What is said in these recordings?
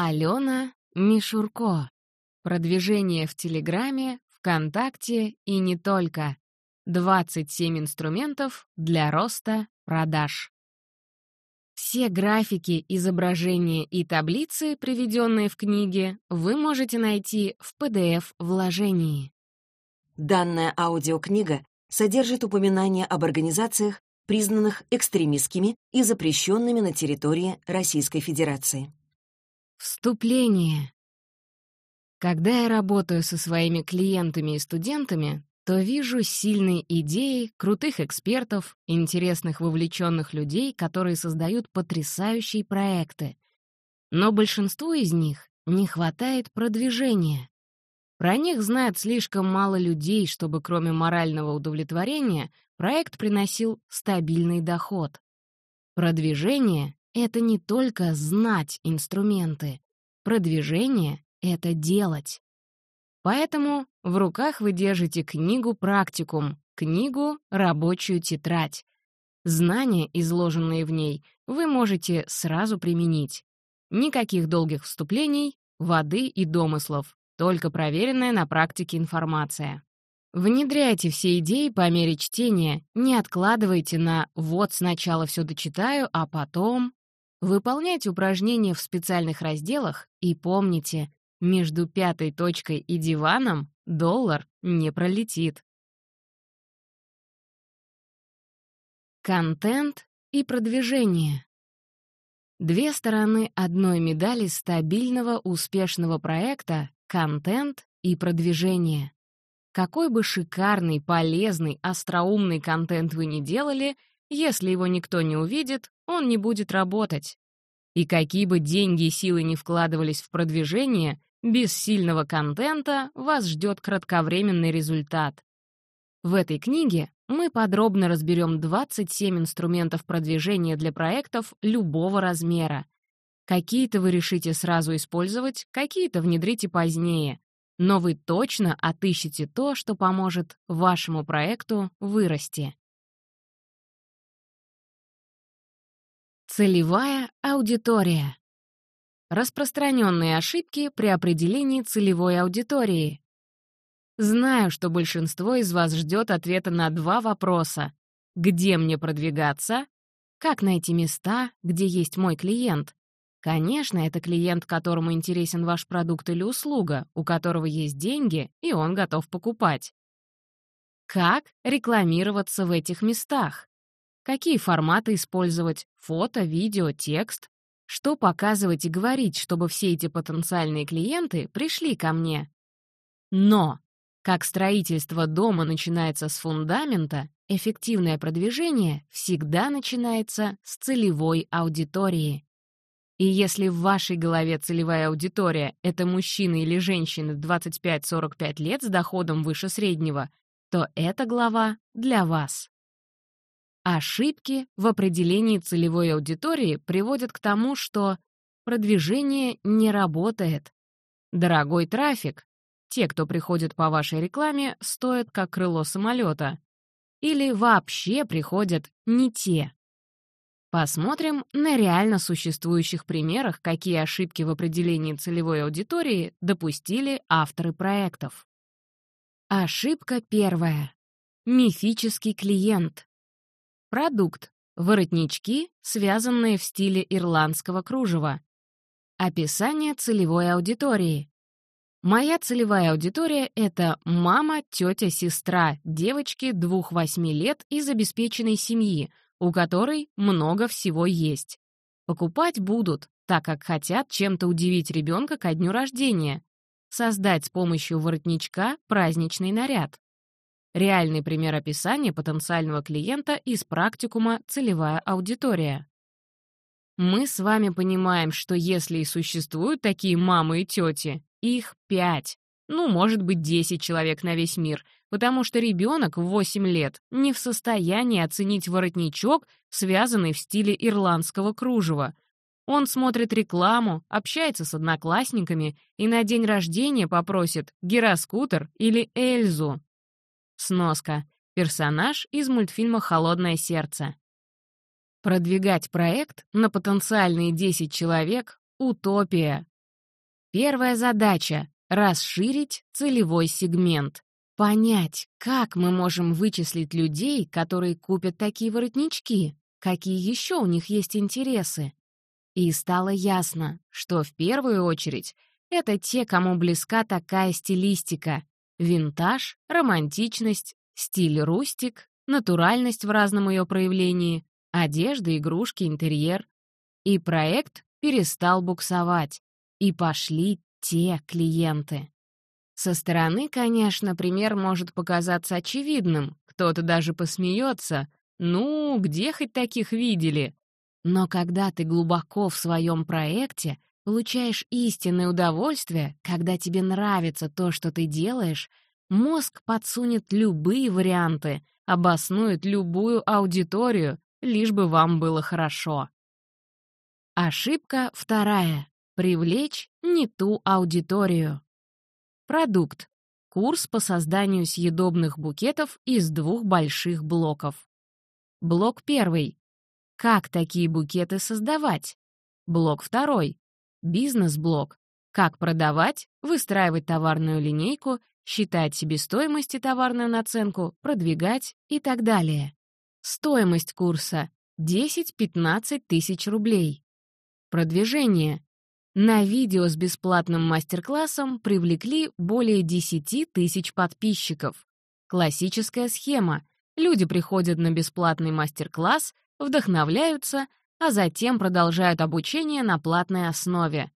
Алена Мишурко. Продвижение в Телеграме, ВКонтакте и не только. 27 инструментов для роста продаж. Все графики, изображения и таблицы, приведенные в книге, вы можете найти в PDF-вложении. Данная аудиокнига содержит упоминания об организациях, признанных экстремистскими и запрещенными на территории Российской Федерации. Вступление. Когда я работаю со своими клиентами и студентами, то вижу сильные идеи, крутых экспертов, интересных вовлеченных людей, которые создают потрясающие проекты. Но большинству из них не хватает продвижения. Про них знает слишком мало людей, чтобы кроме морального удовлетворения проект приносил стабильный доход. Продвижение — это не только знать инструменты. Продвижение — это делать. Поэтому в руках вы держите книгу-практикум, книгу «Рабочую тетрадь». Знания, изложенные в ней, вы можете сразу применить. Никаких долгих вступлений, воды и домыслов. Только проверенная на практике информация. Внедряйте все идеи по мере чтения, не откладывайте на «вот сначала все дочитаю, а потом...». Выполняйте упражнения в специальных разделах и помните, между пятой точкой и диваном доллар не пролетит. Контент и продвижение. Две стороны одной медали стабильного успешного проекта Контент и продвижение. Какой бы шикарный, полезный, остроумный контент вы ни делали, если его никто не увидит, он не будет работать. И какие бы деньги и силы не вкладывались в продвижение, без сильного контента вас ждет кратковременный результат. В этой книге мы подробно разберем 27 инструментов продвижения для проектов любого размера, Какие-то вы решите сразу использовать, какие-то внедрите позднее. Но вы точно отыщете то, что поможет вашему проекту вырасти. Целевая аудитория. Распространенные ошибки при определении целевой аудитории. Знаю, что большинство из вас ждет ответа на два вопроса. Где мне продвигаться? Как найти места, где есть мой клиент? Конечно, это клиент, которому интересен ваш продукт или услуга, у которого есть деньги, и он готов покупать. Как рекламироваться в этих местах? Какие форматы использовать? Фото, видео, текст? Что показывать и говорить, чтобы все эти потенциальные клиенты пришли ко мне? Но, как строительство дома начинается с фундамента, эффективное продвижение всегда начинается с целевой аудитории. И если в вашей голове целевая аудитория — это мужчины или женщины 25-45 лет с доходом выше среднего, то эта глава для вас. Ошибки в определении целевой аудитории приводят к тому, что продвижение не работает. Дорогой трафик, те, кто приходит по вашей рекламе, стоят как крыло самолета. Или вообще приходят не те. Посмотрим на реально существующих примерах, какие ошибки в определении целевой аудитории допустили авторы проектов. Ошибка первая. Мифический клиент. Продукт. Воротнички, связанные в стиле ирландского кружева. Описание целевой аудитории. Моя целевая аудитория — это мама, тетя, сестра, девочки 2-8 лет из обеспеченной семьи — у которой много всего есть. Покупать будут, так как хотят чем-то удивить ребенка ко дню рождения, создать с помощью воротничка праздничный наряд. Реальный пример описания потенциального клиента из практикума «Целевая аудитория». Мы с вами понимаем, что если и существуют такие мамы и тети, их пять, ну, может быть, 10 человек на весь мир, потому что ребенок в 8 лет не в состоянии оценить воротничок, связанный в стиле ирландского кружева. Он смотрит рекламу, общается с одноклассниками и на день рождения попросит гироскутер или Эльзу. Сноска. Персонаж из мультфильма «Холодное сердце». Продвигать проект на потенциальные 10 человек — утопия. Первая задача — расширить целевой сегмент. Понять, как мы можем вычислить людей, которые купят такие воротнички, какие еще у них есть интересы. И стало ясно, что в первую очередь это те, кому близка такая стилистика — винтаж, романтичность, стиль рустик, натуральность в разном ее проявлении, одежда, игрушки, интерьер. И проект перестал буксовать, и пошли те клиенты. Со стороны, конечно, пример может показаться очевидным, кто-то даже посмеется. Ну, где хоть таких видели? Но когда ты глубоко в своем проекте, получаешь истинное удовольствие, когда тебе нравится то, что ты делаешь, мозг подсунет любые варианты, обоснует любую аудиторию, лишь бы вам было хорошо. Ошибка вторая. Привлечь не ту аудиторию. Продукт. Курс по созданию съедобных букетов из двух больших блоков. Блок первый. Как такие букеты создавать? Блок второй. Бизнес-блок. Как продавать, выстраивать товарную линейку, считать себестоимость и товарную наценку, продвигать и так далее. Стоимость курса — 10-15 тысяч рублей. Продвижение. На видео с бесплатным мастер-классом привлекли более 10 тысяч подписчиков. Классическая схема. Люди приходят на бесплатный мастер-класс, вдохновляются, а затем продолжают обучение на платной основе.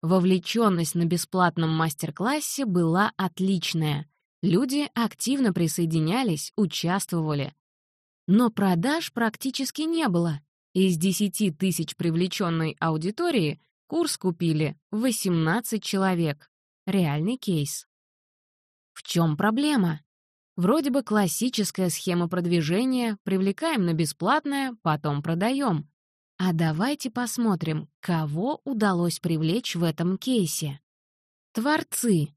Вовлеченность на бесплатном мастер-классе была отличная. Люди активно присоединялись, участвовали. Но продаж практически не было. Из 10 тысяч привлеченной аудитории — Курс купили 18 человек. Реальный кейс. В чем проблема? Вроде бы классическая схема продвижения, привлекаем на бесплатное, потом продаем. А давайте посмотрим, кого удалось привлечь в этом кейсе. Творцы.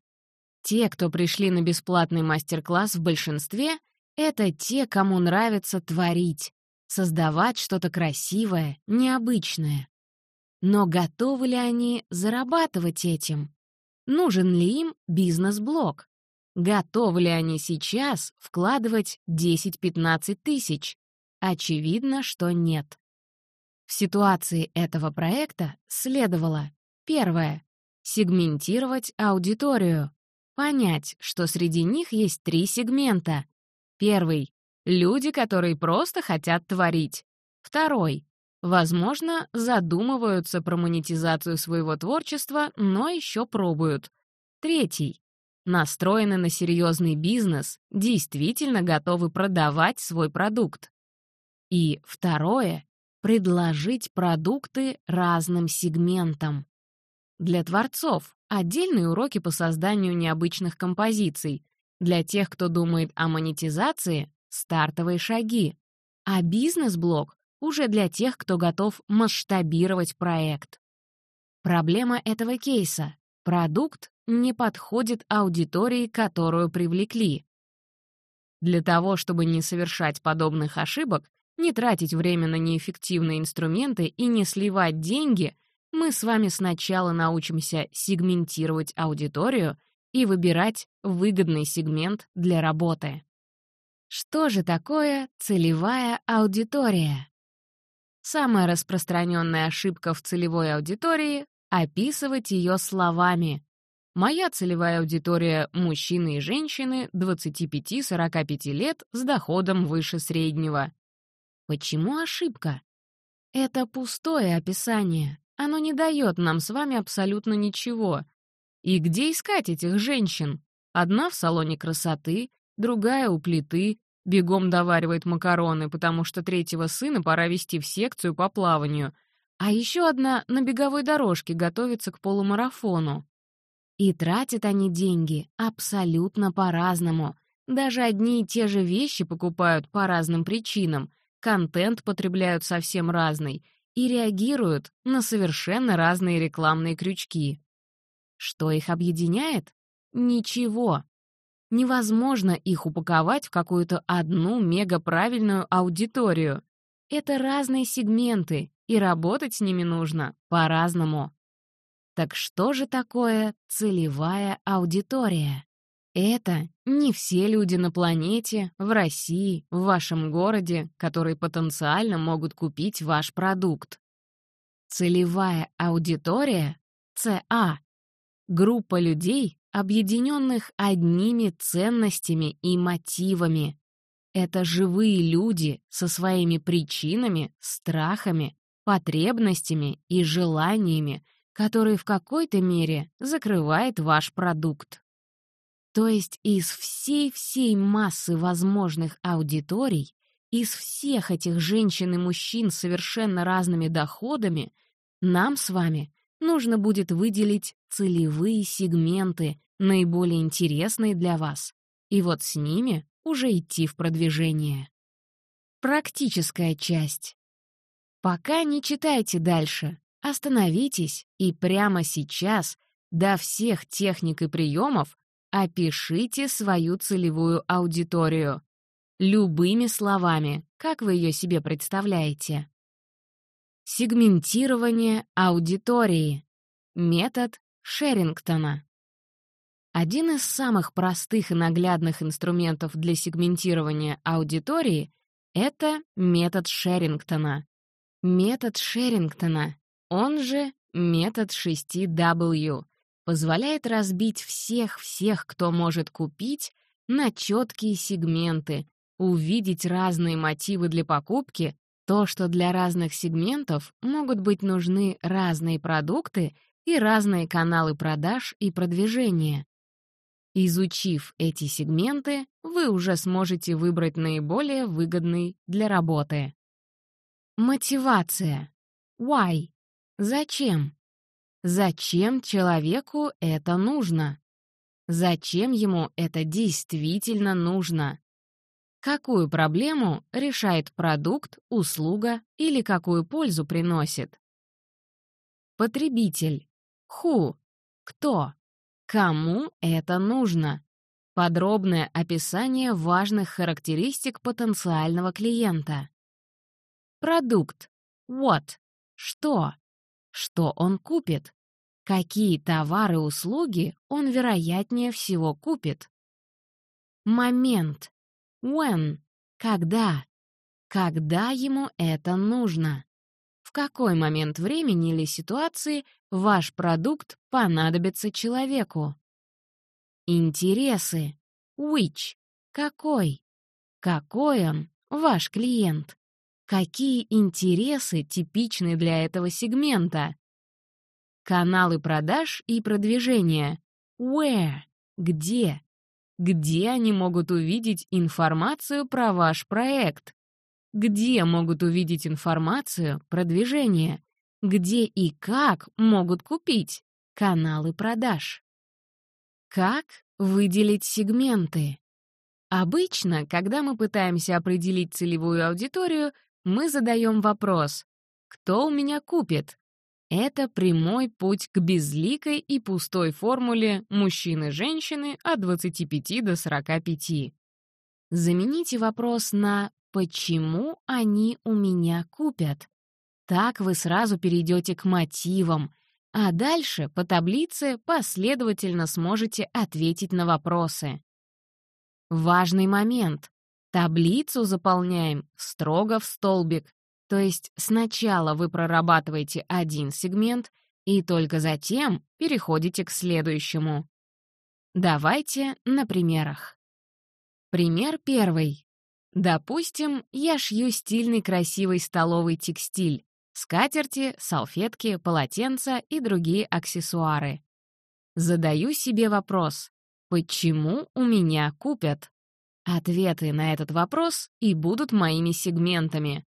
Те, кто пришли на бесплатный мастер-класс в большинстве, это те, кому нравится творить, создавать что-то красивое, необычное. Но готовы ли они зарабатывать этим? Нужен ли им бизнес-блок? Готовы ли они сейчас вкладывать 10-15 тысяч? Очевидно, что нет. В ситуации этого проекта следовало первое — сегментировать аудиторию, понять, что среди них есть три сегмента. Первый — люди, которые просто хотят творить. Второй Возможно, задумываются про монетизацию своего творчества, но еще пробуют. Третий. Настроены на серьезный бизнес, действительно готовы продавать свой продукт. И второе — предложить продукты разным сегментам. Для творцов — отдельные уроки по созданию необычных композиций. Для тех, кто думает о монетизации — стартовые шаги. А бизнес-блок уже для тех, кто готов масштабировать проект. Проблема этого кейса — продукт не подходит аудитории, которую привлекли. Для того, чтобы не совершать подобных ошибок, не тратить время на неэффективные инструменты и не сливать деньги, мы с вами сначала научимся сегментировать аудиторию и выбирать выгодный сегмент для работы. Что же такое целевая аудитория? Самая распространенная ошибка в целевой аудитории — описывать ее словами. Моя целевая аудитория — мужчины и женщины 25-45 лет с доходом выше среднего. Почему ошибка? Это пустое описание. Оно не дает нам с вами абсолютно ничего. И где искать этих женщин? Одна в салоне красоты, другая у плиты, Бегом доваривает макароны, потому что третьего сына пора вести в секцию по плаванию. А еще одна на беговой дорожке готовится к полумарафону. И тратят они деньги абсолютно по-разному. Даже одни и те же вещи покупают по разным причинам, контент потребляют совсем разный и реагируют на совершенно разные рекламные крючки. Что их объединяет? Ничего. Невозможно их упаковать в какую-то одну мегаправильную аудиторию. Это разные сегменты, и работать с ними нужно по-разному. Так что же такое целевая аудитория? Это не все люди на планете, в России, в вашем городе, которые потенциально могут купить ваш продукт. Целевая аудитория — ЦА — группа людей, объединенных одними ценностями и мотивами. Это живые люди со своими причинами, страхами, потребностями и желаниями, которые в какой-то мере закрывает ваш продукт. То есть из всей-всей массы возможных аудиторий, из всех этих женщин и мужчин с совершенно разными доходами, нам с вами нужно будет выделить целевые сегменты, наиболее интересные для вас, и вот с ними уже идти в продвижение. Практическая часть. Пока не читайте дальше, остановитесь и прямо сейчас, до всех техник и приемов, опишите свою целевую аудиторию. Любыми словами, как вы ее себе представляете. Сегментирование аудитории. Метод Шерингтона. Один из самых простых и наглядных инструментов для сегментирования аудитории — это метод Шерингтона. Метод Шерингтона, он же метод 6W, позволяет разбить всех-всех, кто может купить, на четкие сегменты, увидеть разные мотивы для покупки то, что для разных сегментов могут быть нужны разные продукты и разные каналы продаж и продвижения. Изучив эти сегменты, вы уже сможете выбрать наиболее выгодный для работы. Мотивация. Why? Зачем? Зачем человеку это нужно? Зачем ему это действительно нужно? Какую проблему решает продукт, услуга или какую пользу приносит? Потребитель. Who? Кто? Кому это нужно? Подробное описание важных характеристик потенциального клиента. Продукт. What? Что? Что он купит? Какие товары и услуги он вероятнее всего купит? Момент. When? Когда? Когда ему это нужно? В какой момент времени или ситуации ваш продукт понадобится человеку? Интересы. Which? Какой? Какой он, ваш клиент? Какие интересы типичны для этого сегмента? Каналы продаж и продвижения. Where? Где? Где они могут увидеть информацию про ваш проект? Где могут увидеть информацию про движение? Где и как могут купить? Каналы продаж. Как выделить сегменты? Обычно, когда мы пытаемся определить целевую аудиторию, мы задаем вопрос «Кто у меня купит?» Это прямой путь к безликой и пустой формуле мужчины-женщины от 25 до 45. Замените вопрос на «почему они у меня купят?». Так вы сразу перейдете к мотивам, а дальше по таблице последовательно сможете ответить на вопросы. Важный момент. Таблицу заполняем строго в столбик, то есть сначала вы прорабатываете один сегмент и только затем переходите к следующему. Давайте на примерах. Пример первый. Допустим, я шью стильный красивый столовый текстиль, скатерти, салфетки, полотенца и другие аксессуары. Задаю себе вопрос, почему у меня купят? Ответы на этот вопрос и будут моими сегментами.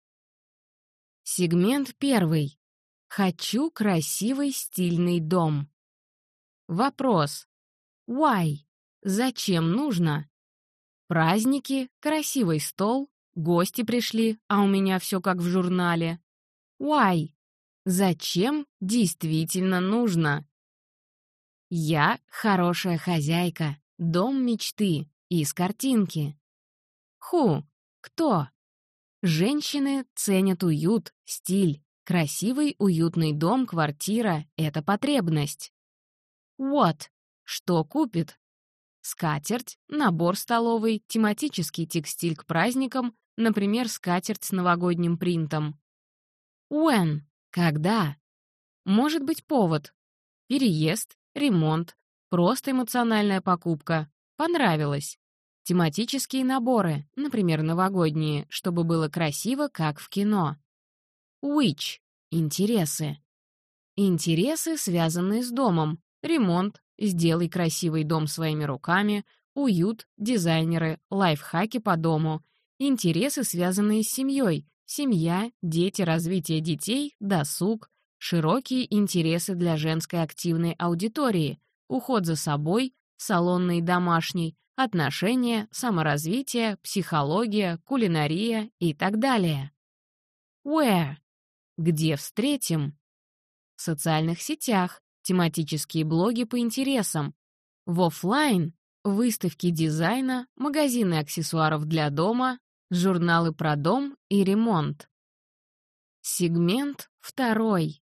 Сегмент первый. Хочу красивый стильный дом. Вопрос. Why? Зачем нужно? Праздники, красивый стол, гости пришли, а у меня все как в журнале. Why? Зачем действительно нужно? Я хорошая хозяйка, дом мечты, из картинки. Who? Кто? Женщины ценят уют, стиль, Красивый, уютный дом, квартира — это потребность. What? Что купит? Скатерть, набор столовый, тематический текстиль к праздникам, например, скатерть с новогодним принтом. When? Когда? Может быть повод. Переезд, ремонт, просто эмоциональная покупка. Понравилось. Тематические наборы, например, новогодние, чтобы было красиво, как в кино. Which — интересы. Интересы, связанные с домом. Ремонт, сделай красивый дом своими руками, уют, дизайнеры, лайфхаки по дому. Интересы, связанные с семьей. Семья, дети, развитие детей, досуг. Широкие интересы для женской активной аудитории. Уход за собой, салонный и домашний, отношения, саморазвитие, психология, кулинария и так далее. Where? Где встретим? В социальных сетях, тематические блоги по интересам. В офлайн — выставки дизайна, магазины аксессуаров для дома, журналы про дом и ремонт. Сегмент второй.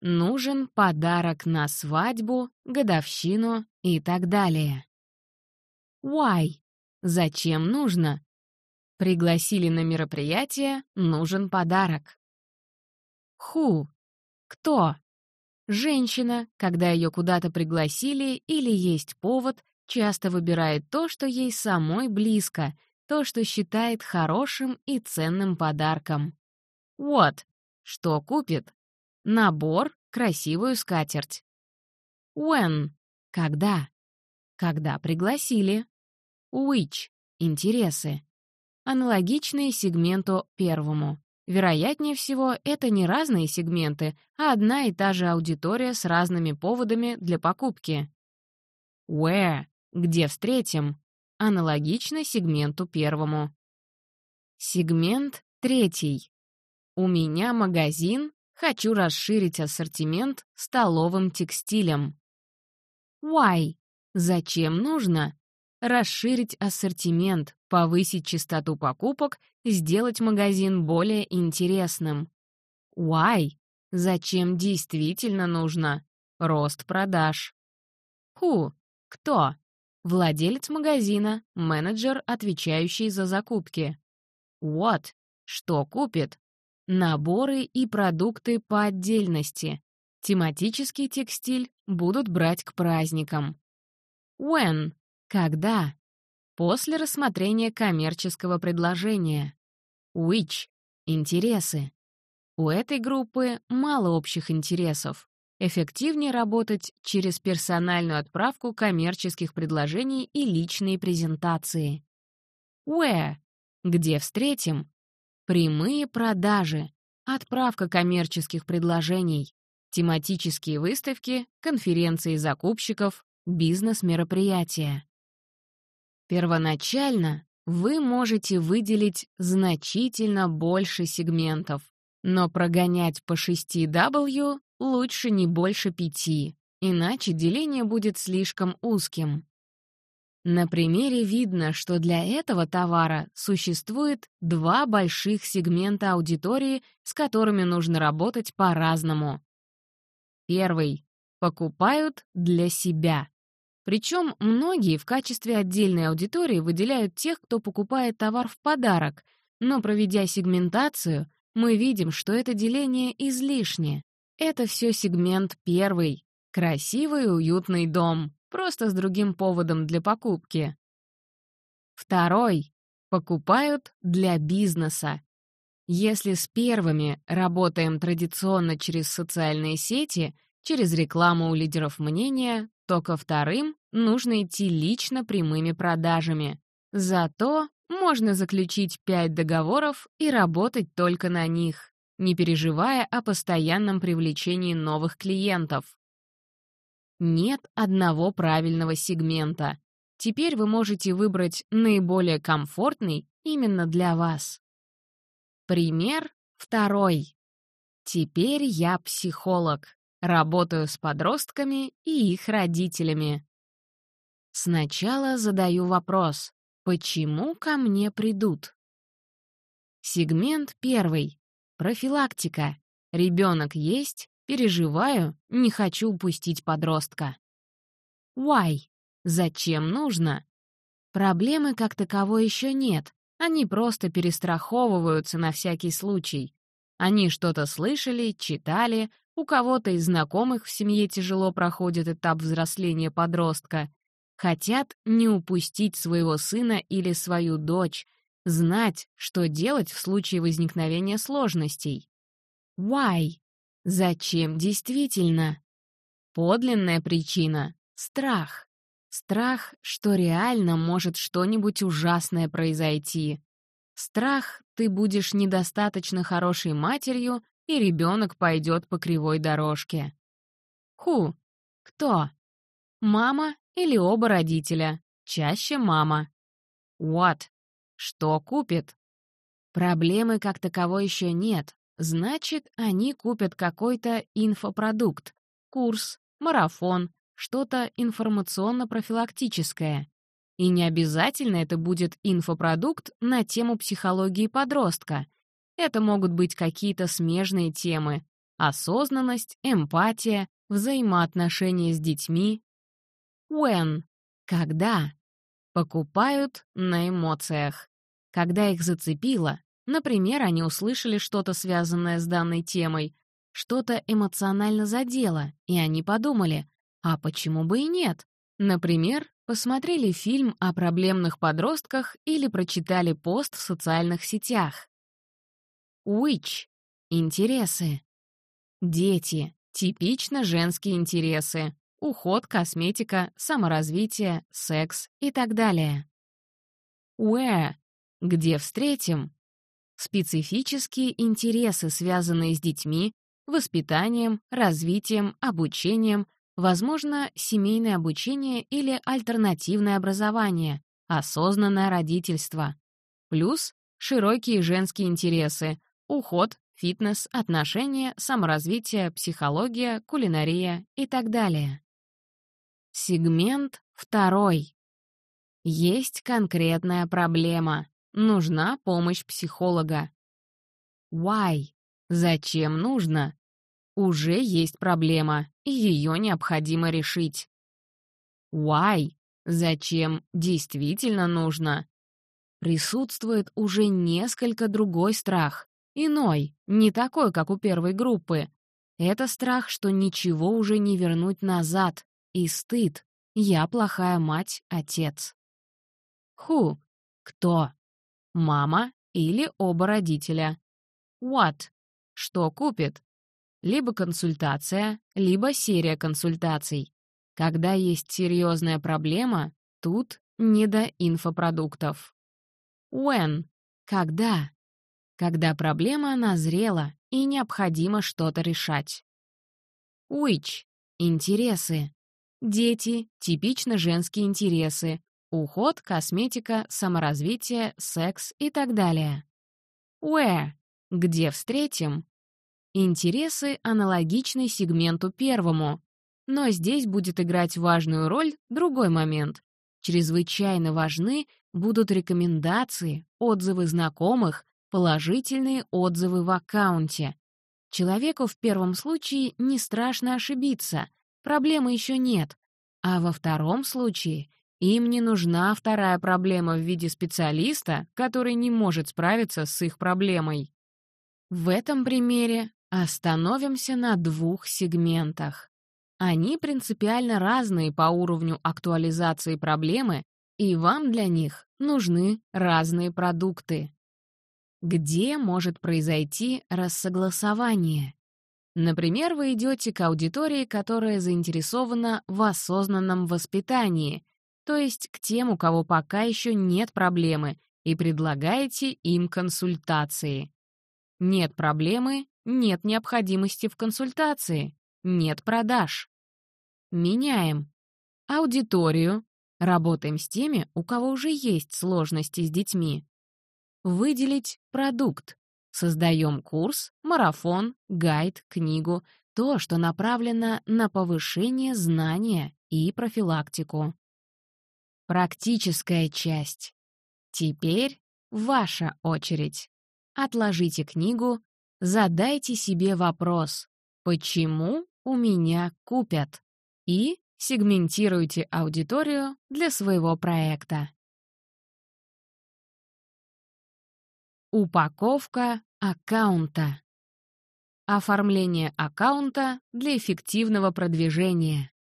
Нужен подарок на свадьбу, годовщину и так далее. Why? Зачем нужно? Пригласили на мероприятие, нужен подарок. Who? Кто? Женщина, когда ее куда-то пригласили или есть повод, часто выбирает то, что ей самой близко, то, что считает хорошим и ценным подарком. Вот, что купит? Набор, красивую скатерть. When? Когда? Когда пригласили. Which? Интересы. Аналогичные сегменту первому. Вероятнее всего, это не разные сегменты, а одна и та же аудитория с разными поводами для покупки. Where? Где встретим? Аналогично сегменту первому. Сегмент третий. У меня магазин, хочу расширить ассортимент столовым текстилем. Why? Зачем нужно? Расширить ассортимент, повысить частоту покупок, сделать магазин более интересным. Why? Зачем действительно нужно? Рост продаж. Who? Кто? Владелец магазина, менеджер, отвечающий за закупки. What? Что купит? Наборы и продукты по отдельности. Тематический текстиль будут брать к праздникам. When? Когда? После рассмотрения коммерческого предложения. Which? Интересы. У этой группы мало общих интересов. Эффективнее работать через персональную отправку коммерческих предложений и личные презентации. Where? Где встретим? Прямые продажи. Отправка коммерческих предложений. Тематические выставки, конференции закупщиков, бизнес-мероприятия. Первоначально вы можете выделить значительно больше сегментов, но прогонять по 6W лучше не больше 5, иначе деление будет слишком узким. На примере видно, что для этого товара существует два больших сегмента аудитории, с которыми нужно работать по-разному. Первый — покупают для себя. Причем многие в качестве отдельной аудитории выделяют тех, кто покупает товар в подарок, но проведя сегментацию, мы видим, что это деление излишне. Это все сегмент первый. Красивый уютный дом, просто с другим поводом для покупки. Второй. Покупают для бизнеса. Если с первыми работаем традиционно через социальные сети, через рекламу у лидеров мнения, то ко вторым нужно идти лично прямыми продажами. Зато можно заключить пять договоров и работать только на них, не переживая о постоянном привлечении новых клиентов. Нет одного правильного сегмента. Теперь вы можете выбрать наиболее комфортный именно для вас. Пример второй. Теперь я психолог. Работаю с подростками и их родителями. Сначала задаю вопрос, почему ко мне придут? Сегмент первый. Профилактика. Ребенок есть, переживаю, не хочу упустить подростка. Why? Зачем нужно? Проблемы как таковой еще нет, они просто перестраховываются на всякий случай. Они что-то слышали, читали, у кого-то из знакомых в семье тяжело проходит этап взросления подростка. Хотят не упустить своего сына или свою дочь, знать, что делать в случае возникновения сложностей. Why? Зачем действительно? Подлинная причина — страх. Страх, что реально может что-нибудь ужасное произойти. Страх, ты будешь недостаточно хорошей матерью, и ребенок пойдет по кривой дорожке. Ху. Кто? Мама или оба родителя? Чаще мама. What? Что купит? Проблемы как таковой еще нет. Значит, они купят какой-то инфопродукт, курс, марафон, что-то информационно-профилактическое. И не обязательно это будет инфопродукт на тему психологии подростка. Это могут быть какие-то смежные темы — осознанность, эмпатия, взаимоотношения с детьми. When — когда. Покупают на эмоциях. Когда их зацепило, например, они услышали что-то связанное с данной темой, что-то эмоционально задело, и они подумали, а почему бы и нет? Например, посмотрели фильм о проблемных подростках или прочитали пост в социальных сетях. Which — интересы. Дети — типично женские интересы. Уход, косметика, саморазвитие, секс и так далее. Where — где встретим. Специфические интересы, связанные с детьми, воспитанием, развитием, обучением, Возможно, семейное обучение или альтернативное образование, осознанное родительство. Плюс широкие женские интересы, уход, фитнес, отношения, саморазвитие, психология, кулинария и так далее. Сегмент второй. Есть конкретная проблема. Нужна помощь психолога. Why? Зачем нужно? Уже есть проблема, и ее необходимо решить. Why? Зачем действительно нужно? Присутствует уже несколько другой страх. Иной, не такой, как у первой группы. Это страх, что ничего уже не вернуть назад. И стыд. Я плохая мать, отец. Who? Кто? Мама или оба родителя? What? Что купит? либо консультация, либо серия консультаций. Когда есть серьезная проблема, тут не до инфопродуктов. When — когда? Когда проблема назрела и необходимо что-то решать. Which — интересы. Дети — типично женские интересы. Уход, косметика, саморазвитие, секс и так далее. Where — где встретим, Интересы аналогичны сегменту первому, но здесь будет играть важную роль другой момент. Чрезвычайно важны будут рекомендации, отзывы знакомых, положительные отзывы в аккаунте. Человеку в первом случае не страшно ошибиться, проблемы еще нет. А во втором случае им не нужна вторая проблема в виде специалиста, который не может справиться с их проблемой. В этом примере Остановимся на двух сегментах. Они принципиально разные по уровню актуализации проблемы, и вам для них нужны разные продукты. Где может произойти рассогласование? Например, вы идете к аудитории, которая заинтересована в осознанном воспитании, то есть к тем, у кого пока еще нет проблемы, и предлагаете им консультации. Нет проблемы нет необходимости в консультации, нет продаж. Меняем. Аудиторию. Работаем с теми, у кого уже есть сложности с детьми. Выделить продукт. Создаем курс, марафон, гайд, книгу, то, что направлено на повышение знания и профилактику. Практическая часть. Теперь ваша очередь. Отложите книгу, Задайте себе вопрос «Почему у меня купят?» и сегментируйте аудиторию для своего проекта. Упаковка аккаунта. Оформление аккаунта для эффективного продвижения.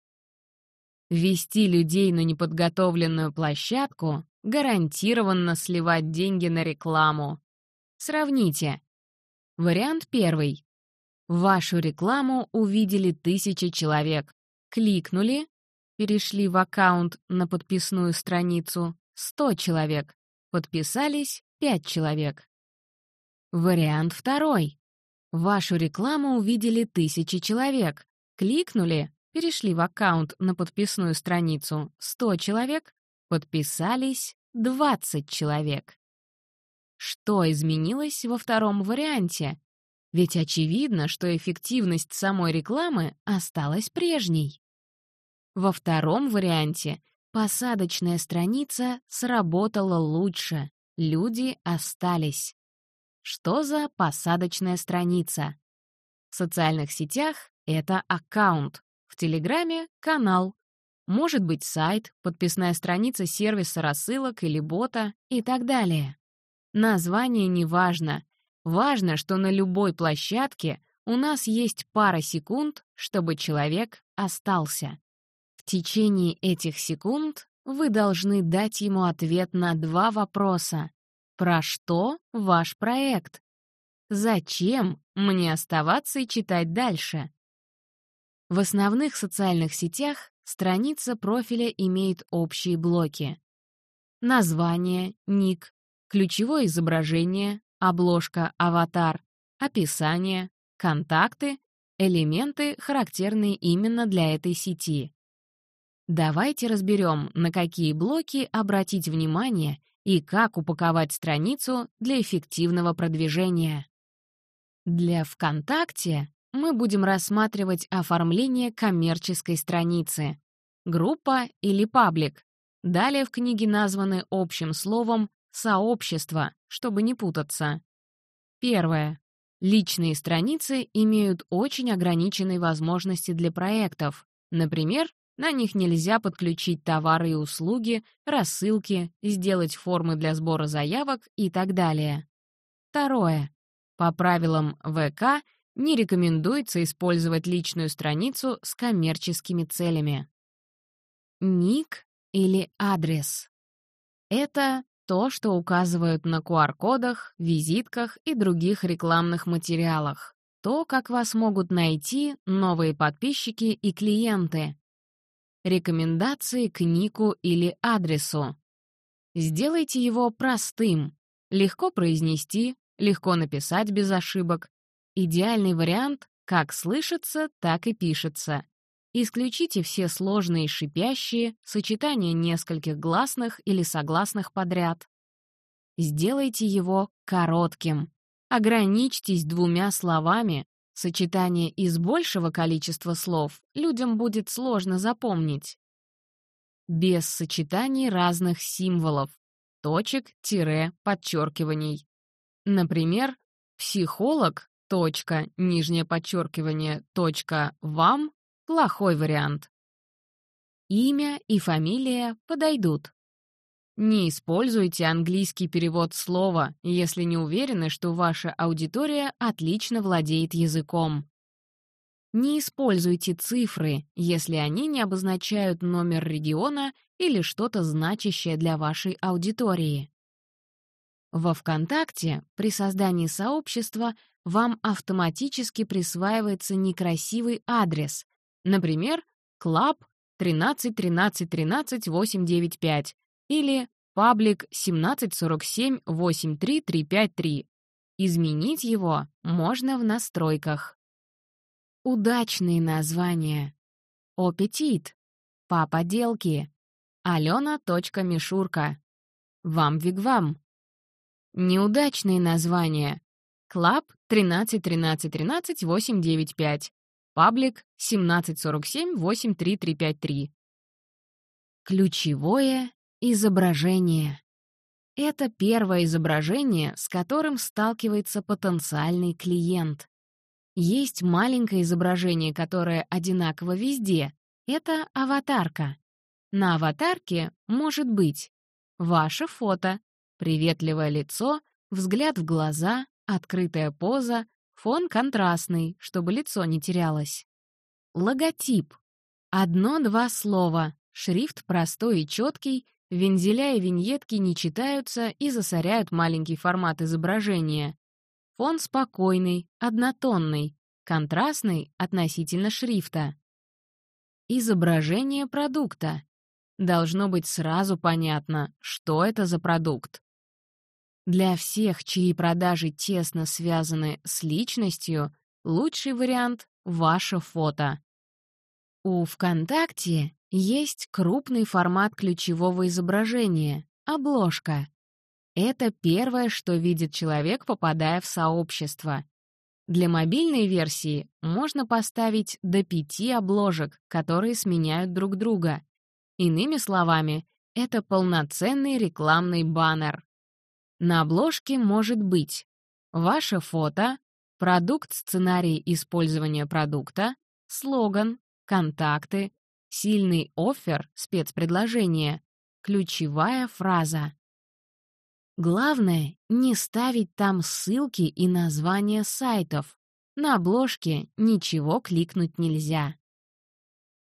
Ввести людей на неподготовленную площадку гарантированно сливать деньги на рекламу. Сравните. Вариант первый. Вашу рекламу увидели тысячи человек. Кликнули, перешли в аккаунт на подписную страницу 100 человек. Подписались 5 человек. Вариант второй. Вашу рекламу увидели тысячи человек. Кликнули, перешли в аккаунт на подписную страницу 100 человек, подписались 20 человек. Что изменилось во втором варианте? Ведь очевидно, что эффективность самой рекламы осталась прежней. Во втором варианте посадочная страница сработала лучше, люди остались. Что за посадочная страница? В социальных сетях это аккаунт, в Телеграме — канал. Может быть сайт, подписная страница сервиса рассылок или бота и так далее. Название не важно. Важно, что на любой площадке у нас есть пара секунд, чтобы человек остался. В течение этих секунд вы должны дать ему ответ на два вопроса. Про что ваш проект? Зачем мне оставаться и читать дальше? В основных социальных сетях страница профиля имеет общие блоки. Название, ник, ключевое изображение, обложка, аватар, описание, контакты, элементы, характерные именно для этой сети. Давайте разберем, на какие блоки обратить внимание и как упаковать страницу для эффективного продвижения. Для ВКонтакте мы будем рассматривать оформление коммерческой страницы, группа или паблик. Далее в книге названы общим словом «сообщество», чтобы не путаться. Первое. Личные страницы имеют очень ограниченные возможности для проектов. Например, на них нельзя подключить товары и услуги, рассылки, сделать формы для сбора заявок и так далее. Второе. По правилам ВК не рекомендуется использовать личную страницу с коммерческими целями. Ник или адрес. Это то, что указывают на QR-кодах, визитках и других рекламных материалах. То, как вас могут найти новые подписчики и клиенты. Рекомендации к нику или адресу. Сделайте его простым. Легко произнести, легко написать без ошибок. Идеальный вариант как слышится, так и пишется. Исключите все сложные шипящие, сочетания нескольких гласных или согласных подряд. Сделайте его коротким. Ограничьтесь двумя словами, Сочетание из большего количества слов людям будет сложно запомнить. Без сочетаний разных символов, точек, тире, подчеркиваний. Например, психолог, точка, нижнее подчеркивание, точка, вам — плохой вариант. Имя и фамилия подойдут. Не используйте английский перевод слова, если не уверены, что ваша аудитория отлично владеет языком. Не используйте цифры, если они не обозначают номер региона или что-то значащее для вашей аудитории. Во ВКонтакте при создании сообщества вам автоматически присваивается некрасивый адрес, например, club 13 13 13 895 или паблик 174783353. Изменить его можно в настройках. Удачные названия. Аппетит. Папа Делки. Алена.мишурка. Вам-вигвам. Неудачные названия. club 131313 Паблик 1747 Ключевое Изображение. Это первое изображение, с которым сталкивается потенциальный клиент. Есть маленькое изображение, которое одинаково везде. Это аватарка. На аватарке может быть ваше фото, приветливое лицо, взгляд в глаза, открытая поза, фон контрастный, чтобы лицо не терялось. Логотип. Одно-два слова, шрифт простой и четкий, вензеля и виньетки не читаются и засоряют маленький формат изображения. Фон спокойный, однотонный, контрастный относительно шрифта. Изображение продукта. Должно быть сразу понятно, что это за продукт. Для всех, чьи продажи тесно связаны с личностью, лучший вариант — ваше фото. У ВКонтакте есть крупный формат ключевого изображения — обложка. Это первое, что видит человек, попадая в сообщество. Для мобильной версии можно поставить до пяти обложек, которые сменяют друг друга. Иными словами, это полноценный рекламный баннер. На обложке может быть ваше фото, продукт сценарий использования продукта, слоган, контакты, сильный оффер, спецпредложение, ключевая фраза. Главное — не ставить там ссылки и названия сайтов. На обложке ничего кликнуть нельзя.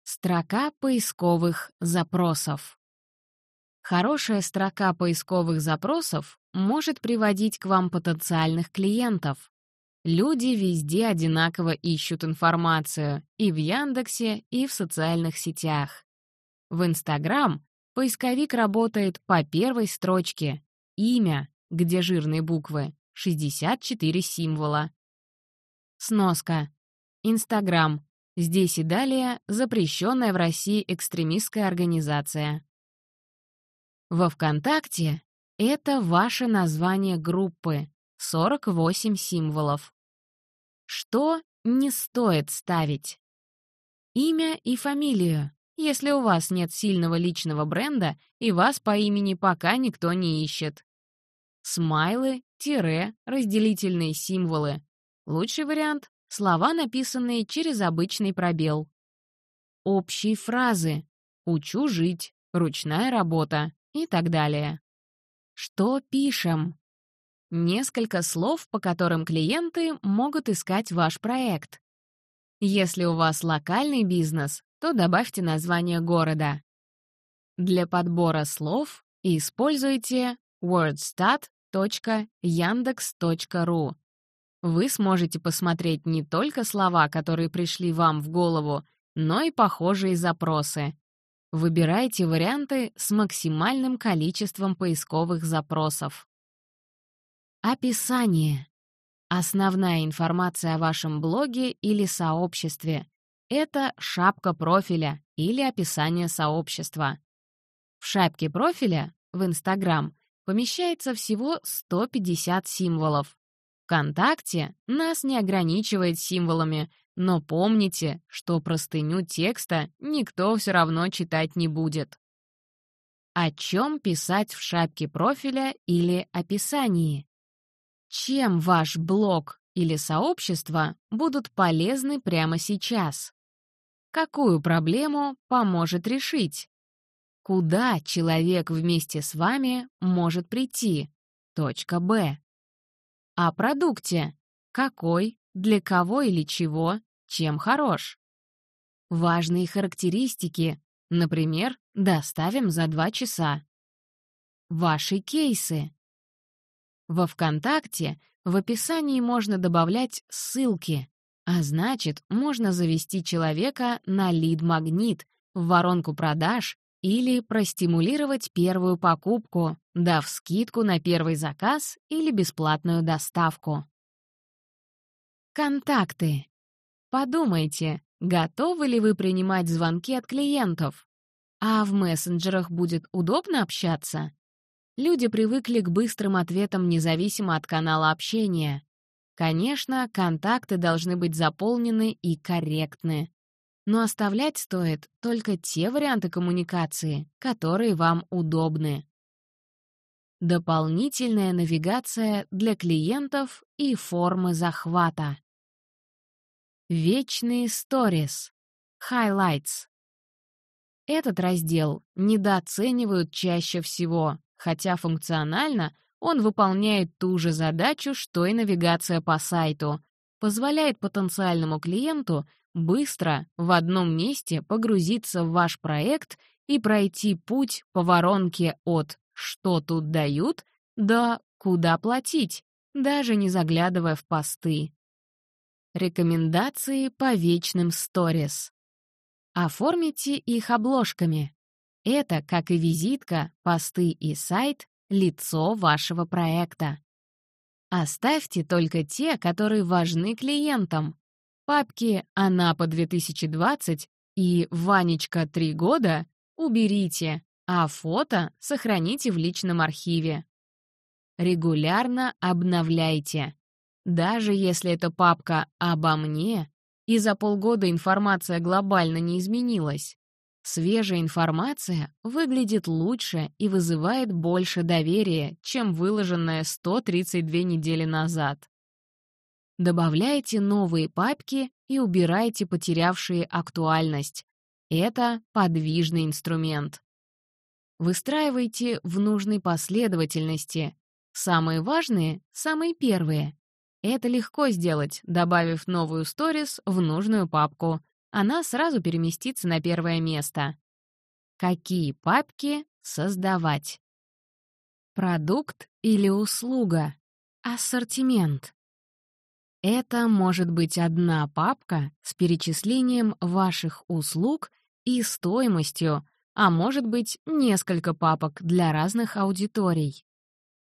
Строка поисковых запросов. Хорошая строка поисковых запросов может приводить к вам потенциальных клиентов. Люди везде одинаково ищут информацию и в Яндексе, и в социальных сетях. В Инстаграм поисковик работает по первой строчке, Имя, где жирные буквы, 64 символа. Сноска. Инстаграм. Здесь и далее запрещенная в России экстремистская организация. Во ВКонтакте это ваше название группы, 48 символов. Что не стоит ставить? Имя и фамилию, если у вас нет сильного личного бренда и вас по имени пока никто не ищет. Смайлы, тире, разделительные символы. Лучший вариант — слова, написанные через обычный пробел. Общие фразы «учу жить», «ручная работа» и так далее. Что пишем? Несколько слов, по которым клиенты могут искать ваш проект. Если у вас локальный бизнес, то добавьте название города. Для подбора слов используйте wordstat.yandex.ru. Вы сможете посмотреть не только слова, которые пришли вам в голову, но и похожие запросы. Выбирайте варианты с максимальным количеством поисковых запросов. Описание. Основная информация о вашем блоге или сообществе. Это шапка профиля или описание сообщества. В шапке профиля в Instagram помещается всего 150 символов. ВКонтакте нас не ограничивает символами, но помните, что простыню текста никто все равно читать не будет. О чем писать в шапке профиля или описании? Чем ваш блог или сообщество будут полезны прямо сейчас? Какую проблему поможет решить? Куда человек вместе с вами может прийти? Точка Б. О продукте. Какой, для кого или чего, чем хорош. Важные характеристики. Например, доставим за два часа. Ваши кейсы. Во ВКонтакте в описании можно добавлять ссылки, а значит, можно завести человека на лид-магнит, в воронку продаж или простимулировать первую покупку, дав скидку на первый заказ или бесплатную доставку. Контакты. Подумайте, готовы ли вы принимать звонки от клиентов? А в мессенджерах будет удобно общаться? Люди привыкли к быстрым ответам независимо от канала общения. Конечно, контакты должны быть заполнены и корректны но оставлять стоит только те варианты коммуникации, которые вам удобны. дополнительная навигация для клиентов и формы захвата. Вечные сторис. Highlights. Этот раздел недооценивают чаще всего, хотя функционально он выполняет ту же задачу, что и навигация по сайту, позволяет потенциальному клиенту быстро в одном месте погрузиться в ваш проект и пройти путь по воронке от «что тут дают» до «куда платить», даже не заглядывая в посты. Рекомендации по вечным сторис. Оформите их обложками. Это, как и визитка, посты и сайт, лицо вашего проекта. Оставьте только те, которые важны клиентам. Папки «Анапа 2020» и «Ванечка 3 года» уберите, а фото сохраните в личном архиве. Регулярно обновляйте. Даже если эта папка «Обо мне», и за полгода информация глобально не изменилась, свежая информация выглядит лучше и вызывает больше доверия, чем выложенная 132 недели назад. Добавляйте новые папки и убирайте потерявшие актуальность. Это подвижный инструмент. Выстраивайте в нужной последовательности. Самые важные — самые первые. Это легко сделать, добавив новую сторис в нужную папку. Она сразу переместится на первое место. Какие папки создавать? Продукт или услуга? Ассортимент. Это может быть одна папка с перечислением ваших услуг и стоимостью, а может быть несколько папок для разных аудиторий.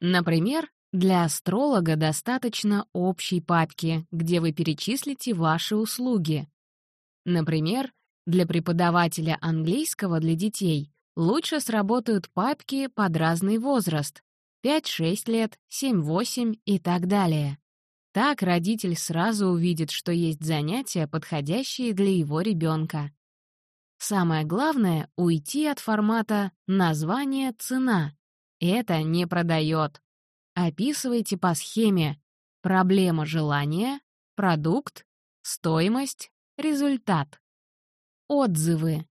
Например, для астролога достаточно общей папки, где вы перечислите ваши услуги. Например, для преподавателя английского для детей лучше сработают папки под разный возраст — 5-6 лет, 7-8 и так далее. Так родитель сразу увидит, что есть занятия, подходящие для его ребенка. Самое главное — уйти от формата «название, цена». Это не продает. Описывайте по схеме проблема желания, продукт, стоимость, результат. Отзывы.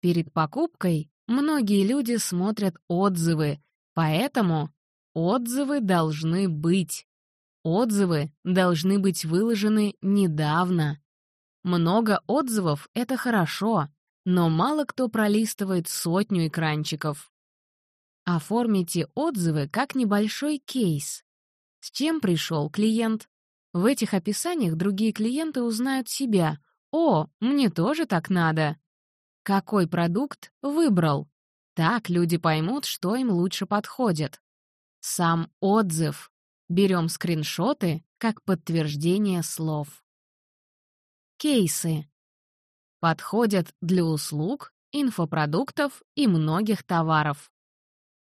Перед покупкой многие люди смотрят отзывы, поэтому отзывы должны быть. Отзывы должны быть выложены недавно. Много отзывов — это хорошо, но мало кто пролистывает сотню экранчиков. Оформите отзывы как небольшой кейс. С чем пришел клиент? В этих описаниях другие клиенты узнают себя. «О, мне тоже так надо». Какой продукт выбрал? Так люди поймут, что им лучше подходит. Сам отзыв Берем скриншоты как подтверждение слов. Кейсы. Подходят для услуг, инфопродуктов и многих товаров.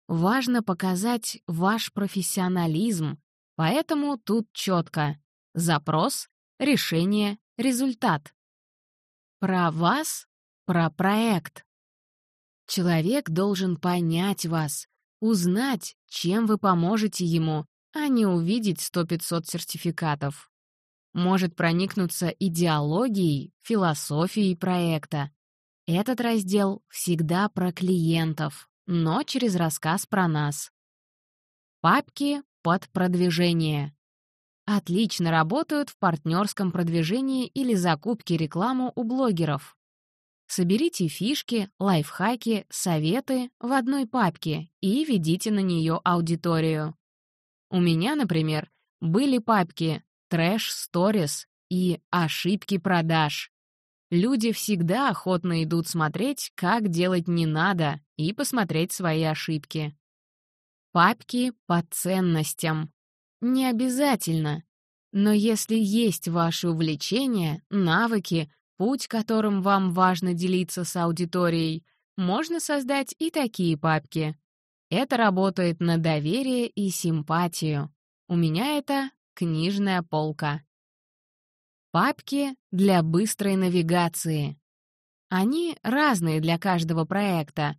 Важно показать ваш профессионализм, поэтому тут четко. Запрос, решение, результат. Про вас, про проект. Человек должен понять вас, узнать, чем вы поможете ему, а не увидеть сто-пятьсот сертификатов. Может проникнуться идеологией, философией проекта. Этот раздел всегда про клиентов, но через рассказ про нас. Папки под продвижение. Отлично работают в партнерском продвижении или закупке рекламу у блогеров. Соберите фишки, лайфхаки, советы в одной папке и ведите на нее аудиторию. У меня, например, были папки «Трэш Сторис» и «Ошибки продаж». Люди всегда охотно идут смотреть, как делать не надо, и посмотреть свои ошибки. Папки по ценностям. Не обязательно. Но если есть ваши увлечения, навыки, путь, которым вам важно делиться с аудиторией, можно создать и такие папки. Это работает на доверие и симпатию. У меня это книжная полка. Папки для быстрой навигации. Они разные для каждого проекта.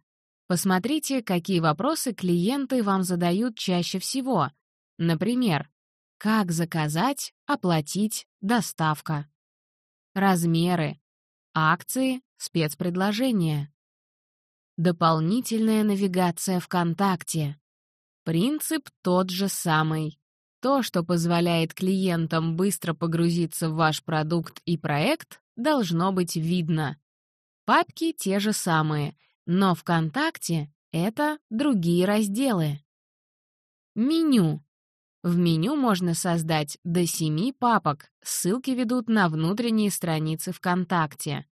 Посмотрите, какие вопросы клиенты вам задают чаще всего. Например, как заказать, оплатить, доставка. Размеры, акции, спецпредложения. Дополнительная навигация ВКонтакте. Принцип тот же самый. То, что позволяет клиентам быстро погрузиться в ваш продукт и проект, должно быть видно. Папки те же самые, но ВКонтакте — это другие разделы. Меню. В меню можно создать до 7 папок, ссылки ведут на внутренние страницы ВКонтакте.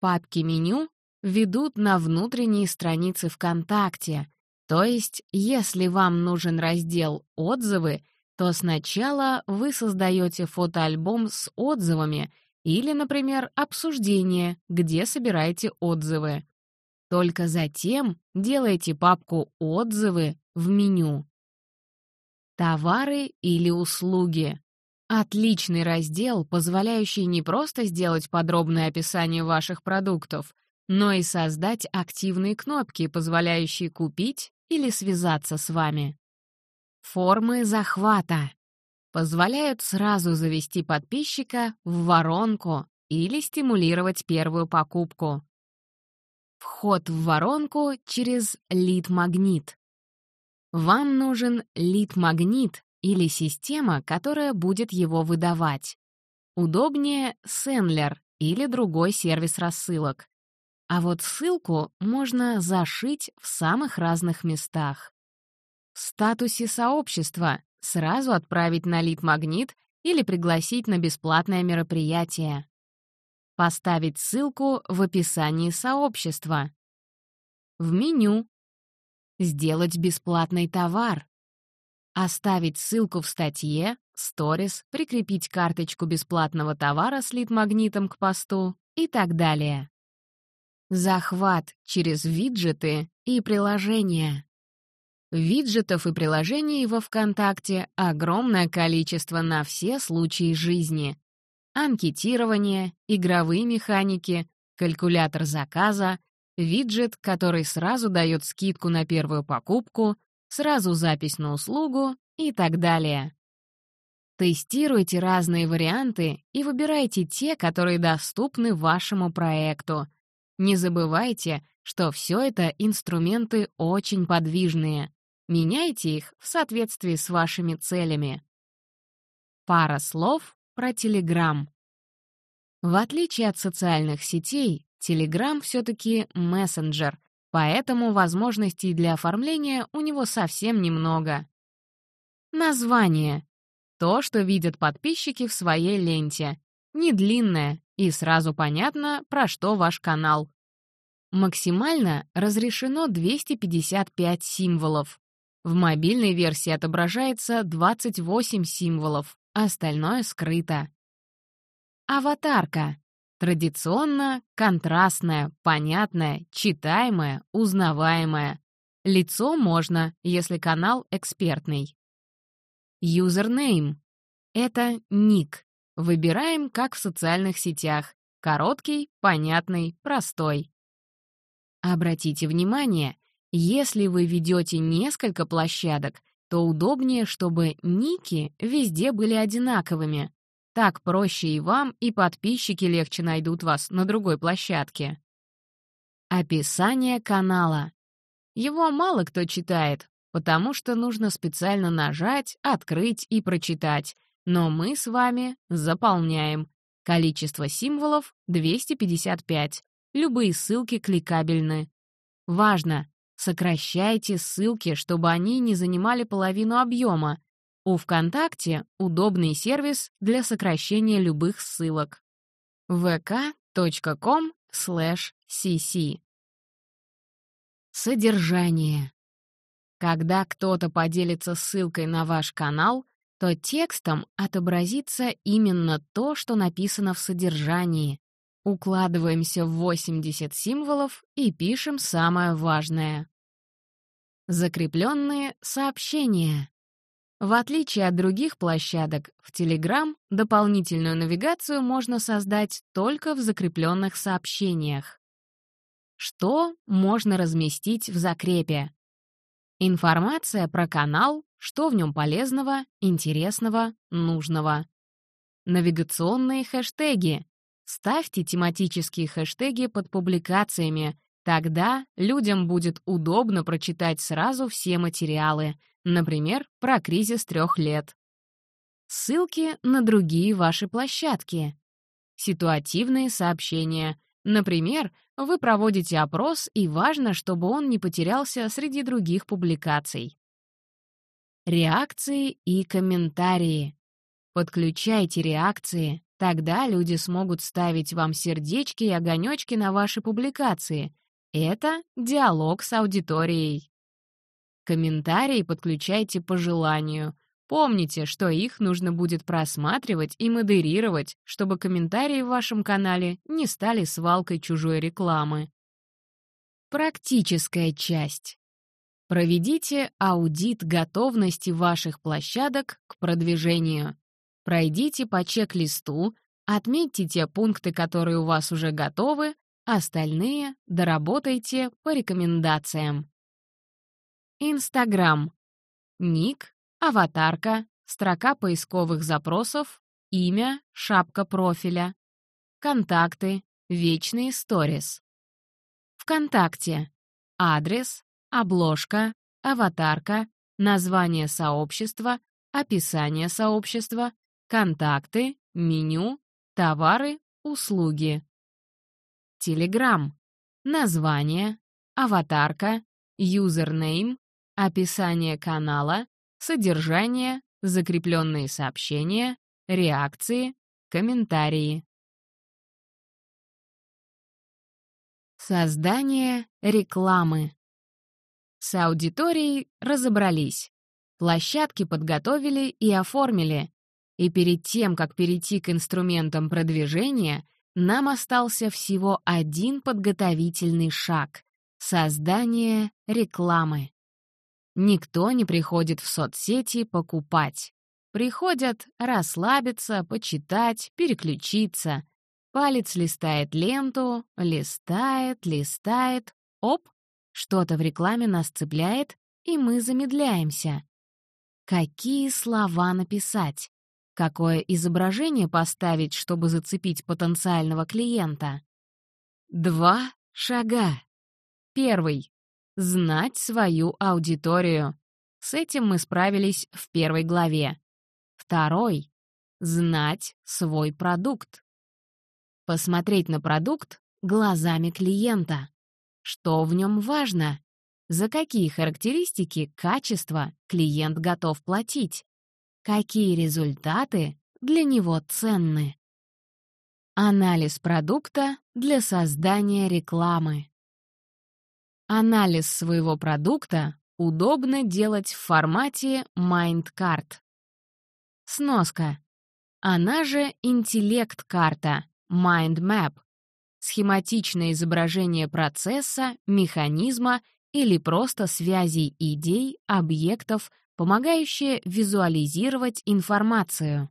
Папки меню ведут на внутренние страницы ВКонтакте, то есть, если вам нужен раздел «Отзывы», то сначала вы создаете фотоальбом с отзывами или, например, обсуждение, где собираете отзывы. Только затем делаете папку «Отзывы» в меню. Товары или услуги. Отличный раздел, позволяющий не просто сделать подробное описание ваших продуктов, но и создать активные кнопки, позволяющие купить или связаться с вами. Формы захвата. Позволяют сразу завести подписчика в воронку или стимулировать первую покупку. Вход в воронку через лид-магнит. Вам нужен лид-магнит или система, которая будет его выдавать. Удобнее Сендлер или другой сервис рассылок. А вот ссылку можно зашить в самых разных местах. В статусе сообщества сразу отправить на лид-магнит или пригласить на бесплатное мероприятие. Поставить ссылку в описании сообщества. В меню. Сделать бесплатный товар. Оставить ссылку в статье, сторис, прикрепить карточку бесплатного товара с лид-магнитом к посту и так далее. Захват через виджеты и приложения. Виджетов и приложений во ВКонтакте огромное количество на все случаи жизни анкетирование, игровые механики, калькулятор заказа, виджет, который сразу дает скидку на первую покупку, сразу запись на услугу и так далее. Тестируйте разные варианты и выбирайте те, которые доступны вашему проекту. Не забывайте, что все это инструменты очень подвижные. Меняйте их в соответствии с вашими целями. Пара слов про Telegram. В отличие от социальных сетей, Telegram все-таки мессенджер, поэтому возможностей для оформления у него совсем немного. Название. То, что видят подписчики в своей ленте. Не длинное, и сразу понятно, про что ваш канал. Максимально разрешено 255 символов. В мобильной версии отображается 28 символов. Остальное скрыто. Аватарка. Традиционно контрастная, понятная, читаемая, узнаваемая. Лицо можно, если канал экспертный. Юзернейм. Это ник. Выбираем, как в социальных сетях. Короткий, понятный, простой. Обратите внимание, если вы ведете несколько площадок, то удобнее, чтобы ники везде были одинаковыми. Так проще и вам, и подписчики легче найдут вас на другой площадке. Описание канала. Его мало кто читает, потому что нужно специально нажать, открыть и прочитать, но мы с вами заполняем. Количество символов — 255. Любые ссылки кликабельны. Важно, Сокращайте ссылки, чтобы они не занимали половину объема. У ВКонтакте удобный сервис для сокращения любых ссылок. vk.com cc Содержание. Когда кто-то поделится ссылкой на ваш канал, то текстом отобразится именно то, что написано в содержании, Укладываемся в 80 символов и пишем самое важное. Закрепленные сообщения. В отличие от других площадок, в Telegram дополнительную навигацию можно создать только в закрепленных сообщениях. Что можно разместить в закрепе? Информация про канал, что в нем полезного, интересного, нужного. Навигационные хэштеги. Ставьте тематические хэштеги под публикациями, тогда людям будет удобно прочитать сразу все материалы, например, про кризис трех лет. Ссылки на другие ваши площадки. Ситуативные сообщения. Например, вы проводите опрос, и важно, чтобы он не потерялся среди других публикаций. Реакции и комментарии. Подключайте реакции, тогда люди смогут ставить вам сердечки и огонечки на ваши публикации. Это диалог с аудиторией. Комментарии подключайте по желанию. Помните, что их нужно будет просматривать и модерировать, чтобы комментарии в вашем канале не стали свалкой чужой рекламы. Практическая часть. Проведите аудит готовности ваших площадок к продвижению. Пройдите по чек-листу, отметьте те пункты, которые у вас уже готовы, остальные доработайте по рекомендациям. Инстаграм. Ник, аватарка, строка поисковых запросов, имя, шапка профиля. Контакты, вечные сторис. ВКонтакте. Адрес, обложка, аватарка, название сообщества, описание сообщества, контакты, меню, товары, услуги. Телеграм. Название, аватарка, юзернейм, описание канала, содержание, закрепленные сообщения, реакции, комментарии. Создание рекламы. С аудиторией разобрались. Площадки подготовили и оформили. И перед тем, как перейти к инструментам продвижения, нам остался всего один подготовительный шаг — создание рекламы. Никто не приходит в соцсети покупать. Приходят расслабиться, почитать, переключиться. Палец листает ленту, листает, листает. Оп, что-то в рекламе нас цепляет, и мы замедляемся. Какие слова написать? Какое изображение поставить, чтобы зацепить потенциального клиента? Два шага. Первый знать свою аудиторию. С этим мы справились в первой главе. Второй — знать свой продукт. Посмотреть на продукт глазами клиента. Что в нем важно? За какие характеристики, качества клиент готов платить? Какие результаты для него ценны? Анализ продукта для создания рекламы. Анализ своего продукта удобно делать в формате MindCard. Сноска. Она же интеллект-карта, MindMap. Схематичное изображение процесса, механизма или просто связей идей, объектов, помогающее визуализировать информацию.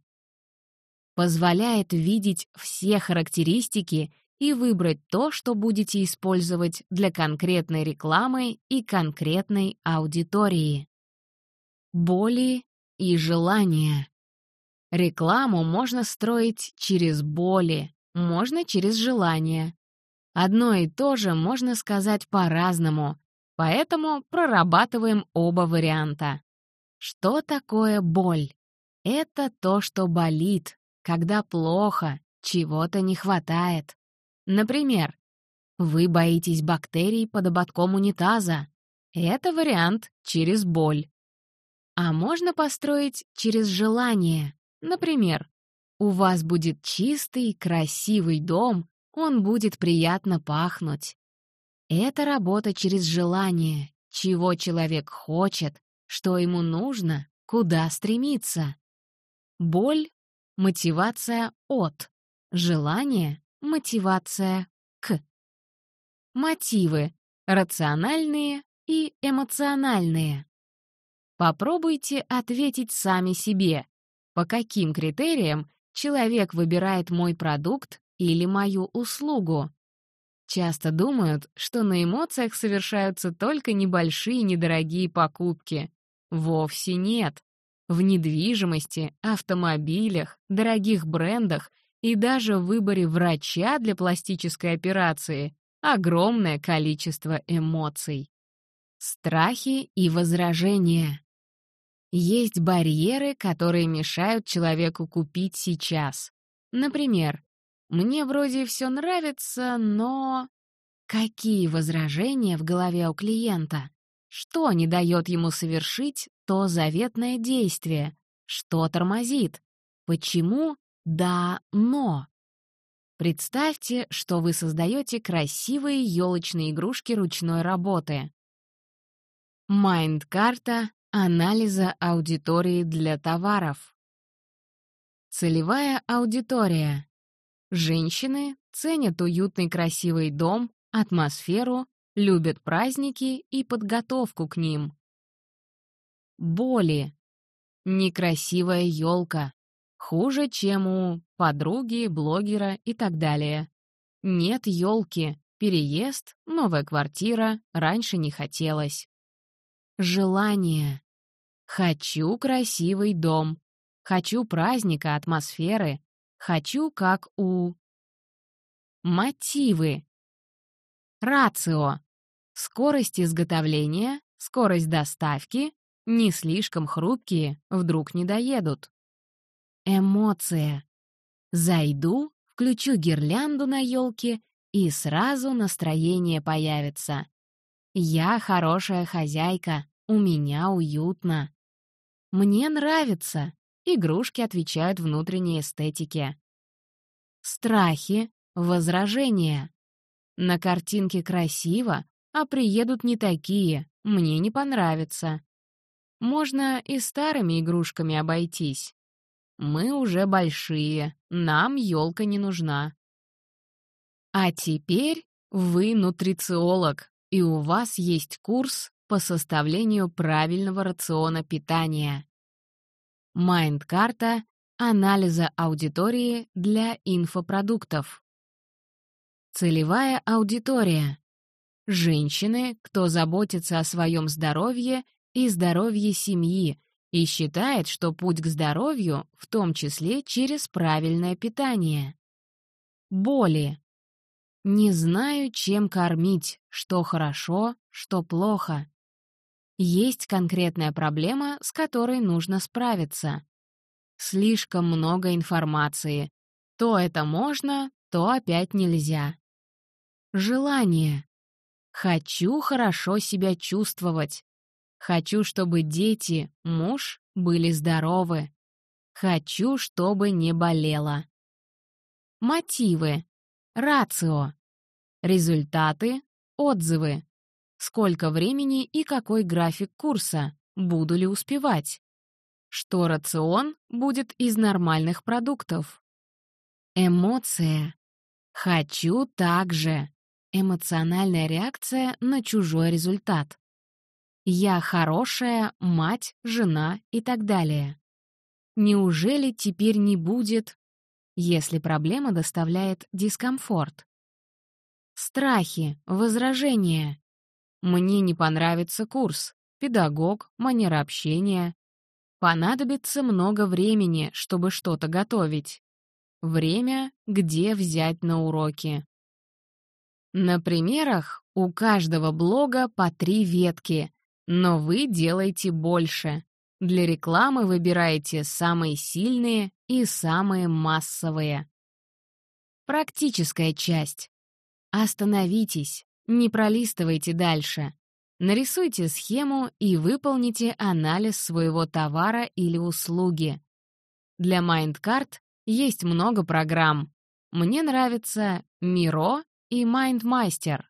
Позволяет видеть все характеристики и выбрать то, что будете использовать для конкретной рекламы и конкретной аудитории. Боли и желания. Рекламу можно строить через боли, можно через желания. Одно и то же можно сказать по-разному, поэтому прорабатываем оба варианта. Что такое боль? Это то, что болит, когда плохо, чего-то не хватает. Например, вы боитесь бактерий под ободком унитаза. Это вариант через боль. А можно построить через желание. Например, у вас будет чистый, красивый дом, он будет приятно пахнуть. Это работа через желание, чего человек хочет, что ему нужно, куда стремиться. Боль — мотивация от, желание мотивация к. Мотивы — рациональные и эмоциональные. Попробуйте ответить сами себе, по каким критериям человек выбирает мой продукт или мою услугу. Часто думают, что на эмоциях совершаются только небольшие недорогие покупки. Вовсе нет. В недвижимости, автомобилях, дорогих брендах и даже в выборе врача для пластической операции огромное количество эмоций. Страхи и возражения. Есть барьеры, которые мешают человеку купить сейчас. Например, «Мне вроде все нравится, но...» Какие возражения в голове у клиента? Что не дает ему совершить то заветное действие? Что тормозит? Почему «да, но»? Представьте, что вы создаете красивые елочные игрушки ручной работы. Майнд-карта анализа аудитории для товаров. Целевая аудитория. Женщины ценят уютный красивый дом, атмосферу, любят праздники и подготовку к ним. Боли. Некрасивая елка. Хуже, чем у подруги, блогера и так далее. Нет елки, переезд, новая квартира, раньше не хотелось. Желание. Хочу красивый дом. Хочу праздника, атмосферы. Хочу, как у... Мотивы. Рацио. Скорость изготовления, скорость доставки, не слишком хрупкие, вдруг не доедут. Эмоция. Зайду, включу гирлянду на елке, и сразу настроение появится. Я хорошая хозяйка, у меня уютно. Мне нравится. Игрушки отвечают внутренней эстетике. Страхи, возражения. На картинке красиво, а приедут не такие, мне не понравится. Можно и старыми игрушками обойтись. Мы уже большие, нам елка не нужна. А теперь вы нутрициолог, и у вас есть курс по составлению правильного рациона питания. Майнд-карта анализа аудитории для инфопродуктов. Целевая аудитория. Женщины, кто заботится о своем здоровье и здоровье семьи и считает, что путь к здоровью в том числе через правильное питание. Боли. Не знаю, чем кормить, что хорошо, что плохо. Есть конкретная проблема, с которой нужно справиться. Слишком много информации. То это можно, то опять нельзя. Желание. Хочу хорошо себя чувствовать. Хочу, чтобы дети, муж были здоровы. Хочу, чтобы не болело. Мотивы. Рацио. Результаты. Отзывы. Сколько времени и какой график курса? Буду ли успевать? Что рацион будет из нормальных продуктов? Эмоция. Хочу так же. Эмоциональная реакция на чужой результат. Я хорошая мать, жена и так далее. Неужели теперь не будет, если проблема доставляет дискомфорт? Страхи, возражения. Мне не понравится курс, педагог, манера общения. Понадобится много времени, чтобы что-то готовить. Время, где взять на уроки. На примерах у каждого блога по три ветки, но вы делаете больше. Для рекламы выбираете самые сильные и самые массовые. Практическая часть. Остановитесь, не пролистывайте дальше. Нарисуйте схему и выполните анализ своего товара или услуги. Для MindCard есть много программ. Мне нравятся Miro и MindMaster.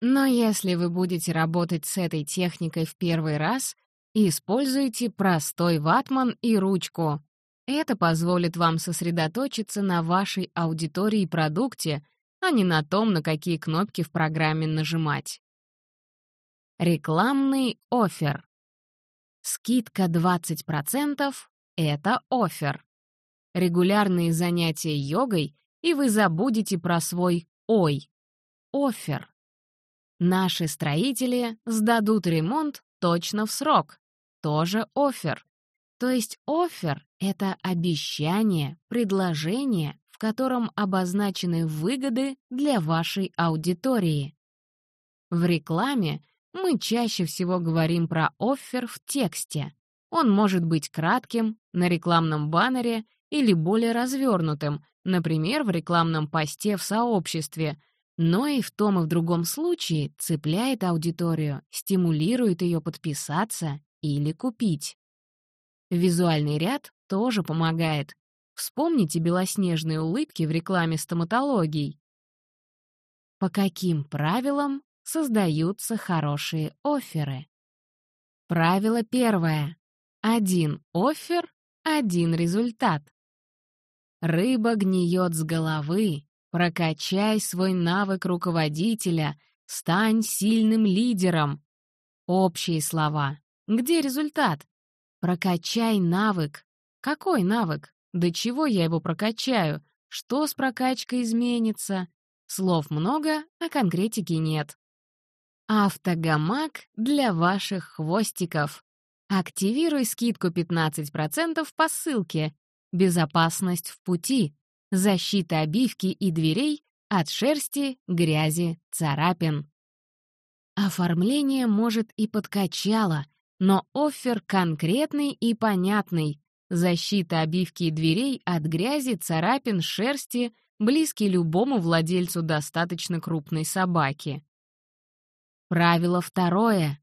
Но если вы будете работать с этой техникой в первый раз, используйте простой ватман и ручку. Это позволит вам сосредоточиться на вашей аудитории и продукте — а не на том, на какие кнопки в программе нажимать. Рекламный офер. Скидка 20% — это офер. Регулярные занятия йогой, и вы забудете про свой «ой». оффер. Наши строители сдадут ремонт точно в срок. Тоже оффер. То есть оффер — это обещание, предложение, в котором обозначены выгоды для вашей аудитории. В рекламе мы чаще всего говорим про оффер в тексте. Он может быть кратким, на рекламном баннере или более развернутым, например, в рекламном посте в сообществе, но и в том и в другом случае цепляет аудиторию, стимулирует ее подписаться или купить. Визуальный ряд тоже помогает. Вспомните белоснежные улыбки в рекламе стоматологий. По каким правилам создаются хорошие офферы? Правило первое. Один оффер — один результат. Рыба гниет с головы. Прокачай свой навык руководителя. Стань сильным лидером. Общие слова. Где результат? Прокачай навык. Какой навык? До чего я его прокачаю? Что с прокачкой изменится? Слов много, а конкретики нет. Автогамак для ваших хвостиков. Активируй скидку 15% по ссылке Безопасность в пути. Защита обивки и дверей от шерсти, грязи, царапин. Оформление, может, и подкачало, но оффер конкретный и понятный. Защита обивки и дверей от грязи, царапин, шерсти, близкий любому владельцу достаточно крупной собаки. Правило второе.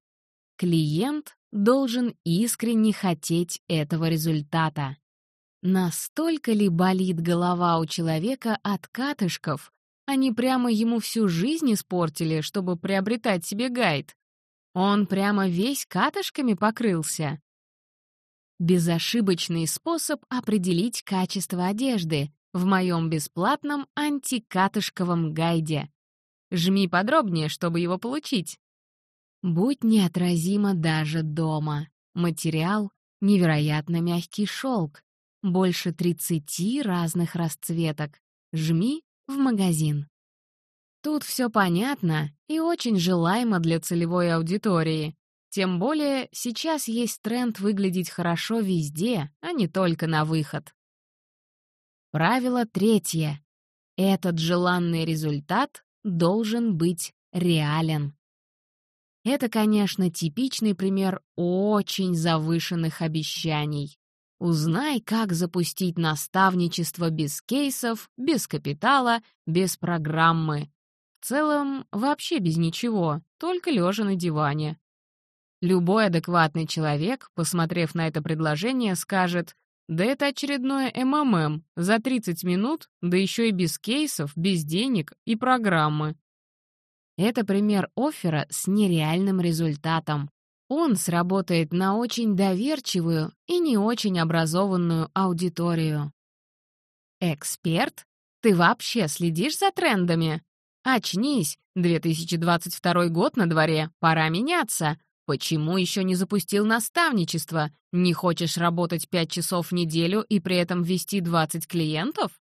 Клиент должен искренне хотеть этого результата. Настолько ли болит голова у человека от катышков? Они прямо ему всю жизнь испортили, чтобы приобретать себе гайд. Он прямо весь катышками покрылся. Безошибочный способ определить качество одежды в моем бесплатном антикатышковом гайде. Жми подробнее, чтобы его получить. Будь неотразимо даже дома. Материал — невероятно мягкий шелк, больше 30 разных расцветок. Жми в магазин. Тут все понятно и очень желаемо для целевой аудитории. Тем более сейчас есть тренд выглядеть хорошо везде, а не только на выход. Правило третье. Этот желанный результат должен быть реален. Это, конечно, типичный пример очень завышенных обещаний. Узнай, как запустить наставничество без кейсов, без капитала, без программы. В целом, вообще без ничего, только лежа на диване. Любой адекватный человек, посмотрев на это предложение, скажет, да это очередное МММ, за 30 минут, да еще и без кейсов, без денег и программы. Это пример оффера с нереальным результатом. Он сработает на очень доверчивую и не очень образованную аудиторию. Эксперт? Ты вообще следишь за трендами? Очнись, 2022 год на дворе, пора меняться. Почему еще не запустил наставничество? Не хочешь работать 5 часов в неделю и при этом вести 20 клиентов?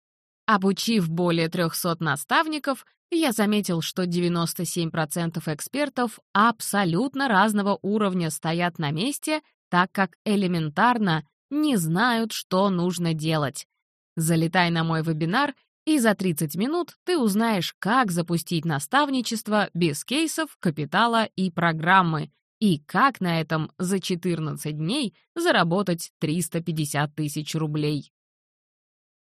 Обучив более 300 наставников, я заметил, что 97% экспертов абсолютно разного уровня стоят на месте, так как элементарно не знают, что нужно делать. Залетай на мой вебинар, и за 30 минут ты узнаешь, как запустить наставничество без кейсов, капитала и программы, и как на этом за 14 дней заработать 350 тысяч рублей.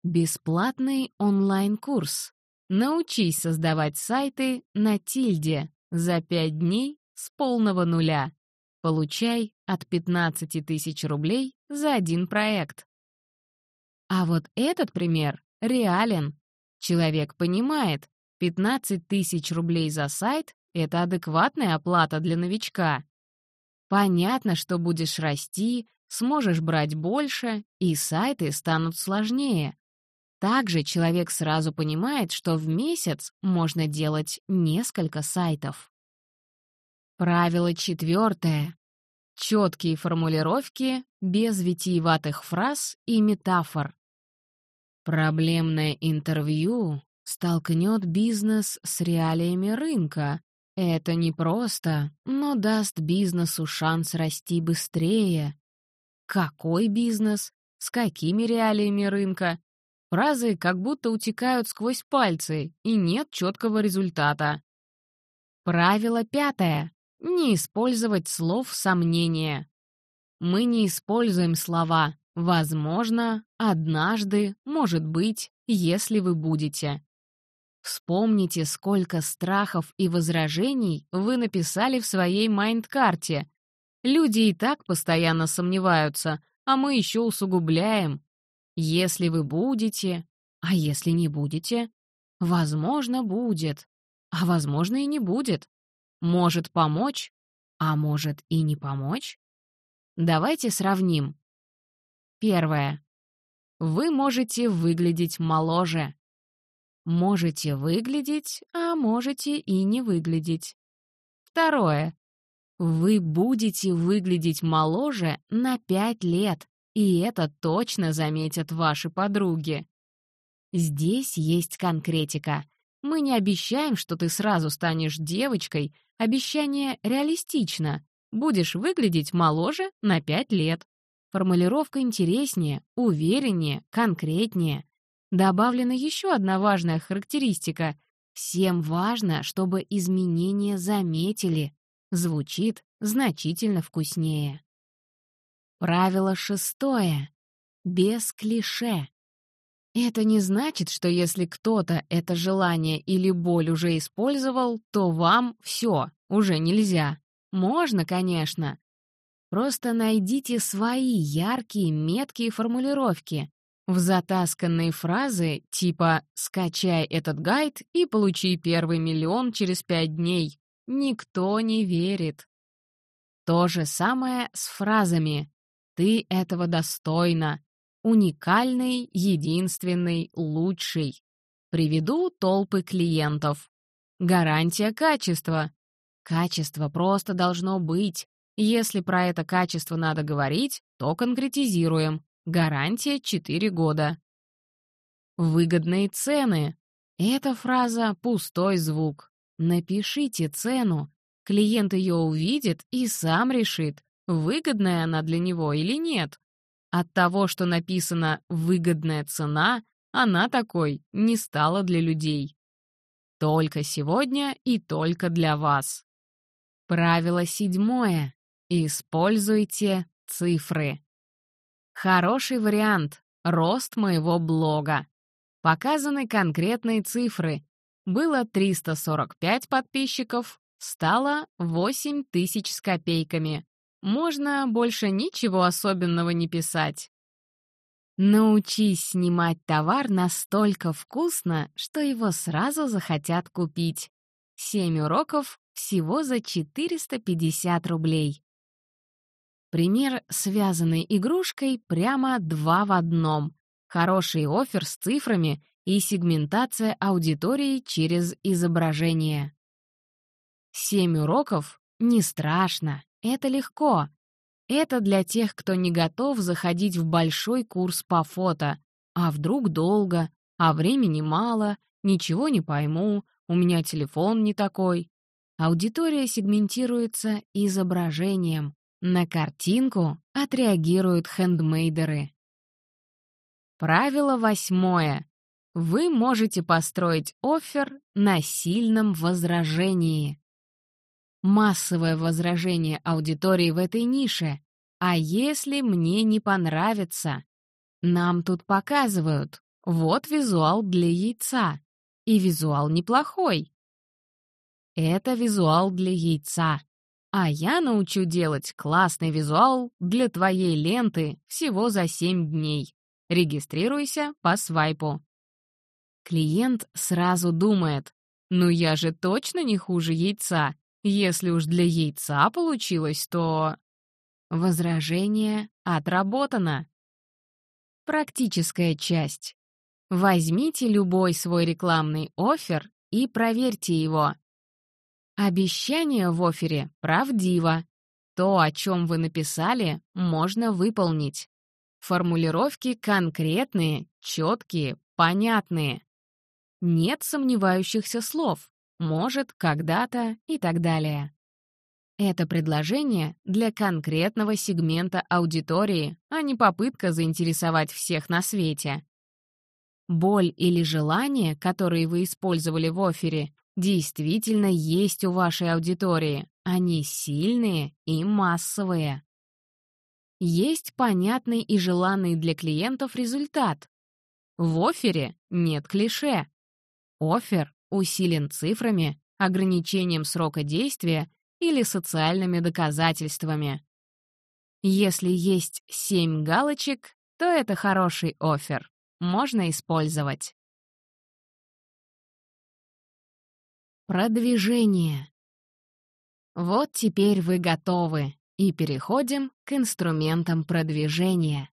Бесплатный онлайн-курс Научись создавать сайты на тильде за 5 дней с полного нуля. Получай от 15 тысяч рублей за один проект. А вот этот пример реален. Человек понимает, 15 тысяч рублей за сайт — это адекватная оплата для новичка. Понятно, что будешь расти, сможешь брать больше, и сайты станут сложнее. Также человек сразу понимает, что в месяц можно делать несколько сайтов. Правило четвертое. Четкие формулировки без витиеватых фраз и метафор. Проблемное интервью столкнет бизнес с реалиями рынка. Это непросто, но даст бизнесу шанс расти быстрее. Какой бизнес? С какими реалиями рынка? Фразы как будто утекают сквозь пальцы, и нет четкого результата. Правило пятое. Не использовать слов сомнения. Мы не используем слова «возможно», «однажды», «может быть», «если вы будете». Вспомните, сколько страхов и возражений вы написали в своей майнд-карте. Люди и так постоянно сомневаются, а мы еще усугубляем. Если вы будете, а если не будете? Возможно, будет, а возможно и не будет. Может помочь, а может и не помочь? Давайте сравним. Первое. Вы можете выглядеть моложе. Можете выглядеть, а можете и не выглядеть. Второе. Вы будете выглядеть моложе на 5 лет, и это точно заметят ваши подруги. Здесь есть конкретика. Мы не обещаем, что ты сразу станешь девочкой, обещание реалистично. Будешь выглядеть моложе на 5 лет. Формулировка интереснее, увереннее, конкретнее. Добавлена еще одна важная характеристика. Всем важно, чтобы изменения заметили. Звучит значительно вкуснее. Правило шестое. Без клише. Это не значит, что если кто-то это желание или боль уже использовал, то вам все, уже нельзя. Можно, конечно. Просто найдите свои яркие, меткие формулировки. В затасканные фразы типа «скачай этот гайд и получи первый миллион через пять дней» никто не верит. То же самое с фразами «ты этого достойна», «уникальный», «единственный», «лучший». Приведу толпы клиентов. Гарантия качества. Качество просто должно быть. Если про это качество надо говорить, то конкретизируем. Гарантия 4 года. Выгодные цены. Эта фраза — пустой звук. Напишите цену. Клиент ее увидит и сам решит, выгодная она для него или нет. От того, что написано «выгодная цена», она такой не стала для людей. Только сегодня и только для вас. Правило седьмое. Используйте цифры. Хороший вариант — рост моего блога. Показаны конкретные цифры. Было 345 подписчиков, стало 8 тысяч с копейками. Можно больше ничего особенного не писать. Научись снимать товар настолько вкусно, что его сразу захотят купить. Семь уроков всего за 450 рублей. Пример связанной игрушкой прямо два в одном. Хороший офер с цифрами и сегментация аудитории через изображение. Семь уроков — не страшно, это легко. Это для тех, кто не готов заходить в большой курс по фото. А вдруг долго, а времени мало, ничего не пойму, у меня телефон не такой. Аудитория сегментируется изображением. На картинку отреагируют хендмейдеры. Правило восьмое. Вы можете построить офер на сильном возражении. Массовое возражение аудитории в этой нише. А если мне не понравится? Нам тут показывают. Вот визуал для яйца. И визуал неплохой. Это визуал для яйца. А я научу делать классный визуал для твоей ленты всего за 7 дней. Регистрируйся по свайпу. Клиент сразу думает, ну я же точно не хуже яйца. Если уж для яйца получилось, то... Возражение отработано. Практическая часть. Возьмите любой свой рекламный офер и проверьте его. Обещание в офере правдиво. То, о чем вы написали, можно выполнить. Формулировки конкретные, четкие, понятные. Нет сомневающихся слов. Может, когда-то и так далее. Это предложение для конкретного сегмента аудитории, а не попытка заинтересовать всех на свете. Боль или желание, которые вы использовали в офере, действительно есть у вашей аудитории. Они сильные и массовые. Есть понятный и желанный для клиентов результат. В офере нет клише. Офер усилен цифрами, ограничением срока действия или социальными доказательствами. Если есть семь галочек, то это хороший офер. Можно использовать. Продвижение. Вот теперь вы готовы, и переходим к инструментам продвижения.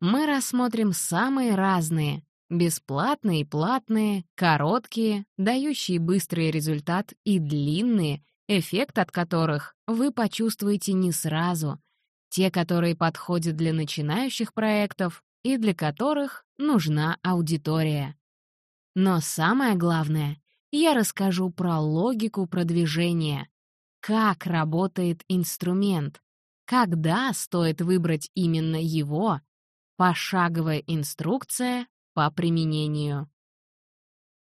Мы рассмотрим самые разные, бесплатные и платные, короткие, дающие быстрый результат и длинные, эффект от которых вы почувствуете не сразу, те, которые подходят для начинающих проектов и для которых нужна аудитория. Но самое главное, я расскажу про логику продвижения, как работает инструмент, когда стоит выбрать именно его, пошаговая инструкция по применению.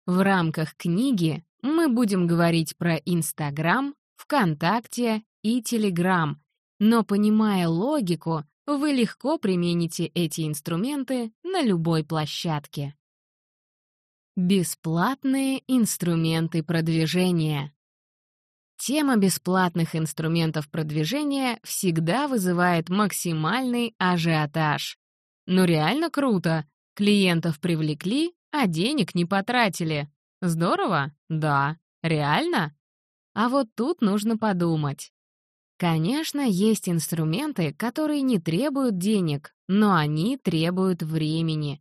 В рамках книги мы будем говорить про Инстаграм, ВКонтакте и Телеграм, но, понимая логику, вы легко примените эти инструменты на любой площадке. Бесплатные инструменты продвижения. Тема бесплатных инструментов продвижения всегда вызывает максимальный ажиотаж. Но реально круто. Клиентов привлекли, а денег не потратили. Здорово? Да. Реально? А вот тут нужно подумать. Конечно, есть инструменты, которые не требуют денег, но они требуют времени.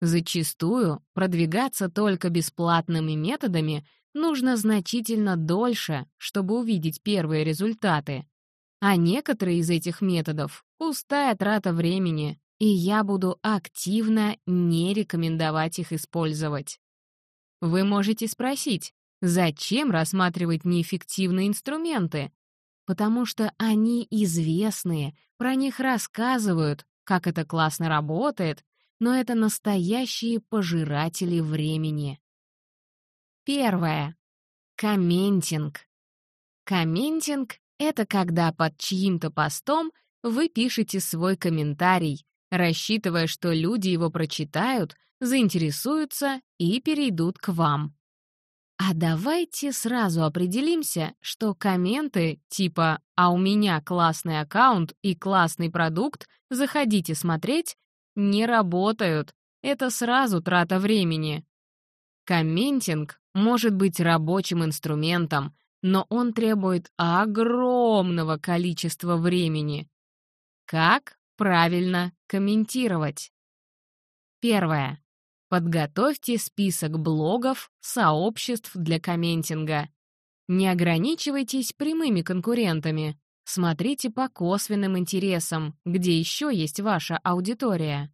Зачастую продвигаться только бесплатными методами нужно значительно дольше, чтобы увидеть первые результаты. А некоторые из этих методов — пустая трата времени, и я буду активно не рекомендовать их использовать. Вы можете спросить, зачем рассматривать неэффективные инструменты? Потому что они известные, про них рассказывают, как это классно работает, но это настоящие пожиратели времени. Первое. Комментинг. Комментинг — это когда под чьим-то постом вы пишете свой комментарий, рассчитывая, что люди его прочитают, заинтересуются и перейдут к вам. А давайте сразу определимся, что комменты типа «А у меня классный аккаунт и классный продукт, заходите смотреть» не работают. Это сразу трата времени. Комментинг может быть рабочим инструментом, но он требует огромного количества времени. Как правильно комментировать? Первое. Подготовьте список блогов, сообществ для комментинга. Не ограничивайтесь прямыми конкурентами. Смотрите по косвенным интересам, где еще есть ваша аудитория.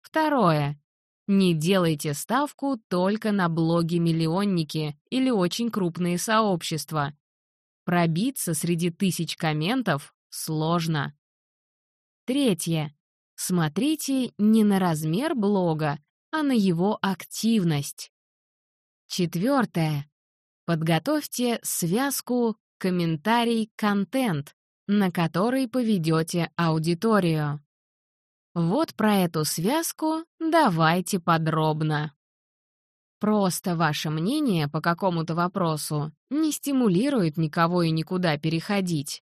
Второе. Не делайте ставку только на блоги-миллионники или очень крупные сообщества. Пробиться среди тысяч комментов сложно. Третье. Смотрите не на размер блога, а на его активность. Четвертое. Подготовьте связку комментарий-контент, на который поведете аудиторию. Вот про эту связку давайте подробно. Просто ваше мнение по какому-то вопросу не стимулирует никого и никуда переходить.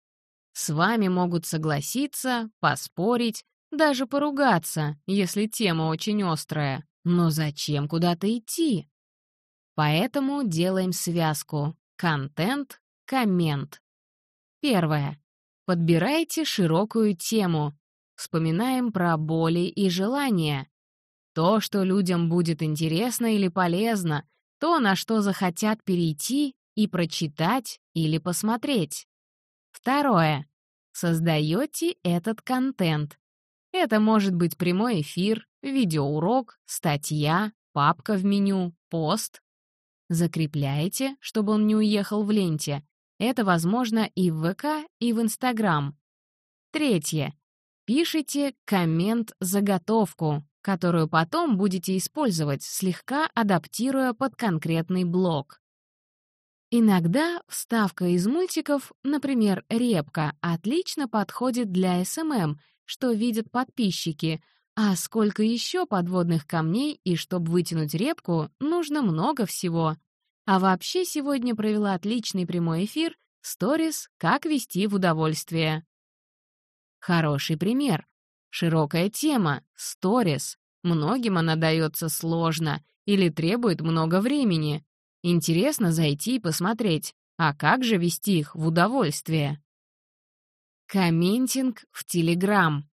С вами могут согласиться, поспорить, даже поругаться, если тема очень острая. Но зачем куда-то идти? Поэтому делаем связку «контент», «коммент». Первое. Подбирайте широкую тему, Вспоминаем про боли и желания. То, что людям будет интересно или полезно, то, на что захотят перейти и прочитать или посмотреть. Второе. Создаете этот контент. Это может быть прямой эфир, видеоурок, статья, папка в меню, пост. Закрепляете, чтобы он не уехал в ленте. Это возможно и в ВК, и в Инстаграм. Третье. Пишите коммент-заготовку, которую потом будете использовать, слегка адаптируя под конкретный блок. Иногда вставка из мультиков, например, «Репка», отлично подходит для SMM, что видят подписчики, а сколько еще подводных камней, и чтобы вытянуть репку, нужно много всего. А вообще сегодня провела отличный прямой эфир «Сторис. Как вести в удовольствие». Хороший пример. Широкая тема — «Сторис». Многим она дается сложно или требует много времени. Интересно зайти и посмотреть, а как же вести их в удовольствие? Комментинг в Телеграм.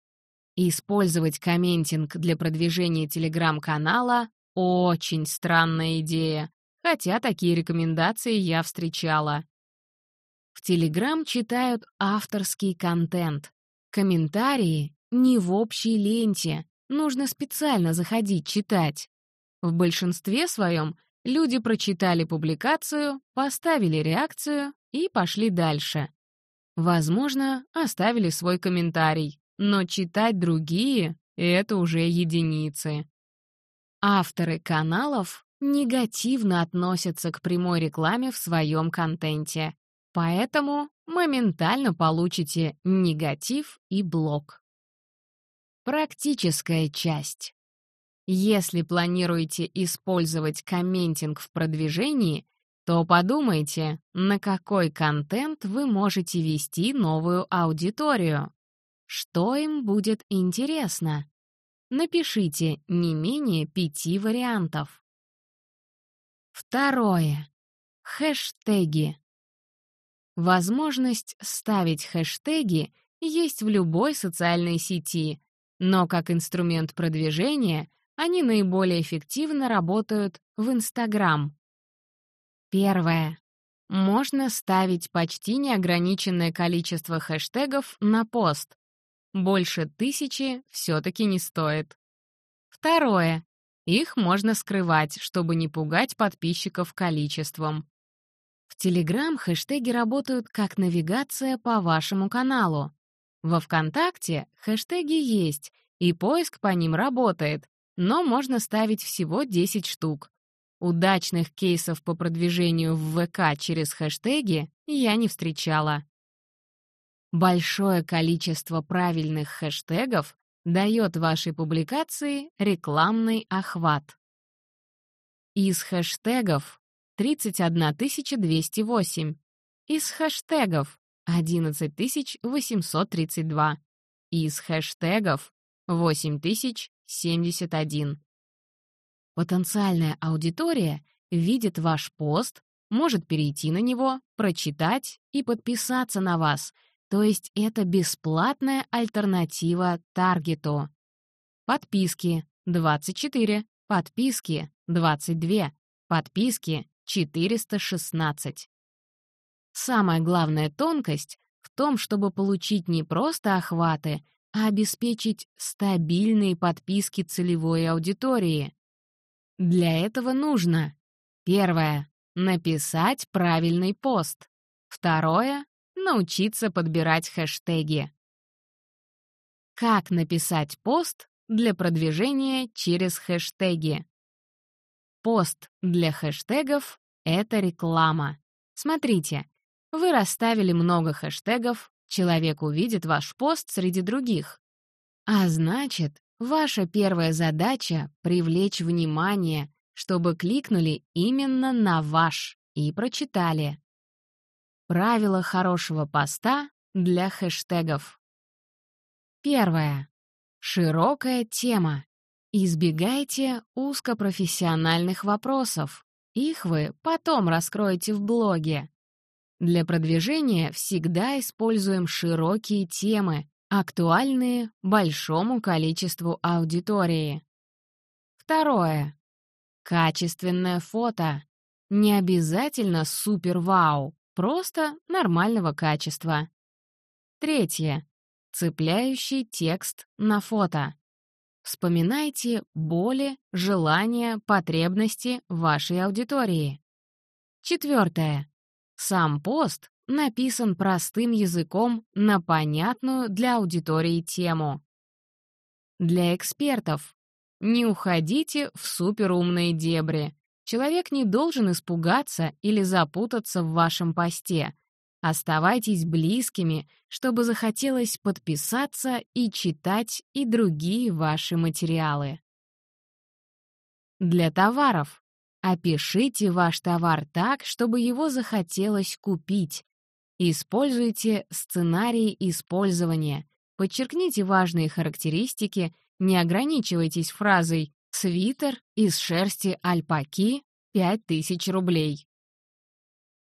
Использовать комментинг для продвижения Телеграм-канала — очень странная идея, хотя такие рекомендации я встречала. В Телеграм читают авторский контент. Комментарии не в общей ленте, нужно специально заходить читать. В большинстве своем люди прочитали публикацию, поставили реакцию и пошли дальше. Возможно, оставили свой комментарий, но читать другие — это уже единицы. Авторы каналов негативно относятся к прямой рекламе в своем контенте, поэтому моментально получите негатив и блок. Практическая часть. Если планируете использовать комментинг в продвижении, то подумайте, на какой контент вы можете вести новую аудиторию. Что им будет интересно? Напишите не менее пяти вариантов. Второе. Хэштеги. Возможность ставить хэштеги есть в любой социальной сети, но как инструмент продвижения они наиболее эффективно работают в Инстаграм. Первое. Можно ставить почти неограниченное количество хэштегов на пост. Больше тысячи все-таки не стоит. Второе. Их можно скрывать, чтобы не пугать подписчиков количеством. В Телеграм хэштеги работают как навигация по вашему каналу. Во ВКонтакте хэштеги есть, и поиск по ним работает, но можно ставить всего 10 штук. Удачных кейсов по продвижению в ВК через хэштеги я не встречала. Большое количество правильных хэштегов дает вашей публикации рекламный охват. Из хэштегов 31 208. Из хэштегов 11 832. Из хэштегов 8071. Потенциальная аудитория видит ваш пост, может перейти на него, прочитать и подписаться на вас, то есть это бесплатная альтернатива таргету. Подписки — 24, подписки — 22, подписки — 416. Самая главная тонкость в том, чтобы получить не просто охваты, а обеспечить стабильные подписки целевой аудитории. Для этого нужно первое — написать правильный пост, второе — научиться подбирать хэштеги. Как написать пост для продвижения через хэштеги? Пост для хэштегов — это реклама. Смотрите, вы расставили много хэштегов, Человек увидит ваш пост среди других. А значит, ваша первая задача — привлечь внимание, чтобы кликнули именно на ваш и прочитали. Правила хорошего поста для хэштегов. Первое. Широкая тема. Избегайте узкопрофессиональных вопросов. Их вы потом раскроете в блоге. Для продвижения всегда используем широкие темы, актуальные большому количеству аудитории. Второе. Качественное фото. Не обязательно супер-вау, просто нормального качества. Третье. Цепляющий текст на фото. Вспоминайте боли, желания, потребности вашей аудитории. Четвертое. Сам пост написан простым языком на понятную для аудитории тему. Для экспертов. Не уходите в суперумные дебри. Человек не должен испугаться или запутаться в вашем посте. Оставайтесь близкими, чтобы захотелось подписаться и читать и другие ваши материалы. Для товаров. Опишите ваш товар так, чтобы его захотелось купить. Используйте сценарии использования. Подчеркните важные характеристики, не ограничивайтесь фразой «свитер из шерсти альпаки 5000 рублей».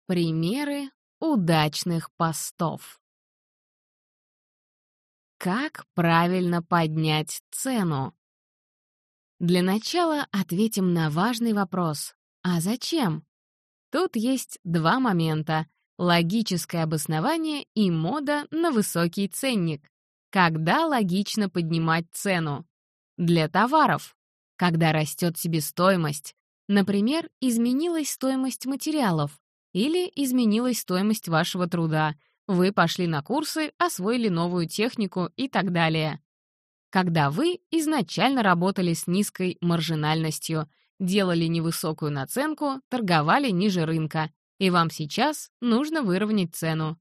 Примеры удачных постов. Как правильно поднять цену? Для начала ответим на важный вопрос. А зачем? Тут есть два момента — логическое обоснование и мода на высокий ценник. Когда логично поднимать цену? Для товаров. Когда растет себестоимость. Например, изменилась стоимость материалов. Или изменилась стоимость вашего труда, вы пошли на курсы, освоили новую технику и так далее. Когда вы изначально работали с низкой маржинальностью, делали невысокую наценку, торговали ниже рынка, и вам сейчас нужно выровнять цену.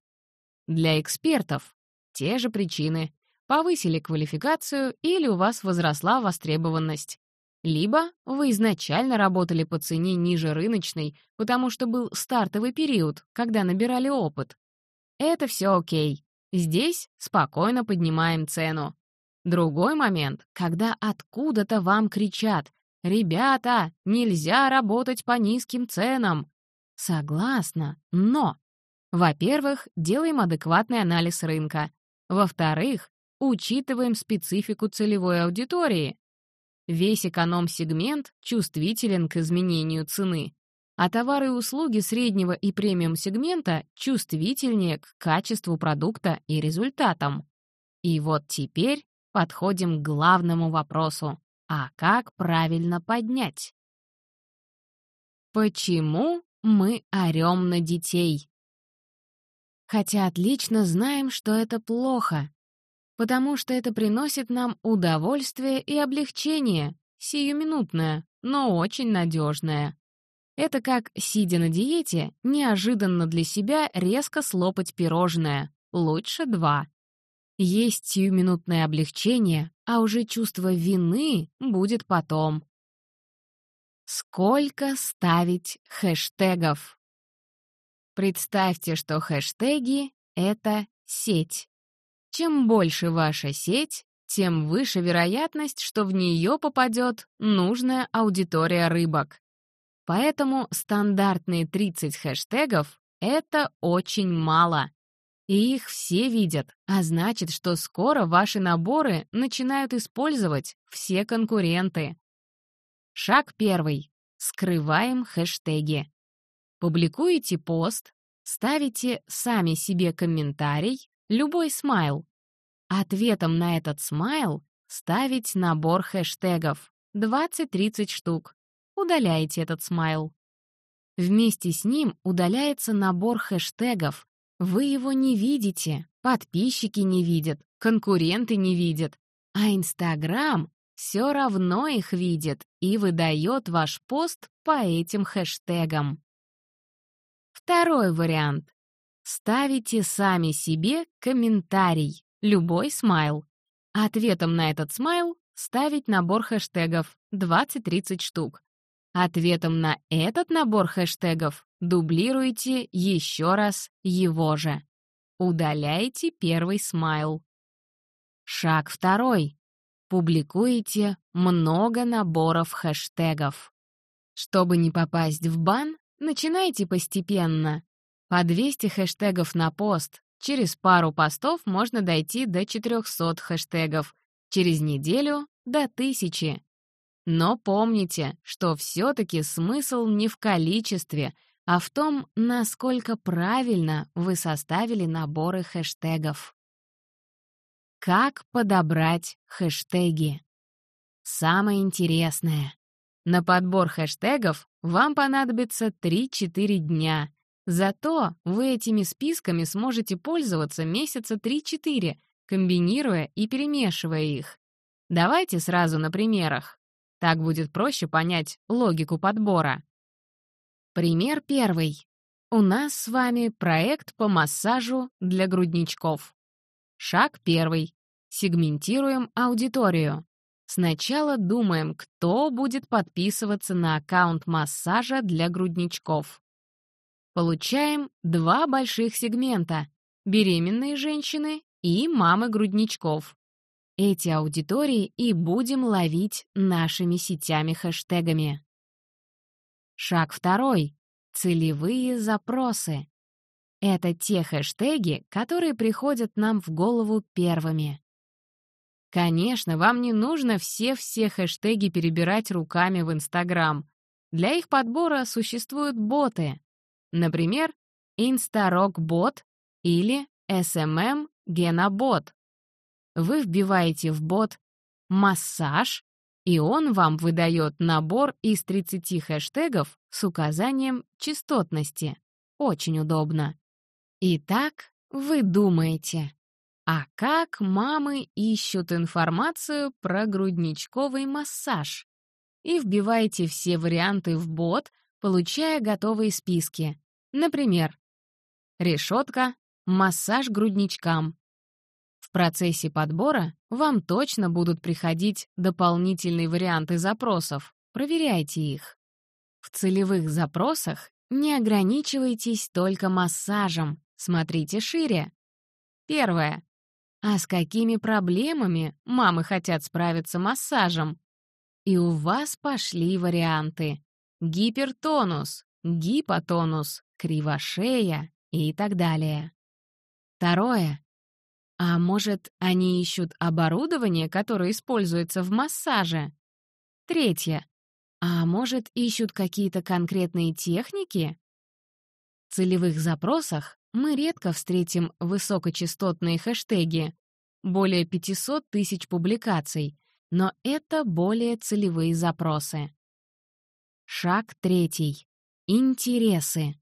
Для экспертов те же причины. Повысили квалификацию или у вас возросла востребованность. Либо вы изначально работали по цене ниже рыночной, потому что был стартовый период, когда набирали опыт. Это все окей. Здесь спокойно поднимаем цену. Другой момент, когда откуда-то вам кричат «Ребята, нельзя работать по низким ценам!» Согласна, но... Во-первых, делаем адекватный анализ рынка. Во-вторых, учитываем специфику целевой аудитории. Весь эконом-сегмент чувствителен к изменению цены, а товары и услуги среднего и премиум-сегмента чувствительнее к качеству продукта и результатам. И вот теперь подходим к главному вопросу. А как правильно поднять? Почему мы орем на детей? Хотя отлично знаем, что это плохо, потому что это приносит нам удовольствие и облегчение, сиюминутное, но очень надежное. Это как, сидя на диете, неожиданно для себя резко слопать пирожное, лучше два. Есть сиюминутное облегчение, а уже чувство вины будет потом. Сколько ставить хэштегов? Представьте, что хэштеги — это сеть. Чем больше ваша сеть, тем выше вероятность, что в нее попадет нужная аудитория рыбок. Поэтому стандартные 30 хэштегов — это очень мало. И их все видят, а значит, что скоро ваши наборы начинают использовать все конкуренты. Шаг первый. Скрываем хэштеги. Публикуете пост, ставите сами себе комментарий, любой смайл. Ответом на этот смайл ставить набор хэштегов 20-30 штук. Удаляете этот смайл. Вместе с ним удаляется набор хэштегов. Вы его не видите, подписчики не видят, конкуренты не видят, а Инстаграм все равно их видит и выдает ваш пост по этим хэштегам. Второй вариант. Ставите сами себе комментарий, любой смайл. Ответом на этот смайл ставить набор хэштегов 20-30 штук. Ответом на этот набор хэштегов дублируйте еще раз его же. Удаляйте первый смайл. Шаг второй. Публикуете много наборов хэштегов. Чтобы не попасть в бан, начинайте постепенно. По 200 хэштегов на пост. Через пару постов можно дойти до 400 хэштегов. Через неделю — до 1000. Но помните, что все-таки смысл не в количестве, а в том, насколько правильно вы составили наборы хэштегов. Как подобрать хэштеги? самое интересное. На подбор хэштегов вам понадобится 3-4 дня. Зато вы этими списками сможете пользоваться месяца 3-4, комбинируя и перемешивая их. Давайте сразу на примерах. Так будет проще понять логику подбора. Пример первый. У нас с вами проект по массажу для грудничков. Шаг первый. Сегментируем аудиторию. Сначала думаем, кто будет подписываться на аккаунт массажа для грудничков. Получаем два больших сегмента — беременные женщины и мамы грудничков. Эти аудитории и будем ловить нашими сетями-хэштегами. Шаг второй — целевые запросы. Это те хэштеги, которые приходят нам в голову первыми. Конечно, вам не нужно все-все хэштеги перебирать руками в Инстаграм. Для их подбора существуют боты. Например, Instarok-бот или SMM-генобот. Вы вбиваете в бот «массаж», и он вам выдает набор из 30 хэштегов с указанием частотности. Очень удобно. Итак, вы думаете, а как мамы ищут информацию про грудничковый массаж? И вбиваете все варианты в бот, получая готовые списки. Например, решетка, массаж грудничкам. В процессе подбора вам точно будут приходить дополнительные варианты запросов. Проверяйте их. В целевых запросах не ограничивайтесь только массажем, смотрите шире. Первое. А с какими проблемами мамы хотят справиться массажем? И у вас пошли варианты. Гипертонус, гипотонус, кривошея и так далее. Второе. А может, они ищут оборудование, которое используется в массаже? Третье. А может, ищут какие-то конкретные техники? В целевых запросах мы редко встретим высокочастотные хэштеги, более 500 тысяч публикаций, но это более целевые запросы. Шаг третий. Интересы.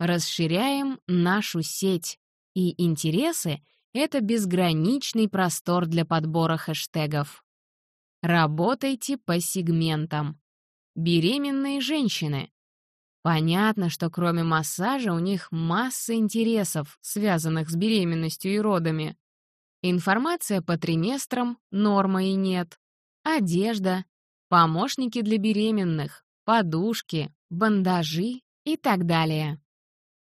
Расширяем нашу сеть. И интересы — это безграничный простор для подбора хэштегов. Работайте по сегментам. Беременные женщины. Понятно, что кроме массажа у них масса интересов, связанных с беременностью и родами. Информация по триместрам, нормы и нет. Одежда, помощники для беременных, подушки, бандажи и так далее.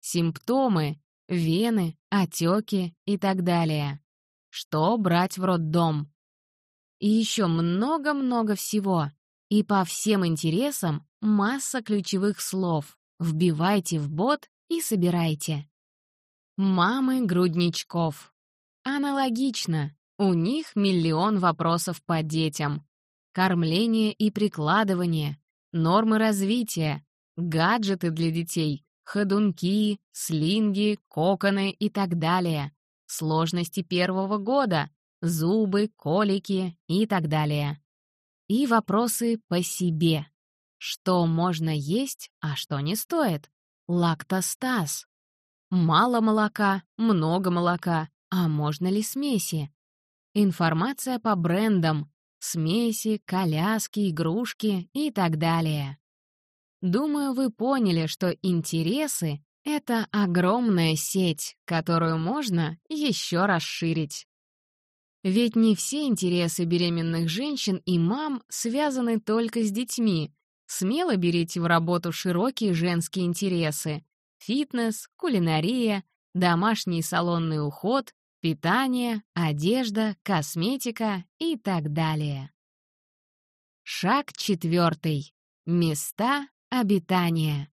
Симптомы, вены, отеки и так далее. Что брать в роддом? И еще много-много всего. И по всем интересам масса ключевых слов. Вбивайте в бот и собирайте. Мамы грудничков. Аналогично. У них миллион вопросов по детям. Кормление и прикладывание, нормы развития, гаджеты для детей, ходунки, слинги, коконы и так далее, сложности первого года, зубы, колики и так далее. И вопросы по себе. Что можно есть, а что не стоит? Лактостаз. Мало молока, много молока, а можно ли смеси? Информация по брендам, смеси, коляски, игрушки и так далее. Думаю, вы поняли, что интересы — это огромная сеть, которую можно еще расширить. Ведь не все интересы беременных женщин и мам связаны только с детьми. Смело берите в работу широкие женские интересы — фитнес, кулинария, домашний салонный уход, питание, одежда, косметика и так далее. Шаг четвертый. Места обитания.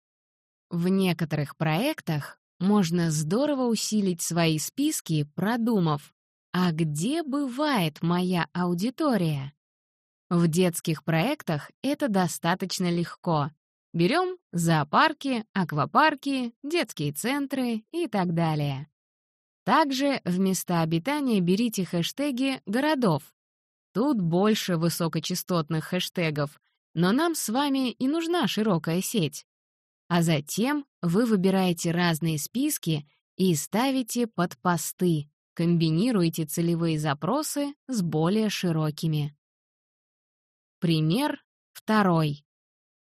В некоторых проектах можно здорово усилить свои списки, продумав, а где бывает моя аудитория? В детских проектах это достаточно легко. Берем зоопарки, аквапарки, детские центры и так далее. Также в места обитания берите хэштеги городов. Тут больше высокочастотных хэштегов, но нам с вами и нужна широкая сеть. А затем вы выбираете разные списки и ставите под посты, комбинируете целевые запросы с более широкими. Пример второй.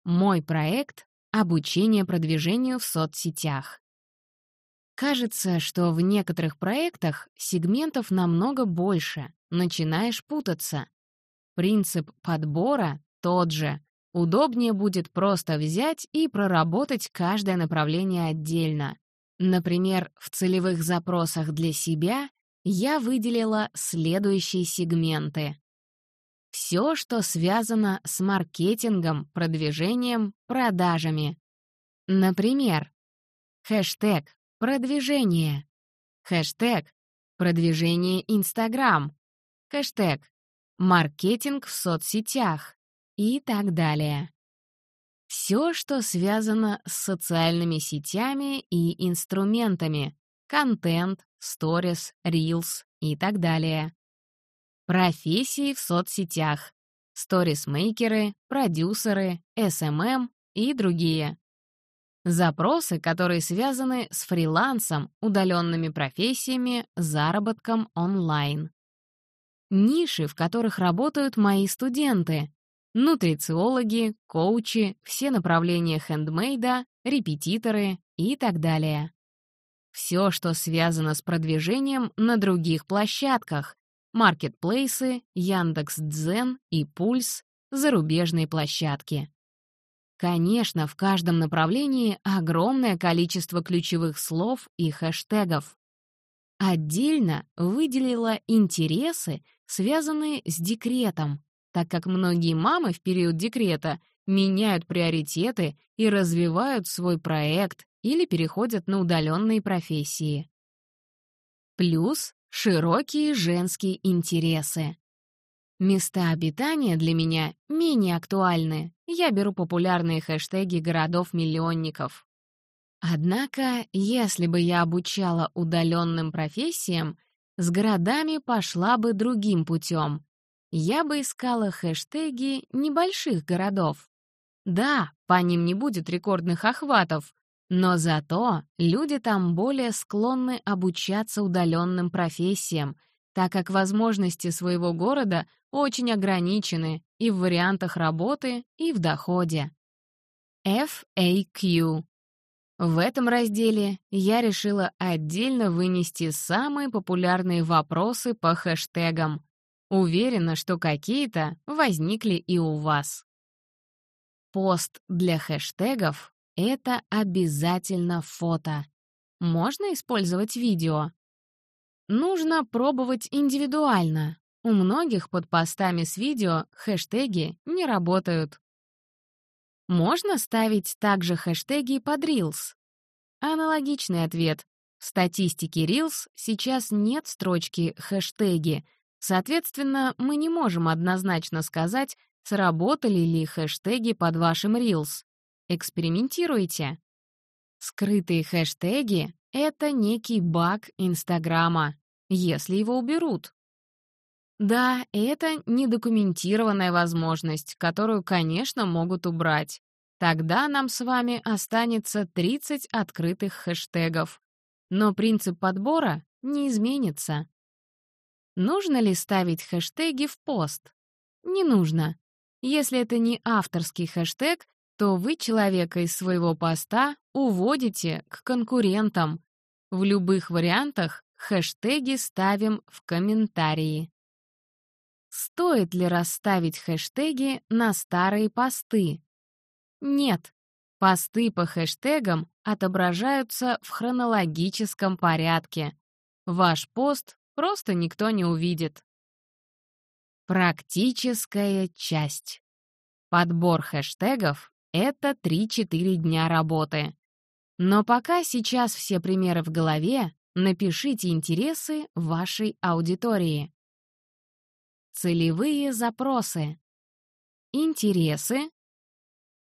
Мой проект «Обучение продвижению в соцсетях». Кажется, что в некоторых проектах сегментов намного больше, начинаешь путаться. Принцип подбора тот же. Удобнее будет просто взять и проработать каждое направление отдельно. Например, в целевых запросах для себя я выделила следующие сегменты. Все, что связано с маркетингом, продвижением, продажами. Например, хэштег «Продвижение», хэштег «Продвижение Инстаграм», хэштег «Маркетинг в соцсетях» и так далее. Все, что связано с социальными сетями и инструментами, контент, сторис, рилс и так далее. Профессии в соцсетях. Сторисмейкеры, продюсеры, SMM и другие. Запросы, которые связаны с фрилансом, удаленными профессиями, заработком онлайн. Ниши, в которых работают мои студенты. Нутрициологи, коучи, все направления хендмейда, репетиторы и так далее. Все, что связано с продвижением на других площадках, маркетплейсы, Яндекс.Дзен и Пульс, зарубежные площадки. Конечно, в каждом направлении огромное количество ключевых слов и хэштегов. Отдельно выделила интересы, связанные с декретом, так как многие мамы в период декрета меняют приоритеты и развивают свой проект или переходят на удаленные профессии. Плюс Широкие женские интересы. Места обитания для меня менее актуальны. Я беру популярные хэштеги городов-миллионников. Однако, если бы я обучала удаленным профессиям, с городами пошла бы другим путем. Я бы искала хэштеги небольших городов. Да, по ним не будет рекордных охватов, но зато люди там более склонны обучаться удаленным профессиям, так как возможности своего города очень ограничены и в вариантах работы, и в доходе. FAQ. В этом разделе я решила отдельно вынести самые популярные вопросы по хэштегам. Уверена, что какие-то возникли и у вас. Пост для хэштегов это обязательно фото. Можно использовать видео? Нужно пробовать индивидуально. У многих под постами с видео хэштеги не работают. Можно ставить также хэштеги под Reels? Аналогичный ответ. В статистике Reels сейчас нет строчки «хэштеги», соответственно, мы не можем однозначно сказать, сработали ли хэштеги под вашим Reels. Экспериментируйте. Скрытые хэштеги — это некий баг Инстаграма, если его уберут. Да, это недокументированная возможность, которую, конечно, могут убрать. Тогда нам с вами останется 30 открытых хэштегов. Но принцип подбора не изменится. Нужно ли ставить хэштеги в пост? Не нужно. Если это не авторский хэштег, то вы человека из своего поста уводите к конкурентам. В любых вариантах хэштеги ставим в комментарии. Стоит ли расставить хэштеги на старые посты? Нет. Посты по хэштегам отображаются в хронологическом порядке. Ваш пост просто никто не увидит. Практическая часть. Подбор хэштегов это 3-4 дня работы. Но пока сейчас все примеры в голове, напишите интересы вашей аудитории. Целевые запросы. Интересы.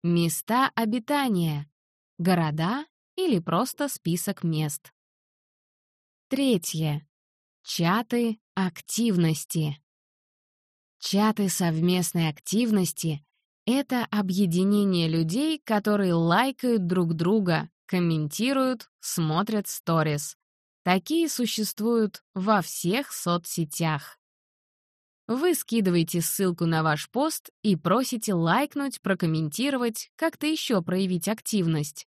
Места обитания. Города или просто список мест. Третье. Чаты активности. Чаты совместной активности — это объединение людей, которые лайкают друг друга, комментируют, смотрят сторис. Такие существуют во всех соцсетях. Вы скидываете ссылку на ваш пост и просите лайкнуть, прокомментировать, как-то еще проявить активность.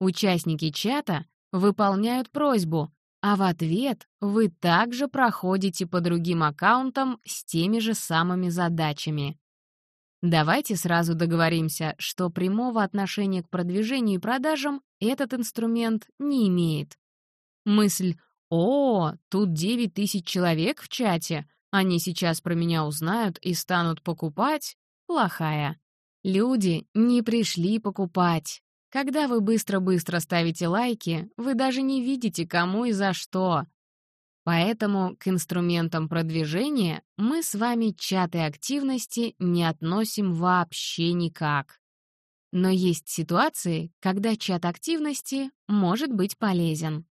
Участники чата выполняют просьбу, а в ответ вы также проходите по другим аккаунтам с теми же самыми задачами. Давайте сразу договоримся, что прямого отношения к продвижению и продажам этот инструмент не имеет. Мысль «О, тут 9 тысяч человек в чате, они сейчас про меня узнают и станут покупать» — плохая. Люди не пришли покупать. Когда вы быстро-быстро ставите лайки, вы даже не видите, кому и за что. Поэтому к инструментам продвижения мы с вами чаты активности не относим вообще никак. Но есть ситуации, когда чат активности может быть полезен.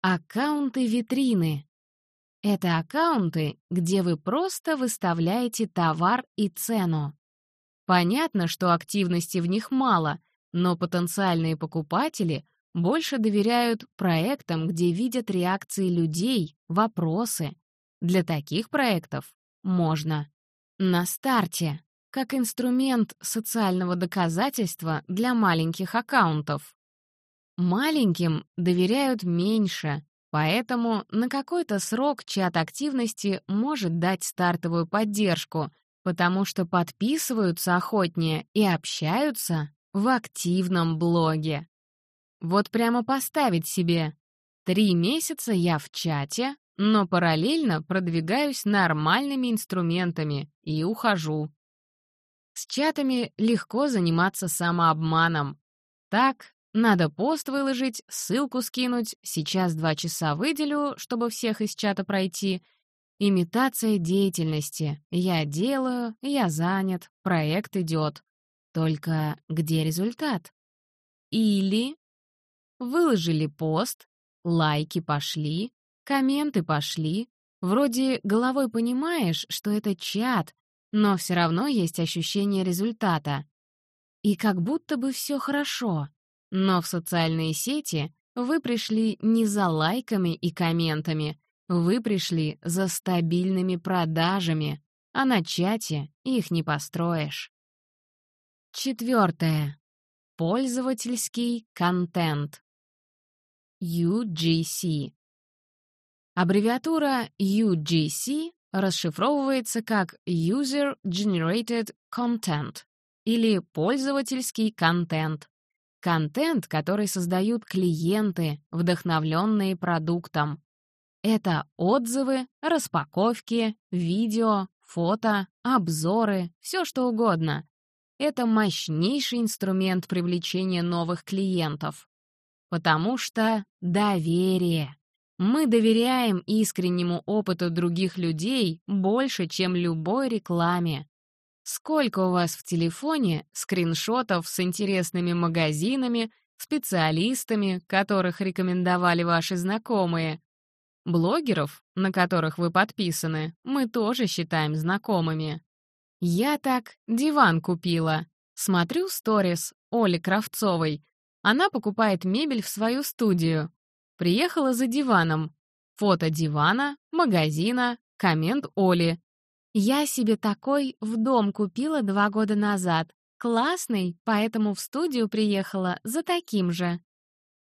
Аккаунты-витрины. Это аккаунты, где вы просто выставляете товар и цену. Понятно, что активности в них мало, но потенциальные покупатели больше доверяют проектам, где видят реакции людей, вопросы. Для таких проектов можно. На старте, как инструмент социального доказательства для маленьких аккаунтов. Маленьким доверяют меньше, поэтому на какой-то срок чат активности может дать стартовую поддержку, потому что подписываются охотнее и общаются в активном блоге. Вот прямо поставить себе «Три месяца я в чате, но параллельно продвигаюсь нормальными инструментами и ухожу». С чатами легко заниматься самообманом. Так, надо пост выложить, ссылку скинуть, сейчас два часа выделю, чтобы всех из чата пройти. Имитация деятельности. Я делаю, я занят, проект идет. Только где результат? Или выложили пост, лайки пошли, комменты пошли, вроде головой понимаешь, что это чат, но все равно есть ощущение результата. И как будто бы все хорошо. Но в социальные сети вы пришли не за лайками и комментами, вы пришли за стабильными продажами, а на чате их не построишь. Четвертое. Пользовательский контент. UGC. Аббревиатура UGC расшифровывается как User Generated Content или пользовательский контент. Контент, который создают клиенты, вдохновленные продуктом. Это отзывы, распаковки, видео, фото, обзоры, все что угодно. Это мощнейший инструмент привлечения новых клиентов. Потому что доверие. Мы доверяем искреннему опыту других людей больше, чем любой рекламе. Сколько у вас в телефоне скриншотов с интересными магазинами, специалистами, которых рекомендовали ваши знакомые? Блогеров, на которых вы подписаны, мы тоже считаем знакомыми. Я так диван купила. Смотрю сторис Оли Кравцовой. Она покупает мебель в свою студию. Приехала за диваном. Фото дивана, магазина, коммент Оли. Я себе такой в дом купила два года назад. Классный, поэтому в студию приехала за таким же.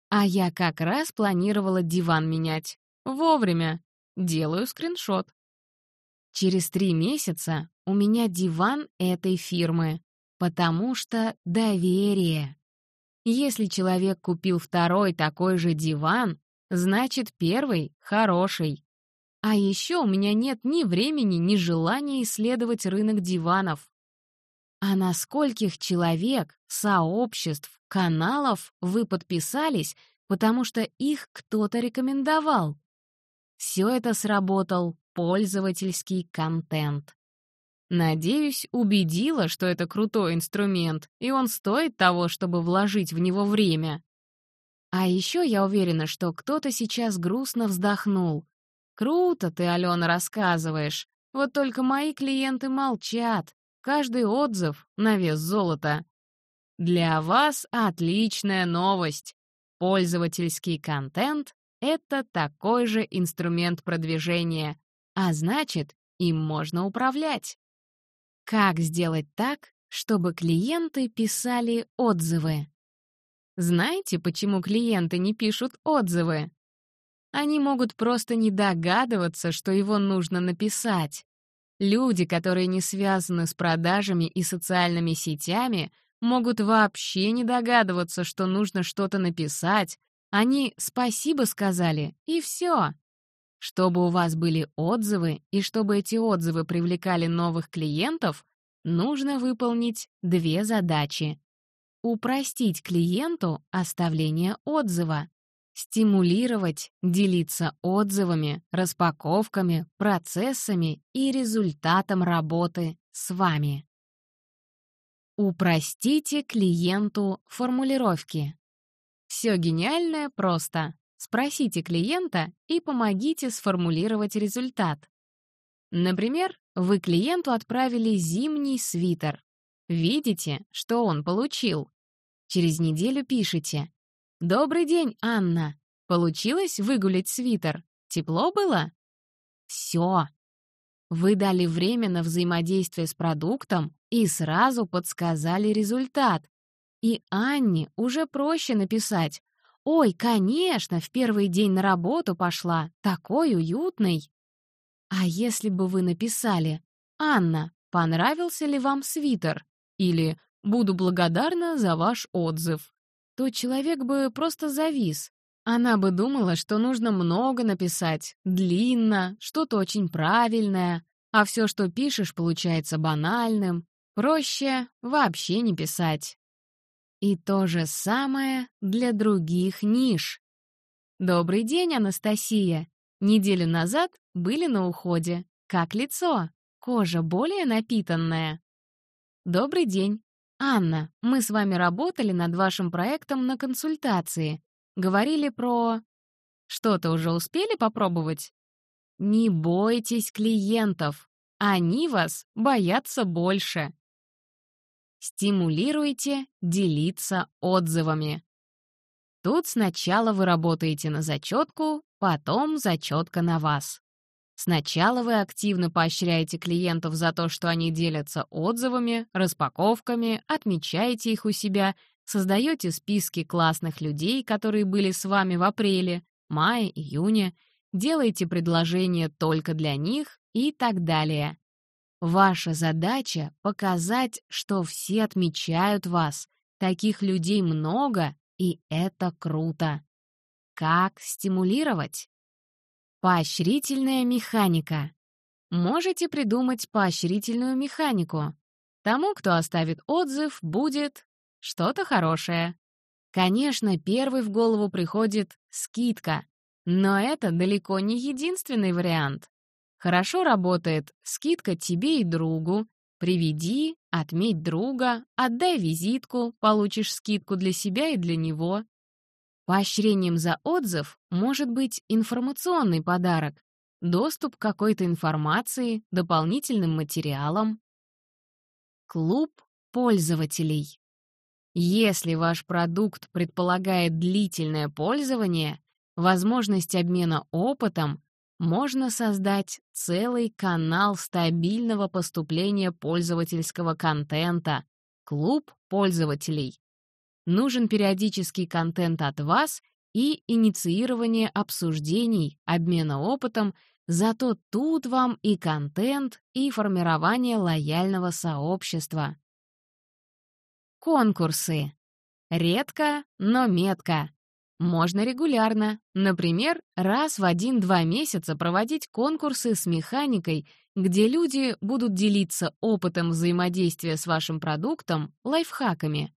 А я как раз планировала диван менять. Вовремя. Делаю скриншот. Через три месяца у меня диван этой фирмы, потому что доверие. Если человек купил второй такой же диван, значит, первый хороший. А еще у меня нет ни времени, ни желания исследовать рынок диванов. А на скольких человек, сообществ, каналов вы подписались, потому что их кто-то рекомендовал? Все это сработал пользовательский контент. Надеюсь, убедила, что это крутой инструмент, и он стоит того, чтобы вложить в него время. А еще я уверена, что кто-то сейчас грустно вздохнул. «Круто ты, Алена, рассказываешь. Вот только мои клиенты молчат. Каждый отзыв на вес золота. Для вас отличная новость. Пользовательский контент — это такой же инструмент продвижения, а значит, им можно управлять. Как сделать так, чтобы клиенты писали отзывы? Знаете, почему клиенты не пишут отзывы? Они могут просто не догадываться, что его нужно написать. Люди, которые не связаны с продажами и социальными сетями, могут вообще не догадываться, что нужно что-то написать. Они «спасибо» сказали, и все. Чтобы у вас были отзывы, и чтобы эти отзывы привлекали новых клиентов, нужно выполнить две задачи. Упростить клиенту оставление отзыва. Стимулировать, делиться отзывами, распаковками, процессами и результатом работы с вами. Упростите клиенту формулировки. Все гениальное просто. Спросите клиента и помогите сформулировать результат. Например, вы клиенту отправили зимний свитер. Видите, что он получил. Через неделю пишете. «Добрый день, Анна. Получилось выгулять свитер? Тепло было?» Все. Вы дали время на взаимодействие с продуктом и сразу подсказали результат. И Анне уже проще написать «Ой, конечно, в первый день на работу пошла, такой уютный». А если бы вы написали «Анна, понравился ли вам свитер?» или «Буду благодарна за ваш отзыв», то человек бы просто завис. Она бы думала, что нужно много написать, длинно, что-то очень правильное, а все, что пишешь, получается банальным. Проще вообще не писать. И то же самое для других ниш. «Добрый день, Анастасия. Неделю назад были на уходе. Как лицо? Кожа более напитанная?» «Добрый день. Анна, мы с вами работали над вашим проектом на консультации. Говорили про... Что-то уже успели попробовать? Не бойтесь клиентов. Они вас боятся больше. Стимулируйте делиться отзывами. Тут сначала вы работаете на зачетку, потом зачетка на вас. Сначала вы активно поощряете клиентов за то, что они делятся отзывами, распаковками, отмечаете их у себя, создаете списки классных людей, которые были с вами в апреле, мае, июне, делаете предложения только для них и так далее. Ваша задача — показать, что все отмечают вас. Таких людей много, и это круто. Как стимулировать? Поощрительная механика. Можете придумать поощрительную механику. Тому, кто оставит отзыв, будет что-то хорошее. Конечно, первый в голову приходит скидка, но это далеко не единственный вариант. Хорошо работает скидка тебе и другу. Приведи, отметь друга, отдай визитку, получишь скидку для себя и для него. Поощрением за отзыв может быть информационный подарок, доступ к какой-то информации, дополнительным материалам. Клуб пользователей. Если ваш продукт предполагает длительное пользование, возможность обмена опытом, можно создать целый канал стабильного поступления пользовательского контента, клуб пользователей. Нужен периодический контент от вас и инициирование обсуждений, обмена опытом, зато тут вам и контент, и формирование лояльного сообщества. Конкурсы. Редко, но метко. Можно регулярно, например, раз в один-два месяца проводить конкурсы с механикой, где люди будут делиться опытом взаимодействия с вашим продуктом, лайфхаками.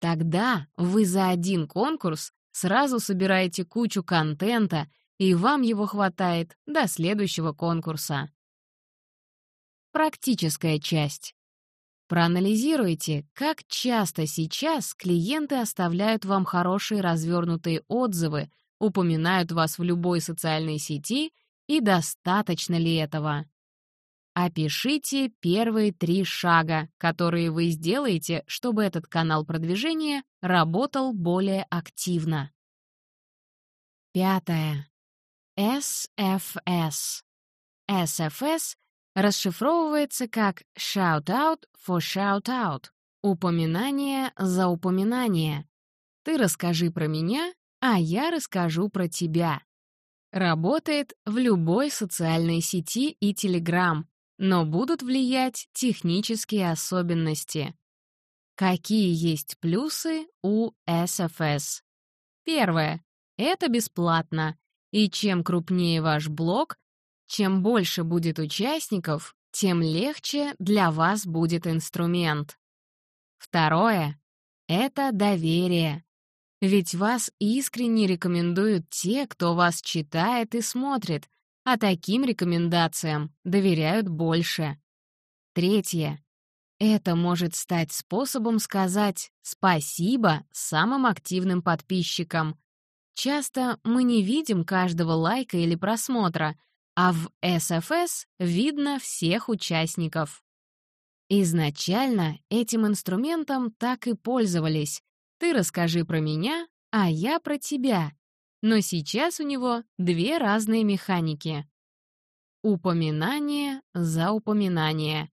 Тогда вы за один конкурс сразу собираете кучу контента, и вам его хватает до следующего конкурса. Практическая часть. Проанализируйте, как часто сейчас клиенты оставляют вам хорошие развернутые отзывы, упоминают вас в любой социальной сети и достаточно ли этого. Опишите первые три шага, которые вы сделаете, чтобы этот канал продвижения работал более активно. Пятое. SFS. SFS расшифровывается как Shout Out for Shout Out — упоминание за упоминание. Ты расскажи про меня, а я расскажу про тебя. Работает в любой социальной сети и Telegram, но будут влиять технические особенности. Какие есть плюсы у SFS? Первое. Это бесплатно. И чем крупнее ваш блог, чем больше будет участников, тем легче для вас будет инструмент. Второе — это доверие. Ведь вас искренне рекомендуют те, кто вас читает и смотрит, а таким рекомендациям доверяют больше. Третье. Это может стать способом сказать «спасибо» самым активным подписчикам. Часто мы не видим каждого лайка или просмотра, а в SFS видно всех участников. Изначально этим инструментом так и пользовались. Ты расскажи про меня, а я про тебя но сейчас у него две разные механики. Упоминание за упоминание.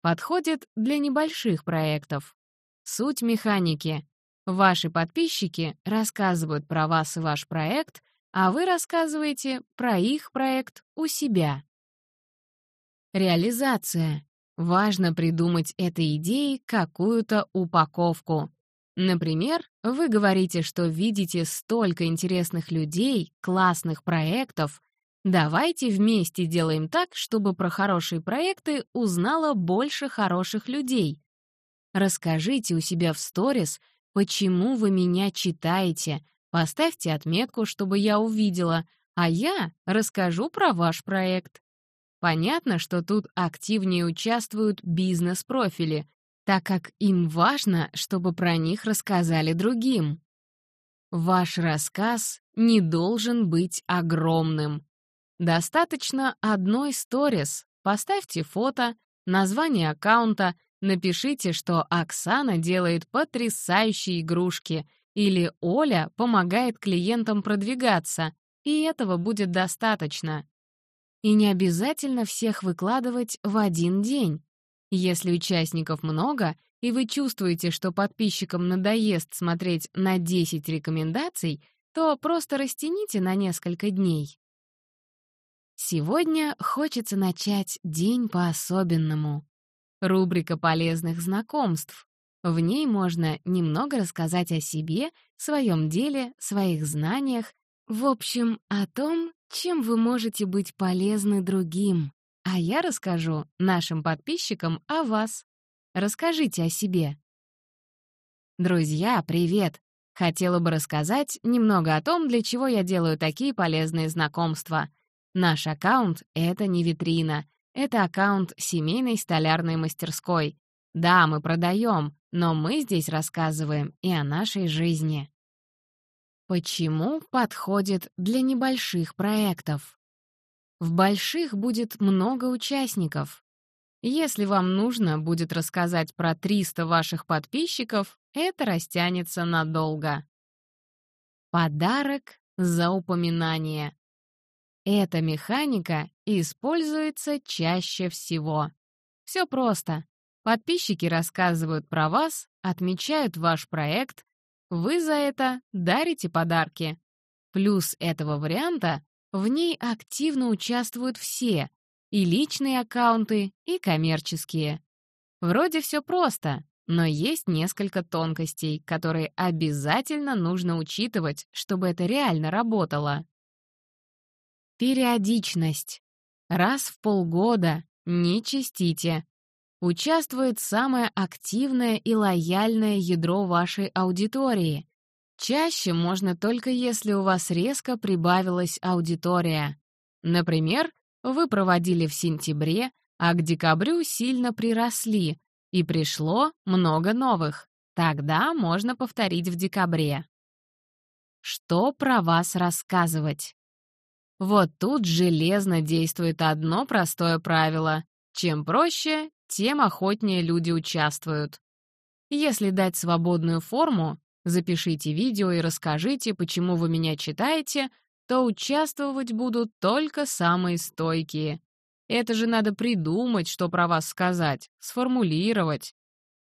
Подходит для небольших проектов. Суть механики. Ваши подписчики рассказывают про вас и ваш проект, а вы рассказываете про их проект у себя. Реализация. Важно придумать этой идее какую-то упаковку. Например, вы говорите, что видите столько интересных людей, классных проектов. Давайте вместе делаем так, чтобы про хорошие проекты узнало больше хороших людей. Расскажите у себя в сторис, почему вы меня читаете. Поставьте отметку, чтобы я увидела, а я расскажу про ваш проект. Понятно, что тут активнее участвуют бизнес-профили, так как им важно, чтобы про них рассказали другим. Ваш рассказ не должен быть огромным. Достаточно одной сторис. Поставьте фото, название аккаунта, напишите, что Оксана делает потрясающие игрушки или Оля помогает клиентам продвигаться, и этого будет достаточно. И не обязательно всех выкладывать в один день. Если участников много, и вы чувствуете, что подписчикам надоест смотреть на 10 рекомендаций, то просто растяните на несколько дней. Сегодня хочется начать день по-особенному. Рубрика полезных знакомств. В ней можно немного рассказать о себе, своем деле, своих знаниях, в общем, о том, чем вы можете быть полезны другим. А я расскажу нашим подписчикам о вас. Расскажите о себе. Друзья, привет! Хотела бы рассказать немного о том, для чего я делаю такие полезные знакомства. Наш аккаунт — это не витрина. Это аккаунт семейной столярной мастерской. Да, мы продаем, но мы здесь рассказываем и о нашей жизни. Почему подходит для небольших проектов? В больших будет много участников. Если вам нужно будет рассказать про 300 ваших подписчиков, это растянется надолго. Подарок за упоминание. Эта механика используется чаще всего. Все просто. Подписчики рассказывают про вас, отмечают ваш проект, вы за это дарите подарки. Плюс этого варианта в ней активно участвуют все, и личные аккаунты, и коммерческие. Вроде все просто, но есть несколько тонкостей, которые обязательно нужно учитывать, чтобы это реально работало. Периодичность. Раз в полгода, не чистите. Участвует самое активное и лояльное ядро вашей аудитории. Чаще можно только если у вас резко прибавилась аудитория. Например, вы проводили в сентябре, а к декабрю сильно приросли, и пришло много новых. Тогда можно повторить в декабре. Что про вас рассказывать? Вот тут железно действует одно простое правило. Чем проще, тем охотнее люди участвуют. Если дать свободную форму, запишите видео и расскажите, почему вы меня читаете, то участвовать будут только самые стойкие. Это же надо придумать, что про вас сказать, сформулировать.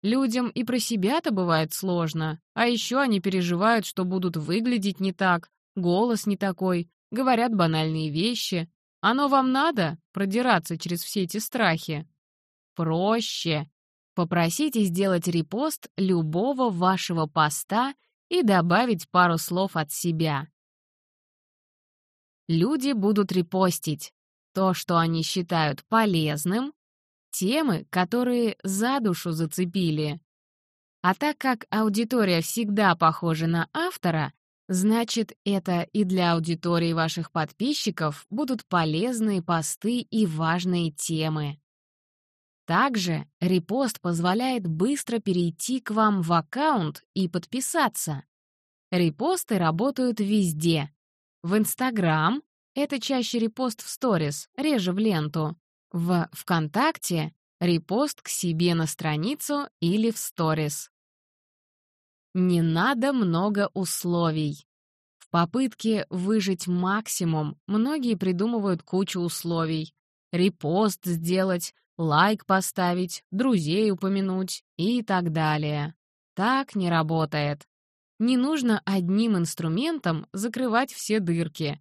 Людям и про себя-то бывает сложно, а еще они переживают, что будут выглядеть не так, голос не такой, говорят банальные вещи. Оно вам надо продираться через все эти страхи? Проще. Попросите сделать репост любого вашего поста и добавить пару слов от себя. Люди будут репостить то, что они считают полезным, темы, которые за душу зацепили. А так как аудитория всегда похожа на автора, значит, это и для аудитории ваших подписчиков будут полезные посты и важные темы. Также репост позволяет быстро перейти к вам в аккаунт и подписаться. Репосты работают везде. В Инстаграм — это чаще репост в сторис, реже в ленту. В ВКонтакте — репост к себе на страницу или в сторис. Не надо много условий. В попытке выжить максимум многие придумывают кучу условий. Репост сделать, лайк поставить, друзей упомянуть и так далее. Так не работает. Не нужно одним инструментом закрывать все дырки.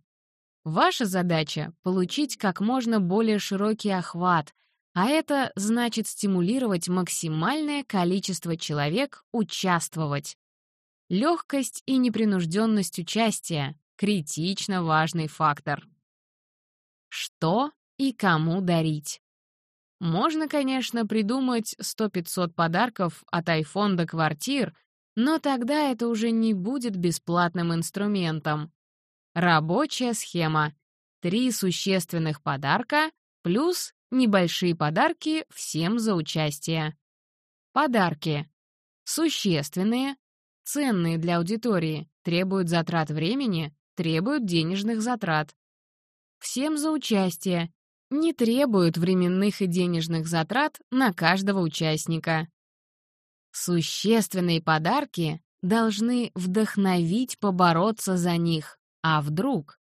Ваша задача — получить как можно более широкий охват, а это значит стимулировать максимальное количество человек участвовать. Легкость и непринужденность участия — критично важный фактор. Что и кому дарить? Можно, конечно, придумать 100-500 подарков от iPhone до квартир, но тогда это уже не будет бесплатным инструментом. Рабочая схема. Три существенных подарка плюс небольшие подарки всем за участие. Подарки. Существенные, ценные для аудитории, требуют затрат времени, требуют денежных затрат. Всем за участие, не требуют временных и денежных затрат на каждого участника. Существенные подарки должны вдохновить побороться за них, а вдруг?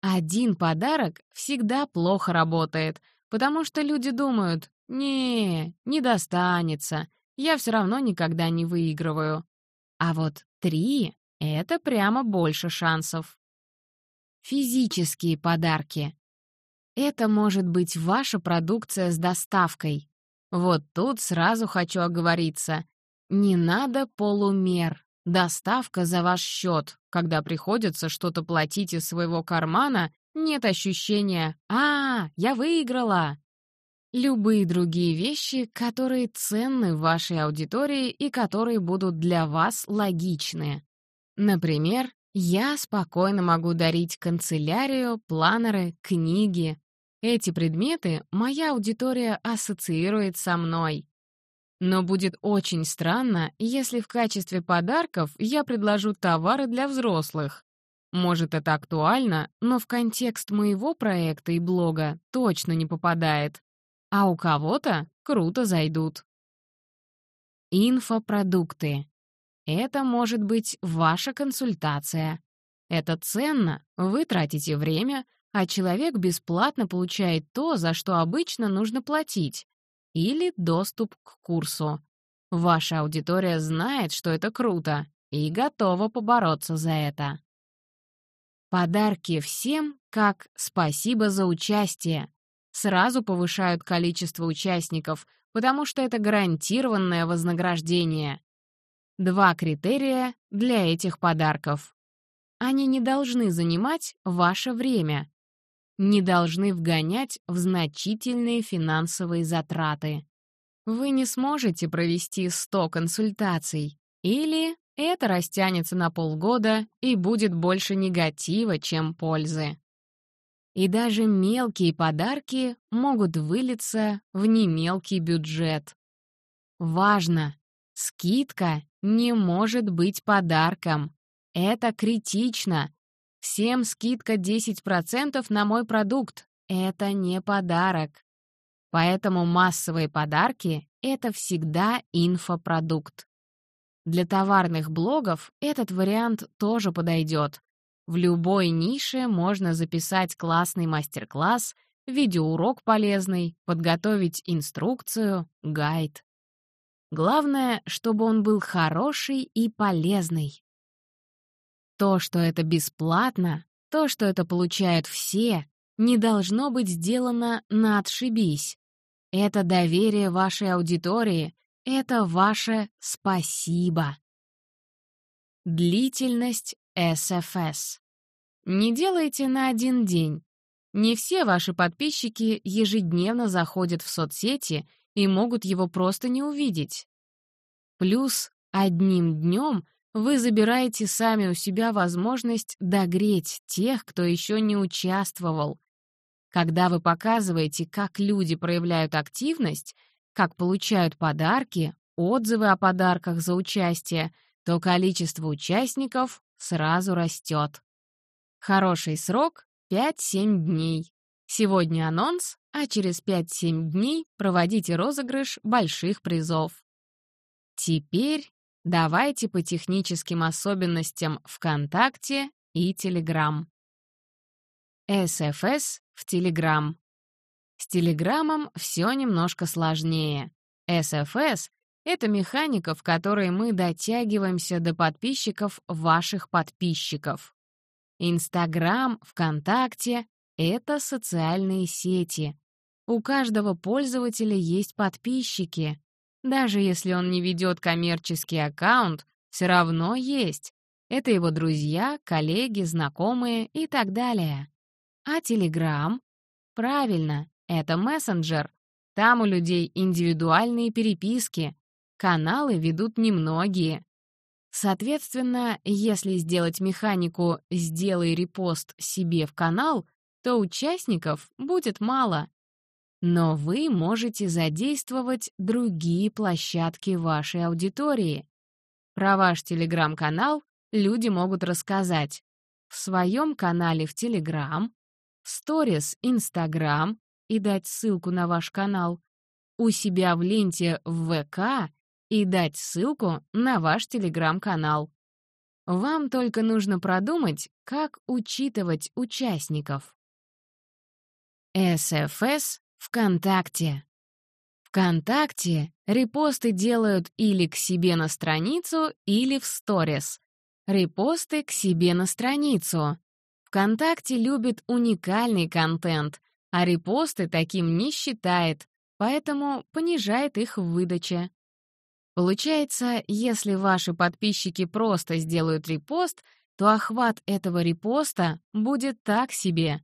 Один подарок всегда плохо работает, потому что люди думают «не, не достанется, я все равно никогда не выигрываю». А вот три — это прямо больше шансов. Физические подарки. Это может быть ваша продукция с доставкой. Вот тут сразу хочу оговориться. Не надо полумер. Доставка за ваш счет. Когда приходится что-то платить из своего кармана, нет ощущения «А, я выиграла!» Любые другие вещи, которые ценны вашей аудитории и которые будут для вас логичны. Например, я спокойно могу дарить канцелярию, планеры, книги, эти предметы моя аудитория ассоциирует со мной. Но будет очень странно, если в качестве подарков я предложу товары для взрослых. Может, это актуально, но в контекст моего проекта и блога точно не попадает. А у кого-то круто зайдут. Инфопродукты. Это может быть ваша консультация. Это ценно, вы тратите время, а человек бесплатно получает то, за что обычно нужно платить, или доступ к курсу. Ваша аудитория знает, что это круто, и готова побороться за это. Подарки всем, как «спасибо за участие», сразу повышают количество участников, потому что это гарантированное вознаграждение. Два критерия для этих подарков. Они не должны занимать ваше время, не должны вгонять в значительные финансовые затраты. Вы не сможете провести 100 консультаций, или это растянется на полгода и будет больше негатива, чем пользы. И даже мелкие подарки могут вылиться в немелкий бюджет. Важно! Скидка не может быть подарком. Это критично, Всем скидка 10% на мой продукт. Это не подарок. Поэтому массовые подарки — это всегда инфопродукт. Для товарных блогов этот вариант тоже подойдет. В любой нише можно записать классный мастер-класс, видеоурок полезный, подготовить инструкцию, гайд. Главное, чтобы он был хороший и полезный. То, что это бесплатно, то, что это получают все, не должно быть сделано на отшибись. Это доверие вашей аудитории, это ваше спасибо. Длительность SFS. Не делайте на один день. Не все ваши подписчики ежедневно заходят в соцсети и могут его просто не увидеть. Плюс одним днем вы забираете сами у себя возможность догреть тех, кто еще не участвовал. Когда вы показываете, как люди проявляют активность, как получают подарки, отзывы о подарках за участие, то количество участников сразу растет. Хороший срок — 5-7 дней. Сегодня анонс, а через 5-7 дней проводите розыгрыш больших призов. Теперь давайте по техническим особенностям ВКонтакте и Телеграм. СФС в Телеграм. С Телеграмом все немножко сложнее. СФС — это механика, в которой мы дотягиваемся до подписчиков ваших подписчиков. Инстаграм, ВКонтакте — это социальные сети. У каждого пользователя есть подписчики. Даже если он не ведет коммерческий аккаунт, все равно есть. Это его друзья, коллеги, знакомые и так далее. А Телеграм? Правильно, это мессенджер. Там у людей индивидуальные переписки. Каналы ведут немногие. Соответственно, если сделать механику «сделай репост себе в канал», то участников будет мало. Но вы можете задействовать другие площадки вашей аудитории. Про ваш телеграм-канал люди могут рассказать в своем канале в Телеграм, в сторис Инстаграм и дать ссылку на ваш канал, у себя в ленте в ВК и дать ссылку на ваш телеграм-канал. Вам только нужно продумать, как учитывать участников. СФС ВКонтакте. ВКонтакте репосты делают или к себе на страницу, или в сторис. Репосты к себе на страницу. ВКонтакте любит уникальный контент, а репосты таким не считает, поэтому понижает их в выдаче. Получается, если ваши подписчики просто сделают репост, то охват этого репоста будет так себе.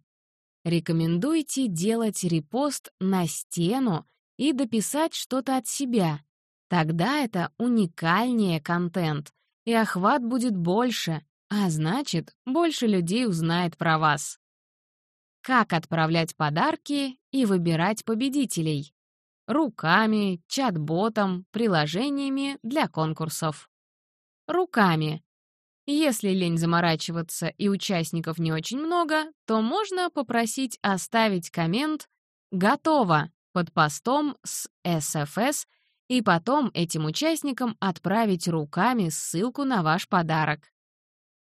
Рекомендуйте делать репост на стену и дописать что-то от себя. Тогда это уникальнее контент, и охват будет больше, а значит, больше людей узнает про вас. Как отправлять подарки и выбирать победителей? Руками, чат-ботом, приложениями для конкурсов. Руками. Если лень заморачиваться и участников не очень много, то можно попросить оставить коммент «Готово» под постом с SFS и потом этим участникам отправить руками ссылку на ваш подарок.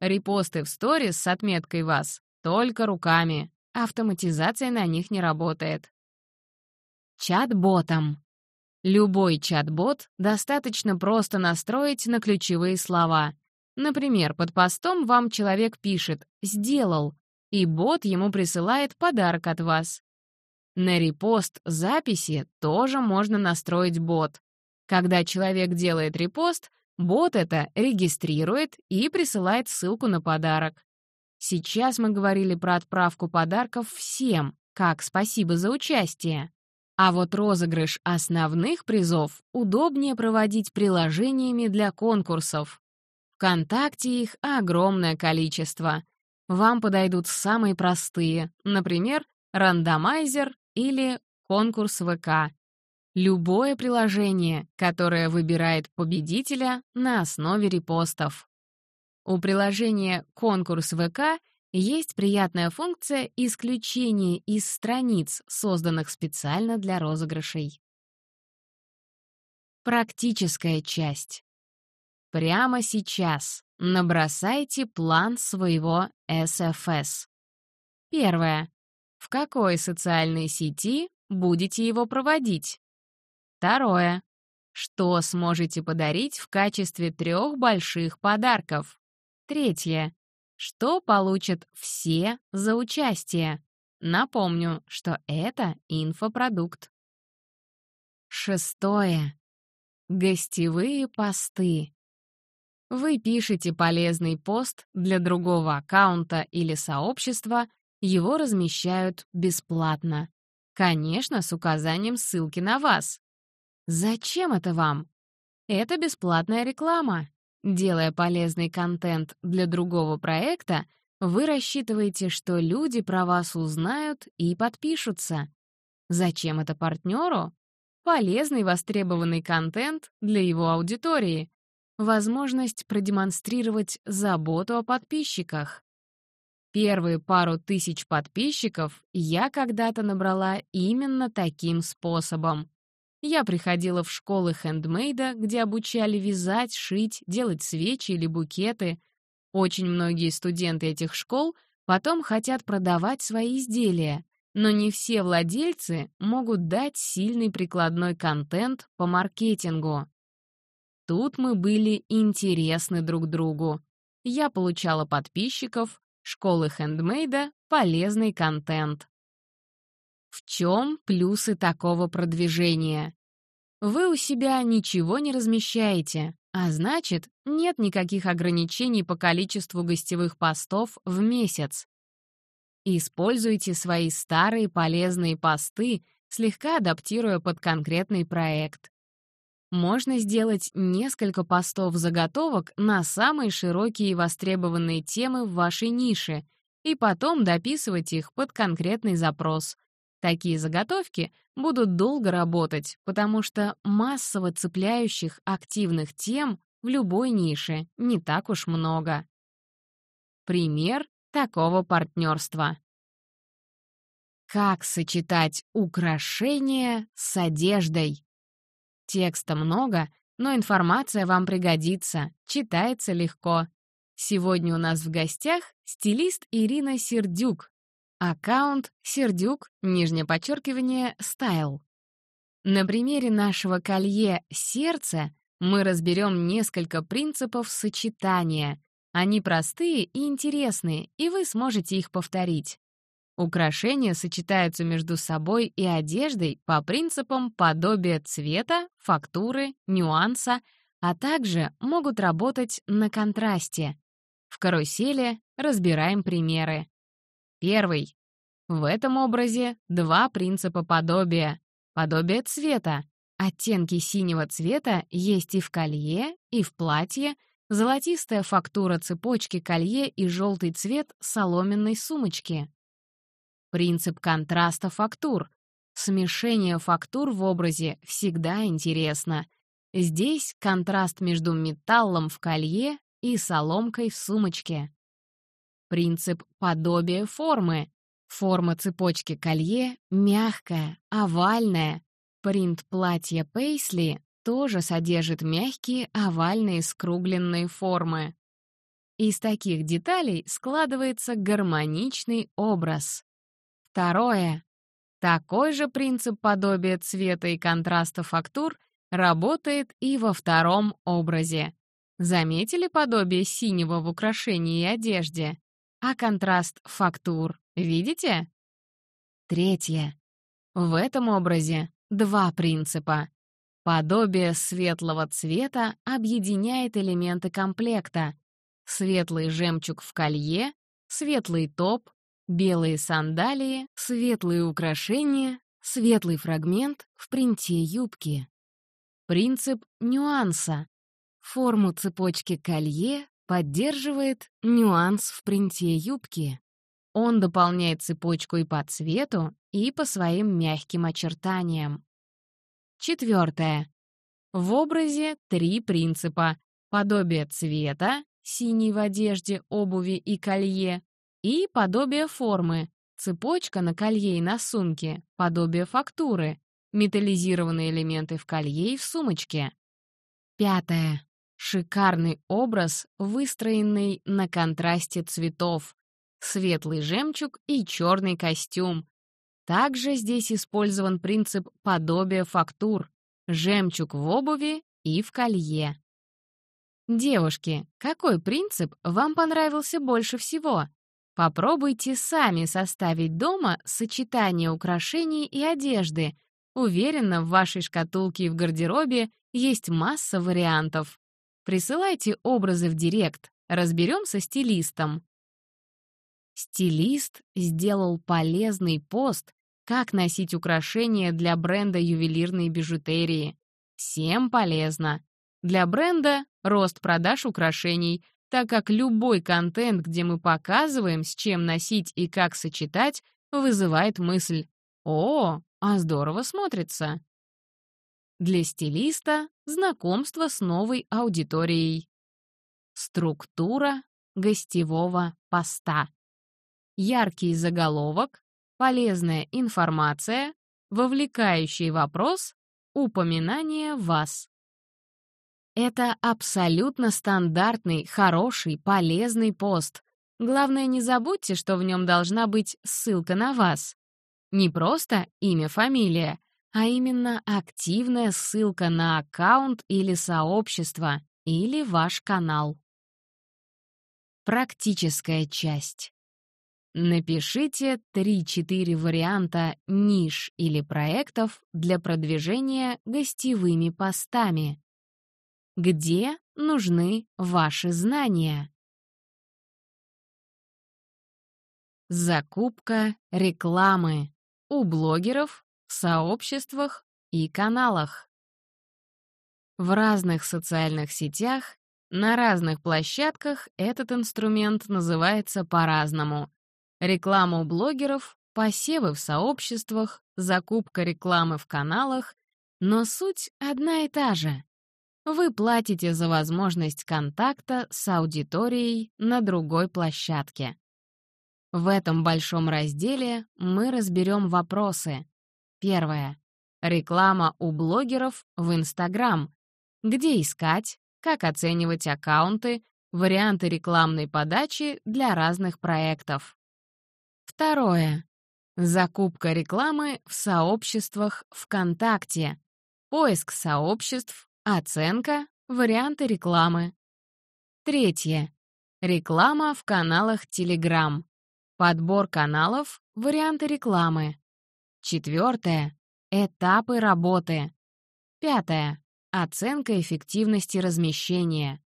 Репосты в сторис с отметкой «Вас» только руками. Автоматизация на них не работает. Чат-ботом. Любой чат-бот достаточно просто настроить на ключевые слова. Например, под постом вам человек пишет «сделал», и бот ему присылает подарок от вас. На репост записи тоже можно настроить бот. Когда человек делает репост, бот это регистрирует и присылает ссылку на подарок. Сейчас мы говорили про отправку подарков всем, как спасибо за участие. А вот розыгрыш основных призов удобнее проводить приложениями для конкурсов. Вконтакте их огромное количество. Вам подойдут самые простые, например, рандомайзер или конкурс ВК. Любое приложение, которое выбирает победителя на основе репостов. У приложения «Конкурс ВК» есть приятная функция исключения из страниц, созданных специально для розыгрышей. Практическая часть. Прямо сейчас набросайте план своего SFS. Первое. В какой социальной сети будете его проводить? Второе. Что сможете подарить в качестве трех больших подарков? Третье. Что получат все за участие? Напомню, что это инфопродукт. Шестое. Гостевые посты. Вы пишете полезный пост для другого аккаунта или сообщества, его размещают бесплатно. Конечно, с указанием ссылки на вас. Зачем это вам? Это бесплатная реклама. Делая полезный контент для другого проекта, вы рассчитываете, что люди про вас узнают и подпишутся. Зачем это партнеру? Полезный востребованный контент для его аудитории. Возможность продемонстрировать заботу о подписчиках. Первые пару тысяч подписчиков я когда-то набрала именно таким способом. Я приходила в школы хендмейда, где обучали вязать, шить, делать свечи или букеты. Очень многие студенты этих школ потом хотят продавать свои изделия, но не все владельцы могут дать сильный прикладной контент по маркетингу. Тут мы были интересны друг другу. Я получала подписчиков, Школы хендмейда — полезный контент. В чем плюсы такого продвижения? Вы у себя ничего не размещаете, а значит, нет никаких ограничений по количеству гостевых постов в месяц. Используйте свои старые полезные посты, слегка адаптируя под конкретный проект. Можно сделать несколько постов заготовок на самые широкие и востребованные темы в вашей нише и потом дописывать их под конкретный запрос. Такие заготовки будут долго работать, потому что массово цепляющих активных тем в любой нише не так уж много. Пример такого партнерства. Как сочетать украшения с одеждой? Текста много, но информация вам пригодится, читается легко. Сегодня у нас в гостях стилист Ирина Сердюк. Аккаунт Сердюк, нижнее подчеркивание, стайл. На примере нашего колье «Сердце» мы разберем несколько принципов сочетания. Они простые и интересные, и вы сможете их повторить. Украшения сочетаются между собой и одеждой по принципам подобия цвета, фактуры, нюанса, а также могут работать на контрасте. В карусели разбираем примеры. Первый. В этом образе два принципа подобия. Подобие цвета. Оттенки синего цвета есть и в колье, и в платье, золотистая фактура цепочки колье и желтый цвет соломенной сумочки. Принцип контраста фактур. Смешение фактур в образе всегда интересно. Здесь контраст между металлом в колье и соломкой в сумочке. Принцип подобия формы. Форма цепочки колье мягкая, овальная. Принт платья Пейсли тоже содержит мягкие овальные скругленные формы. Из таких деталей складывается гармоничный образ. Второе. Такой же принцип подобия цвета и контраста фактур работает и во втором образе. Заметили подобие синего в украшении и одежде? А контраст фактур видите? Третье. В этом образе два принципа. Подобие светлого цвета объединяет элементы комплекта. Светлый жемчуг в колье, светлый топ, Белые сандалии, светлые украшения, светлый фрагмент в принте юбки. Принцип нюанса. Форму цепочки колье поддерживает нюанс в принте юбки. Он дополняет цепочку и по цвету, и по своим мягким очертаниям. Четвертое. В образе три принципа. Подобие цвета, синий в одежде, обуви и колье, и подобие формы, цепочка на колье и на сумке, подобие фактуры, металлизированные элементы в колье и в сумочке. Пятое. Шикарный образ, выстроенный на контрасте цветов. Светлый жемчуг и черный костюм. Также здесь использован принцип подобия фактур. Жемчуг в обуви и в колье. Девушки, какой принцип вам понравился больше всего? Попробуйте сами составить дома сочетание украшений и одежды. Уверена, в вашей шкатулке и в гардеробе есть масса вариантов. Присылайте образы в директ, разберем со стилистом. Стилист сделал полезный пост, как носить украшения для бренда ювелирной бижутерии. Всем полезно. Для бренда — рост продаж украшений, так как любой контент, где мы показываем, с чем носить и как сочетать, вызывает мысль «О, а здорово смотрится». Для стилиста — знакомство с новой аудиторией. Структура гостевого поста. Яркий заголовок, полезная информация, вовлекающий вопрос, упоминание вас. Это абсолютно стандартный, хороший, полезный пост. Главное, не забудьте, что в нем должна быть ссылка на вас. Не просто имя, фамилия, а именно активная ссылка на аккаунт или сообщество, или ваш канал. Практическая часть. Напишите 3-4 варианта ниш или проектов для продвижения гостевыми постами. Где нужны ваши знания? Закупка рекламы у блогеров, в сообществах и каналах. В разных социальных сетях, на разных площадках этот инструмент называется по-разному. Реклама у блогеров, посевы в сообществах, закупка рекламы в каналах, но суть одна и та же. Вы платите за возможность контакта с аудиторией на другой площадке. В этом большом разделе мы разберем вопросы. Первое. Реклама у блогеров в Инстаграм. Где искать, как оценивать аккаунты, варианты рекламной подачи для разных проектов. Второе. Закупка рекламы в сообществах ВКонтакте. Поиск сообществ, Оценка, варианты рекламы. Третье. Реклама в каналах Telegram. Подбор каналов, варианты рекламы. Четвертое. Этапы работы. Пятое. Оценка эффективности размещения.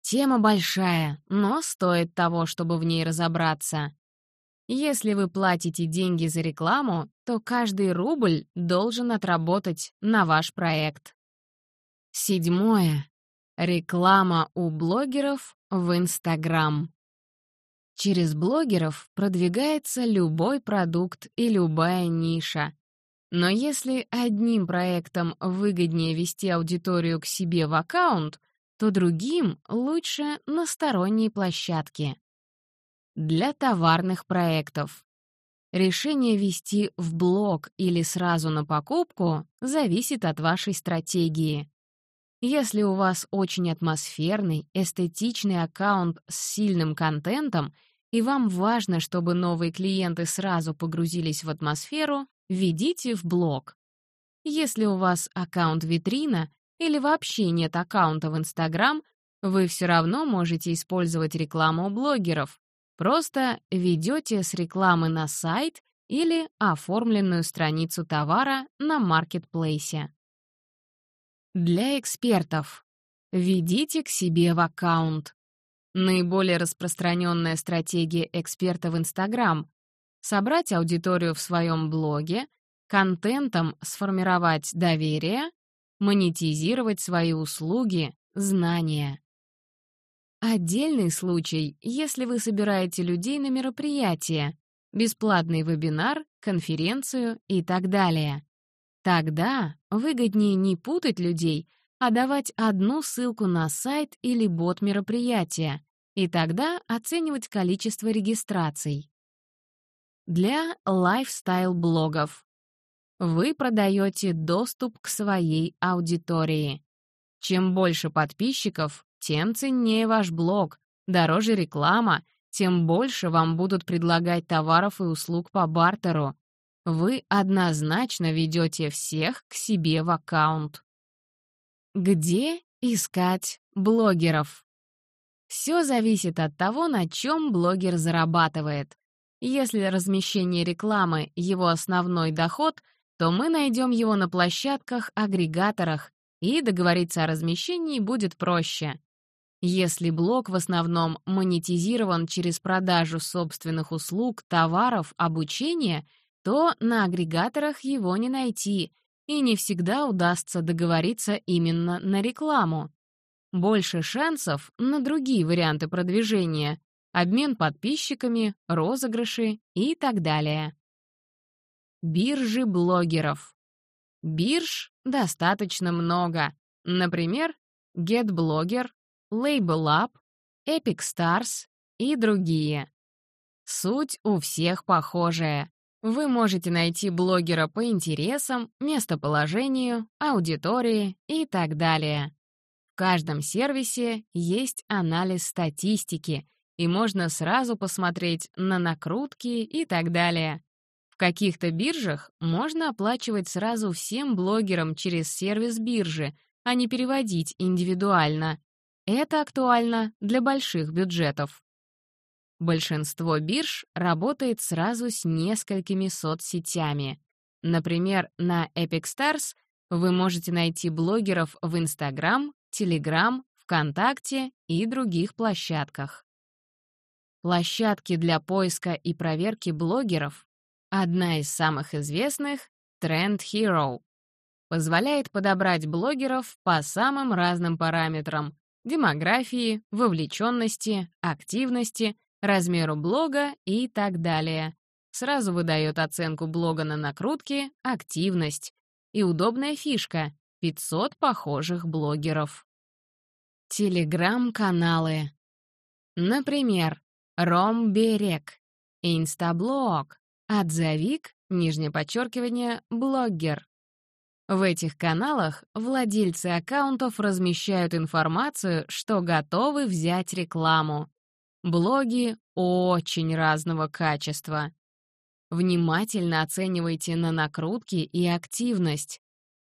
Тема большая, но стоит того, чтобы в ней разобраться. Если вы платите деньги за рекламу, то каждый рубль должен отработать на ваш проект. Седьмое. Реклама у блогеров в Инстаграм. Через блогеров продвигается любой продукт и любая ниша. Но если одним проектом выгоднее вести аудиторию к себе в аккаунт, то другим лучше на сторонней площадке. Для товарных проектов. Решение вести в блог или сразу на покупку зависит от вашей стратегии. Если у вас очень атмосферный, эстетичный аккаунт с сильным контентом, и вам важно, чтобы новые клиенты сразу погрузились в атмосферу, введите в блог. Если у вас аккаунт-витрина или вообще нет аккаунта в Инстаграм, вы все равно можете использовать рекламу блогеров. Просто ведете с рекламы на сайт или оформленную страницу товара на маркетплейсе. Для экспертов. Введите к себе в аккаунт. Наиболее распространенная стратегия эксперта в Инстаграм — собрать аудиторию в своем блоге, контентом сформировать доверие, монетизировать свои услуги, знания. Отдельный случай, если вы собираете людей на мероприятие, бесплатный вебинар, конференцию и так далее. Тогда выгоднее не путать людей, а давать одну ссылку на сайт или бот мероприятия и тогда оценивать количество регистраций. Для лайфстайл-блогов. Вы продаете доступ к своей аудитории. Чем больше подписчиков, тем ценнее ваш блог, дороже реклама, тем больше вам будут предлагать товаров и услуг по бартеру. Вы однозначно ведете всех к себе в аккаунт. Где искать блогеров? Все зависит от того, на чем блогер зарабатывает. Если размещение рекламы — его основной доход, то мы найдем его на площадках-агрегаторах, и договориться о размещении будет проще. Если блог в основном монетизирован через продажу собственных услуг, товаров, обучения, то на агрегаторах его не найти, и не всегда удастся договориться именно на рекламу. Больше шансов на другие варианты продвижения, обмен подписчиками, розыгрыши и так далее. Биржи блогеров. Бирж достаточно много. Например, GetBlogger, LabelUp, Epic Stars и другие. Суть у всех похожая. Вы можете найти блогера по интересам, местоположению, аудитории и так далее. В каждом сервисе есть анализ статистики, и можно сразу посмотреть на накрутки и так далее. В каких-то биржах можно оплачивать сразу всем блогерам через сервис биржи, а не переводить индивидуально. Это актуально для больших бюджетов. Большинство бирж работает сразу с несколькими соцсетями. Например, на Epic Stars вы можете найти блогеров в Instagram, Telegram, ВКонтакте и других площадках. Площадки для поиска и проверки блогеров — одна из самых известных — Trend Hero. Позволяет подобрать блогеров по самым разным параметрам — демографии, вовлеченности, активности — размеру блога и так далее. Сразу выдает оценку блога на накрутки, активность. И удобная фишка — 500 похожих блогеров. Телеграм-каналы. Например, Ромберег, Инстаблог, Отзовик, нижнее подчеркивание, блогер. В этих каналах владельцы аккаунтов размещают информацию, что готовы взять рекламу. Блоги очень разного качества. Внимательно оценивайте на накрутки и активность.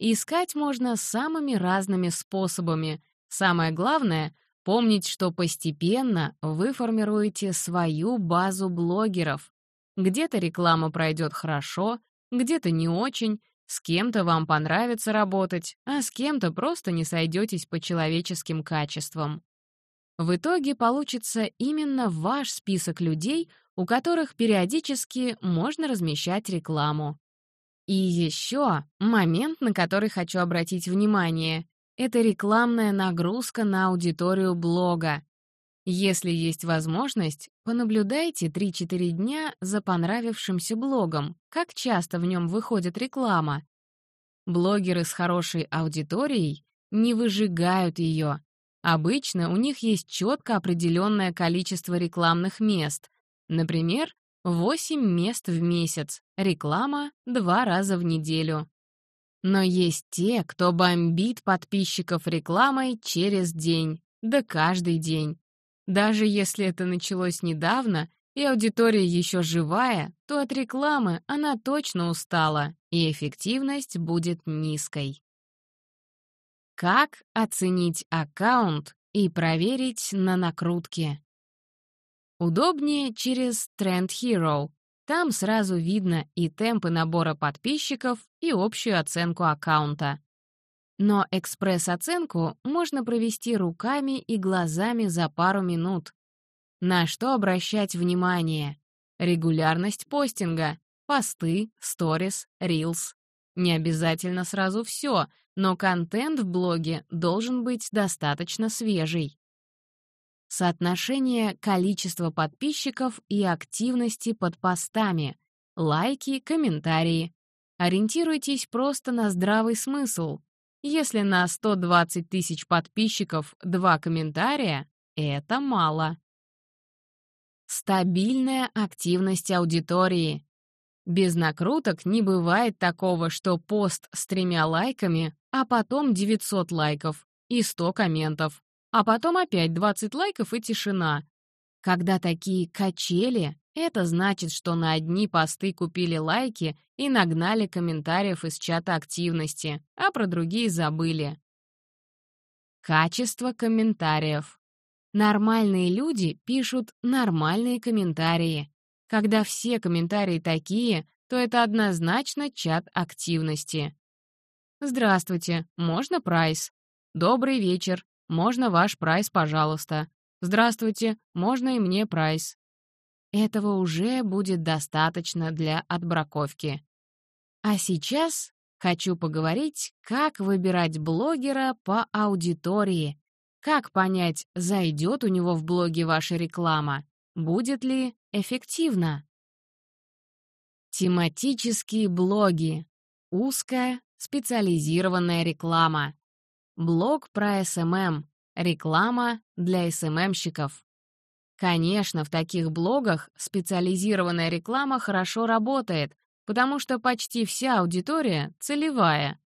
Искать можно самыми разными способами. Самое главное — помнить, что постепенно вы формируете свою базу блогеров. Где-то реклама пройдет хорошо, где-то не очень, с кем-то вам понравится работать, а с кем-то просто не сойдетесь по человеческим качествам. В итоге получится именно ваш список людей, у которых периодически можно размещать рекламу. И еще момент, на который хочу обратить внимание, это рекламная нагрузка на аудиторию блога. Если есть возможность, понаблюдайте 3-4 дня за понравившимся блогом, как часто в нем выходит реклама. Блогеры с хорошей аудиторией не выжигают ее, Обычно у них есть четко определенное количество рекламных мест. Например, 8 мест в месяц, реклама два раза в неделю. Но есть те, кто бомбит подписчиков рекламой через день, да каждый день. Даже если это началось недавно, и аудитория еще живая, то от рекламы она точно устала, и эффективность будет низкой. Как оценить аккаунт и проверить на накрутке? Удобнее через Trend Hero. Там сразу видно и темпы набора подписчиков, и общую оценку аккаунта. Но экспресс-оценку можно провести руками и глазами за пару минут. На что обращать внимание? Регулярность постинга, посты, сторис, рилс. Не обязательно сразу все — но контент в блоге должен быть достаточно свежий. Соотношение количества подписчиков и активности под постами, лайки, комментарии. Ориентируйтесь просто на здравый смысл. Если на 120 тысяч подписчиков два комментария, это мало. Стабильная активность аудитории. Без накруток не бывает такого, что пост с тремя лайками, а потом 900 лайков и 100 комментов, а потом опять 20 лайков и тишина. Когда такие качели, это значит, что на одни посты купили лайки и нагнали комментариев из чата активности, а про другие забыли. Качество комментариев. Нормальные люди пишут нормальные комментарии. Когда все комментарии такие, то это однозначно чат активности. «Здравствуйте, можно прайс?» «Добрый вечер, можно ваш прайс, пожалуйста?» «Здравствуйте, можно и мне прайс?» Этого уже будет достаточно для отбраковки. А сейчас хочу поговорить, как выбирать блогера по аудитории. Как понять, зайдет у него в блоге ваша реклама? Будет ли эффективно? Тематические блоги. Узкая, специализированная реклама. Блог про SMM. Реклама для SMM-щиков. Конечно, в таких блогах специализированная реклама хорошо работает, потому что почти вся аудитория целевая.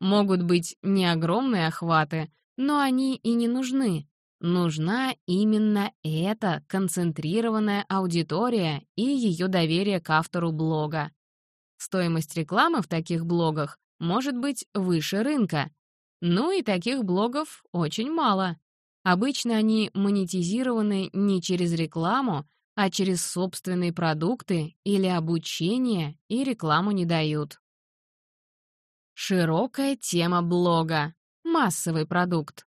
Могут быть не огромные охваты, но они и не нужны. Нужна именно эта концентрированная аудитория и ее доверие к автору блога. Стоимость рекламы в таких блогах может быть выше рынка, ну и таких блогов очень мало. Обычно они монетизированы не через рекламу, а через собственные продукты или обучение, и рекламу не дают. Широкая тема блога. Массовый продукт.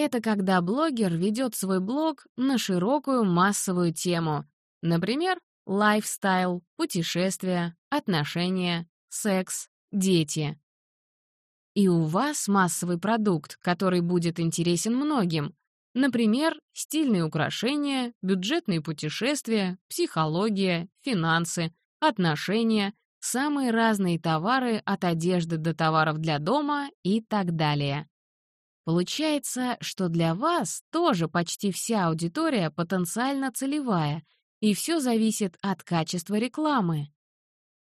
Это когда блогер ведет свой блог на широкую массовую тему. Например, лайфстайл, путешествия, отношения, секс, дети. И у вас массовый продукт, который будет интересен многим. Например, стильные украшения, бюджетные путешествия, психология, финансы, отношения, самые разные товары от одежды до товаров для дома и так далее. Получается, что для вас тоже почти вся аудитория потенциально целевая, и все зависит от качества рекламы.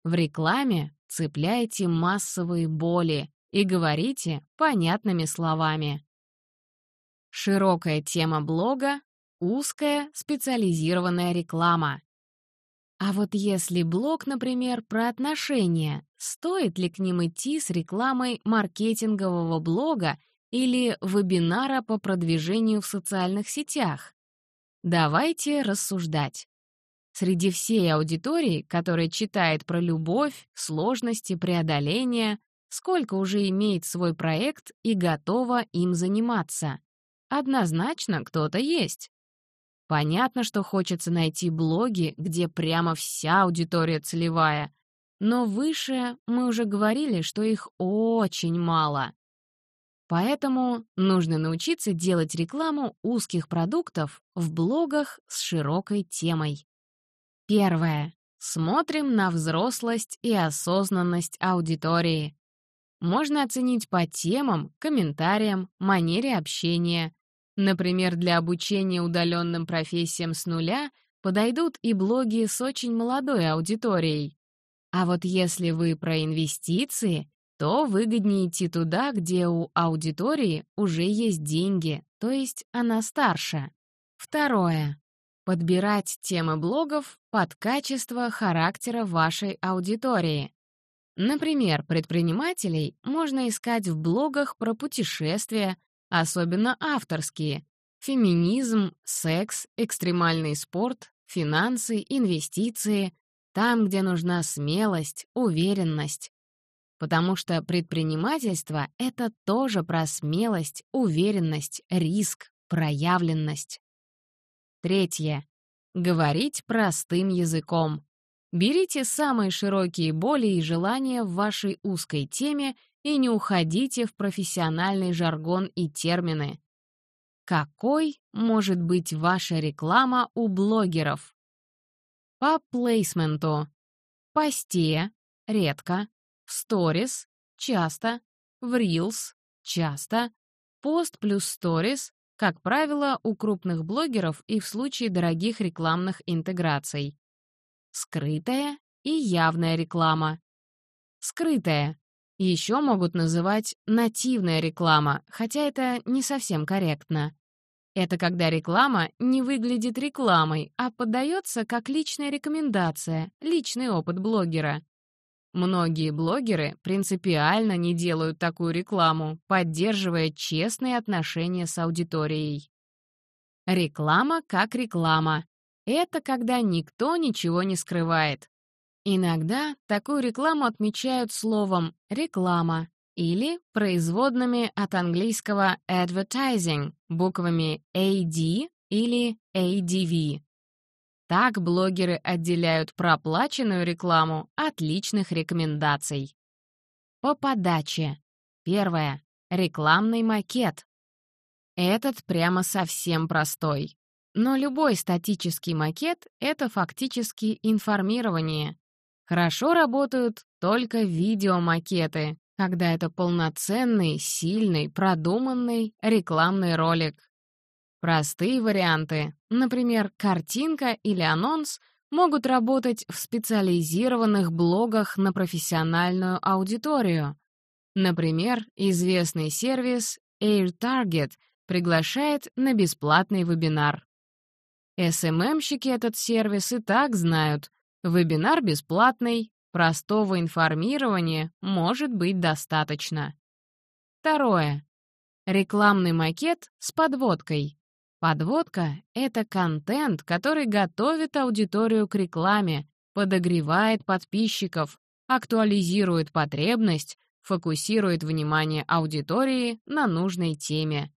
В рекламе цепляйте массовые боли, и говорите понятными словами. Широкая тема блога — узкая специализированная реклама. А вот если блог, например, про отношения, стоит ли к ним идти с рекламой маркетингового блога или вебинара по продвижению в социальных сетях? Давайте рассуждать. Среди всей аудитории, которая читает про любовь, сложности, преодоления, сколько уже имеет свой проект и готова им заниматься. Однозначно кто-то есть. Понятно, что хочется найти блоги, где прямо вся аудитория целевая, но выше мы уже говорили, что их очень мало. Поэтому нужно научиться делать рекламу узких продуктов в блогах с широкой темой. Первое. Смотрим на взрослость и осознанность аудитории. Можно оценить по темам, комментариям, манере общения. Например, для обучения удаленным профессиям с нуля подойдут и блоги с очень молодой аудиторией. А вот если вы про инвестиции, то выгоднее идти туда, где у аудитории уже есть деньги, то есть она старше. Второе. Подбирать темы блогов под качество характера вашей аудитории. Например, предпринимателей можно искать в блогах про путешествия, особенно авторские, феминизм, секс, экстремальный спорт, финансы, инвестиции, там, где нужна смелость, уверенность. Потому что предпринимательство — это тоже про смелость, уверенность, риск, проявленность. Третье. Говорить простым языком. Берите самые широкие боли и желания в вашей узкой теме и не уходите в профессиональный жаргон и термины. Какой может быть ваша реклама у блогеров? По плейсменту. Посте — редко, в сторис — часто, в рилс — часто, пост плюс сторис как правило, у крупных блогеров и в случае дорогих рекламных интеграций. Скрытая и явная реклама. Скрытая. Еще могут называть нативная реклама, хотя это не совсем корректно. Это когда реклама не выглядит рекламой, а подается как личная рекомендация, личный опыт блогера. Многие блогеры принципиально не делают такую рекламу, поддерживая честные отношения с аудиторией. Реклама как реклама. Это когда никто ничего не скрывает. Иногда такую рекламу отмечают словом «реклама» или производными от английского advertising, буквами AD или ADV. Так блогеры отделяют проплаченную рекламу от личных рекомендаций. По подаче. Первое. Рекламный макет. Этот прямо совсем простой. Но любой статический макет — это фактически информирование. Хорошо работают только видеомакеты, когда это полноценный, сильный, продуманный рекламный ролик. Простые варианты, например, картинка или анонс, могут работать в специализированных блогах на профессиональную аудиторию. Например, известный сервис AirTarget приглашает на бесплатный вебинар. СММщики этот сервис и так знают. Вебинар бесплатный, простого информирования может быть достаточно. Второе. Рекламный макет с подводкой. Подводка — это контент, который готовит аудиторию к рекламе, подогревает подписчиков, актуализирует потребность, фокусирует внимание аудитории на нужной теме.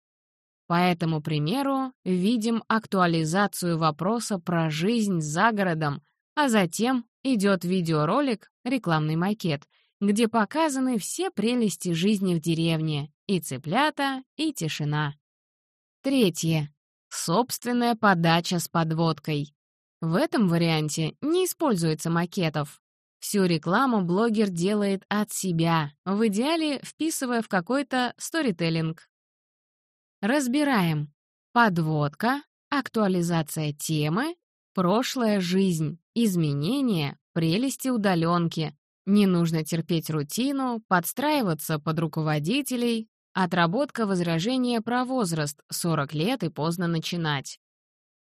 По этому примеру видим актуализацию вопроса про жизнь за городом, а затем идет видеоролик, рекламный макет, где показаны все прелести жизни в деревне, и цыплята, и тишина. Третье. Собственная подача с подводкой. В этом варианте не используется макетов. Всю рекламу блогер делает от себя, в идеале вписывая в какой-то сторителлинг. Разбираем. Подводка, актуализация темы, прошлая жизнь, изменения, прелести удаленки. Не нужно терпеть рутину, подстраиваться под руководителей, Отработка возражения про возраст, 40 лет и поздно начинать.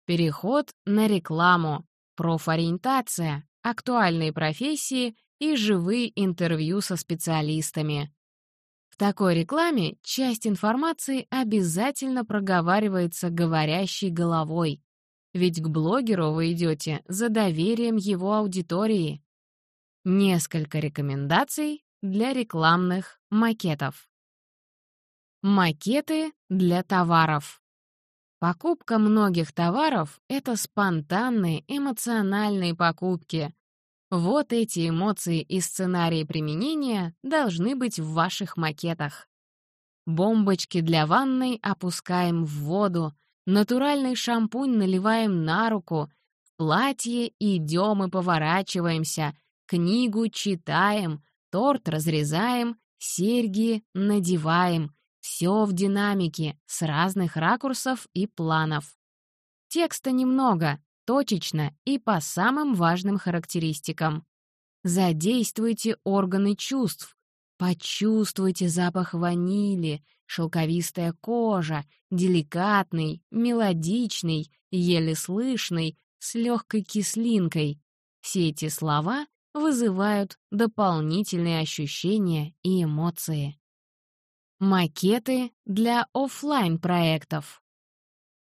Переход на рекламу, профориентация, актуальные профессии и живые интервью со специалистами. В такой рекламе часть информации обязательно проговаривается говорящей головой, ведь к блогеру вы идете за доверием его аудитории. Несколько рекомендаций для рекламных макетов. Макеты для товаров. Покупка многих товаров — это спонтанные, эмоциональные покупки. Вот эти эмоции и сценарии применения должны быть в ваших макетах. Бомбочки для ванной опускаем в воду, натуральный шампунь наливаем на руку, в платье идем и поворачиваемся, книгу читаем, торт разрезаем, серьги надеваем — все в динамике, с разных ракурсов и планов. Текста немного, точечно и по самым важным характеристикам. Задействуйте органы чувств. Почувствуйте запах ванили, шелковистая кожа, деликатный, мелодичный, еле слышный, с легкой кислинкой. Все эти слова вызывают дополнительные ощущения и эмоции. Макеты для офлайн проектов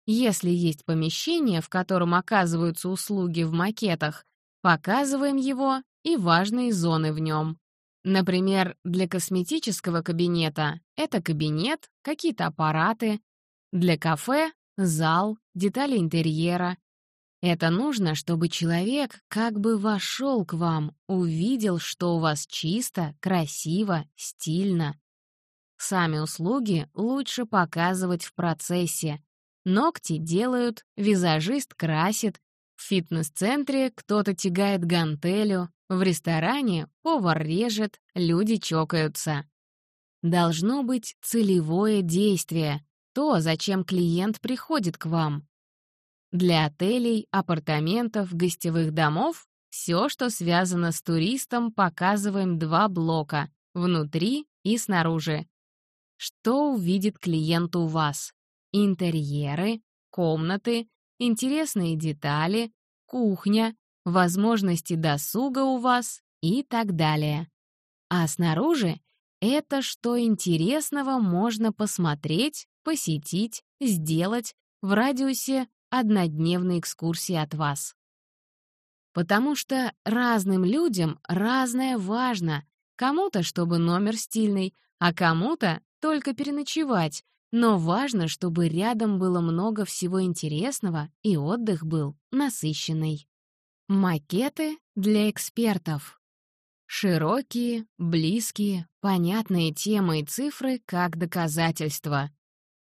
Если есть помещение, в котором оказываются услуги в макетах, показываем его и важные зоны в нем. Например, для косметического кабинета — это кабинет, какие-то аппараты, для кафе — зал, детали интерьера. Это нужно, чтобы человек как бы вошел к вам, увидел, что у вас чисто, красиво, стильно. Сами услуги лучше показывать в процессе. Ногти делают, визажист красит, в фитнес-центре кто-то тягает гантелю, в ресторане повар режет, люди чокаются. Должно быть целевое действие, то, зачем клиент приходит к вам. Для отелей, апартаментов, гостевых домов — все, что связано с туристом, показываем два блока — внутри и снаружи. Что увидит клиент у вас? Интерьеры, комнаты, интересные детали, кухня, возможности досуга у вас и так далее. А снаружи — это что интересного можно посмотреть, посетить, сделать в радиусе однодневной экскурсии от вас. Потому что разным людям разное важно. Кому-то, чтобы номер стильный, а кому-то только переночевать, но важно, чтобы рядом было много всего интересного и отдых был насыщенный. Макеты для экспертов. Широкие, близкие, понятные темы и цифры как доказательства.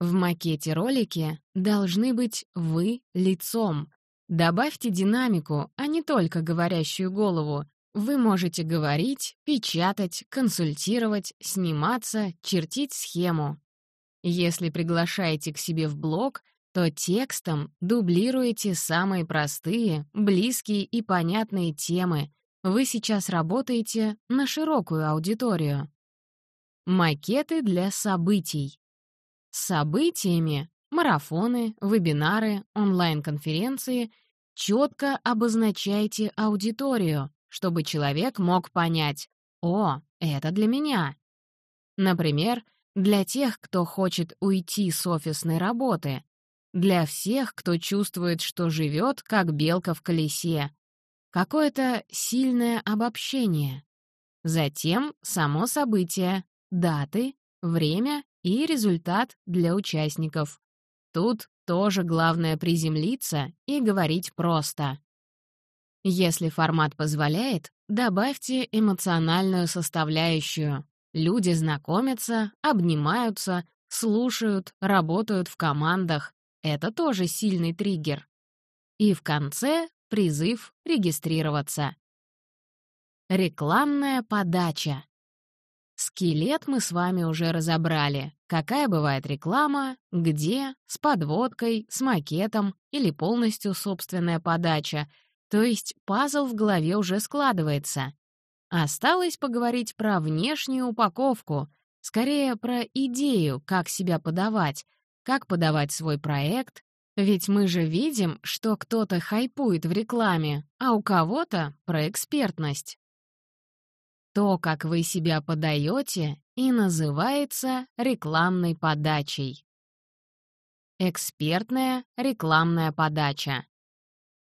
В макете-ролике должны быть вы лицом. Добавьте динамику, а не только говорящую голову. Вы можете говорить, печатать, консультировать, сниматься, чертить схему. Если приглашаете к себе в блог, то текстом дублируете самые простые, близкие и понятные темы. Вы сейчас работаете на широкую аудиторию. Макеты для событий. С событиями, марафоны, вебинары, онлайн-конференции четко обозначайте аудиторию, чтобы человек мог понять «О, это для меня». Например, для тех, кто хочет уйти с офисной работы, для всех, кто чувствует, что живет, как белка в колесе. Какое-то сильное обобщение. Затем само событие, даты, время и результат для участников. Тут тоже главное приземлиться и говорить просто. Если формат позволяет, добавьте эмоциональную составляющую. Люди знакомятся, обнимаются, слушают, работают в командах. Это тоже сильный триггер. И в конце призыв регистрироваться. Рекламная подача. Скелет мы с вами уже разобрали. Какая бывает реклама, где, с подводкой, с макетом или полностью собственная подача. То есть пазл в голове уже складывается. Осталось поговорить про внешнюю упаковку, скорее про идею, как себя подавать, как подавать свой проект, ведь мы же видим, что кто-то хайпует в рекламе, а у кого-то про экспертность. То, как вы себя подаете, и называется рекламной подачей. Экспертная рекламная подача.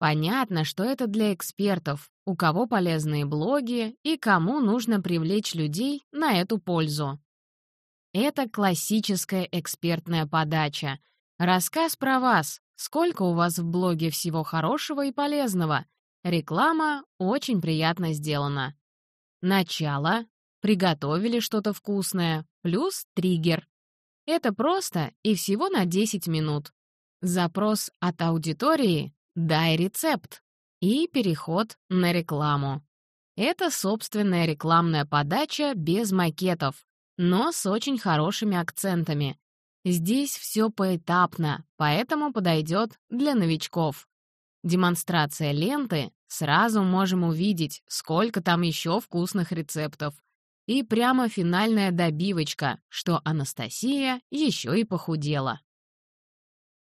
Понятно, что это для экспертов, у кого полезные блоги и кому нужно привлечь людей на эту пользу. Это классическая экспертная подача. Рассказ про вас, сколько у вас в блоге всего хорошего и полезного. Реклама очень приятно сделана. Начало. Приготовили что-то вкусное. Плюс триггер. Это просто и всего на 10 минут. Запрос от аудитории «Дай рецепт» и переход на рекламу. Это собственная рекламная подача без макетов, но с очень хорошими акцентами. Здесь все поэтапно, поэтому подойдет для новичков. Демонстрация ленты Сразу можем увидеть, сколько там еще вкусных рецептов. И прямо финальная добивочка, что Анастасия еще и похудела.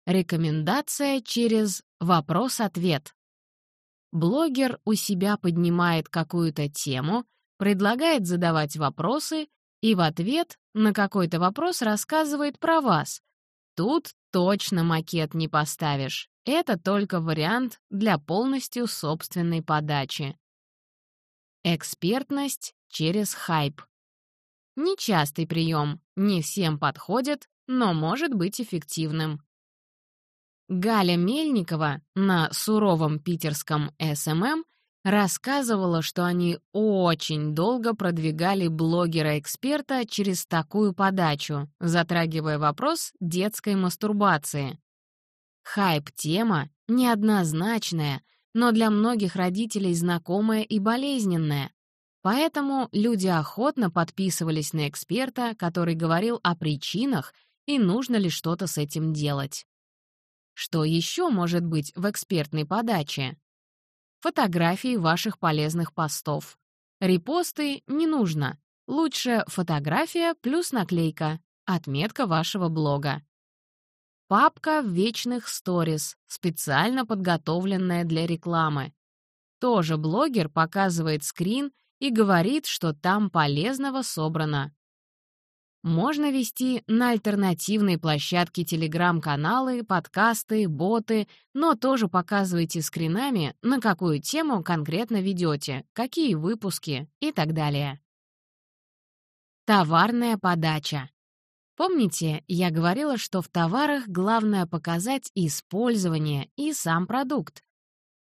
Рекомендация через вопрос-ответ. Блогер у себя поднимает какую-то тему, предлагает задавать вопросы и в ответ на какой-то вопрос рассказывает про вас. Тут точно макет не поставишь. Это только вариант для полностью собственной подачи. Экспертность через хайп. Нечастый прием, не всем подходит, но может быть эффективным. Галя Мельникова на суровом питерском SMM рассказывала, что они очень долго продвигали блогера-эксперта через такую подачу, затрагивая вопрос детской мастурбации. Хайп-тема неоднозначная, но для многих родителей знакомая и болезненная. Поэтому люди охотно подписывались на эксперта, который говорил о причинах и нужно ли что-то с этим делать. Что еще может быть в экспертной подаче? Фотографии ваших полезных постов. Репосты не нужно. Лучше фотография плюс наклейка, отметка вашего блога. Папка вечных сторис, специально подготовленная для рекламы. Тоже блогер показывает скрин и говорит, что там полезного собрано. Можно вести на альтернативные площадки телеграм-каналы, подкасты, боты, но тоже показывайте скринами, на какую тему конкретно ведете, какие выпуски и так далее. Товарная подача. Помните, я говорила, что в товарах главное показать использование и сам продукт.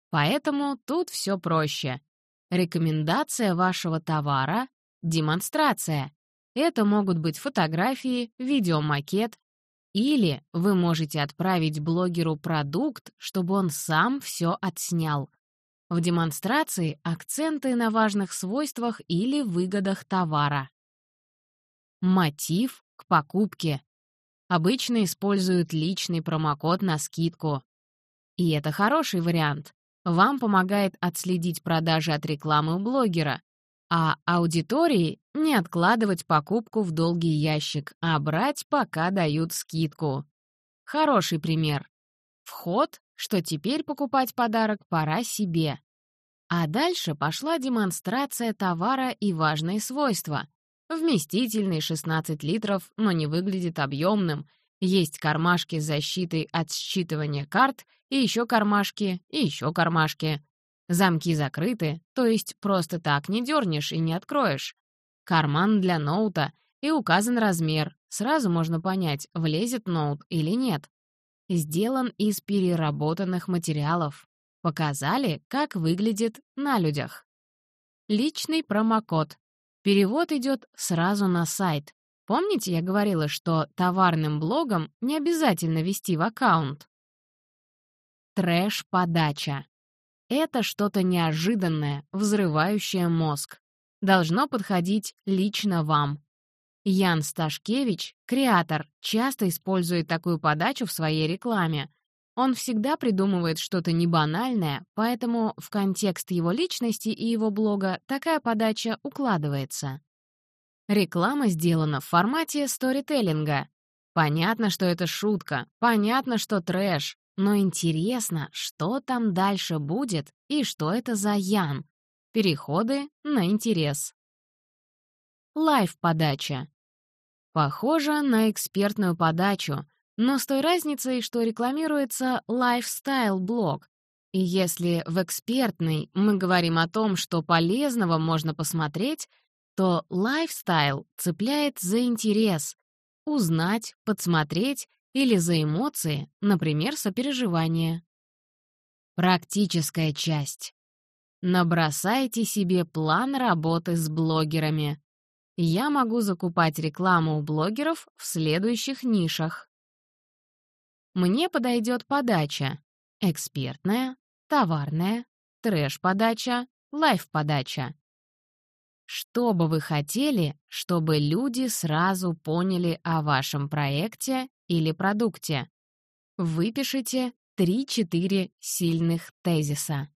Поэтому тут все проще. Рекомендация вашего товара — демонстрация. Это могут быть фотографии, видеомакет, или вы можете отправить блогеру продукт, чтобы он сам все отснял. В демонстрации акценты на важных свойствах или выгодах товара. Мотив к покупке. Обычно используют личный промокод на скидку. И это хороший вариант. Вам помогает отследить продажи от рекламы у блогера, а аудитории не откладывать покупку в долгий ящик, а брать, пока дают скидку. Хороший пример. Вход, что теперь покупать подарок пора себе. А дальше пошла демонстрация товара и важные свойства. Вместительный 16 литров, но не выглядит объемным. Есть кармашки с защитой от считывания карт, и еще кармашки, и еще кармашки. Замки закрыты, то есть просто так не дернешь и не откроешь. Карман для ноута и указан размер. Сразу можно понять, влезет ноут или нет. Сделан из переработанных материалов. Показали, как выглядит на людях. Личный промокод. Перевод идет сразу на сайт. Помните, я говорила, что товарным блогом не обязательно вести в аккаунт? Трэш-подача. Это что-то неожиданное, взрывающее мозг. Должно подходить лично вам. Ян Сташкевич, креатор, часто использует такую подачу в своей рекламе. Он всегда придумывает что-то небанальное, поэтому в контекст его личности и его блога такая подача укладывается. Реклама сделана в формате сторителлинга. Понятно, что это шутка, понятно, что трэш, но интересно, что там дальше будет и что это за Ян. Переходы на интерес. Лайв-подача. Похоже на экспертную подачу, но с той разницей, что рекламируется лайфстайл-блог. И если в экспертной мы говорим о том, что полезного можно посмотреть, то лайфстайл цепляет за интерес — узнать, подсмотреть или за эмоции, например, сопереживание. Практическая часть. Набросайте себе план работы с блогерами. Я могу закупать рекламу у блогеров в следующих нишах. Мне подойдет подача. Экспертная, товарная, трэш-подача, лайф-подача. Что бы вы хотели, чтобы люди сразу поняли о вашем проекте или продукте. Выпишите 3-4 сильных тезиса.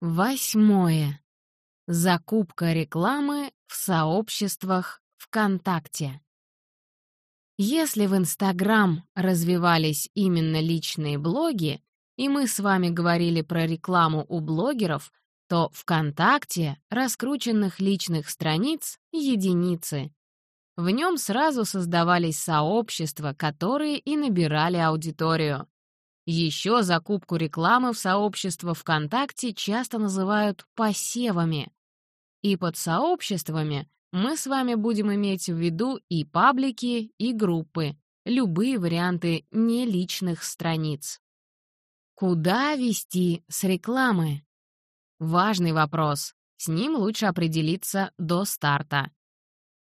Восьмое. Закупка рекламы в сообществах ВКонтакте. Если в Инстаграм развивались именно личные блоги, и мы с вами говорили про рекламу у блогеров, то ВКонтакте раскрученных личных страниц — единицы. В нем сразу создавались сообщества, которые и набирали аудиторию. Еще закупку рекламы в сообщество ВКонтакте часто называют посевами. И под сообществами мы с вами будем иметь в виду и паблики, и группы, любые варианты неличных страниц. Куда вести с рекламы? Важный вопрос. С ним лучше определиться до старта.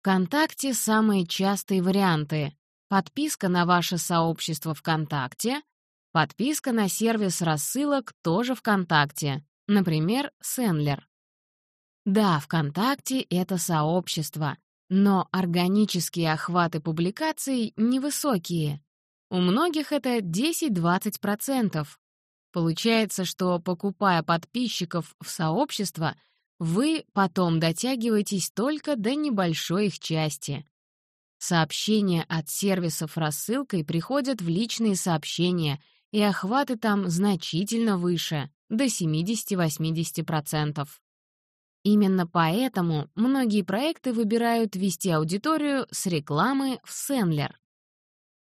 ВКонтакте самые частые варианты. Подписка на ваше сообщество ВКонтакте, подписка на сервис рассылок тоже ВКонтакте, например, Сендлер. Да, ВКонтакте — это сообщество, Но органические охваты публикаций невысокие. У многих это 10-20%. Получается, что, покупая подписчиков в сообщество, вы потом дотягиваетесь только до небольшой их части. Сообщения от сервисов рассылкой приходят в личные сообщения, и охваты там значительно выше, до 70-80%. Именно поэтому многие проекты выбирают вести аудиторию с рекламы в Сендлер.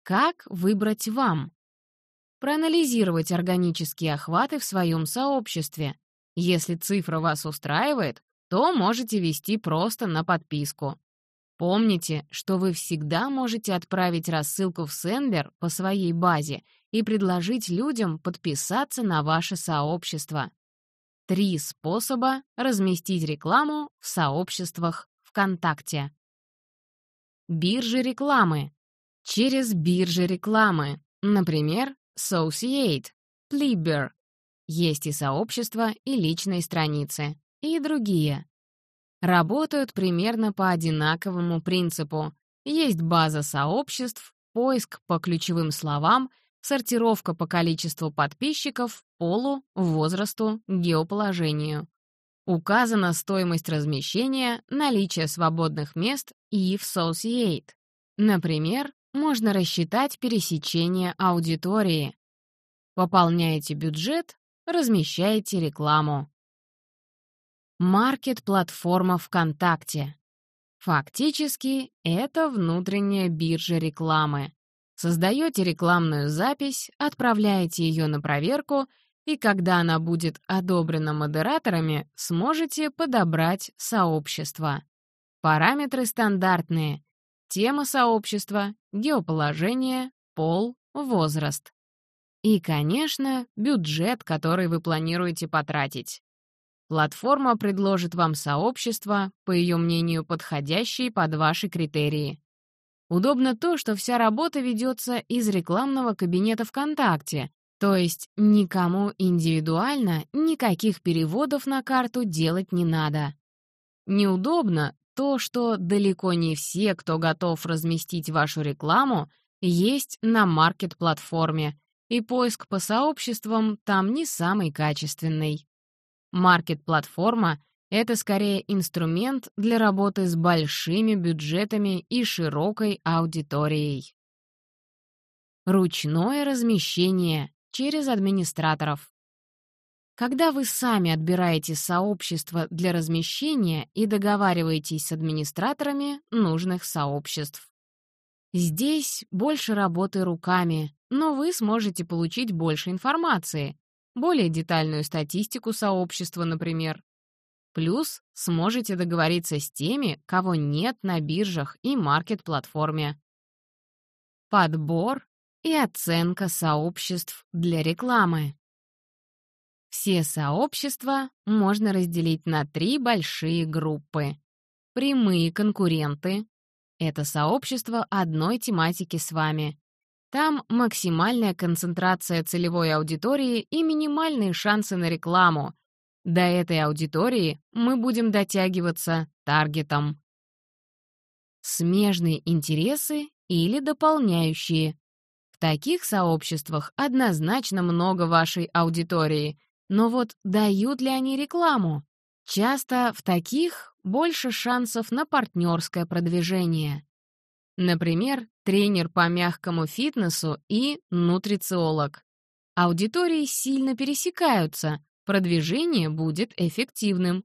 Как выбрать вам? Проанализировать органические охваты в своем сообществе. Если цифра вас устраивает, то можете вести просто на подписку. Помните, что вы всегда можете отправить рассылку в Сендлер по своей базе и предложить людям подписаться на ваше сообщество. Три способа разместить рекламу в сообществах ВКонтакте. Биржи рекламы. Через биржи рекламы. Например, Associate, Pliber. Есть и сообщества, и личные страницы, и другие. Работают примерно по одинаковому принципу. Есть база сообществ, поиск по ключевым словам сортировка по количеству подписчиков, полу, возрасту, геоположению. Указана стоимость размещения, наличие свободных мест и в Associate. Например, можно рассчитать пересечение аудитории. Пополняете бюджет, размещаете рекламу. Маркет-платформа ВКонтакте. Фактически, это внутренняя биржа рекламы. Создаете рекламную запись, отправляете ее на проверку, и когда она будет одобрена модераторами, сможете подобрать сообщество. Параметры стандартные. Тема сообщества, геоположение, пол, возраст. И, конечно, бюджет, который вы планируете потратить. Платформа предложит вам сообщество, по ее мнению, подходящие под ваши критерии. Удобно то, что вся работа ведется из рекламного кабинета ВКонтакте, то есть никому индивидуально никаких переводов на карту делать не надо. Неудобно то, что далеко не все, кто готов разместить вашу рекламу, есть на маркет-платформе, и поиск по сообществам там не самый качественный. Маркет-платформа это скорее инструмент для работы с большими бюджетами и широкой аудиторией. Ручное размещение через администраторов. Когда вы сами отбираете сообщество для размещения и договариваетесь с администраторами нужных сообществ. Здесь больше работы руками, но вы сможете получить больше информации, более детальную статистику сообщества, например, Плюс сможете договориться с теми, кого нет на биржах и маркет-платформе. Подбор и оценка сообществ для рекламы. Все сообщества можно разделить на три большие группы. Прямые конкуренты — это сообщество одной тематики с вами. Там максимальная концентрация целевой аудитории и минимальные шансы на рекламу, до этой аудитории мы будем дотягиваться таргетом. Смежные интересы или дополняющие. В таких сообществах однозначно много вашей аудитории, но вот дают ли они рекламу? Часто в таких больше шансов на партнерское продвижение. Например, тренер по мягкому фитнесу и нутрициолог. Аудитории сильно пересекаются, продвижение будет эффективным.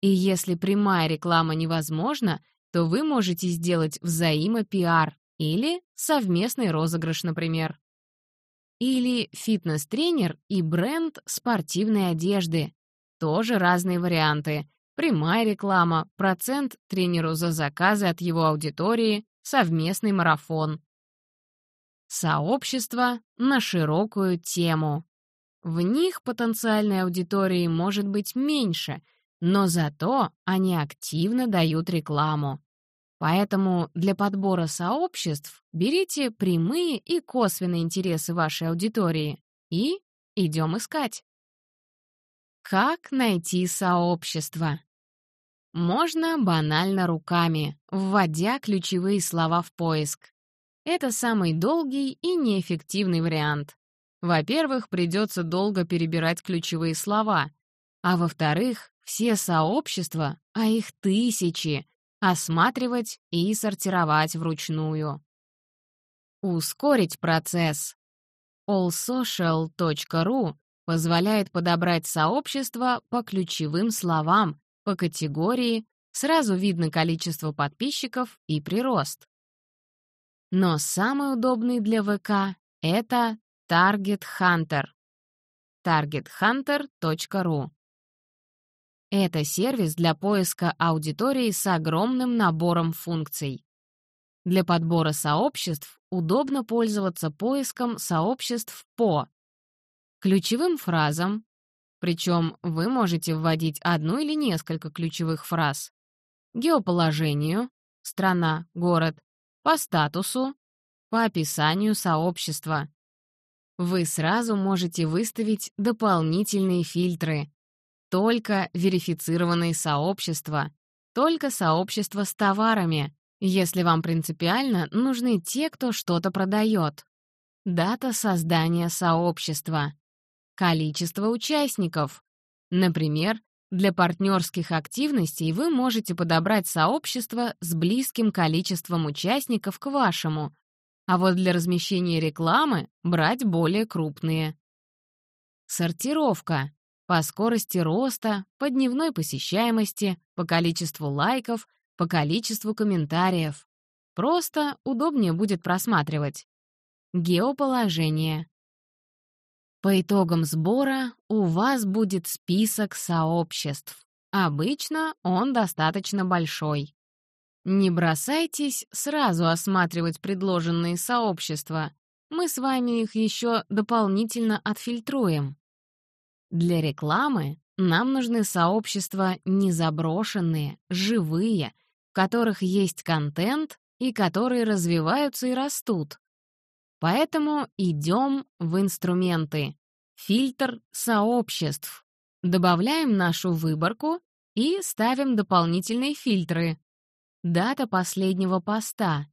И если прямая реклама невозможна, то вы можете сделать взаимопиар или совместный розыгрыш, например. Или фитнес-тренер и бренд спортивной одежды. Тоже разные варианты. Прямая реклама, процент тренеру за заказы от его аудитории, совместный марафон. Сообщество на широкую тему. В них потенциальной аудитории может быть меньше, но зато они активно дают рекламу. Поэтому для подбора сообществ берите прямые и косвенные интересы вашей аудитории и идем искать. Как найти сообщество? Можно банально руками, вводя ключевые слова в поиск. Это самый долгий и неэффективный вариант. Во-первых, придется долго перебирать ключевые слова, а во-вторых, все сообщества, а их тысячи, осматривать и сортировать вручную. Ускорить процесс. allsocial.ru позволяет подобрать сообщества по ключевым словам, по категории, сразу видно количество подписчиков и прирост. Но самый удобный для ВК — это Target Hunter. targethunter.ru Это сервис для поиска аудитории с огромным набором функций. Для подбора сообществ удобно пользоваться поиском сообществ по ключевым фразам, причем вы можете вводить одну или несколько ключевых фраз, геоположению, страна, город, по статусу, по описанию сообщества. Вы сразу можете выставить дополнительные фильтры. Только верифицированные сообщества, только сообщества с товарами, если вам принципиально нужны те, кто что-то продает. Дата создания сообщества. Количество участников. Например, для партнерских активностей вы можете подобрать сообщество с близким количеством участников к вашему, а вот для размещения рекламы брать более крупные. Сортировка. По скорости роста, по дневной посещаемости, по количеству лайков, по количеству комментариев. Просто удобнее будет просматривать. Геоположение. По итогам сбора у вас будет список сообществ. Обычно он достаточно большой. Не бросайтесь сразу осматривать предложенные сообщества. Мы с вами их еще дополнительно отфильтруем. Для рекламы нам нужны сообщества незаброшенные, живые, в которых есть контент и которые развиваются и растут. Поэтому идем в инструменты. Фильтр сообществ. Добавляем нашу выборку и ставим дополнительные фильтры. Дата последнего поста.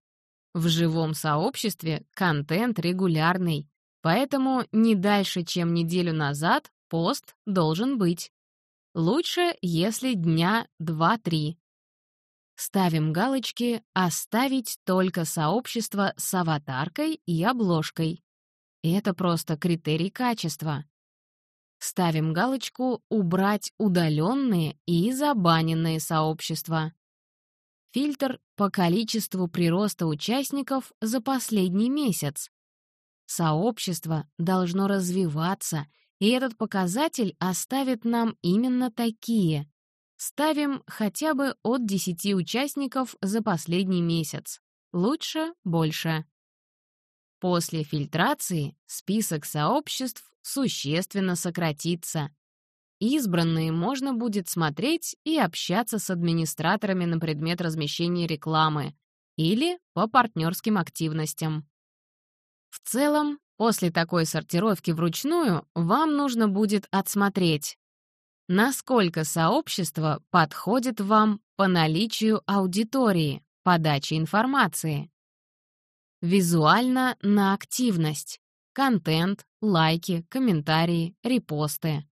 В живом сообществе контент регулярный, поэтому не дальше, чем неделю назад пост должен быть. Лучше, если дня 2-3. Ставим галочки «Оставить только сообщество с аватаркой и обложкой». Это просто критерий качества. Ставим галочку «Убрать удаленные и забаненные сообщества». Фильтр по количеству прироста участников за последний месяц. Сообщество должно развиваться, и этот показатель оставит нам именно такие. Ставим хотя бы от 10 участников за последний месяц. Лучше — больше. После фильтрации список сообществ существенно сократится. Избранные можно будет смотреть и общаться с администраторами на предмет размещения рекламы или по партнерским активностям. В целом, после такой сортировки вручную вам нужно будет отсмотреть, насколько сообщество подходит вам по наличию аудитории, подачи информации. Визуально на активность, контент, лайки, комментарии, репосты.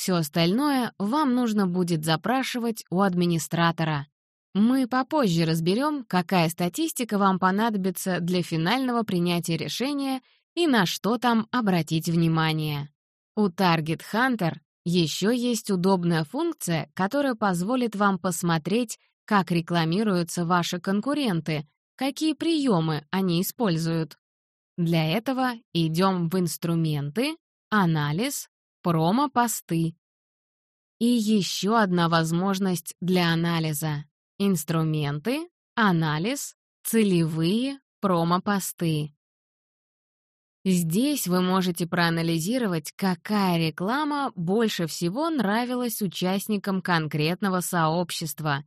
Все остальное вам нужно будет запрашивать у администратора. Мы попозже разберем, какая статистика вам понадобится для финального принятия решения и на что там обратить внимание. У Target Hunter еще есть удобная функция, которая позволит вам посмотреть, как рекламируются ваши конкуренты, какие приемы они используют. Для этого идем в «Инструменты», «Анализ», «Промо-посты». И еще одна возможность для анализа — инструменты, анализ, целевые промо-посты. Здесь вы можете проанализировать, какая реклама больше всего нравилась участникам конкретного сообщества.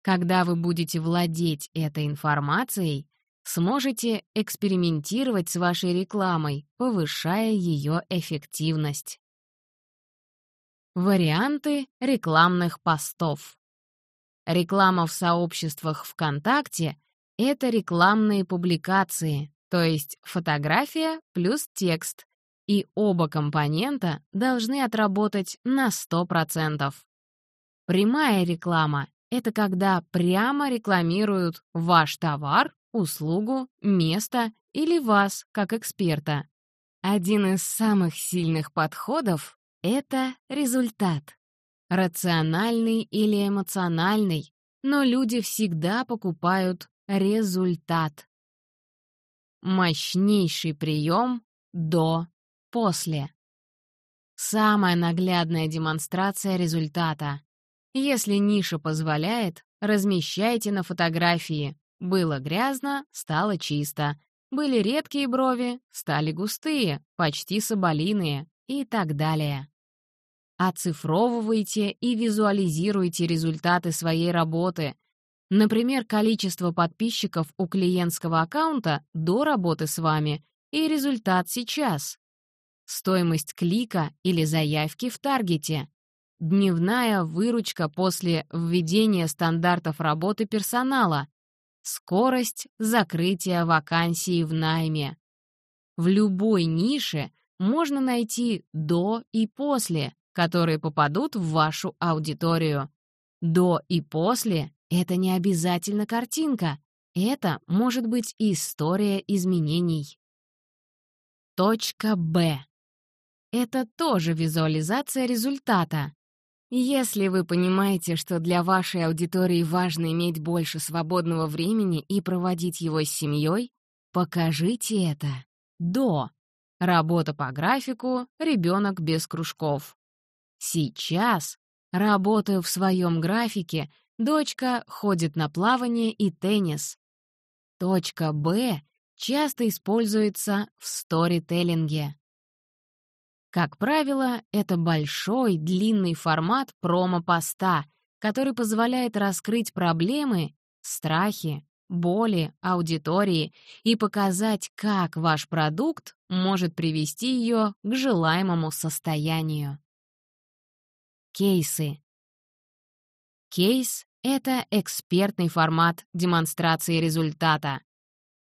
Когда вы будете владеть этой информацией, сможете экспериментировать с вашей рекламой, повышая ее эффективность. Варианты рекламных постов. Реклама в сообществах ВКонтакте — это рекламные публикации, то есть фотография плюс текст, и оба компонента должны отработать на 100%. Прямая реклама — это когда прямо рекламируют ваш товар, услугу, место или вас как эксперта. Один из самых сильных подходов — это результат. Рациональный или эмоциональный, но люди всегда покупают результат. Мощнейший прием до-после. Самая наглядная демонстрация результата. Если ниша позволяет, размещайте на фотографии. Было грязно, стало чисто. Были редкие брови, стали густые, почти соболиные и так далее. Оцифровывайте и визуализируйте результаты своей работы. Например, количество подписчиков у клиентского аккаунта до работы с вами и результат сейчас. Стоимость клика или заявки в таргете. Дневная выручка после введения стандартов работы персонала. Скорость закрытия вакансии в найме. В любой нише можно найти «до» и «после», которые попадут в вашу аудиторию. До и после — это не обязательно картинка. Это может быть история изменений. Точка Б. Это тоже визуализация результата. Если вы понимаете, что для вашей аудитории важно иметь больше свободного времени и проводить его с семьей, покажите это. До. Работа по графику, ребенок без кружков. Сейчас работаю в своем графике, дочка ходит на плавание и теннис. Точка «Б» часто используется в сторителлинге. Как правило, это большой, длинный формат промо-поста, который позволяет раскрыть проблемы, страхи, боли аудитории и показать, как ваш продукт может привести ее к желаемому состоянию. Кейсы. Кейс — это экспертный формат демонстрации результата.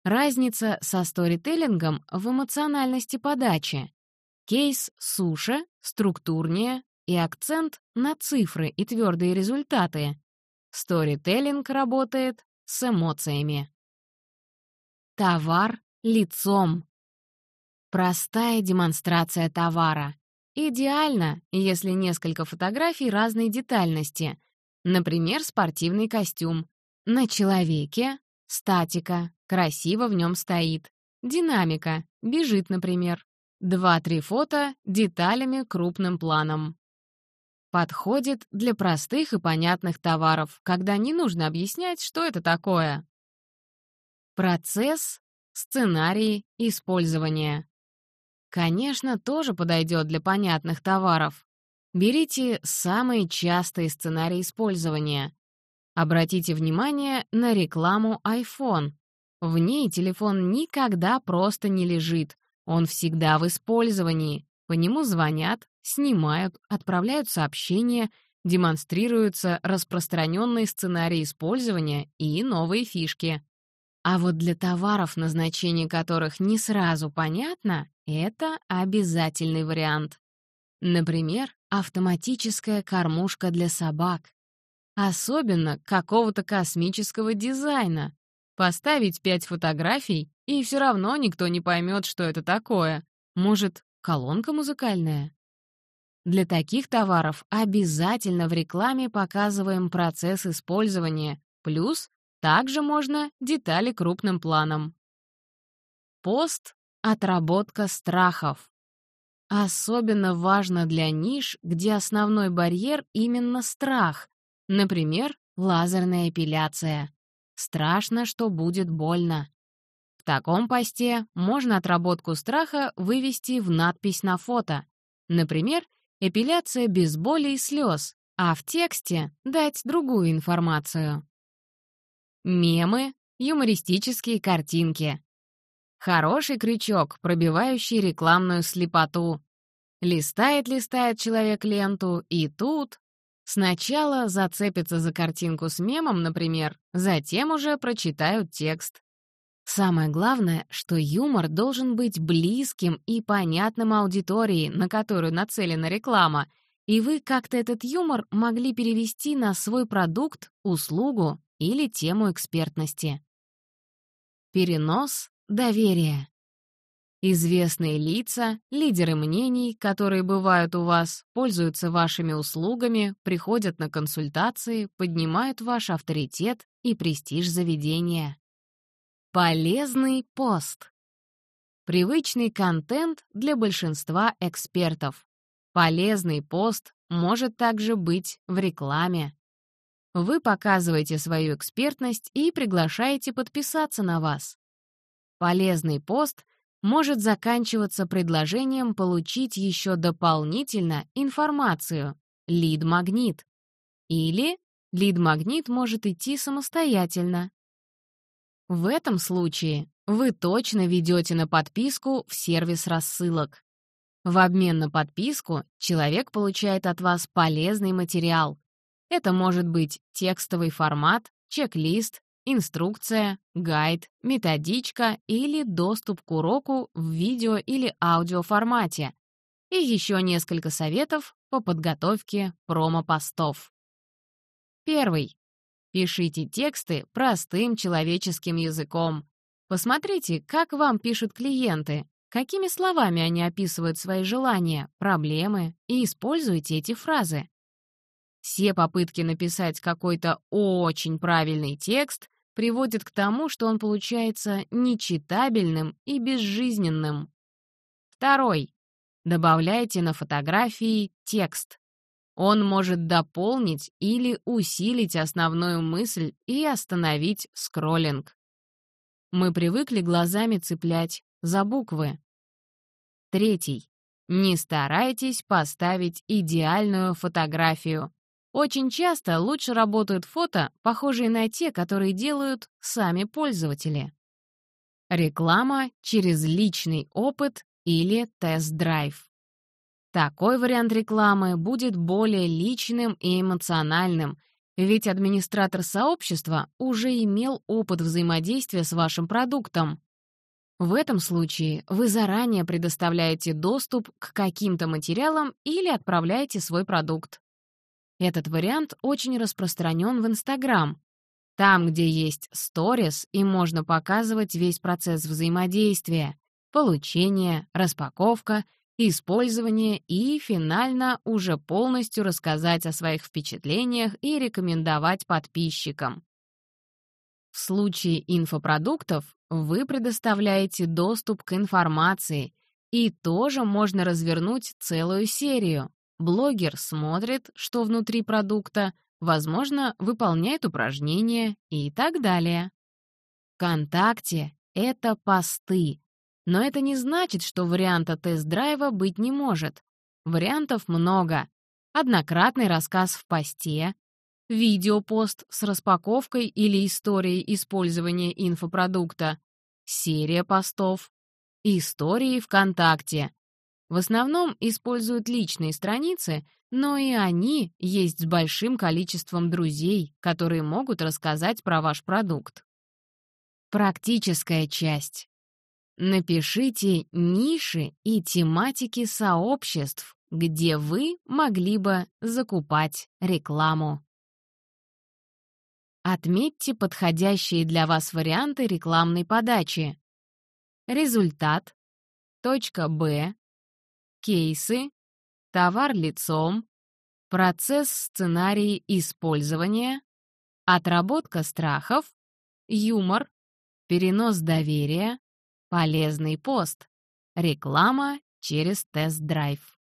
Разница со сторителлингом в эмоциональности подачи. Кейс суше, структурнее и акцент на цифры и твердые результаты. Сторителлинг работает с эмоциями. Товар лицом. Простая демонстрация товара. Идеально, если несколько фотографий разной детальности. Например, спортивный костюм. На человеке — статика, красиво в нем стоит. Динамика, бежит, например. Два-три фото деталями крупным планом. Подходит для простых и понятных товаров, когда не нужно объяснять, что это такое. Процесс, сценарий использования. Конечно, тоже подойдет для понятных товаров. Берите самые частые сценарии использования. Обратите внимание на рекламу iPhone. В ней телефон никогда просто не лежит. Он всегда в использовании. По нему звонят, снимают, отправляют сообщения, демонстрируются распространенные сценарии использования и новые фишки. А вот для товаров, назначение которых не сразу понятно, это обязательный вариант. Например, автоматическая кормушка для собак. Особенно какого-то космического дизайна. Поставить пять фотографий, и все равно никто не поймет, что это такое. Может, колонка музыкальная? Для таких товаров обязательно в рекламе показываем процесс использования, плюс также можно детали крупным планом. Пост — отработка страхов. Особенно важно для ниш, где основной барьер именно страх. Например, лазерная эпиляция. Страшно, что будет больно. В таком посте можно отработку страха вывести в надпись на фото. Например, эпиляция без боли и слез, а в тексте дать другую информацию. Мемы, юмористические картинки. Хороший крючок, пробивающий рекламную слепоту. Листает-листает человек ленту, и тут Сначала зацепятся за картинку с мемом, например, затем уже прочитают текст. Самое главное, что юмор должен быть близким и понятным аудитории, на которую нацелена реклама, и вы как-то этот юмор могли перевести на свой продукт, услугу или тему экспертности. Перенос доверия. Известные лица, лидеры мнений, которые бывают у вас, пользуются вашими услугами, приходят на консультации, поднимают ваш авторитет и престиж заведения. Полезный пост. Привычный контент для большинства экспертов. Полезный пост может также быть в рекламе. Вы показываете свою экспертность и приглашаете подписаться на вас. Полезный пост может заканчиваться предложением получить еще дополнительно информацию — лид-магнит. Или лид-магнит может идти самостоятельно. В этом случае вы точно ведете на подписку в сервис рассылок. В обмен на подписку человек получает от вас полезный материал. Это может быть текстовый формат, чек-лист, инструкция, гайд, методичка или доступ к уроку в видео или аудиоформате, и еще несколько советов по подготовке промо-постов. Первый. Пишите тексты простым человеческим языком. Посмотрите, как вам пишут клиенты, какими словами они описывают свои желания, проблемы, и используйте эти фразы. Все попытки написать какой-то очень правильный текст приводят к тому, что он получается нечитабельным и безжизненным. Второй. Добавляйте на фотографии текст. Он может дополнить или усилить основную мысль и остановить скроллинг. Мы привыкли глазами цеплять за буквы. Третий. Не старайтесь поставить идеальную фотографию. Очень часто лучше работают фото, похожие на те, которые делают сами пользователи. Реклама через личный опыт или тест-драйв. Такой вариант рекламы будет более личным и эмоциональным, ведь администратор сообщества уже имел опыт взаимодействия с вашим продуктом. В этом случае вы заранее предоставляете доступ к каким-то материалам или отправляете свой продукт. Этот вариант очень распространен в Инстаграм. Там, где есть сторис, и можно показывать весь процесс взаимодействия — получение, распаковка, использование и, финально, уже полностью рассказать о своих впечатлениях и рекомендовать подписчикам. В случае инфопродуктов вы предоставляете доступ к информации, и тоже можно развернуть целую серию. Блогер смотрит, что внутри продукта, возможно, выполняет упражнения и так далее. ВКонтакте — это посты. Но это не значит, что варианта тест-драйва быть не может. Вариантов много. Однократный рассказ в посте, видеопост с распаковкой или историей использования инфопродукта, серия постов, истории ВКонтакте, в основном используют личные страницы, но и они есть с большим количеством друзей, которые могут рассказать про ваш продукт. Практическая часть. Напишите ниши и тематики сообществ, где вы могли бы закупать рекламу. Отметьте подходящие для вас варианты рекламной подачи. Результат. Точка Б кейсы, товар лицом, процесс сценарий использования, отработка страхов, юмор, перенос доверия, полезный пост, реклама через тест-драйв.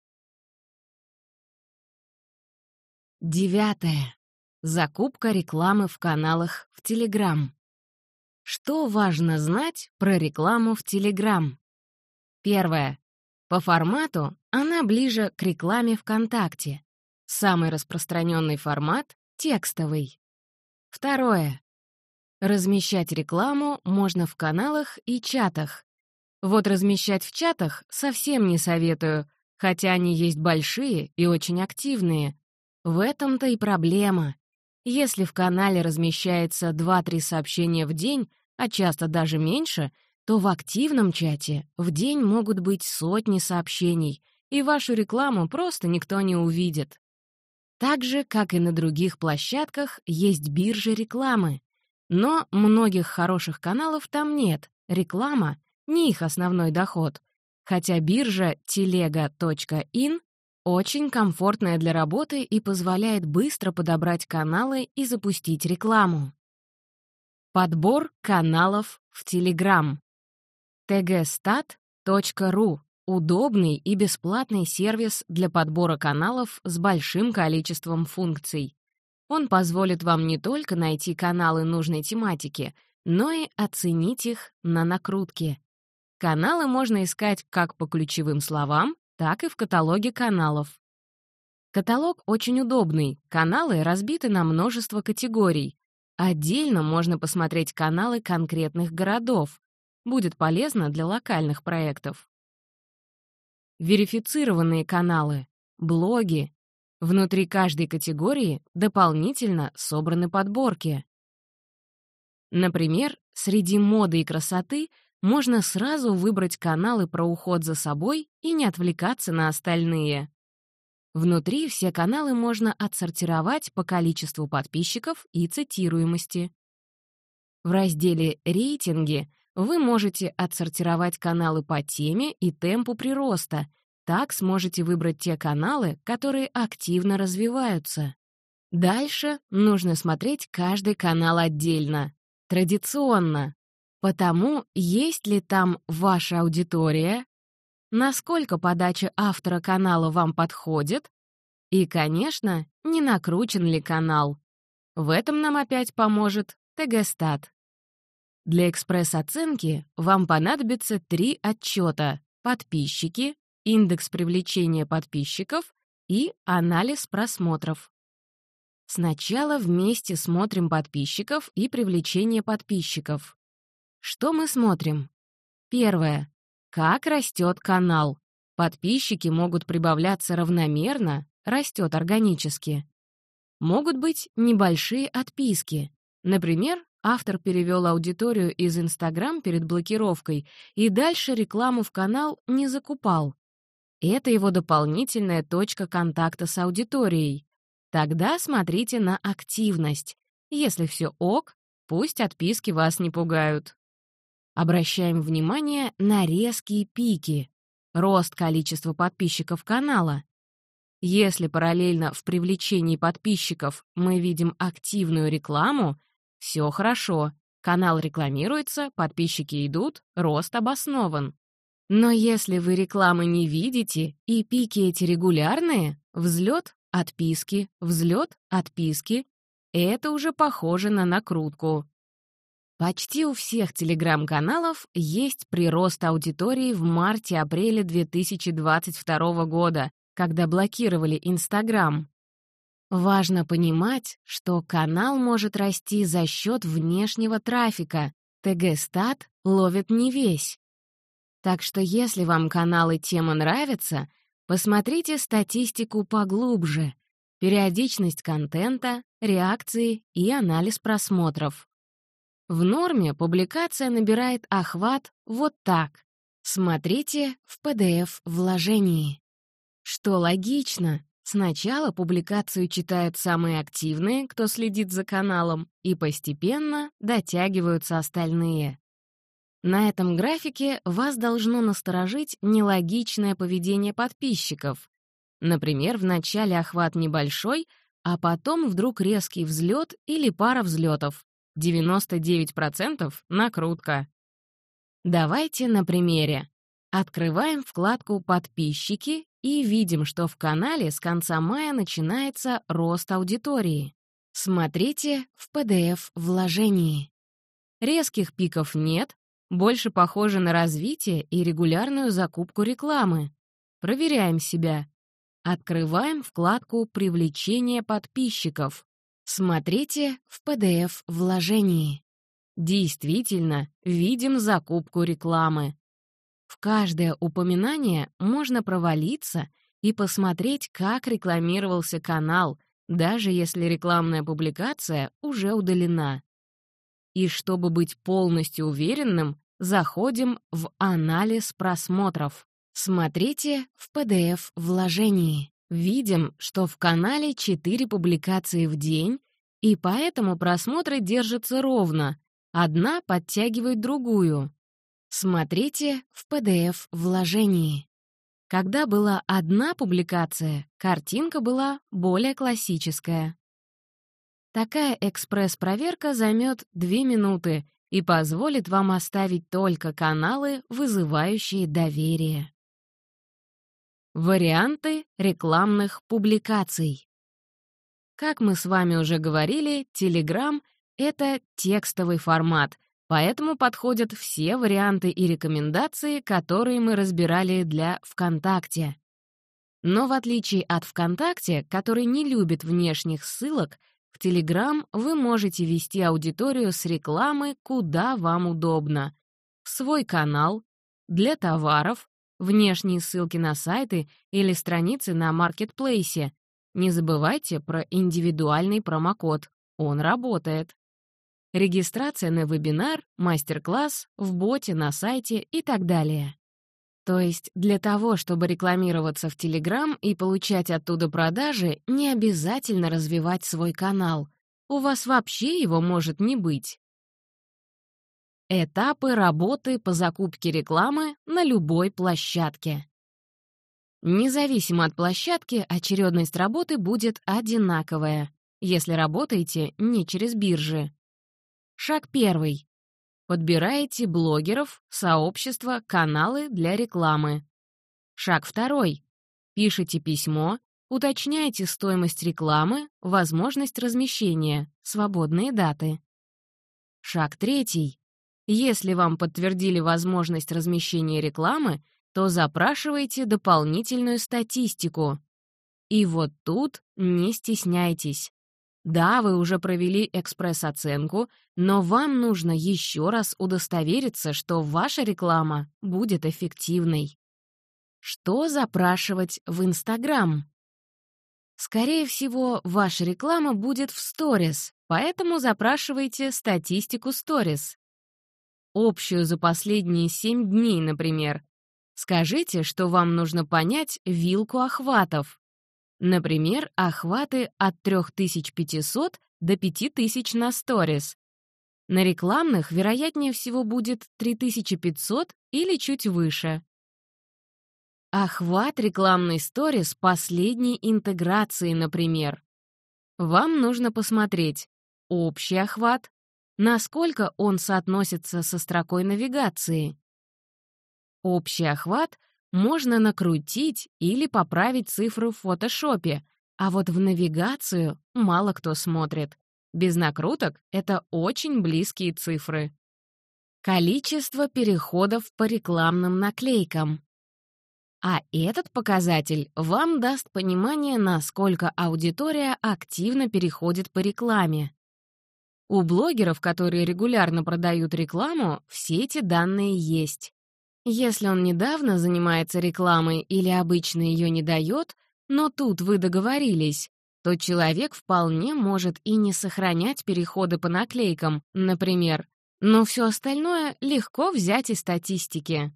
Девятое. Закупка рекламы в каналах в Телеграм. Что важно знать про рекламу в Телеграм? Первое. По формату она ближе к рекламе ВКонтакте. Самый распространенный формат — текстовый. Второе. Размещать рекламу можно в каналах и чатах. Вот размещать в чатах совсем не советую, хотя они есть большие и очень активные. В этом-то и проблема. Если в канале размещается 2-3 сообщения в день, а часто даже меньше, то в активном чате в день могут быть сотни сообщений, и вашу рекламу просто никто не увидит. Так же, как и на других площадках, есть биржа рекламы. Но многих хороших каналов там нет. Реклама — не их основной доход. Хотя биржа telega.in очень комфортная для работы и позволяет быстро подобрать каналы и запустить рекламу. Подбор каналов в Telegram. tgstat.ru Удобный и бесплатный сервис для подбора каналов с большим количеством функций. Он позволит вам не только найти каналы нужной тематики, но и оценить их на накрутке. Каналы можно искать как по ключевым словам, так и в каталоге каналов. Каталог очень удобный, каналы разбиты на множество категорий. Отдельно можно посмотреть каналы конкретных городов. Будет полезно для локальных проектов верифицированные каналы, блоги. Внутри каждой категории дополнительно собраны подборки. Например, среди моды и красоты можно сразу выбрать каналы про уход за собой и не отвлекаться на остальные. Внутри все каналы можно отсортировать по количеству подписчиков и цитируемости. В разделе «Рейтинги» Вы можете отсортировать каналы по теме и темпу прироста. Так сможете выбрать те каналы, которые активно развиваются. Дальше нужно смотреть каждый канал отдельно, традиционно. Потому, есть ли там ваша аудитория, насколько подача автора канала вам подходит и, конечно, не накручен ли канал. В этом нам опять поможет ТГ-стат. Для экспресс-оценки вам понадобится три отчета — подписчики, индекс привлечения подписчиков и анализ просмотров. Сначала вместе смотрим подписчиков и привлечение подписчиков. Что мы смотрим? Первое. Как растет канал. Подписчики могут прибавляться равномерно, растет органически. Могут быть небольшие отписки. Например, Автор перевел аудиторию из Инстаграм перед блокировкой и дальше рекламу в канал не закупал. Это его дополнительная точка контакта с аудиторией. Тогда смотрите на активность. Если все ок, пусть отписки вас не пугают. Обращаем внимание на резкие пики. Рост количества подписчиков канала. Если параллельно в привлечении подписчиков мы видим активную рекламу, все хорошо. Канал рекламируется, подписчики идут, рост обоснован. Но если вы рекламы не видите и пики эти регулярные, взлет, отписки, взлет, отписки, это уже похоже на накрутку. Почти у всех телеграм-каналов есть прирост аудитории в марте-апреле 2022 года, когда блокировали Инстаграм. Важно понимать, что канал может расти за счет внешнего трафика. ТГ-стат ловит не весь. Так что если вам канал и тема нравятся, посмотрите статистику поглубже, периодичность контента, реакции и анализ просмотров. В норме публикация набирает охват вот так. Смотрите в PDF-вложении. Что логично, Сначала публикацию читают самые активные, кто следит за каналом, и постепенно дотягиваются остальные. На этом графике вас должно насторожить нелогичное поведение подписчиков. Например, в начале охват небольшой, а потом вдруг резкий взлет или пара взлетов. 99% накрутка. Давайте на примере. Открываем вкладку «Подписчики» и видим, что в канале с конца мая начинается рост аудитории. Смотрите в PDF-вложении. Резких пиков нет, больше похоже на развитие и регулярную закупку рекламы. Проверяем себя. Открываем вкладку «Привлечение подписчиков». Смотрите в PDF-вложении. Действительно, видим закупку рекламы. В каждое упоминание можно провалиться и посмотреть, как рекламировался канал, даже если рекламная публикация уже удалена. И чтобы быть полностью уверенным, заходим в анализ просмотров. Смотрите в PDF-вложении. Видим, что в канале 4 публикации в день, и поэтому просмотры держатся ровно, одна подтягивает другую. Смотрите в PDF-вложении. Когда была одна публикация, картинка была более классическая. Такая экспресс-проверка займет 2 минуты и позволит вам оставить только каналы, вызывающие доверие. Варианты рекламных публикаций. Как мы с вами уже говорили, Telegram — это текстовый формат, поэтому подходят все варианты и рекомендации, которые мы разбирали для ВКонтакте. Но в отличие от ВКонтакте, который не любит внешних ссылок, в Telegram вы можете вести аудиторию с рекламы куда вам удобно. В свой канал, для товаров, внешние ссылки на сайты или страницы на маркетплейсе. Не забывайте про индивидуальный промокод. Он работает. Регистрация на вебинар, мастер-класс, в боте, на сайте и так далее. То есть для того, чтобы рекламироваться в Telegram и получать оттуда продажи, не обязательно развивать свой канал. У вас вообще его может не быть. Этапы работы по закупке рекламы на любой площадке. Независимо от площадки, очередность работы будет одинаковая, если работаете не через биржи. Шаг первый. Подбираете блогеров, сообщества, каналы для рекламы. Шаг второй. Пишите письмо, уточняете стоимость рекламы, возможность размещения, свободные даты. Шаг третий. Если вам подтвердили возможность размещения рекламы, то запрашивайте дополнительную статистику. И вот тут не стесняйтесь. Да, вы уже провели экспресс-оценку, но вам нужно еще раз удостовериться, что ваша реклама будет эффективной. Что запрашивать в Инстаграм? Скорее всего, ваша реклама будет в сторис, поэтому запрашивайте статистику сторис общую за последние 7 дней, например. Скажите, что вам нужно понять вилку охватов. Например, охваты от 3500 до 5000 на сторис. На рекламных, вероятнее всего, будет 3500 или чуть выше. Охват рекламной сторис последней интеграции, например. Вам нужно посмотреть общий охват, насколько он соотносится со строкой навигации. Общий охват можно накрутить или поправить цифры в фотошопе, а вот в навигацию мало кто смотрит. Без накруток это очень близкие цифры. Количество переходов по рекламным наклейкам. А этот показатель вам даст понимание, насколько аудитория активно переходит по рекламе. У блогеров, которые регулярно продают рекламу, все эти данные есть. Если он недавно занимается рекламой или обычно ее не дает, но тут вы договорились, то человек вполне может и не сохранять переходы по наклейкам, например, но все остальное легко взять из статистики.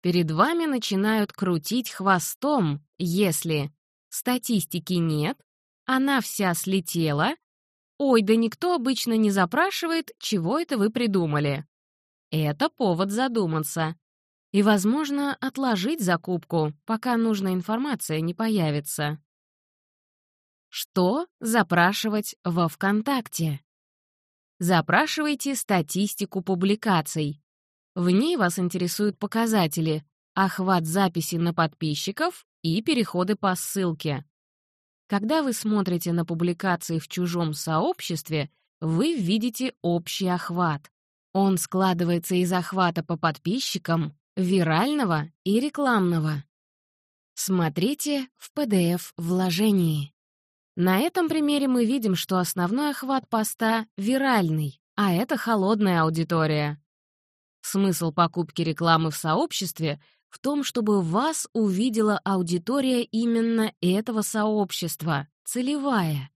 Перед вами начинают крутить хвостом, если статистики нет, она вся слетела, «Ой, да никто обычно не запрашивает, чего это вы придумали». Это повод задуматься. И, возможно, отложить закупку, пока нужная информация не появится. Что запрашивать во ВКонтакте? Запрашивайте статистику публикаций. В ней вас интересуют показатели охват записи на подписчиков и переходы по ссылке. Когда вы смотрите на публикации в чужом сообществе, вы видите общий охват. Он складывается из охвата по подписчикам, вирального и рекламного. Смотрите в PDF-вложении. На этом примере мы видим, что основной охват поста — виральный, а это холодная аудитория. Смысл покупки рекламы в сообществе в том, чтобы вас увидела аудитория именно этого сообщества, целевая.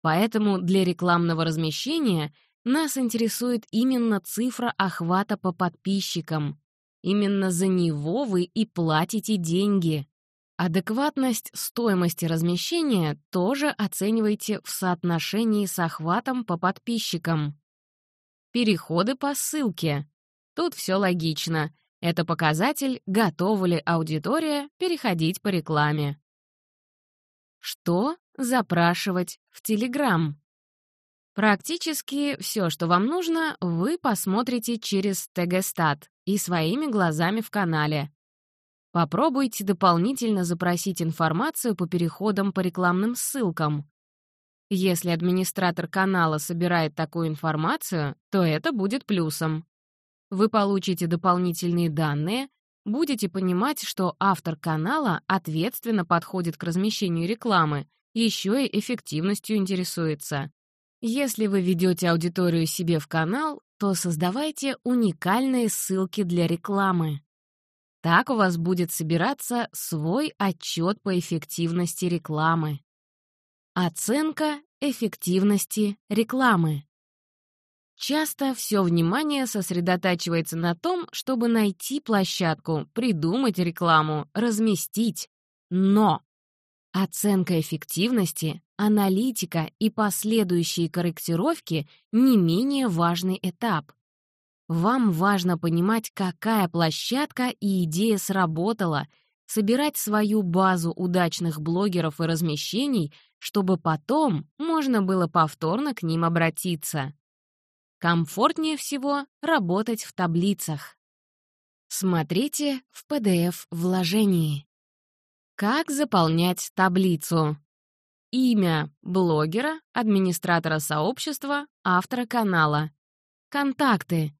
Поэтому для рекламного размещения нас интересует именно цифра охвата по подписчикам. Именно за него вы и платите деньги. Адекватность стоимости размещения тоже оценивайте в соотношении с охватом по подписчикам. Переходы по ссылке. Тут все логично. Это показатель, готова ли аудитория переходить по рекламе. Что запрашивать в Telegram? Практически все, что вам нужно, вы посмотрите через Тегестат и своими глазами в канале. Попробуйте дополнительно запросить информацию по переходам по рекламным ссылкам. Если администратор канала собирает такую информацию, то это будет плюсом. Вы получите дополнительные данные, будете понимать, что автор канала ответственно подходит к размещению рекламы, еще и эффективностью интересуется. Если вы ведете аудиторию себе в канал, то создавайте уникальные ссылки для рекламы. Так у вас будет собираться свой отчет по эффективности рекламы. Оценка эффективности рекламы. Часто все внимание сосредотачивается на том, чтобы найти площадку, придумать рекламу, разместить. Но оценка эффективности, аналитика и последующие корректировки — не менее важный этап. Вам важно понимать, какая площадка и идея сработала, собирать свою базу удачных блогеров и размещений, чтобы потом можно было повторно к ним обратиться. Комфортнее всего работать в таблицах. Смотрите в PDF-вложении. Как заполнять таблицу? Имя блогера, администратора сообщества, автора канала. Контакты.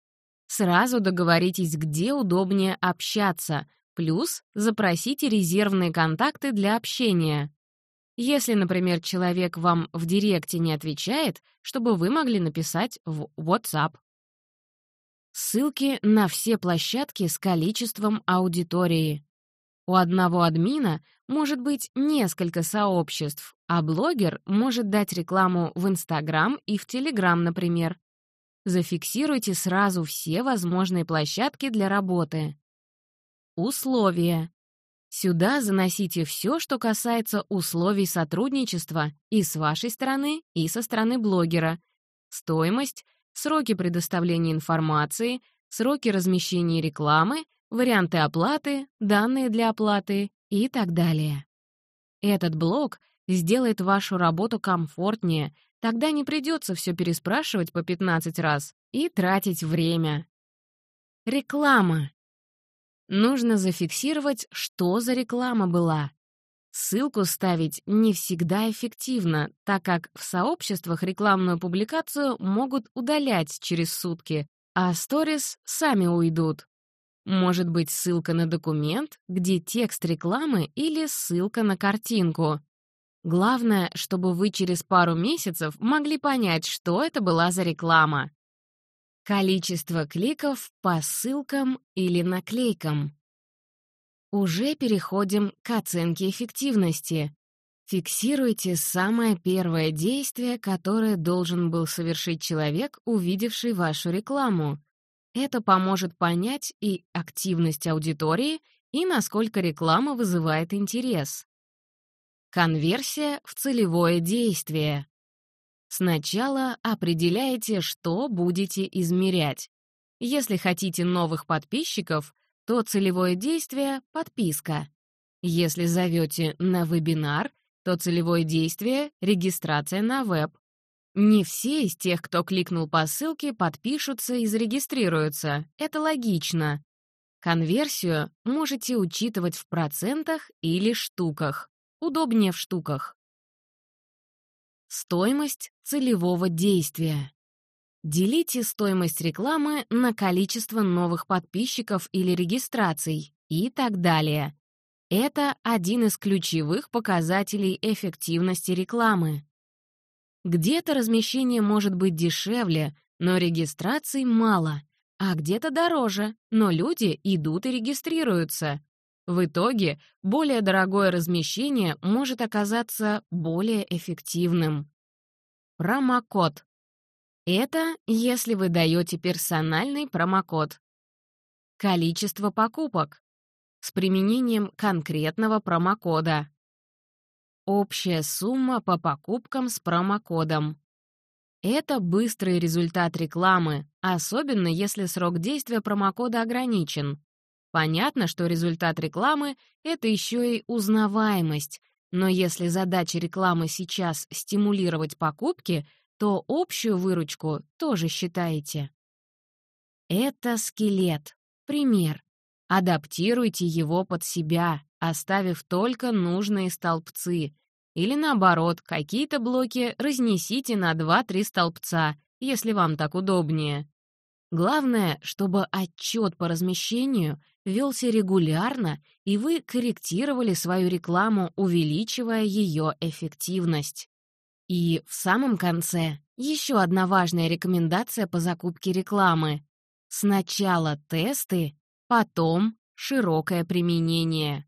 Сразу договоритесь, где удобнее общаться, плюс запросите резервные контакты для общения. Если, например, человек вам в директе не отвечает, чтобы вы могли написать в WhatsApp. Ссылки на все площадки с количеством аудитории. У одного админа может быть несколько сообществ, а блогер может дать рекламу в Instagram и в Telegram, например. Зафиксируйте сразу все возможные площадки для работы. Условия. Сюда заносите все, что касается условий сотрудничества и с вашей стороны, и со стороны блогера. Стоимость, сроки предоставления информации, сроки размещения рекламы, варианты оплаты, данные для оплаты и так далее. Этот блок сделает вашу работу комфортнее, Тогда не придется все переспрашивать по 15 раз и тратить время. Реклама. Нужно зафиксировать, что за реклама была. Ссылку ставить не всегда эффективно, так как в сообществах рекламную публикацию могут удалять через сутки, а сторис сами уйдут. Может быть ссылка на документ, где текст рекламы или ссылка на картинку. Главное, чтобы вы через пару месяцев могли понять, что это была за реклама. Количество кликов по ссылкам или наклейкам. Уже переходим к оценке эффективности. Фиксируйте самое первое действие, которое должен был совершить человек, увидевший вашу рекламу. Это поможет понять и активность аудитории, и насколько реклама вызывает интерес. Конверсия в целевое действие. Сначала определяете, что будете измерять. Если хотите новых подписчиков, то целевое действие — подписка. Если зовете на вебинар, то целевое действие — регистрация на веб. Не все из тех, кто кликнул по ссылке, подпишутся и зарегистрируются. Это логично. Конверсию можете учитывать в процентах или штуках. Удобнее в штуках. Стоимость целевого действия. Делите стоимость рекламы на количество новых подписчиков или регистраций и так далее. Это один из ключевых показателей эффективности рекламы. Где-то размещение может быть дешевле, но регистраций мало, а где-то дороже, но люди идут и регистрируются. В итоге более дорогое размещение может оказаться более эффективным. Промокод. Это если вы даете персональный промокод. Количество покупок с применением конкретного промокода. Общая сумма по покупкам с промокодом. Это быстрый результат рекламы, особенно если срок действия промокода ограничен. Понятно, что результат рекламы — это еще и узнаваемость, но если задача рекламы сейчас стимулировать покупки, то общую выручку тоже считаете. Это скелет. Пример. Адаптируйте его под себя, оставив только нужные столбцы. Или наоборот, какие-то блоки разнесите на 2-3 столбца, если вам так удобнее. Главное, чтобы отчет по размещению велся регулярно, и вы корректировали свою рекламу, увеличивая ее эффективность. И в самом конце еще одна важная рекомендация по закупке рекламы. Сначала тесты, потом широкое применение.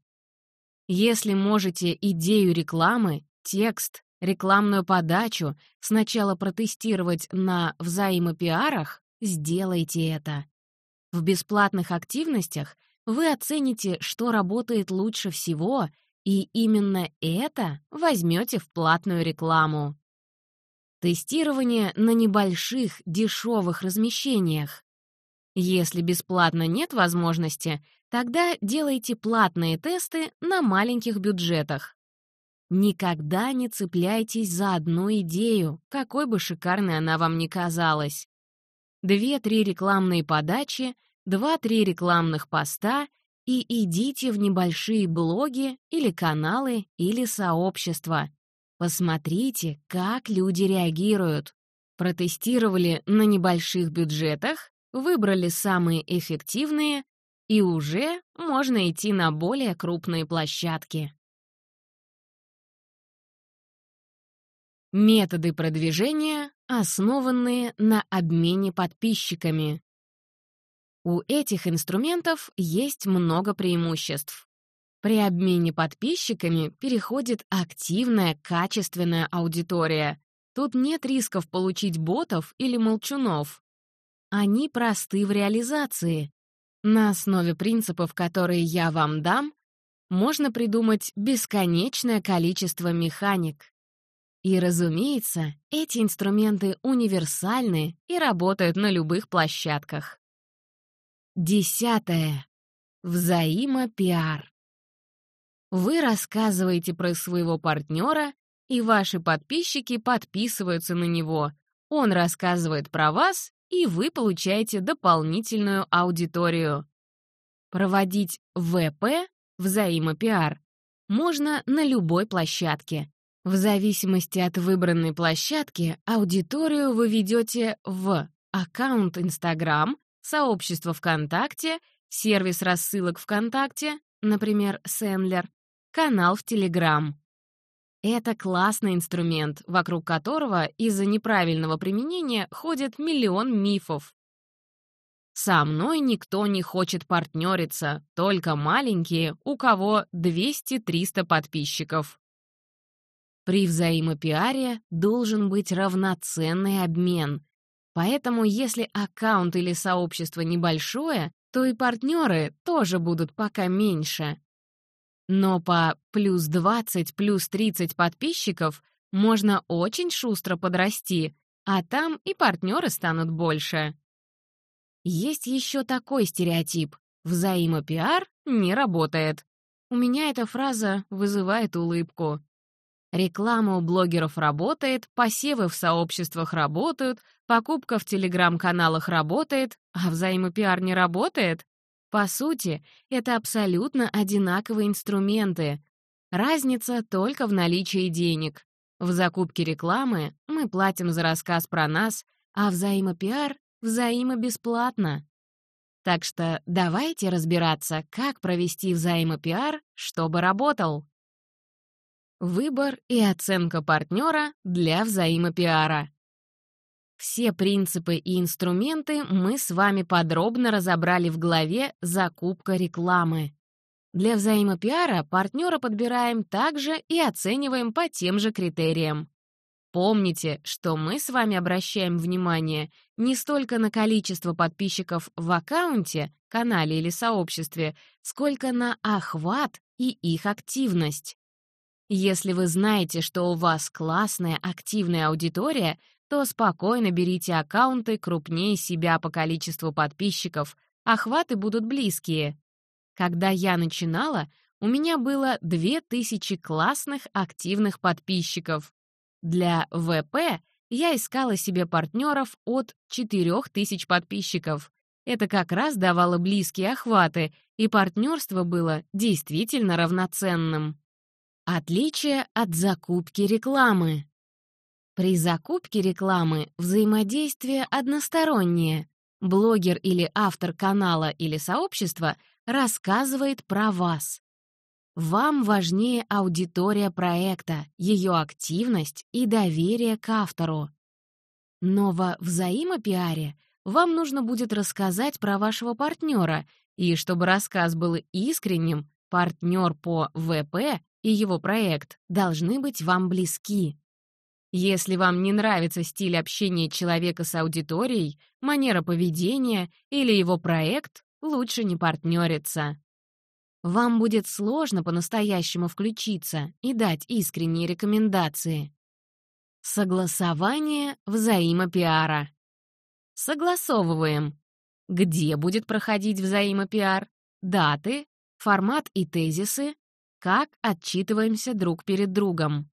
Если можете идею рекламы, текст, рекламную подачу сначала протестировать на взаимопиарах, сделайте это. В бесплатных активностях вы оцените, что работает лучше всего, и именно это возьмете в платную рекламу. Тестирование на небольших, дешевых размещениях. Если бесплатно нет возможности, тогда делайте платные тесты на маленьких бюджетах. Никогда не цепляйтесь за одну идею, какой бы шикарной она вам ни казалась. Две-три рекламные подачи, два-три рекламных поста и идите в небольшие блоги или каналы или сообщества. Посмотрите, как люди реагируют. Протестировали на небольших бюджетах, выбрали самые эффективные, и уже можно идти на более крупные площадки. Методы продвижения, основанные на обмене подписчиками. У этих инструментов есть много преимуществ. При обмене подписчиками переходит активная, качественная аудитория. Тут нет рисков получить ботов или молчунов. Они просты в реализации. На основе принципов, которые я вам дам, можно придумать бесконечное количество механик. И, разумеется, эти инструменты универсальны и работают на любых площадках. Десятое. Взаимопиар. Вы рассказываете про своего партнера, и ваши подписчики подписываются на него. Он рассказывает про вас, и вы получаете дополнительную аудиторию. Проводить ВП, взаимопиар, можно на любой площадке. В зависимости от выбранной площадки аудиторию вы ведете в аккаунт Instagram, сообщество ВКонтакте, сервис рассылок ВКонтакте, например, Сендлер, канал в Telegram. Это классный инструмент, вокруг которого из-за неправильного применения ходит миллион мифов. Со мной никто не хочет партнериться, только маленькие, у кого 200-300 подписчиков. При взаимопиаре должен быть равноценный обмен, Поэтому если аккаунт или сообщество небольшое, то и партнеры тоже будут пока меньше. Но по плюс 20, плюс 30 подписчиков можно очень шустро подрасти, а там и партнеры станут больше. Есть еще такой стереотип. Взаимопиар не работает. У меня эта фраза вызывает улыбку. Реклама у блогеров работает, посевы в сообществах работают, покупка в телеграм-каналах работает, а взаимопиар не работает. По сути, это абсолютно одинаковые инструменты. Разница только в наличии денег. В закупке рекламы мы платим за рассказ про нас, а взаимопиар взаимобесплатно. Так что давайте разбираться, как провести взаимопиар, чтобы работал. Выбор и оценка партнера для взаимопиара. Все принципы и инструменты мы с вами подробно разобрали в главе «Закупка рекламы». Для взаимопиара партнера подбираем также и оцениваем по тем же критериям. Помните, что мы с вами обращаем внимание не столько на количество подписчиков в аккаунте, канале или сообществе, сколько на охват и их активность. Если вы знаете, что у вас классная активная аудитория, то спокойно берите аккаунты крупнее себя по количеству подписчиков, охваты будут близкие. Когда я начинала, у меня было 2000 классных активных подписчиков. Для ВП я искала себе партнеров от 4000 подписчиков. Это как раз давало близкие охваты, и партнерство было действительно равноценным. Отличие от закупки рекламы. При закупке рекламы взаимодействие одностороннее. Блогер или автор канала или сообщества рассказывает про вас. Вам важнее аудитория проекта, ее активность и доверие к автору. Но во взаимопиаре вам нужно будет рассказать про вашего партнера, и чтобы рассказ был искренним, партнер по ВП и его проект должны быть вам близки. Если вам не нравится стиль общения человека с аудиторией, манера поведения или его проект, лучше не партнериться. Вам будет сложно по-настоящему включиться и дать искренние рекомендации. Согласование взаимопиара. Согласовываем. Где будет проходить взаимопиар? Даты, формат и тезисы, как отчитываемся друг перед другом.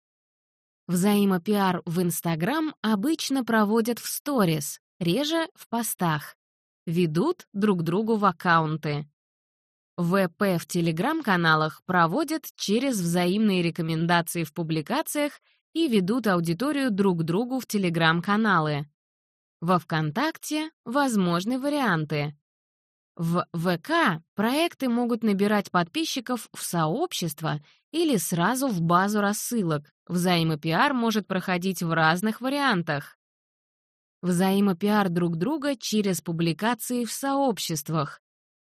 Взаимопиар в Инстаграм обычно проводят в сторис, реже — в постах. Ведут друг другу в аккаунты. ВП в телеграм-каналах проводят через взаимные рекомендации в публикациях и ведут аудиторию друг другу в телеграм-каналы. Во ВКонтакте возможны варианты. В ВК проекты могут набирать подписчиков в сообщество или сразу в базу рассылок. Взаимопиар может проходить в разных вариантах. Взаимопиар друг друга через публикации в сообществах.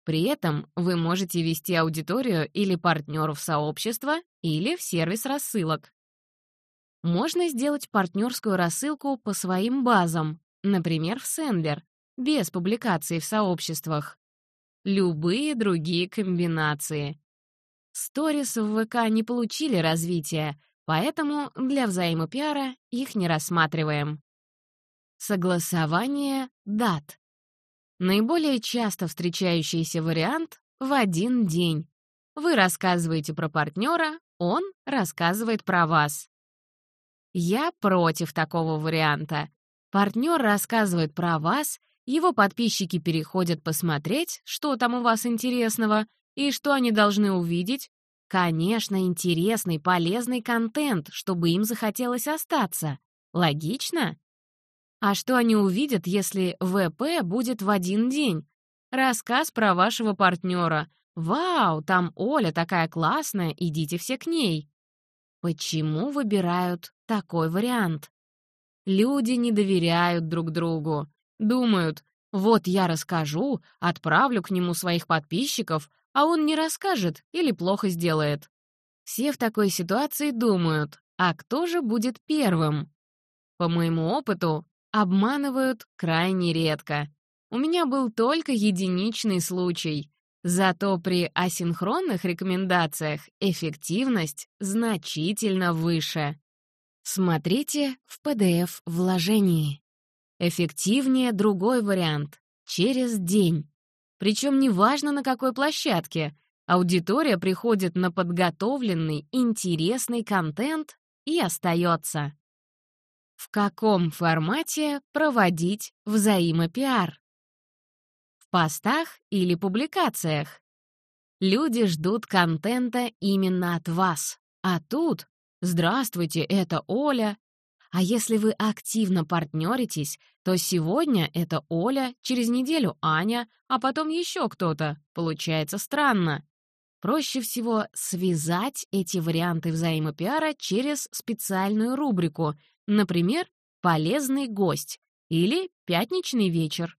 При этом вы можете вести аудиторию или партнеров в сообщество, или в сервис рассылок. Можно сделать партнерскую рассылку по своим базам, например, в Sendler, без публикаций в сообществах. Любые другие комбинации. Сторис в ВК не получили развития, поэтому для взаимопиара их не рассматриваем. Согласование дат. Наиболее часто встречающийся вариант — в один день. Вы рассказываете про партнера, он рассказывает про вас. Я против такого варианта. Партнер рассказывает про вас, его подписчики переходят посмотреть, что там у вас интересного и что они должны увидеть. Конечно, интересный, полезный контент, чтобы им захотелось остаться. Логично? А что они увидят, если ВП будет в один день? Рассказ про вашего партнера. «Вау, там Оля такая классная, идите все к ней». Почему выбирают такой вариант? Люди не доверяют друг другу. Думают, вот я расскажу, отправлю к нему своих подписчиков, а он не расскажет или плохо сделает. Все в такой ситуации думают, а кто же будет первым? По моему опыту, обманывают крайне редко. У меня был только единичный случай. Зато при асинхронных рекомендациях эффективность значительно выше. Смотрите в PDF-вложении. Эффективнее другой вариант — через день. Причем неважно на какой площадке, аудитория приходит на подготовленный, интересный контент и остается. В каком формате проводить взаимопиар? В постах или публикациях? Люди ждут контента именно от вас. А тут «Здравствуйте, это Оля». А если вы активно партнеритесь, то сегодня это Оля, через неделю Аня, а потом еще кто-то. Получается странно. Проще всего связать эти варианты взаимопиара через специальную рубрику, например, «Полезный гость» или «Пятничный вечер».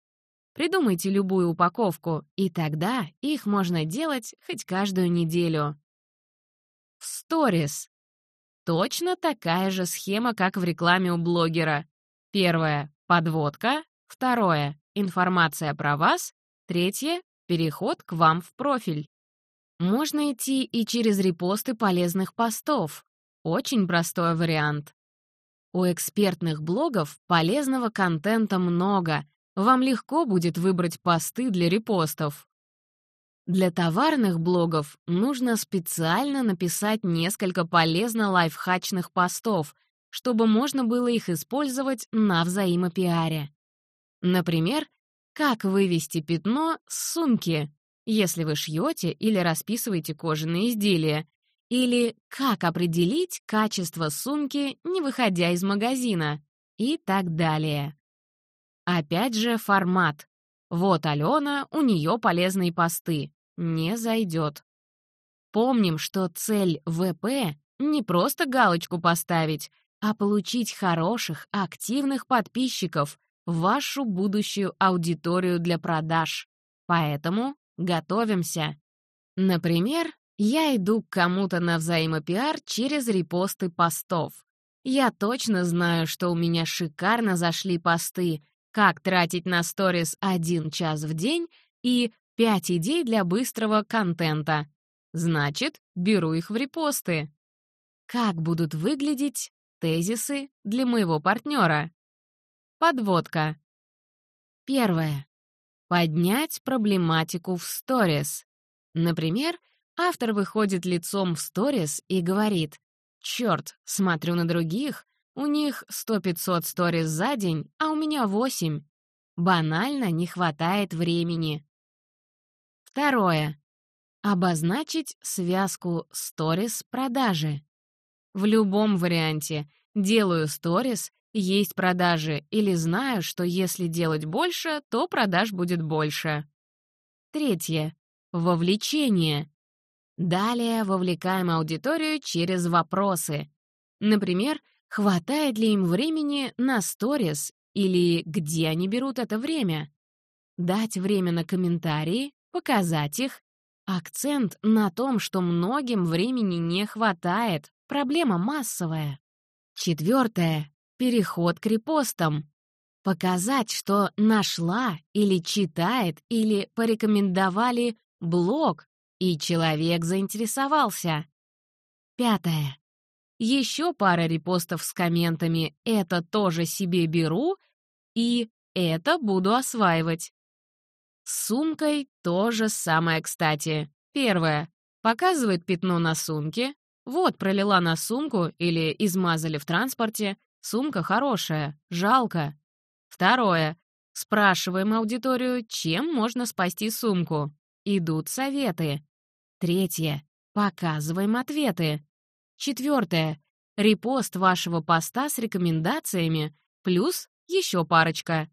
Придумайте любую упаковку, и тогда их можно делать хоть каждую неделю. В сторис. Точно такая же схема, как в рекламе у блогера. Первое — подводка. Второе — информация про вас. Третье — переход к вам в профиль. Можно идти и через репосты полезных постов. Очень простой вариант. У экспертных блогов полезного контента много. Вам легко будет выбрать посты для репостов. Для товарных блогов нужно специально написать несколько полезно лайфхачных постов, чтобы можно было их использовать на взаимопиаре. Например, как вывести пятно с сумки, если вы шьете или расписываете кожаные изделия, или как определить качество сумки, не выходя из магазина? И так далее. Опять же формат. Вот Алена, у нее полезные посты. Не зайдет. Помним, что цель ВП — не просто галочку поставить, а получить хороших, активных подписчиков, вашу будущую аудиторию для продаж. Поэтому готовимся. Например, я иду к кому-то на взаимопиар через репосты постов. Я точно знаю, что у меня шикарно зашли посты «Как тратить на сторис один час в день» и «5 идей для быстрого контента». Значит, беру их в репосты. Как будут выглядеть тезисы для моего партнера? Подводка. Первое. Поднять проблематику в сторис. Например, Автор выходит лицом в сторис и говорит, «Чёрт, смотрю на других, у них 100-500 сторис за день, а у меня 8. Банально не хватает времени». Второе. Обозначить связку сторис-продажи. В любом варианте «делаю сторис», «есть продажи» или «знаю, что если делать больше, то продаж будет больше». Третье. Вовлечение. Далее вовлекаем аудиторию через вопросы. Например, хватает ли им времени на сторис или где они берут это время? Дать время на комментарии, показать их. Акцент на том, что многим времени не хватает, проблема массовая. Четвертое. Переход к репостам. Показать, что нашла или читает или порекомендовали блог, и человек заинтересовался. Пятое. Еще пара репостов с комментами «это тоже себе беру» и «это буду осваивать». С сумкой тоже самое кстати. Первое. Показывает пятно на сумке. Вот, пролила на сумку или измазали в транспорте. Сумка хорошая, жалко. Второе. Спрашиваем аудиторию, чем можно спасти сумку. Идут советы. Третье. Показываем ответы. Четвертое. Репост вашего поста с рекомендациями, плюс еще парочка.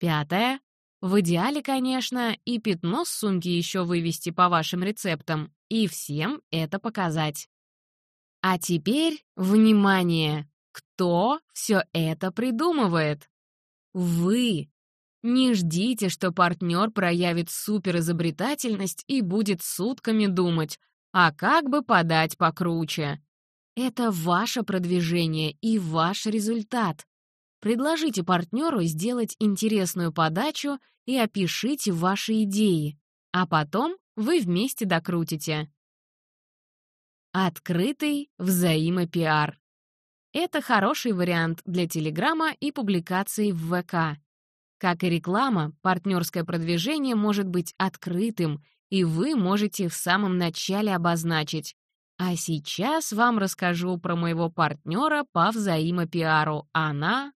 Пятое. В идеале, конечно, и пятно с сумки еще вывести по вашим рецептам, и всем это показать. А теперь, внимание! Кто все это придумывает? Вы! Не ждите, что партнер проявит суперизобретательность и будет сутками думать, а как бы подать покруче. Это ваше продвижение и ваш результат. Предложите партнеру сделать интересную подачу и опишите ваши идеи, а потом вы вместе докрутите. Открытый взаимопиар. Это хороший вариант для Телеграма и публикаций в ВК. Как и реклама, партнерское продвижение может быть открытым, и вы можете в самом начале обозначить. А сейчас вам расскажу про моего партнера по взаимопиару. Она...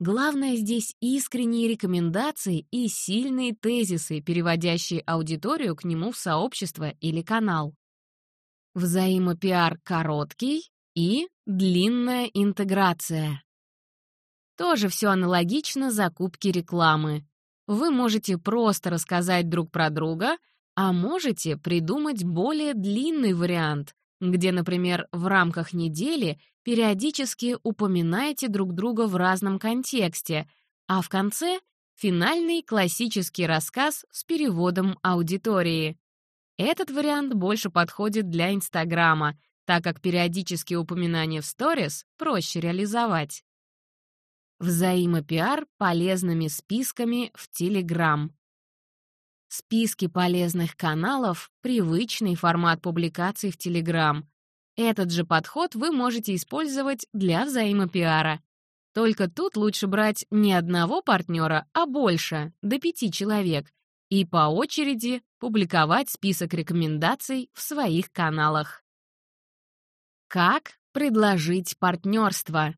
Главное здесь искренние рекомендации и сильные тезисы, переводящие аудиторию к нему в сообщество или канал. Взаимопиар короткий и длинная интеграция. Тоже все аналогично закупке рекламы. Вы можете просто рассказать друг про друга, а можете придумать более длинный вариант, где, например, в рамках недели периодически упоминаете друг друга в разном контексте, а в конце — финальный классический рассказ с переводом аудитории. Этот вариант больше подходит для Инстаграма, так как периодические упоминания в сторис проще реализовать. Взаимопиар полезными списками в Telegram. Списки полезных каналов — привычный формат публикаций в Telegram. Этот же подход вы можете использовать для взаимопиара. Только тут лучше брать не одного партнера, а больше, до пяти человек, и по очереди публиковать список рекомендаций в своих каналах. Как предложить партнерство?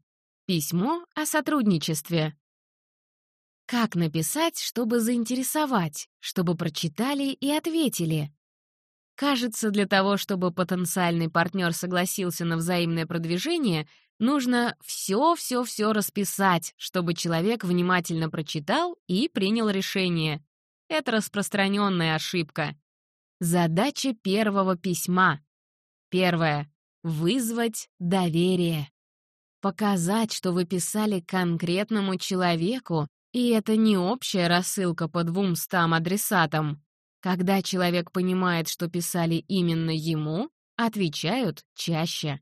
Письмо о сотрудничестве. Как написать, чтобы заинтересовать, чтобы прочитали и ответили? Кажется, для того, чтобы потенциальный партнер согласился на взаимное продвижение, нужно все-все-все расписать, чтобы человек внимательно прочитал и принял решение. Это распространенная ошибка. Задача первого письма. Первое. Вызвать доверие. Показать, что вы писали конкретному человеку, и это не общая рассылка по двумстам адресатам. Когда человек понимает, что писали именно ему, отвечают чаще.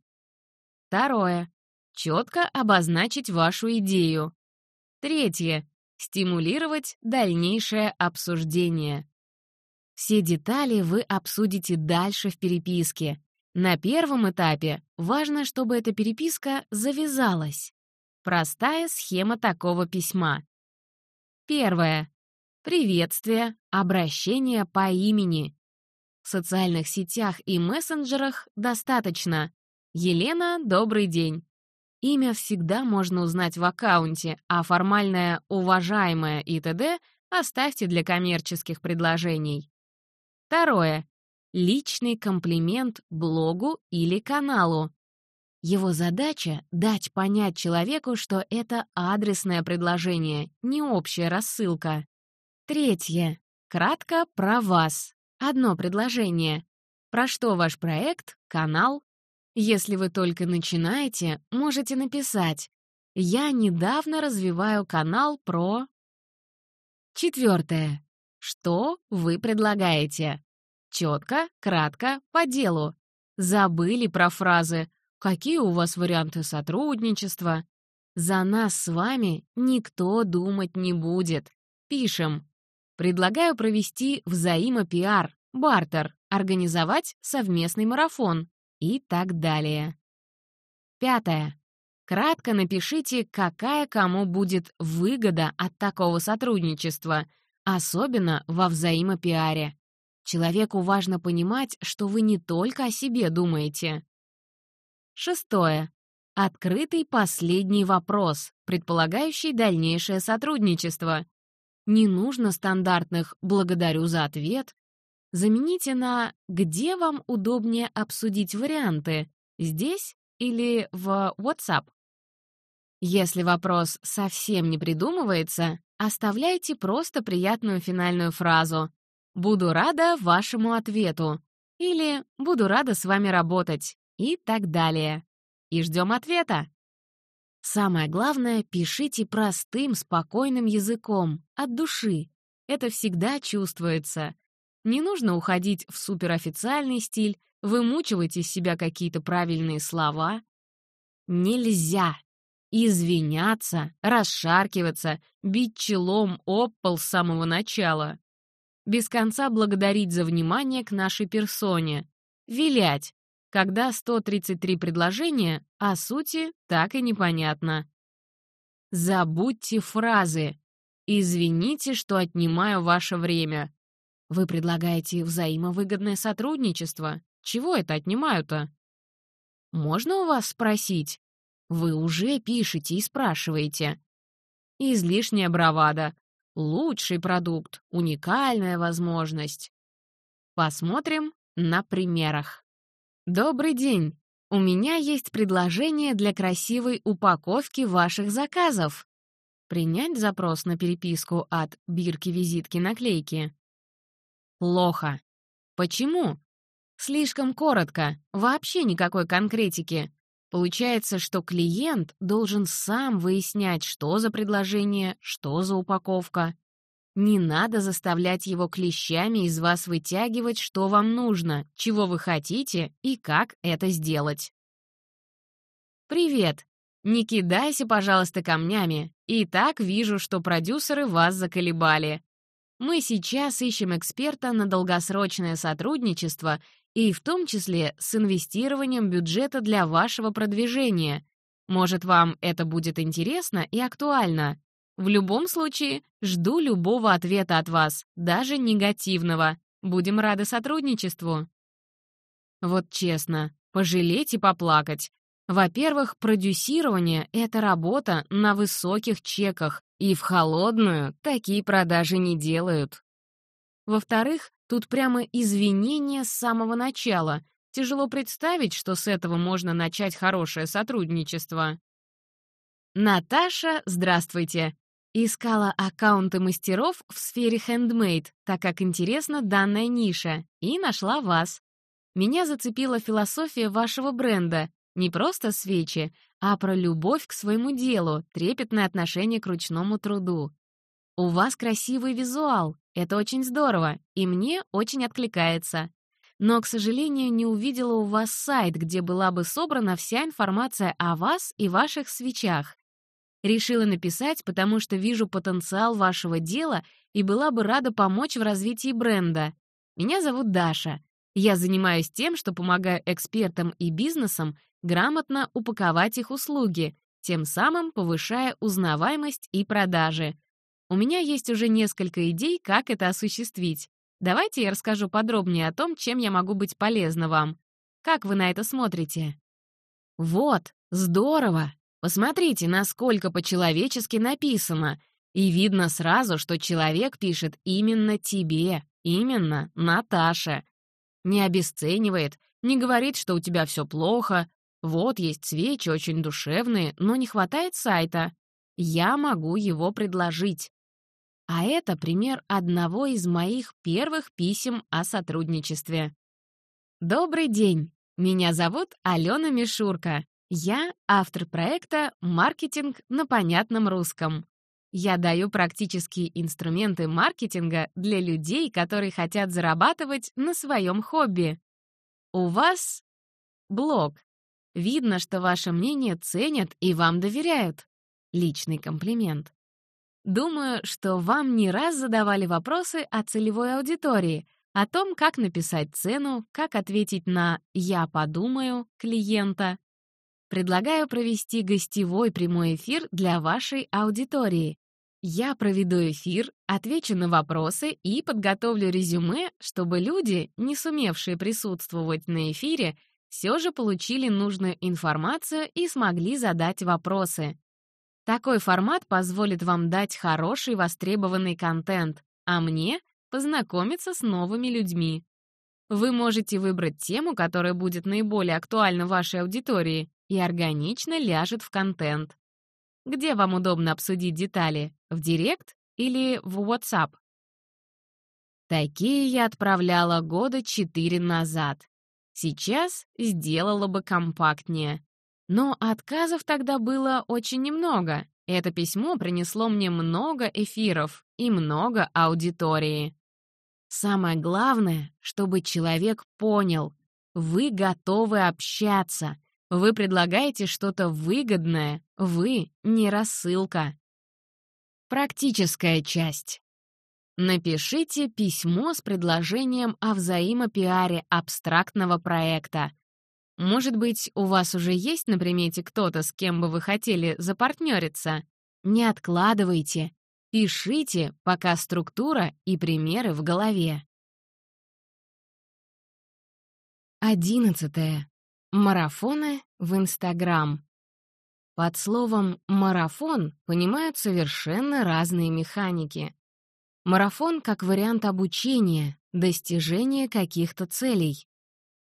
Второе. Четко обозначить вашу идею. Третье. Стимулировать дальнейшее обсуждение. Все детали вы обсудите дальше в переписке. На первом этапе важно, чтобы эта переписка завязалась. Простая схема такого письма. Первое. Приветствие, обращение по имени. В социальных сетях и мессенджерах достаточно. Елена, добрый день. Имя всегда можно узнать в аккаунте, а формальное «уважаемое» и т.д. оставьте для коммерческих предложений. Второе. Личный комплимент блогу или каналу. Его задача — дать понять человеку, что это адресное предложение, не общая рассылка. Третье. Кратко про вас. Одно предложение. Про что ваш проект, канал? Если вы только начинаете, можете написать «Я недавно развиваю канал про...» Четвертое. Что вы предлагаете? Четко, кратко, по делу. Забыли про фразы «Какие у вас варианты сотрудничества?» За нас с вами никто думать не будет. Пишем Предлагаю провести взаимопиар, бартер, организовать совместный марафон и так далее. Пятое. Кратко напишите, какая кому будет выгода от такого сотрудничества, особенно во взаимопиаре. Человеку важно понимать, что вы не только о себе думаете. Шестое. Открытый последний вопрос, предполагающий дальнейшее сотрудничество. Не нужно стандартных «благодарю за ответ». Замените на «где вам удобнее обсудить варианты? Здесь или в WhatsApp?» Если вопрос совсем не придумывается, оставляйте просто приятную финальную фразу «Буду рада вашему ответу» или «Буду рада с вами работать» и так далее. И ждем ответа. Самое главное, пишите простым, спокойным языком, от души. Это всегда чувствуется. Не нужно уходить в суперофициальный стиль, вымучивать из себя какие-то правильные слова. Нельзя извиняться, расшаркиваться, бить челом об пол с самого начала. Без конца благодарить за внимание к нашей персоне. Вилять, когда 133 предложения, а сути так и непонятно. Забудьте фразы. «Извините, что отнимаю ваше время». Вы предлагаете взаимовыгодное сотрудничество. Чего это отнимаю-то? Можно у вас спросить? Вы уже пишете и спрашиваете. Излишняя бравада. Лучший продукт, уникальная возможность. Посмотрим на примерах. «Добрый день! У меня есть предложение для красивой упаковки ваших заказов. Принять запрос на переписку от бирки-визитки-наклейки?» Плохо. Почему? Слишком коротко, вообще никакой конкретики. Получается, что клиент должен сам выяснять, что за предложение, что за упаковка. Не надо заставлять его клещами из вас вытягивать, что вам нужно, чего вы хотите и как это сделать. Привет! Не кидайся, пожалуйста, камнями. И так вижу, что продюсеры вас заколебали. Мы сейчас ищем эксперта на долгосрочное сотрудничество и в том числе с инвестированием бюджета для вашего продвижения. Может, вам это будет интересно и актуально. В любом случае, жду любого ответа от вас, даже негативного. Будем рады сотрудничеству. Вот честно, пожалеть и поплакать. Во-первых, продюсирование — это работа на высоких чеках, и в холодную такие продажи не делают. Во-вторых, тут прямо извинения с самого начала. Тяжело представить, что с этого можно начать хорошее сотрудничество. Наташа, здравствуйте. Искала аккаунты мастеров в сфере хендмейд, так как интересна данная ниша, и нашла вас. Меня зацепила философия вашего бренда, не просто свечи, а про любовь к своему делу, трепетное отношение к ручному труду. У вас красивый визуал, это очень здорово, и мне очень откликается. Но, к сожалению, не увидела у вас сайт, где была бы собрана вся информация о вас и ваших свечах. Решила написать, потому что вижу потенциал вашего дела и была бы рада помочь в развитии бренда. Меня зовут Даша. Я занимаюсь тем, что помогаю экспертам и бизнесам грамотно упаковать их услуги, тем самым повышая узнаваемость и продажи. У меня есть уже несколько идей, как это осуществить. Давайте я расскажу подробнее о том, чем я могу быть полезна вам. Как вы на это смотрите? Вот, здорово! Посмотрите, насколько по-человечески написано. И видно сразу, что человек пишет именно тебе, именно Наташа. Не обесценивает, не говорит, что у тебя все плохо. Вот есть свечи очень душевные, но не хватает сайта. Я могу его предложить. А это пример одного из моих первых писем о сотрудничестве. Добрый день. Меня зовут Алена Мишурка. Я автор проекта «Маркетинг на понятном русском». Я даю практические инструменты маркетинга для людей, которые хотят зарабатывать на своем хобби. У вас блог. Видно, что ваше мнение ценят и вам доверяют. Личный комплимент. Думаю, что вам не раз задавали вопросы о целевой аудитории, о том, как написать цену, как ответить на «я подумаю» клиента, Предлагаю провести гостевой прямой эфир для вашей аудитории. Я проведу эфир, отвечу на вопросы и подготовлю резюме, чтобы люди, не сумевшие присутствовать на эфире, все же получили нужную информацию и смогли задать вопросы. Такой формат позволит вам дать хороший востребованный контент, а мне — познакомиться с новыми людьми. Вы можете выбрать тему, которая будет наиболее актуальна вашей аудитории, и органично ляжет в контент. Где вам удобно обсудить детали? В Директ или в WhatsApp? Такие я отправляла года четыре назад. Сейчас сделала бы компактнее. Но отказов тогда было очень немного. Это письмо принесло мне много эфиров и много аудитории. Самое главное, чтобы человек понял, вы готовы общаться, вы предлагаете что-то выгодное, вы не рассылка. Практическая часть. Напишите письмо с предложением о взаимопиаре абстрактного проекта. Может быть, у вас уже есть на примете кто-то, с кем бы вы хотели запартнериться? Не откладывайте. Пишите, пока структура и примеры в голове. Одиннадцатое. Марафоны в Инстаграм. Под словом «марафон» понимают совершенно разные механики. Марафон как вариант обучения, достижения каких-то целей.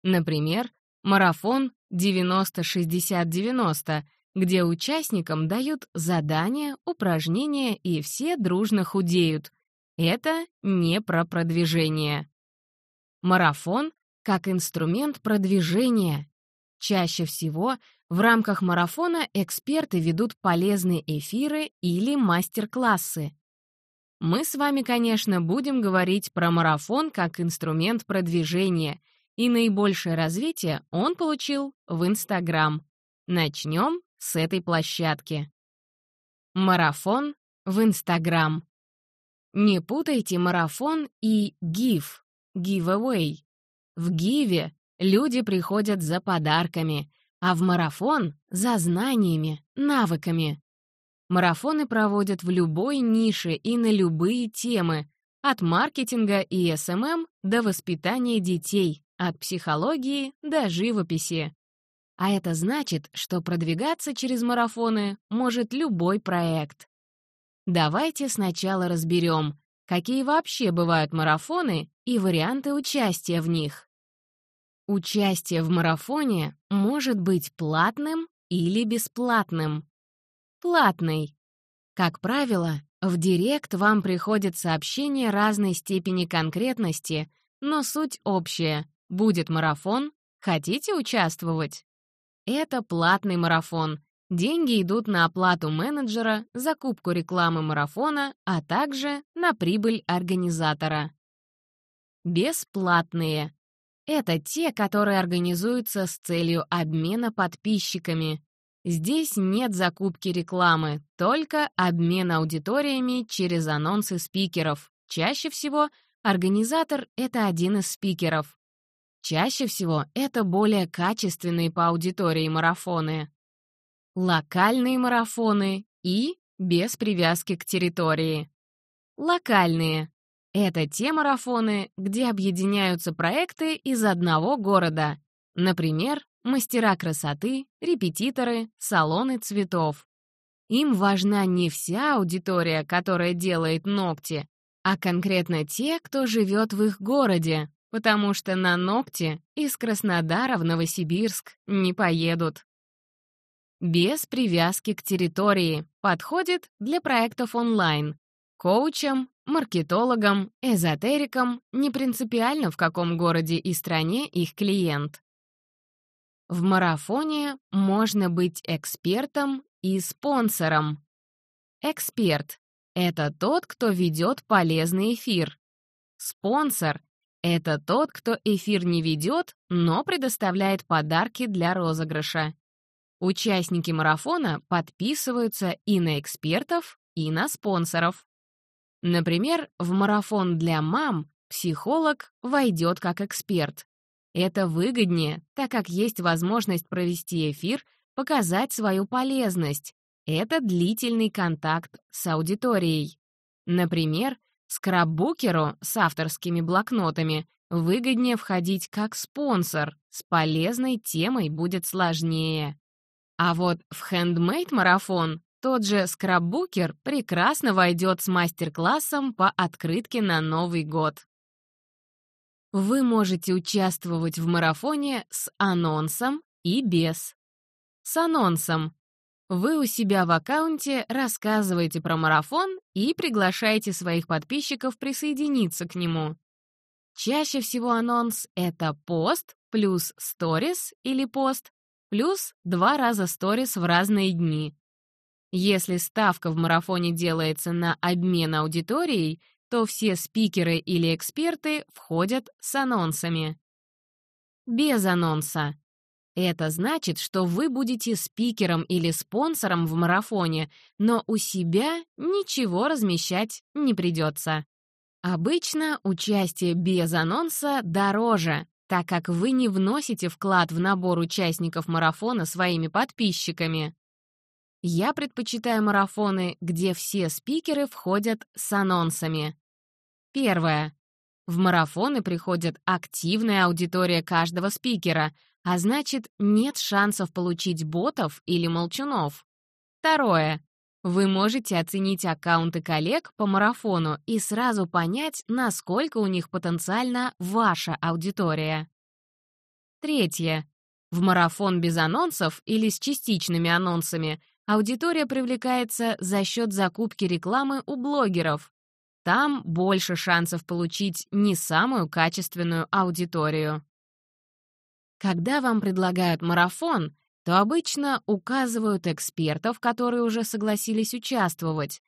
Например, марафон 90-60-90, где участникам дают задания, упражнения и все дружно худеют. Это не про продвижение. Марафон как инструмент продвижения, Чаще всего в рамках марафона эксперты ведут полезные эфиры или мастер-классы. Мы с вами, конечно, будем говорить про марафон как инструмент продвижения, и наибольшее развитие он получил в Инстаграм. Начнем с этой площадки. Марафон в Инстаграм. Не путайте марафон и гив, giveaway. В гиве люди приходят за подарками, а в марафон — за знаниями, навыками. Марафоны проводят в любой нише и на любые темы, от маркетинга и SMM до воспитания детей, от психологии до живописи. А это значит, что продвигаться через марафоны может любой проект. Давайте сначала разберем, какие вообще бывают марафоны и варианты участия в них. Участие в марафоне может быть платным или бесплатным. Платный. Как правило, в Директ вам приходит сообщение разной степени конкретности, но суть общая. Будет марафон, хотите участвовать? Это платный марафон. Деньги идут на оплату менеджера, закупку рекламы марафона, а также на прибыль организатора. Бесплатные. Это те, которые организуются с целью обмена подписчиками. Здесь нет закупки рекламы, только обмен аудиториями через анонсы спикеров. Чаще всего организатор — это один из спикеров. Чаще всего это более качественные по аудитории марафоны. Локальные марафоны и без привязки к территории. Локальные — это те марафоны, где объединяются проекты из одного города. Например, мастера красоты, репетиторы, салоны цветов. Им важна не вся аудитория, которая делает ногти, а конкретно те, кто живет в их городе, потому что на ногти из Краснодара в Новосибирск не поедут. Без привязки к территории подходит для проектов онлайн. Коучам, маркетологам, эзотерикам не принципиально, в каком городе и стране их клиент. В марафоне можно быть экспертом и спонсором. Эксперт — это тот, кто ведет полезный эфир. Спонсор — это тот, кто эфир не ведет, но предоставляет подарки для розыгрыша. Участники марафона подписываются и на экспертов, и на спонсоров. Например, в марафон для мам психолог войдет как эксперт, это выгоднее, так как есть возможность провести эфир, показать свою полезность. Это длительный контакт с аудиторией. Например, скраббукеру с авторскими блокнотами выгоднее входить как спонсор, с полезной темой будет сложнее. А вот в хендмейд-марафон тот же скраббукер прекрасно войдет с мастер-классом по открытке на Новый год. Вы можете участвовать в марафоне с анонсом и без. С анонсом. Вы у себя в аккаунте рассказываете про марафон и приглашаете своих подписчиков присоединиться к нему. Чаще всего анонс — это пост плюс сторис или пост плюс два раза сторис в разные дни. Если ставка в марафоне делается на обмен аудиторией, то все спикеры или эксперты входят с анонсами. Без анонса. Это значит, что вы будете спикером или спонсором в марафоне, но у себя ничего размещать не придется. Обычно участие без анонса дороже, так как вы не вносите вклад в набор участников марафона своими подписчиками. Я предпочитаю марафоны, где все спикеры входят с анонсами. Первое. В марафоны приходит активная аудитория каждого спикера, а значит, нет шансов получить ботов или молчунов. Второе. Вы можете оценить аккаунты коллег по марафону и сразу понять, насколько у них потенциально ваша аудитория. Третье. В марафон без анонсов или с частичными анонсами аудитория привлекается за счет закупки рекламы у блогеров, там больше шансов получить не самую качественную аудиторию. Когда вам предлагают марафон, то обычно указывают экспертов, которые уже согласились участвовать.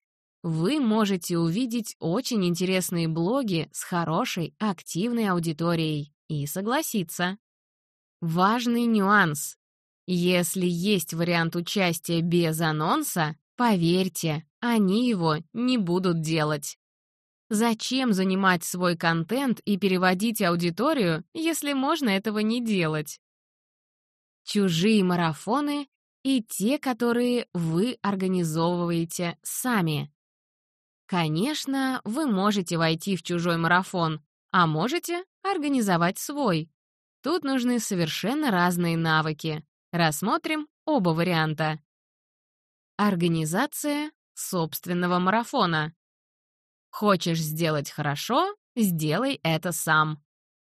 вы можете увидеть очень интересные блоги с хорошей, активной аудиторией и согласиться. Важный нюанс. Если есть вариант участия без анонса, поверьте, они его не будут делать. Зачем занимать свой контент и переводить аудиторию, если можно этого не делать? Чужие марафоны и те, которые вы организовываете сами. Конечно, вы можете войти в чужой марафон, а можете организовать свой. Тут нужны совершенно разные навыки. Рассмотрим оба варианта. Организация собственного марафона. Хочешь сделать хорошо — сделай это сам.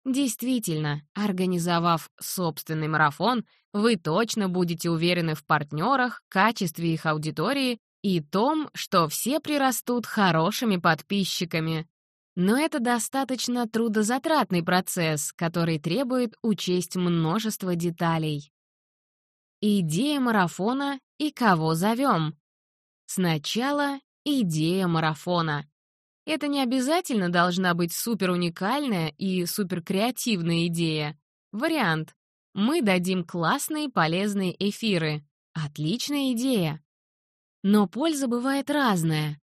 Действительно, организовав собственный марафон, вы точно будете уверены в партнерах, качестве их аудитории и том, что все прирастут хорошими подписчиками. Но это достаточно трудозатратный процесс, который требует учесть множество деталей. Идея марафона и кого зовем? Сначала идея марафона. Это не обязательно должна быть супер уникальная и супер креативная идея. Вариант. Мы дадим классные полезные эфиры. Отличная идея. Но польза бывает разная.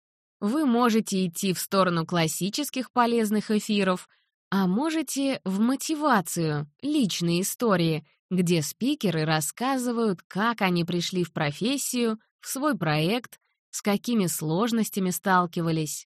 Вы можете идти в сторону классических полезных эфиров, а можете в мотивацию, личные истории — где спикеры рассказывают, как они пришли в профессию, в свой проект, с какими сложностями сталкивались.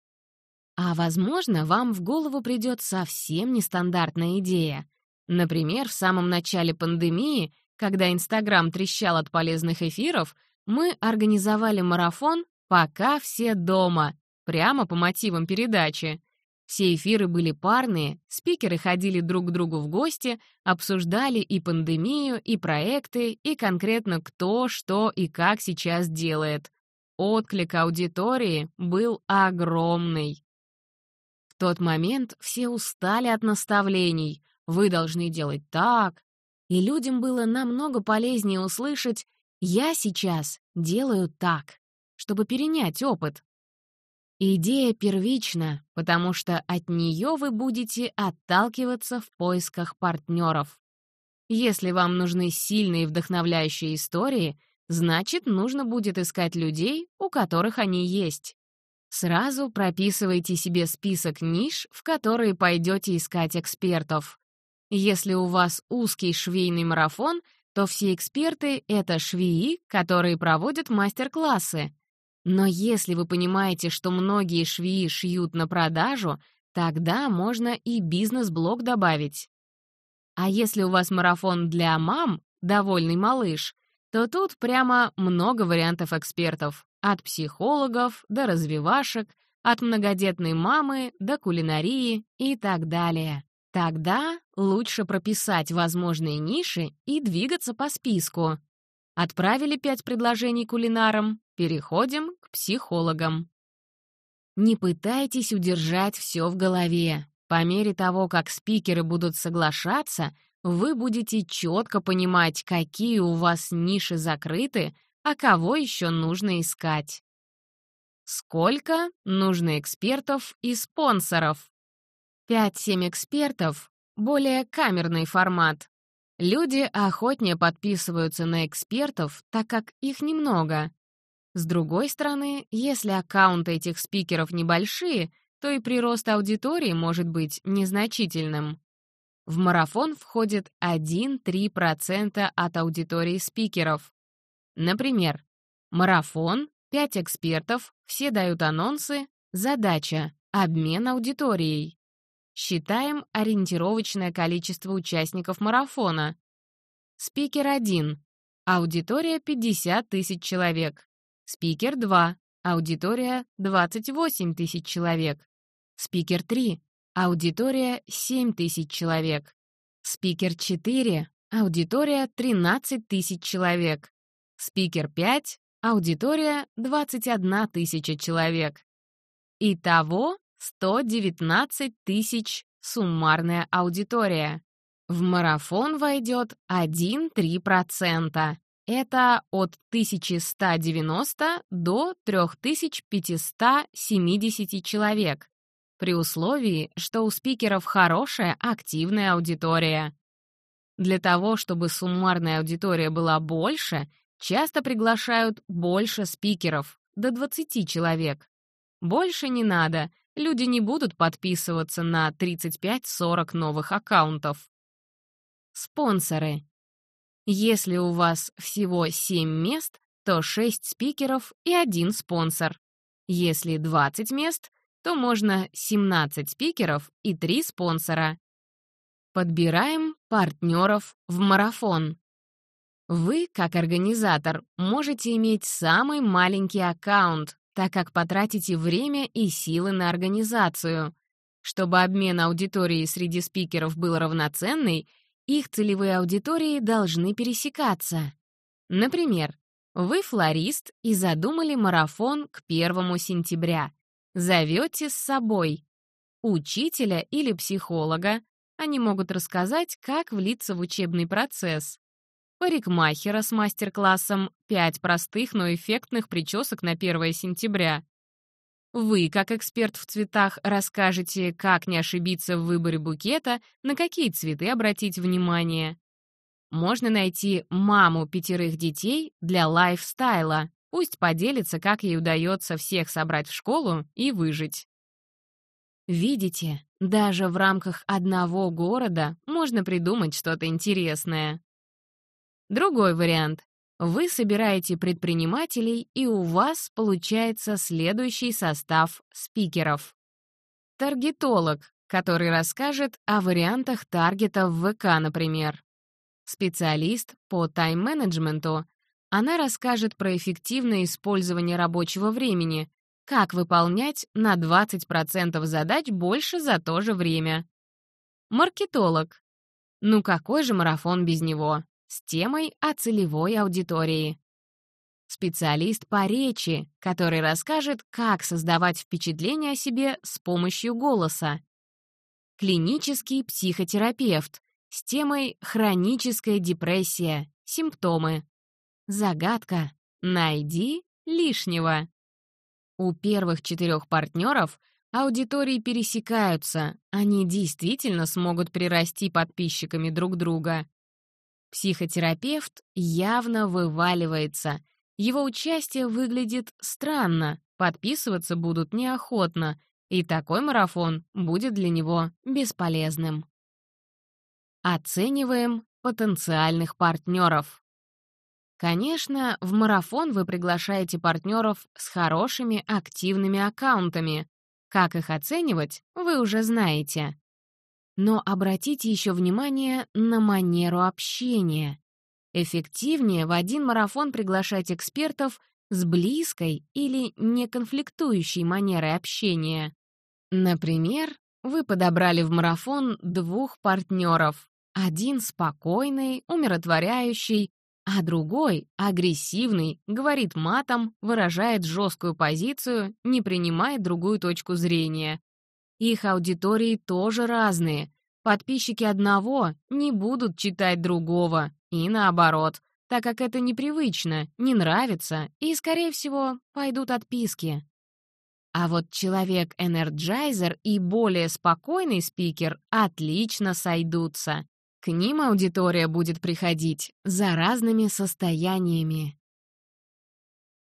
А, возможно, вам в голову придет совсем нестандартная идея. Например, в самом начале пандемии, когда Инстаграм трещал от полезных эфиров, мы организовали марафон «Пока все дома», прямо по мотивам передачи. Все эфиры были парные, спикеры ходили друг к другу в гости, обсуждали и пандемию, и проекты, и конкретно кто, что и как сейчас делает. Отклик аудитории был огромный. В тот момент все устали от наставлений. Вы должны делать так. И людям было намного полезнее услышать «я сейчас делаю так», чтобы перенять опыт. Идея первична, потому что от нее вы будете отталкиваться в поисках партнеров. Если вам нужны сильные вдохновляющие истории, значит, нужно будет искать людей, у которых они есть. Сразу прописывайте себе список ниш, в которые пойдете искать экспертов. Если у вас узкий швейный марафон, то все эксперты — это швеи, которые проводят мастер-классы, но если вы понимаете, что многие швеи шьют на продажу, тогда можно и бизнес-блог добавить. А если у вас марафон для мам, довольный малыш, то тут прямо много вариантов экспертов, от психологов до развивашек, от многодетной мамы до кулинарии и так далее. Тогда лучше прописать возможные ниши и двигаться по списку. Отправили пять предложений кулинарам, переходим к психологам. Не пытайтесь удержать все в голове. По мере того, как спикеры будут соглашаться, вы будете четко понимать, какие у вас ниши закрыты, а кого еще нужно искать. Сколько нужно экспертов и спонсоров? 5-7 экспертов — более камерный формат. Люди охотнее подписываются на экспертов, так как их немного. С другой стороны, если аккаунты этих спикеров небольшие, то и прирост аудитории может быть незначительным. В марафон входит 1-3% от аудитории спикеров. Например, марафон, 5 экспертов, все дают анонсы, задача — обмен аудиторией. Считаем ориентировочное количество участников марафона. Спикер 1. Аудитория 50 тысяч человек. Спикер 2. Аудитория 28 тысяч человек. Спикер 3. Аудитория 7 тысяч человек. Спикер 4. Аудитория 13 тысяч человек. Спикер 5. Аудитория 21 тысяча человек. Итого 119 тысяч суммарная аудитория. В марафон войдет 1-3%. Это от 1190 до 3570 человек, при условии, что у спикеров хорошая активная аудитория. Для того, чтобы суммарная аудитория была больше, часто приглашают больше спикеров, до 20 человек. Больше не надо, люди не будут подписываться на 35-40 новых аккаунтов. Спонсоры. Если у вас всего 7 мест, то 6 спикеров и один спонсор. Если 20 мест, то можно 17 спикеров и 3 спонсора. Подбираем партнеров в марафон. Вы, как организатор, можете иметь самый маленький аккаунт, так как потратите время и силы на организацию. Чтобы обмен аудиторией среди спикеров был равноценный, их целевые аудитории должны пересекаться. Например, вы флорист и задумали марафон к 1 сентября. Зовете с собой учителя или психолога, они могут рассказать, как влиться в учебный процесс. Парикмахера с мастер-классом «Пять простых, но эффектных причесок на 1 сентября». Вы, как эксперт в цветах, расскажете, как не ошибиться в выборе букета, на какие цветы обратить внимание. Можно найти маму пятерых детей для лайфстайла. Пусть поделится, как ей удается всех собрать в школу и выжить. Видите, даже в рамках одного города можно придумать что-то интересное. Другой вариант. Вы собираете предпринимателей, и у вас получается следующий состав спикеров. Таргетолог, который расскажет о вариантах таргета в ВК, например. Специалист по тайм-менеджменту. Она расскажет про эффективное использование рабочего времени, как выполнять на 20% задач больше за то же время. Маркетолог. Ну какой же марафон без него? С темой о целевой аудитории. Специалист по речи, который расскажет, как создавать впечатление о себе с помощью голоса. Клинический психотерапевт с темой «Хроническая депрессия. Симптомы». Загадка. Найди лишнего. У первых четырех партнеров аудитории пересекаются, они действительно смогут прирасти подписчиками друг друга. Психотерапевт явно вываливается. Его участие выглядит странно, подписываться будут неохотно, и такой марафон будет для него бесполезным. Оцениваем потенциальных партнеров. Конечно, в марафон вы приглашаете партнеров с хорошими активными аккаунтами. Как их оценивать, вы уже знаете. Но обратите еще внимание на манеру общения. Эффективнее в один марафон приглашать экспертов с близкой или неконфликтующей манерой общения. Например, вы подобрали в марафон двух партнеров. Один спокойный, умиротворяющий, а другой, агрессивный, говорит матом, выражает жесткую позицию, не принимает другую точку зрения. Их аудитории тоже разные. Подписчики одного не будут читать другого, и наоборот, так как это непривычно, не нравится, и, скорее всего, пойдут отписки. А вот человек-энерджайзер и более спокойный спикер отлично сойдутся. К ним аудитория будет приходить за разными состояниями.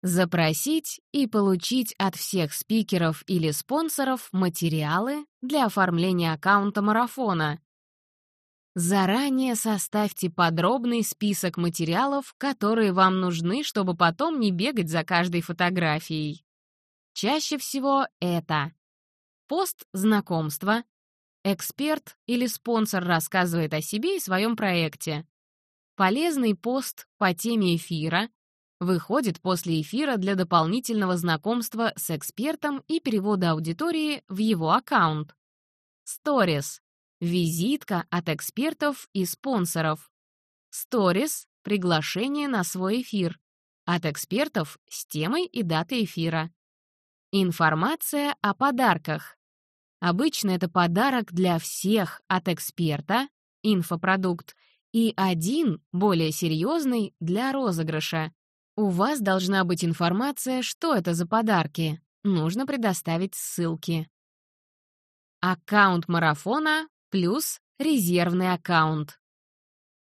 Запросить и получить от всех спикеров или спонсоров материалы для оформления аккаунта марафона. Заранее составьте подробный список материалов, которые вам нужны, чтобы потом не бегать за каждой фотографией. Чаще всего это пост знакомства, эксперт или спонсор рассказывает о себе и своем проекте, полезный пост по теме эфира, выходит после эфира для дополнительного знакомства с экспертом и перевода аудитории в его аккаунт. Сторис — визитка от экспертов и спонсоров. Сторис — приглашение на свой эфир. От экспертов с темой и датой эфира. Информация о подарках. Обычно это подарок для всех от эксперта, инфопродукт, и один, более серьезный, для розыгрыша. У вас должна быть информация, что это за подарки. Нужно предоставить ссылки. Аккаунт марафона плюс резервный аккаунт.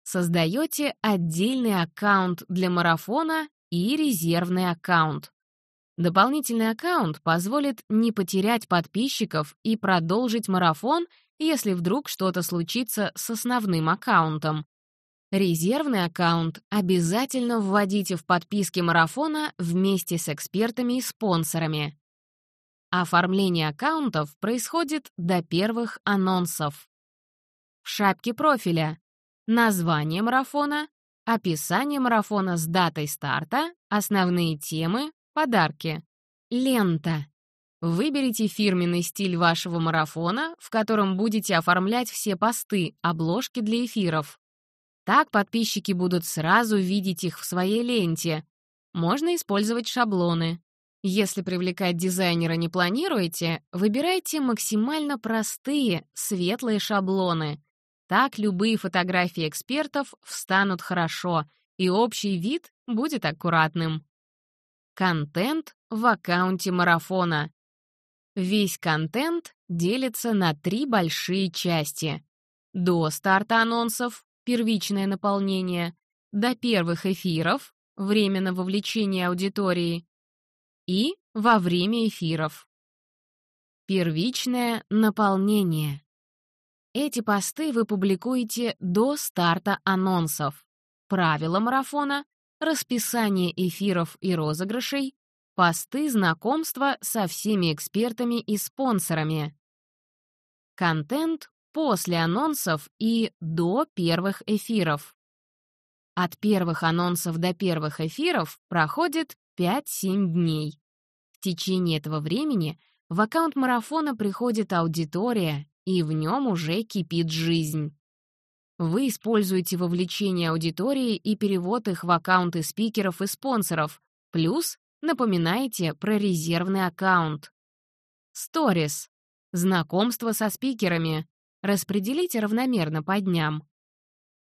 Создаете отдельный аккаунт для марафона и резервный аккаунт. Дополнительный аккаунт позволит не потерять подписчиков и продолжить марафон, если вдруг что-то случится с основным аккаунтом. Резервный аккаунт обязательно вводите в подписки марафона вместе с экспертами и спонсорами. Оформление аккаунтов происходит до первых анонсов. В шапке профиля название марафона, описание марафона с датой старта, основные темы, Подарки. Лента. Выберите фирменный стиль вашего марафона, в котором будете оформлять все посты, обложки для эфиров. Так подписчики будут сразу видеть их в своей ленте. Можно использовать шаблоны. Если привлекать дизайнера не планируете, выбирайте максимально простые, светлые шаблоны. Так любые фотографии экспертов встанут хорошо, и общий вид будет аккуратным. Контент в аккаунте марафона. Весь контент делится на три большие части. До старта анонсов, первичное наполнение, до первых эфиров, время на вовлечение аудитории и во время эфиров. Первичное наполнение. Эти посты вы публикуете до старта анонсов. Правила марафона расписание эфиров и розыгрышей, посты знакомства со всеми экспертами и спонсорами. Контент после анонсов и до первых эфиров. От первых анонсов до первых эфиров проходит 5-7 дней. В течение этого времени в аккаунт марафона приходит аудитория, и в нем уже кипит жизнь. Вы используете вовлечение аудитории и перевод их в аккаунты спикеров и спонсоров, плюс напоминаете про резервный аккаунт. Stories. Знакомство со спикерами. Распределите равномерно по дням.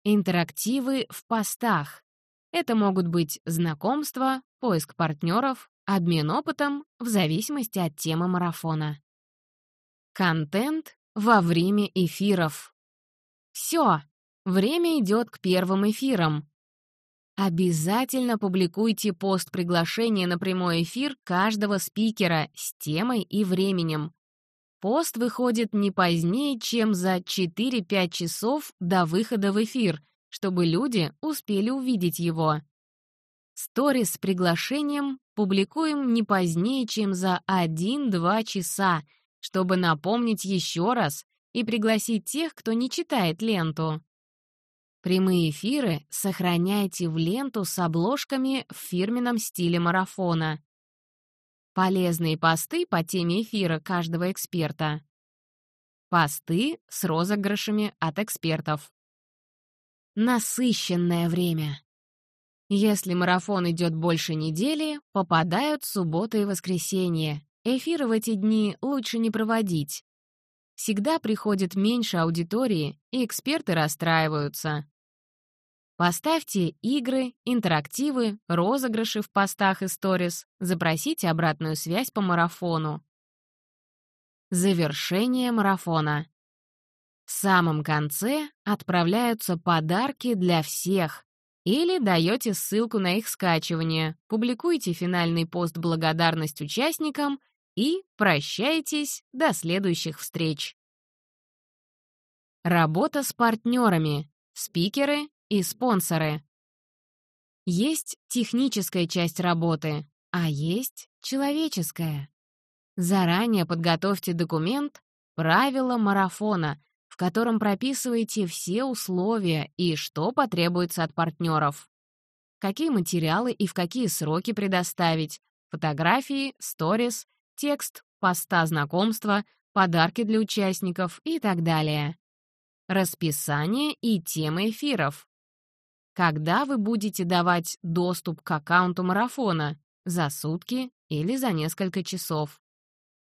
Интерактивы в постах. Это могут быть знакомства, поиск партнеров, обмен опытом в зависимости от темы марафона. Контент во время эфиров. Все, время идет к первым эфирам. Обязательно публикуйте пост приглашения на прямой эфир каждого спикера с темой и временем. Пост выходит не позднее, чем за 4-5 часов до выхода в эфир, чтобы люди успели увидеть его. Сторис с приглашением публикуем не позднее, чем за 1-2 часа, чтобы напомнить еще раз, и пригласить тех, кто не читает ленту. Прямые эфиры сохраняйте в ленту с обложками в фирменном стиле марафона. Полезные посты по теме эфира каждого эксперта. Посты с розыгрышами от экспертов. Насыщенное время. Если марафон идет больше недели, попадают суббота и воскресенье. Эфиры в эти дни лучше не проводить всегда приходит меньше аудитории, и эксперты расстраиваются. Поставьте игры, интерактивы, розыгрыши в постах и сторис, запросите обратную связь по марафону. Завершение марафона. В самом конце отправляются подарки для всех или даете ссылку на их скачивание, публикуйте финальный пост благодарность участникам и прощайтесь до следующих встреч. Работа с партнерами, спикеры и спонсоры. Есть техническая часть работы, а есть человеческая. Заранее подготовьте документ «Правила марафона», в котором прописываете все условия и что потребуется от партнеров. Какие материалы и в какие сроки предоставить, фотографии, сторис текст, поста знакомства, подарки для участников и так далее. Расписание и темы эфиров. Когда вы будете давать доступ к аккаунту марафона? За сутки или за несколько часов?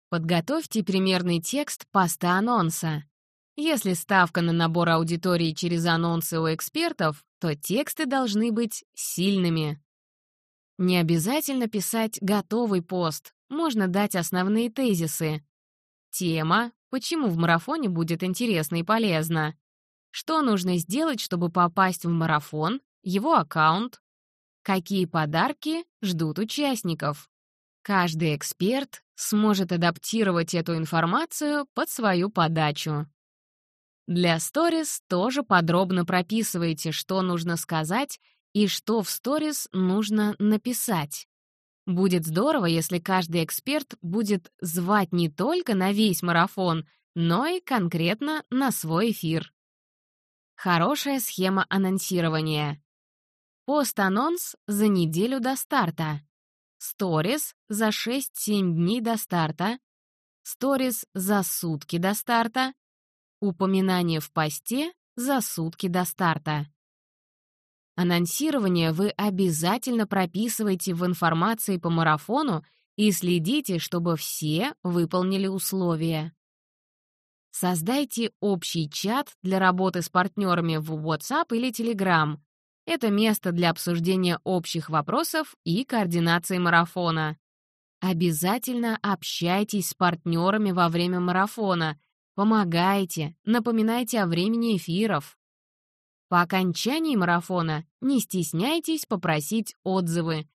Подготовьте примерный текст поста анонса. Если ставка на набор аудитории через анонсы у экспертов, то тексты должны быть сильными. Не обязательно писать готовый пост, можно дать основные тезисы. Тема, почему в марафоне будет интересно и полезно. Что нужно сделать, чтобы попасть в марафон, его аккаунт, какие подарки ждут участников. Каждый эксперт сможет адаптировать эту информацию под свою подачу. Для сторис тоже подробно прописывайте, что нужно сказать и что в сторис нужно написать. Будет здорово, если каждый эксперт будет звать не только на весь марафон, но и конкретно на свой эфир. Хорошая схема анонсирования. Пост-анонс за неделю до старта. Сторис за 6-7 дней до старта. Сторис за сутки до старта. Упоминание в посте за сутки до старта. Анонсирование вы обязательно прописывайте в информации по марафону и следите, чтобы все выполнили условия. Создайте общий чат для работы с партнерами в WhatsApp или Telegram. Это место для обсуждения общих вопросов и координации марафона. Обязательно общайтесь с партнерами во время марафона, помогайте, напоминайте о времени эфиров. По окончании марафона не стесняйтесь попросить отзывы.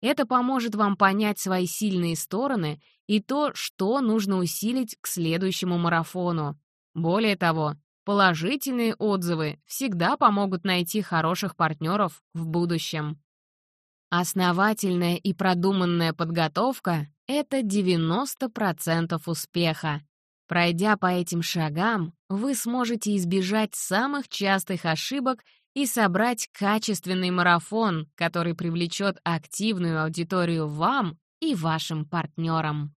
Это поможет вам понять свои сильные стороны и то, что нужно усилить к следующему марафону. Более того, положительные отзывы всегда помогут найти хороших партнеров в будущем. Основательная и продуманная подготовка — это 90% успеха. Пройдя по этим шагам, вы сможете избежать самых частых ошибок и собрать качественный марафон, который привлечет активную аудиторию вам и вашим партнерам.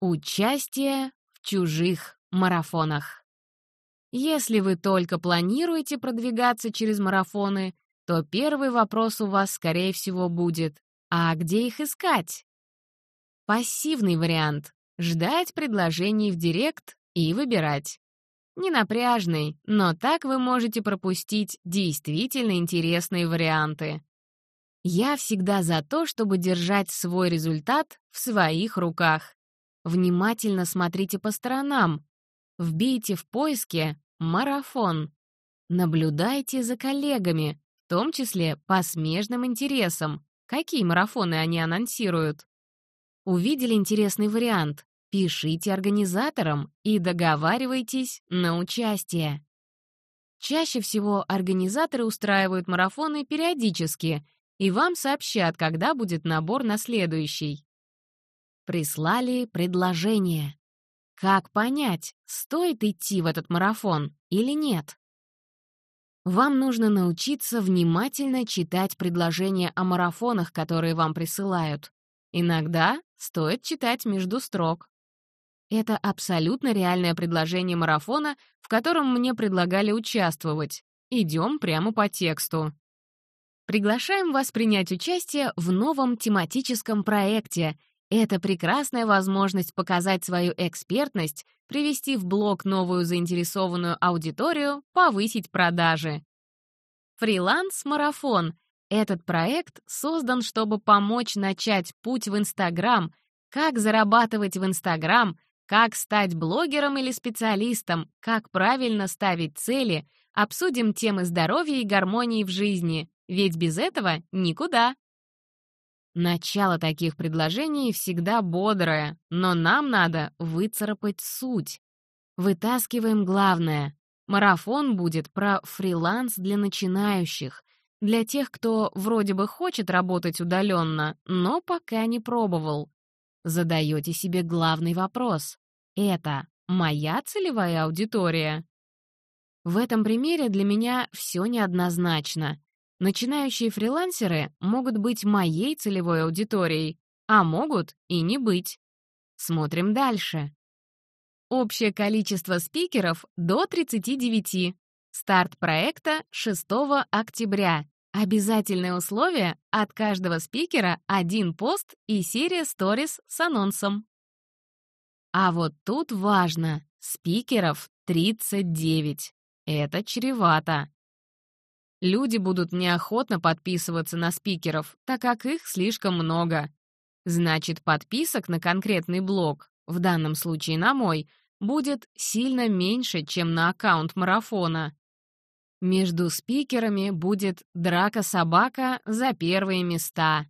Участие в чужих марафонах. Если вы только планируете продвигаться через марафоны, то первый вопрос у вас, скорее всего, будет «А где их искать?» Пассивный вариант ждать предложений в директ и выбирать. Не напряжный, но так вы можете пропустить действительно интересные варианты. Я всегда за то, чтобы держать свой результат в своих руках. Внимательно смотрите по сторонам. Вбейте в поиске «марафон». Наблюдайте за коллегами, в том числе по смежным интересам, какие марафоны они анонсируют. Увидели интересный вариант? Пишите организаторам и договаривайтесь на участие. Чаще всего организаторы устраивают марафоны периодически, и вам сообщат, когда будет набор на следующий. Прислали предложение. Как понять, стоит идти в этот марафон или нет? Вам нужно научиться внимательно читать предложения о марафонах, которые вам присылают. Иногда стоит читать между строк. Это абсолютно реальное предложение марафона, в котором мне предлагали участвовать. Идем прямо по тексту. Приглашаем вас принять участие в новом тематическом проекте. Это прекрасная возможность показать свою экспертность, привести в блог новую заинтересованную аудиторию, повысить продажи. Фриланс-марафон. Этот проект создан, чтобы помочь начать путь в Инстаграм, как зарабатывать в Инстаграм, как стать блогером или специалистом, как правильно ставить цели, обсудим темы здоровья и гармонии в жизни, ведь без этого никуда. Начало таких предложений всегда бодрое, но нам надо выцарапать суть. Вытаскиваем главное. Марафон будет про фриланс для начинающих, для тех, кто вроде бы хочет работать удаленно, но пока не пробовал задаете себе главный вопрос. Это моя целевая аудитория? В этом примере для меня все неоднозначно. Начинающие фрилансеры могут быть моей целевой аудиторией, а могут и не быть. Смотрим дальше. Общее количество спикеров до 39. Старт проекта 6 октября. Обязательное условие — от каждого спикера один пост и серия сторис с анонсом. А вот тут важно, спикеров 39. Это чревато. Люди будут неохотно подписываться на спикеров, так как их слишком много. Значит, подписок на конкретный блог, в данном случае на мой, будет сильно меньше, чем на аккаунт марафона. Между спикерами будет драка-собака за первые места.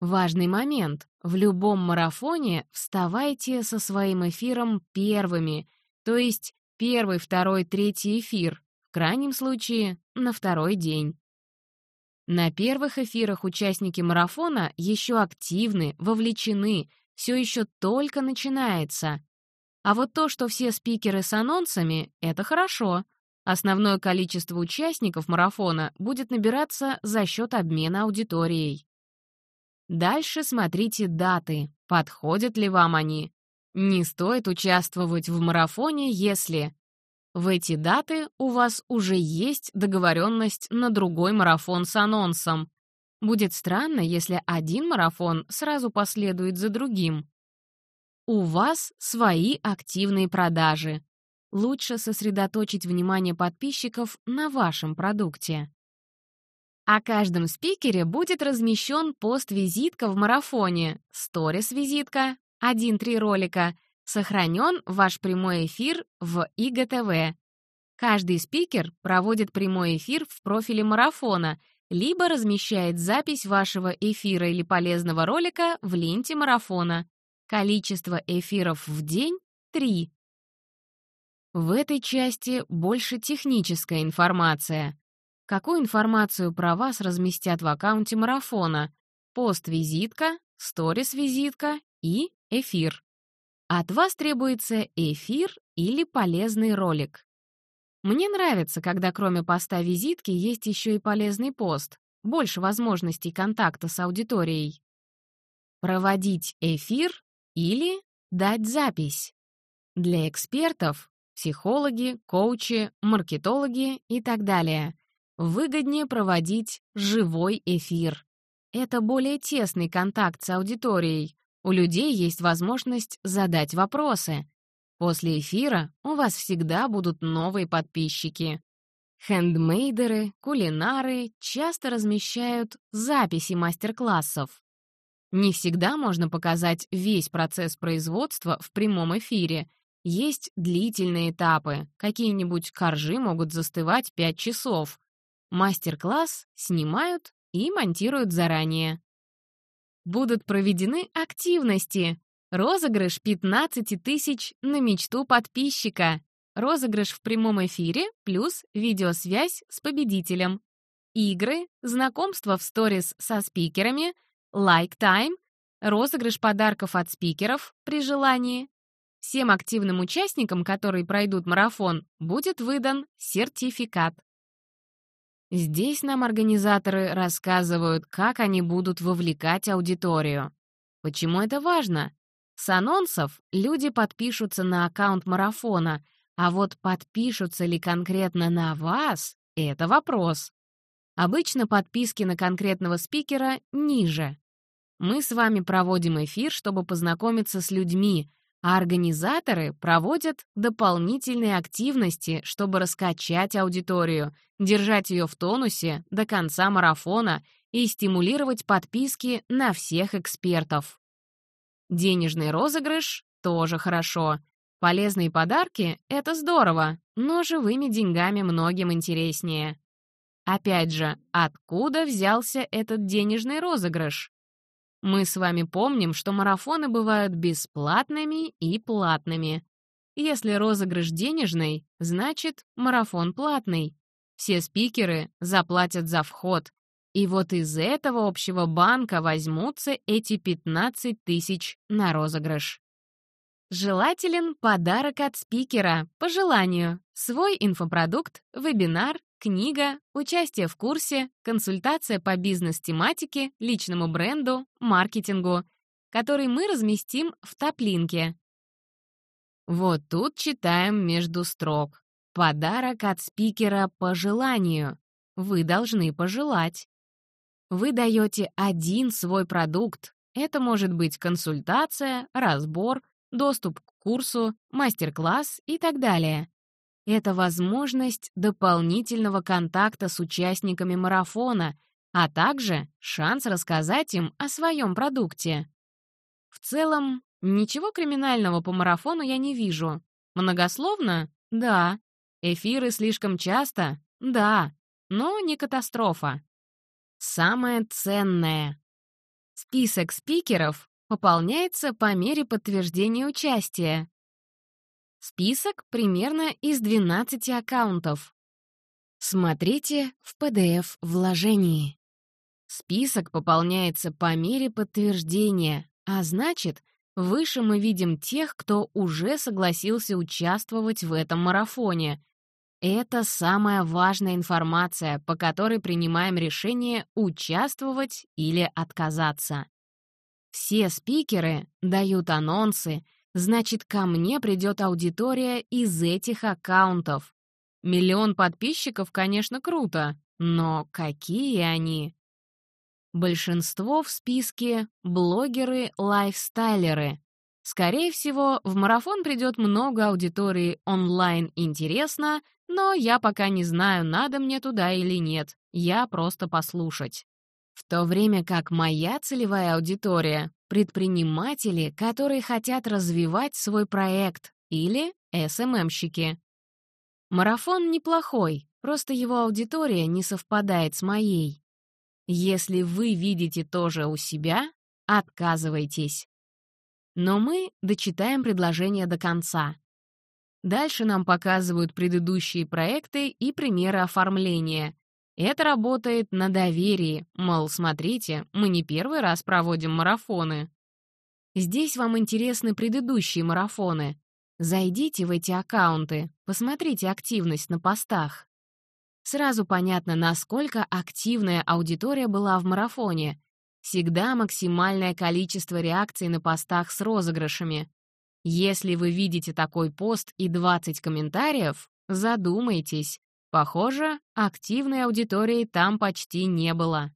Важный момент. В любом марафоне вставайте со своим эфиром первыми, то есть первый, второй, третий эфир, в крайнем случае на второй день. На первых эфирах участники марафона еще активны, вовлечены, все еще только начинается. А вот то, что все спикеры с анонсами, это хорошо. Основное количество участников марафона будет набираться за счет обмена аудиторией. Дальше смотрите даты, подходят ли вам они. Не стоит участвовать в марафоне, если в эти даты у вас уже есть договоренность на другой марафон с анонсом. Будет странно, если один марафон сразу последует за другим. У вас свои активные продажи лучше сосредоточить внимание подписчиков на вашем продукте. О каждом спикере будет размещен пост-визитка в марафоне, сторис-визитка, 1-3 ролика, сохранен ваш прямой эфир в ИГТВ. Каждый спикер проводит прямой эфир в профиле марафона, либо размещает запись вашего эфира или полезного ролика в ленте марафона. Количество эфиров в день — 3. В этой части больше техническая информация. Какую информацию про вас разместят в аккаунте марафона? Пост-визитка, сторис-визитка и эфир. От вас требуется эфир или полезный ролик. Мне нравится, когда кроме поста визитки есть еще и полезный пост, больше возможностей контакта с аудиторией. Проводить эфир или дать запись. Для экспертов психологи, коучи, маркетологи и так далее. Выгоднее проводить живой эфир. Это более тесный контакт с аудиторией. У людей есть возможность задать вопросы. После эфира у вас всегда будут новые подписчики. Хендмейдеры, кулинары часто размещают записи мастер-классов. Не всегда можно показать весь процесс производства в прямом эфире — есть длительные этапы, какие-нибудь коржи могут застывать 5 часов. Мастер-класс снимают и монтируют заранее. Будут проведены активности. Розыгрыш 15 тысяч на мечту подписчика. Розыгрыш в прямом эфире плюс видеосвязь с победителем. Игры, знакомство в сторис со спикерами, like-time, розыгрыш подарков от спикеров при желании, Всем активным участникам, которые пройдут марафон, будет выдан сертификат. Здесь нам организаторы рассказывают, как они будут вовлекать аудиторию. Почему это важно? С анонсов люди подпишутся на аккаунт марафона, а вот подпишутся ли конкретно на вас — это вопрос. Обычно подписки на конкретного спикера ниже. Мы с вами проводим эфир, чтобы познакомиться с людьми, а организаторы проводят дополнительные активности, чтобы раскачать аудиторию, держать ее в тонусе до конца марафона и стимулировать подписки на всех экспертов. Денежный розыгрыш — тоже хорошо. Полезные подарки — это здорово, но живыми деньгами многим интереснее. Опять же, откуда взялся этот денежный розыгрыш? Мы с вами помним, что марафоны бывают бесплатными и платными. Если розыгрыш денежный, значит, марафон платный. Все спикеры заплатят за вход. И вот из этого общего банка возьмутся эти 15 тысяч на розыгрыш. Желателен подарок от спикера, по желанию, свой инфопродукт, вебинар Книга, участие в курсе, консультация по бизнес-тематике, личному бренду, маркетингу, который мы разместим в топ-линке. Вот тут читаем между строк. Подарок от спикера по желанию. Вы должны пожелать. Вы даете один свой продукт. Это может быть консультация, разбор, доступ к курсу, мастер-класс и так далее. — это возможность дополнительного контакта с участниками марафона, а также шанс рассказать им о своем продукте. В целом, ничего криминального по марафону я не вижу. Многословно? Да. Эфиры слишком часто? Да. Но не катастрофа. Самое ценное. Список спикеров пополняется по мере подтверждения участия. Список примерно из 12 аккаунтов. Смотрите в PDF-вложении. Список пополняется по мере подтверждения, а значит, выше мы видим тех, кто уже согласился участвовать в этом марафоне. Это самая важная информация, по которой принимаем решение участвовать или отказаться. Все спикеры дают анонсы, значит, ко мне придет аудитория из этих аккаунтов. Миллион подписчиков, конечно, круто, но какие они? Большинство в списке — блогеры-лайфстайлеры. Скорее всего, в марафон придет много аудитории онлайн интересно, но я пока не знаю, надо мне туда или нет. Я просто послушать. В то время как моя целевая аудитория — предприниматели, которые хотят развивать свой проект, или СММщики. Марафон неплохой, просто его аудитория не совпадает с моей. Если вы видите тоже у себя, отказывайтесь. Но мы дочитаем предложение до конца. Дальше нам показывают предыдущие проекты и примеры оформления, это работает на доверии, мол, смотрите, мы не первый раз проводим марафоны. Здесь вам интересны предыдущие марафоны. Зайдите в эти аккаунты, посмотрите активность на постах. Сразу понятно, насколько активная аудитория была в марафоне. Всегда максимальное количество реакций на постах с розыгрышами. Если вы видите такой пост и 20 комментариев, задумайтесь, Похоже, активной аудитории там почти не было.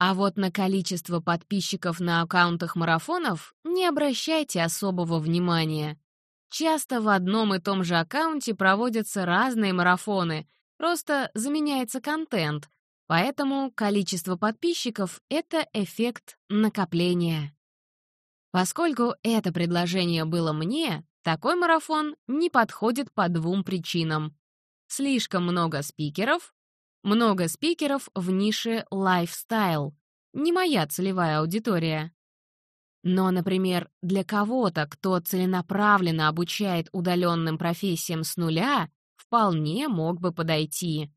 А вот на количество подписчиков на аккаунтах марафонов не обращайте особого внимания. Часто в одном и том же аккаунте проводятся разные марафоны, просто заменяется контент, поэтому количество подписчиков — это эффект накопления. Поскольку это предложение было мне, такой марафон не подходит по двум причинам. Слишком много спикеров. Много спикеров в нише лайфстайл. Не моя целевая аудитория. Но, например, для кого-то, кто целенаправленно обучает удаленным профессиям с нуля, вполне мог бы подойти.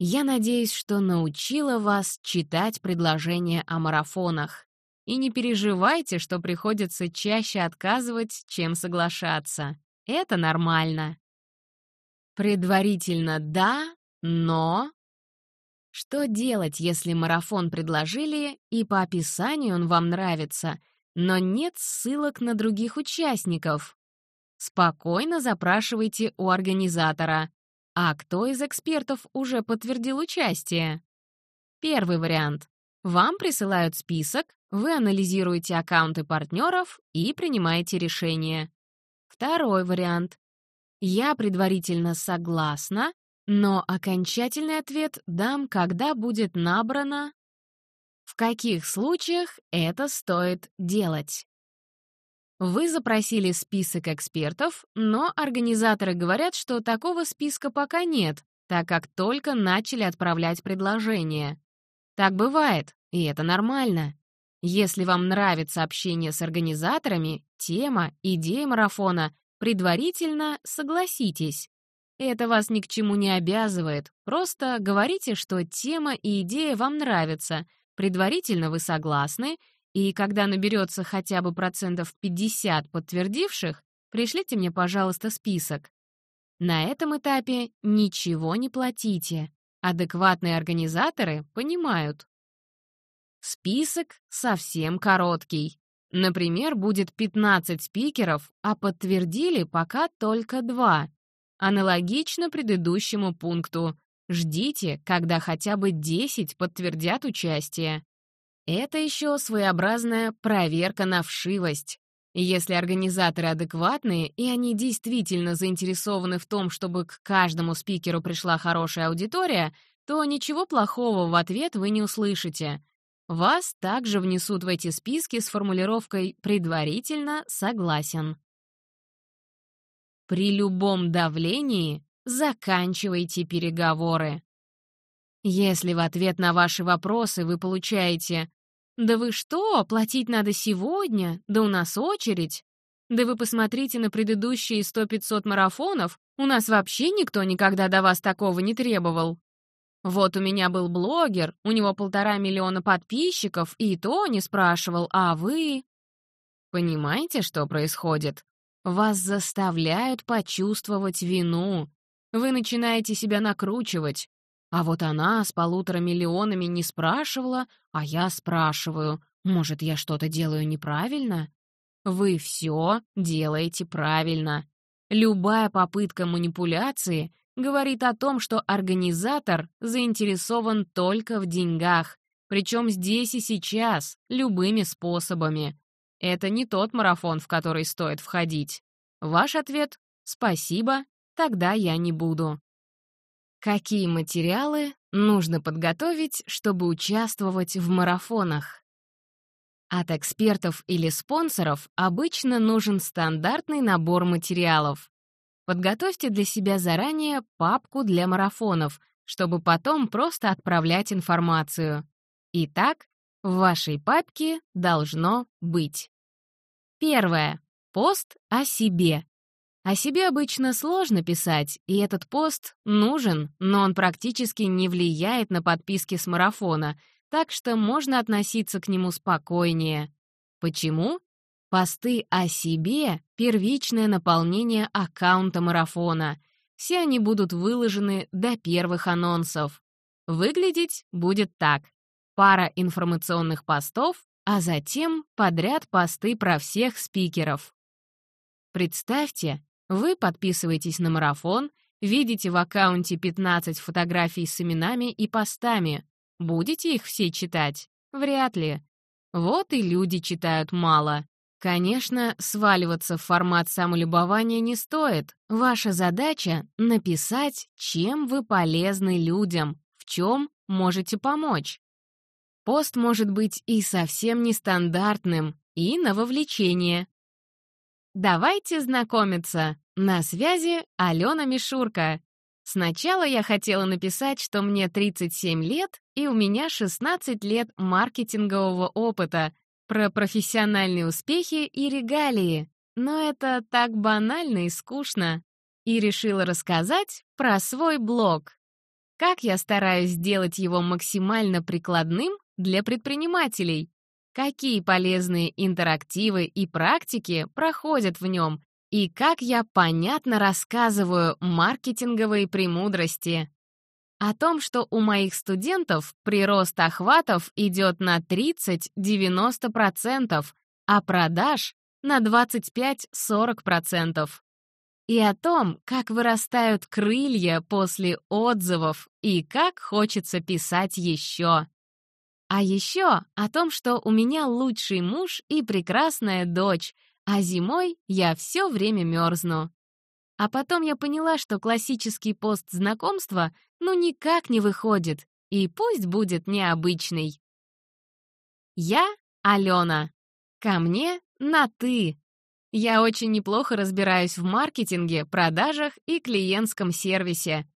Я надеюсь, что научила вас читать предложения о марафонах. И не переживайте, что приходится чаще отказывать, чем соглашаться. Это нормально. Предварительно да, но... Что делать, если марафон предложили, и по описанию он вам нравится, но нет ссылок на других участников? Спокойно запрашивайте у организатора. А кто из экспертов уже подтвердил участие? Первый вариант. Вам присылают список, вы анализируете аккаунты партнеров и принимаете решение. Второй вариант. Я предварительно согласна, но окончательный ответ дам, когда будет набрано... В каких случаях это стоит делать? Вы запросили список экспертов, но организаторы говорят, что такого списка пока нет, так как только начали отправлять предложения. Так бывает, и это нормально. Если вам нравится общение с организаторами, тема, идея марафона, Предварительно согласитесь. Это вас ни к чему не обязывает, просто говорите, что тема и идея вам нравятся, предварительно вы согласны, и когда наберется хотя бы процентов 50 подтвердивших, пришлите мне, пожалуйста, список. На этом этапе ничего не платите. Адекватные организаторы понимают. Список совсем короткий. Например, будет 15 спикеров, а подтвердили пока только два. Аналогично предыдущему пункту. Ждите, когда хотя бы 10 подтвердят участие. Это еще своеобразная проверка на вшивость. Если организаторы адекватные, и они действительно заинтересованы в том, чтобы к каждому спикеру пришла хорошая аудитория, то ничего плохого в ответ вы не услышите. Вас также внесут в эти списки с формулировкой «предварительно согласен». При любом давлении заканчивайте переговоры. Если в ответ на ваши вопросы вы получаете «Да вы что, платить надо сегодня? Да у нас очередь!» «Да вы посмотрите на предыдущие сто-пятьсот марафонов, у нас вообще никто никогда до вас такого не требовал!» Вот у меня был блогер, у него полтора миллиона подписчиков, и то не спрашивал, а вы... Понимаете, что происходит? Вас заставляют почувствовать вину. Вы начинаете себя накручивать. А вот она с полутора миллионами не спрашивала, а я спрашиваю, может, я что-то делаю неправильно? Вы все делаете правильно. Любая попытка манипуляции говорит о том, что организатор заинтересован только в деньгах, причем здесь и сейчас, любыми способами. Это не тот марафон, в который стоит входить. Ваш ответ — спасибо, тогда я не буду. Какие материалы нужно подготовить, чтобы участвовать в марафонах? От экспертов или спонсоров обычно нужен стандартный набор материалов. Подготовьте для себя заранее папку для марафонов, чтобы потом просто отправлять информацию. Итак, в вашей папке должно быть. Первое. Пост о себе. О себе обычно сложно писать, и этот пост нужен, но он практически не влияет на подписки с марафона, так что можно относиться к нему спокойнее. Почему? Посты о себе — первичное наполнение аккаунта марафона. Все они будут выложены до первых анонсов. Выглядеть будет так. Пара информационных постов, а затем подряд посты про всех спикеров. Представьте, вы подписываетесь на марафон, видите в аккаунте 15 фотографий с именами и постами. Будете их все читать? Вряд ли. Вот и люди читают мало. Конечно, сваливаться в формат самолюбования не стоит. Ваша задача — написать, чем вы полезны людям, в чем можете помочь. Пост может быть и совсем нестандартным, и на вовлечение. Давайте знакомиться. На связи Алена Мишурка. Сначала я хотела написать, что мне 37 лет, и у меня 16 лет маркетингового опыта — про профессиональные успехи и регалии, но это так банально и скучно. И решила рассказать про свой блог. Как я стараюсь сделать его максимально прикладным для предпринимателей. Какие полезные интерактивы и практики проходят в нем, и как я понятно рассказываю маркетинговые премудрости. О том, что у моих студентов прирост охватов идет на 30-90%, а продаж — на 25-40%. И о том, как вырастают крылья после отзывов и как хочется писать еще. А еще о том, что у меня лучший муж и прекрасная дочь, а зимой я все время мерзну. А потом я поняла, что классический пост знакомства ну никак не выходит, и пусть будет необычный. Я Алена. Ко мне на «ты». Я очень неплохо разбираюсь в маркетинге, продажах и клиентском сервисе.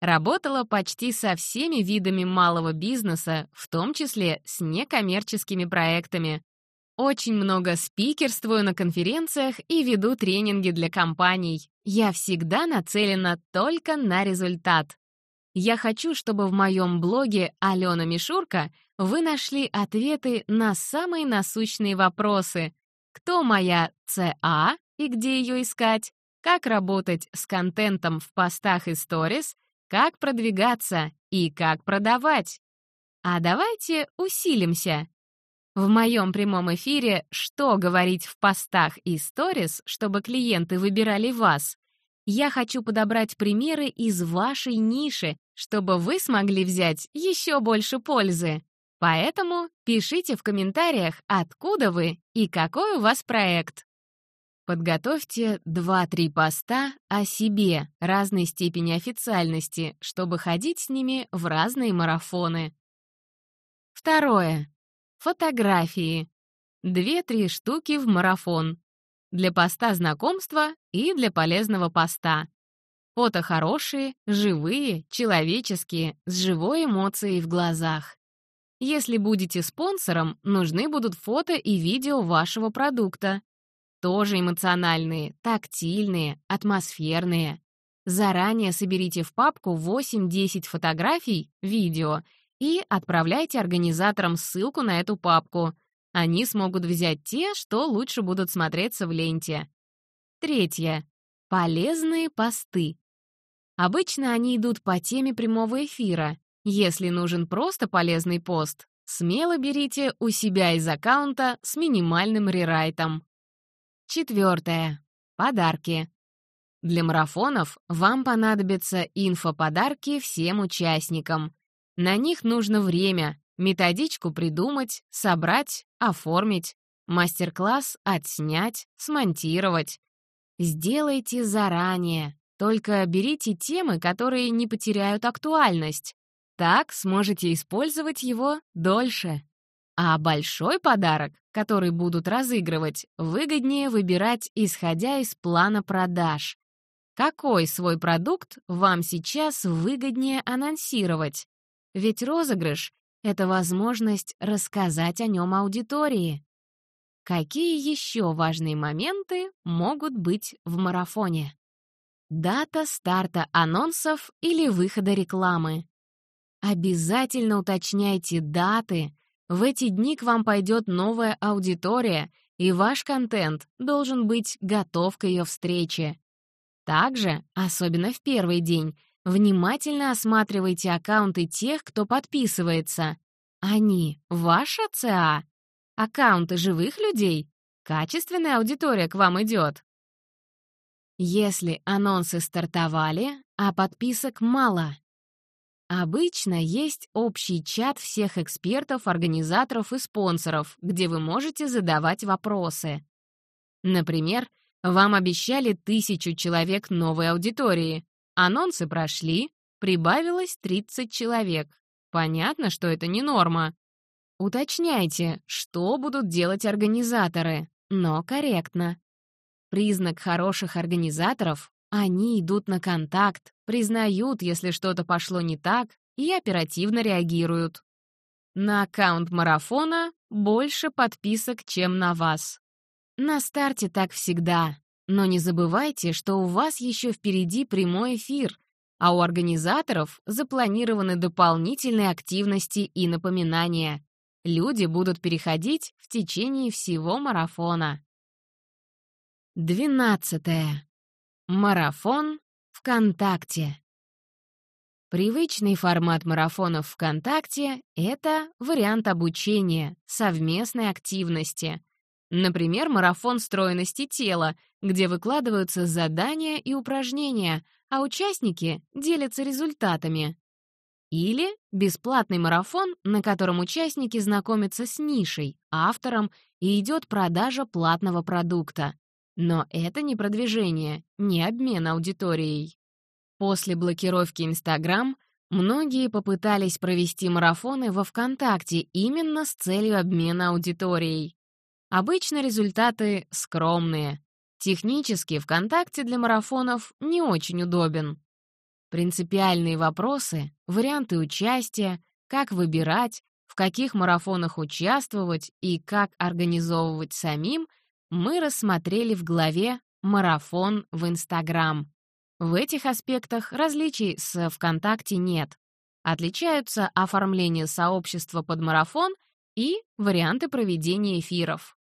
Работала почти со всеми видами малого бизнеса, в том числе с некоммерческими проектами. Очень много спикерствую на конференциях и веду тренинги для компаний. Я всегда нацелена только на результат. Я хочу, чтобы в моем блоге «Алена Мишурка» вы нашли ответы на самые насущные вопросы. Кто моя ЦА и где ее искать? Как работать с контентом в постах и сторис? Как продвигаться и как продавать? А давайте усилимся. В моем прямом эфире «Что говорить в постах и сторис, чтобы клиенты выбирали вас?» Я хочу подобрать примеры из вашей ниши, чтобы вы смогли взять еще больше пользы. Поэтому пишите в комментариях, откуда вы и какой у вас проект. Подготовьте 2-3 поста о себе разной степени официальности, чтобы ходить с ними в разные марафоны. Второе. Фотографии. 2-3 штуки в марафон. Для поста знакомства и для полезного поста. Фото хорошие, живые, человеческие, с живой эмоцией в глазах. Если будете спонсором, нужны будут фото и видео вашего продукта. Тоже эмоциональные, тактильные, атмосферные. Заранее соберите в папку 8-10 фотографий, видео и отправляйте организаторам ссылку на эту папку. Они смогут взять те, что лучше будут смотреться в ленте. Третье. Полезные посты. Обычно они идут по теме прямого эфира. Если нужен просто полезный пост, смело берите у себя из аккаунта с минимальным рерайтом. Четвертое. Подарки. Для марафонов вам понадобятся инфоподарки всем участникам. На них нужно время, методичку придумать, собрать, оформить, мастер-класс отснять, смонтировать. Сделайте заранее, только берите темы, которые не потеряют актуальность. Так сможете использовать его дольше. А большой подарок, который будут разыгрывать, выгоднее выбирать, исходя из плана продаж. Какой свой продукт вам сейчас выгоднее анонсировать? Ведь розыгрыш — это возможность рассказать о нем аудитории. Какие еще важные моменты могут быть в марафоне? Дата старта анонсов или выхода рекламы. Обязательно уточняйте даты. В эти дни к вам пойдет новая аудитория, и ваш контент должен быть готов к ее встрече. Также, особенно в первый день, внимательно осматривайте аккаунты тех, кто подписывается. Они — ваша ЦА? Аккаунты живых людей? Качественная аудитория к вам идет? Если анонсы стартовали, а подписок мало. Обычно есть общий чат всех экспертов, организаторов и спонсоров, где вы можете задавать вопросы. Например, вам обещали тысячу человек новой аудитории. Анонсы прошли, прибавилось 30 человек. Понятно, что это не норма. Уточняйте, что будут делать организаторы, но корректно. Признак хороших организаторов — они идут на контакт, признают, если что-то пошло не так, и оперативно реагируют. На аккаунт марафона больше подписок, чем на вас. На старте так всегда, но не забывайте, что у вас еще впереди прямой эфир, а у организаторов запланированы дополнительные активности и напоминания. Люди будут переходить в течение всего марафона. Двенадцатое. Марафон ВКонтакте. Привычный формат марафонов ВКонтакте — это вариант обучения, совместной активности. Например, марафон стройности тела, где выкладываются задания и упражнения, а участники делятся результатами. Или бесплатный марафон, на котором участники знакомятся с нишей, автором и идет продажа платного продукта. Но это не продвижение, не обмен аудиторией. После блокировки Инстаграм многие попытались провести марафоны во ВКонтакте именно с целью обмена аудиторией. Обычно результаты скромные. Технически ВКонтакте для марафонов не очень удобен. Принципиальные вопросы, варианты участия, как выбирать, в каких марафонах участвовать и как организовывать самим — мы рассмотрели в главе «Марафон в Инстаграм». В этих аспектах различий с ВКонтакте нет. Отличаются оформление сообщества под марафон и варианты проведения эфиров.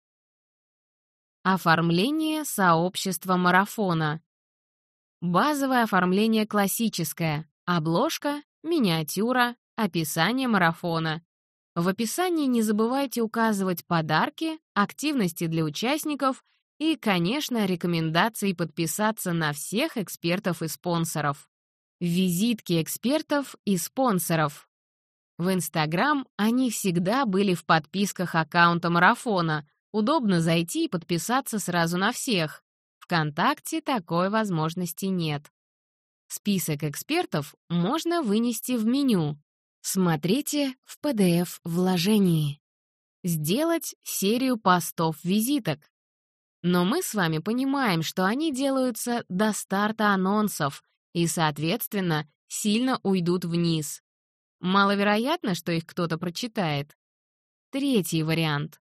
Оформление сообщества марафона. Базовое оформление классическое. Обложка, миниатюра, описание марафона. В описании не забывайте указывать подарки, активности для участников и, конечно, рекомендации подписаться на всех экспертов и спонсоров. Визитки экспертов и спонсоров. В Инстаграм они всегда были в подписках аккаунта марафона. Удобно зайти и подписаться сразу на всех. ВКонтакте такой возможности нет. Список экспертов можно вынести в меню. Смотрите в PDF-вложении. Сделать серию постов-визиток. Но мы с вами понимаем, что они делаются до старта анонсов и, соответственно, сильно уйдут вниз. Маловероятно, что их кто-то прочитает. Третий вариант.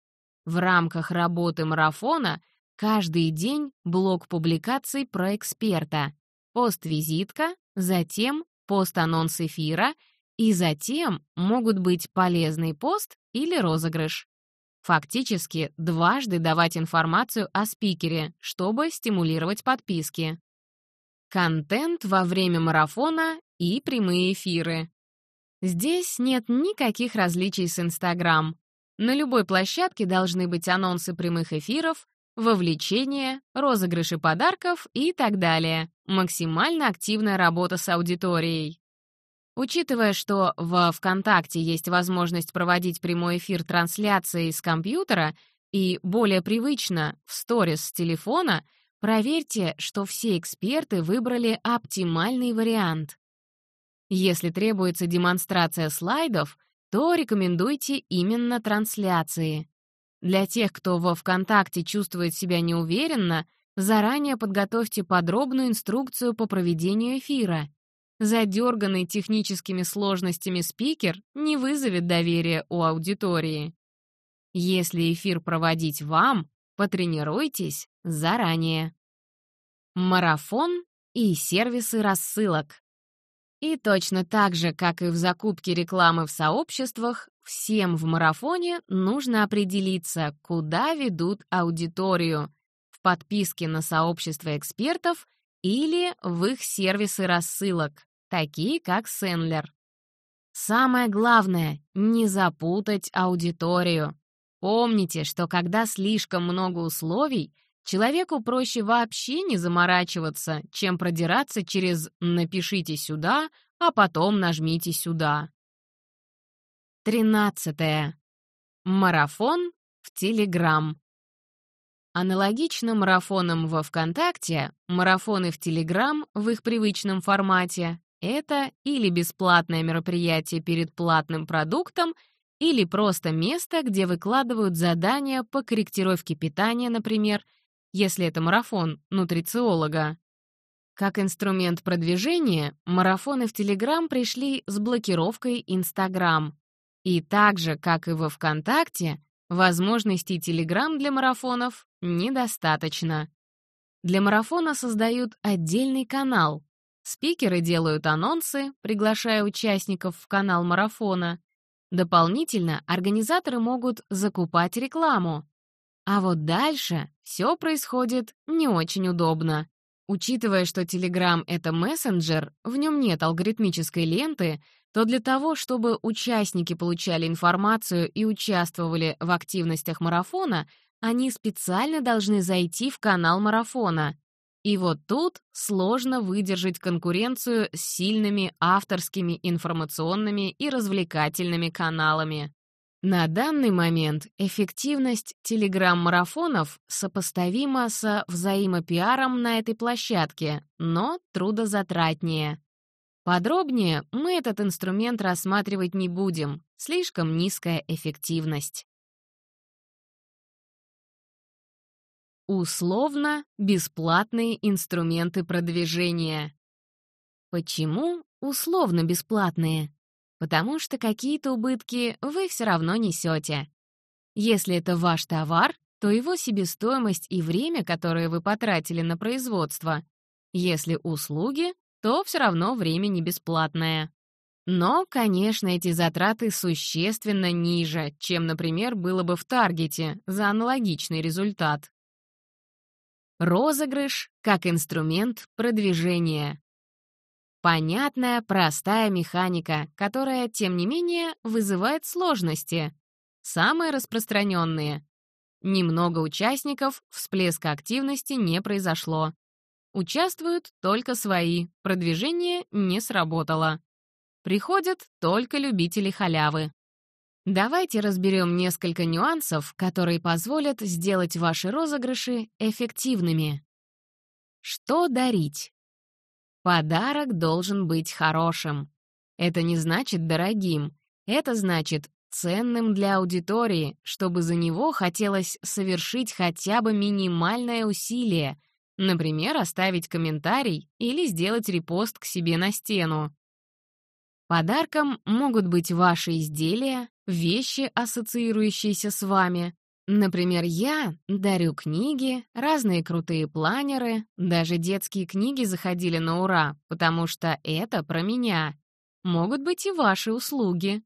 В рамках работы марафона каждый день блок публикаций про эксперта, пост-визитка, затем пост-анонс эфира и затем могут быть полезный пост или розыгрыш. Фактически дважды давать информацию о спикере, чтобы стимулировать подписки. Контент во время марафона и прямые эфиры. Здесь нет никаких различий с Инстаграм. На любой площадке должны быть анонсы прямых эфиров, вовлечение, розыгрыши подарков и так далее. Максимально активная работа с аудиторией. Учитывая, что во ВКонтакте есть возможность проводить прямой эфир трансляции с компьютера и более привычно в сторис с телефона, проверьте, что все эксперты выбрали оптимальный вариант. Если требуется демонстрация слайдов, то рекомендуйте именно трансляции. Для тех, кто во ВКонтакте чувствует себя неуверенно, заранее подготовьте подробную инструкцию по проведению эфира. Задерганный техническими сложностями спикер не вызовет доверия у аудитории. Если эфир проводить вам, потренируйтесь заранее. Марафон и сервисы рассылок. И точно так же, как и в закупке рекламы в сообществах, всем в марафоне нужно определиться, куда ведут аудиторию — в подписке на сообщество экспертов или в их сервисы рассылок, такие как Сендлер. Самое главное — не запутать аудиторию. Помните, что когда слишком много условий, человеку проще вообще не заморачиваться, чем продираться через «напишите сюда», а потом нажмите сюда. Тринадцатое. Марафон в Телеграм. Аналогично марафонам во ВКонтакте, марафоны в Телеграм в их привычном формате — это или бесплатное мероприятие перед платным продуктом, или просто место, где выкладывают задания по корректировке питания, например, если это марафон нутрициолога. Как инструмент продвижения, марафоны в Телеграм пришли с блокировкой Инстаграм. И так же, как и во ВКонтакте, возможностей Телеграм для марафонов недостаточно. Для марафона создают отдельный канал. Спикеры делают анонсы, приглашая участников в канал марафона. Дополнительно организаторы могут закупать рекламу. А вот дальше все происходит не очень удобно. Учитывая, что Telegram — это мессенджер, в нем нет алгоритмической ленты, то для того, чтобы участники получали информацию и участвовали в активностях марафона, они специально должны зайти в канал марафона. И вот тут сложно выдержать конкуренцию с сильными авторскими информационными и развлекательными каналами. На данный момент эффективность телеграм-марафонов сопоставима со взаимопиаром на этой площадке, но трудозатратнее. Подробнее мы этот инструмент рассматривать не будем, слишком низкая эффективность. Условно-бесплатные инструменты продвижения. Почему условно-бесплатные? Потому что какие-то убытки вы все равно несете. Если это ваш товар, то его себестоимость и время, которое вы потратили на производство. Если услуги, то все равно время не бесплатное. Но, конечно, эти затраты существенно ниже, чем, например, было бы в Таргете за аналогичный результат. Розыгрыш как инструмент продвижения. Понятная, простая механика, которая, тем не менее, вызывает сложности. Самые распространенные. Немного участников, всплеска активности не произошло. Участвуют только свои, продвижение не сработало. Приходят только любители халявы. Давайте разберем несколько нюансов, которые позволят сделать ваши розыгрыши эффективными. Что дарить? Подарок должен быть хорошим. Это не значит дорогим. Это значит ценным для аудитории, чтобы за него хотелось совершить хотя бы минимальное усилие, например, оставить комментарий или сделать репост к себе на стену. Подарком могут быть ваши изделия, вещи, ассоциирующиеся с вами, Например, я дарю книги, разные крутые планеры, даже детские книги заходили на ура, потому что это про меня. Могут быть и ваши услуги.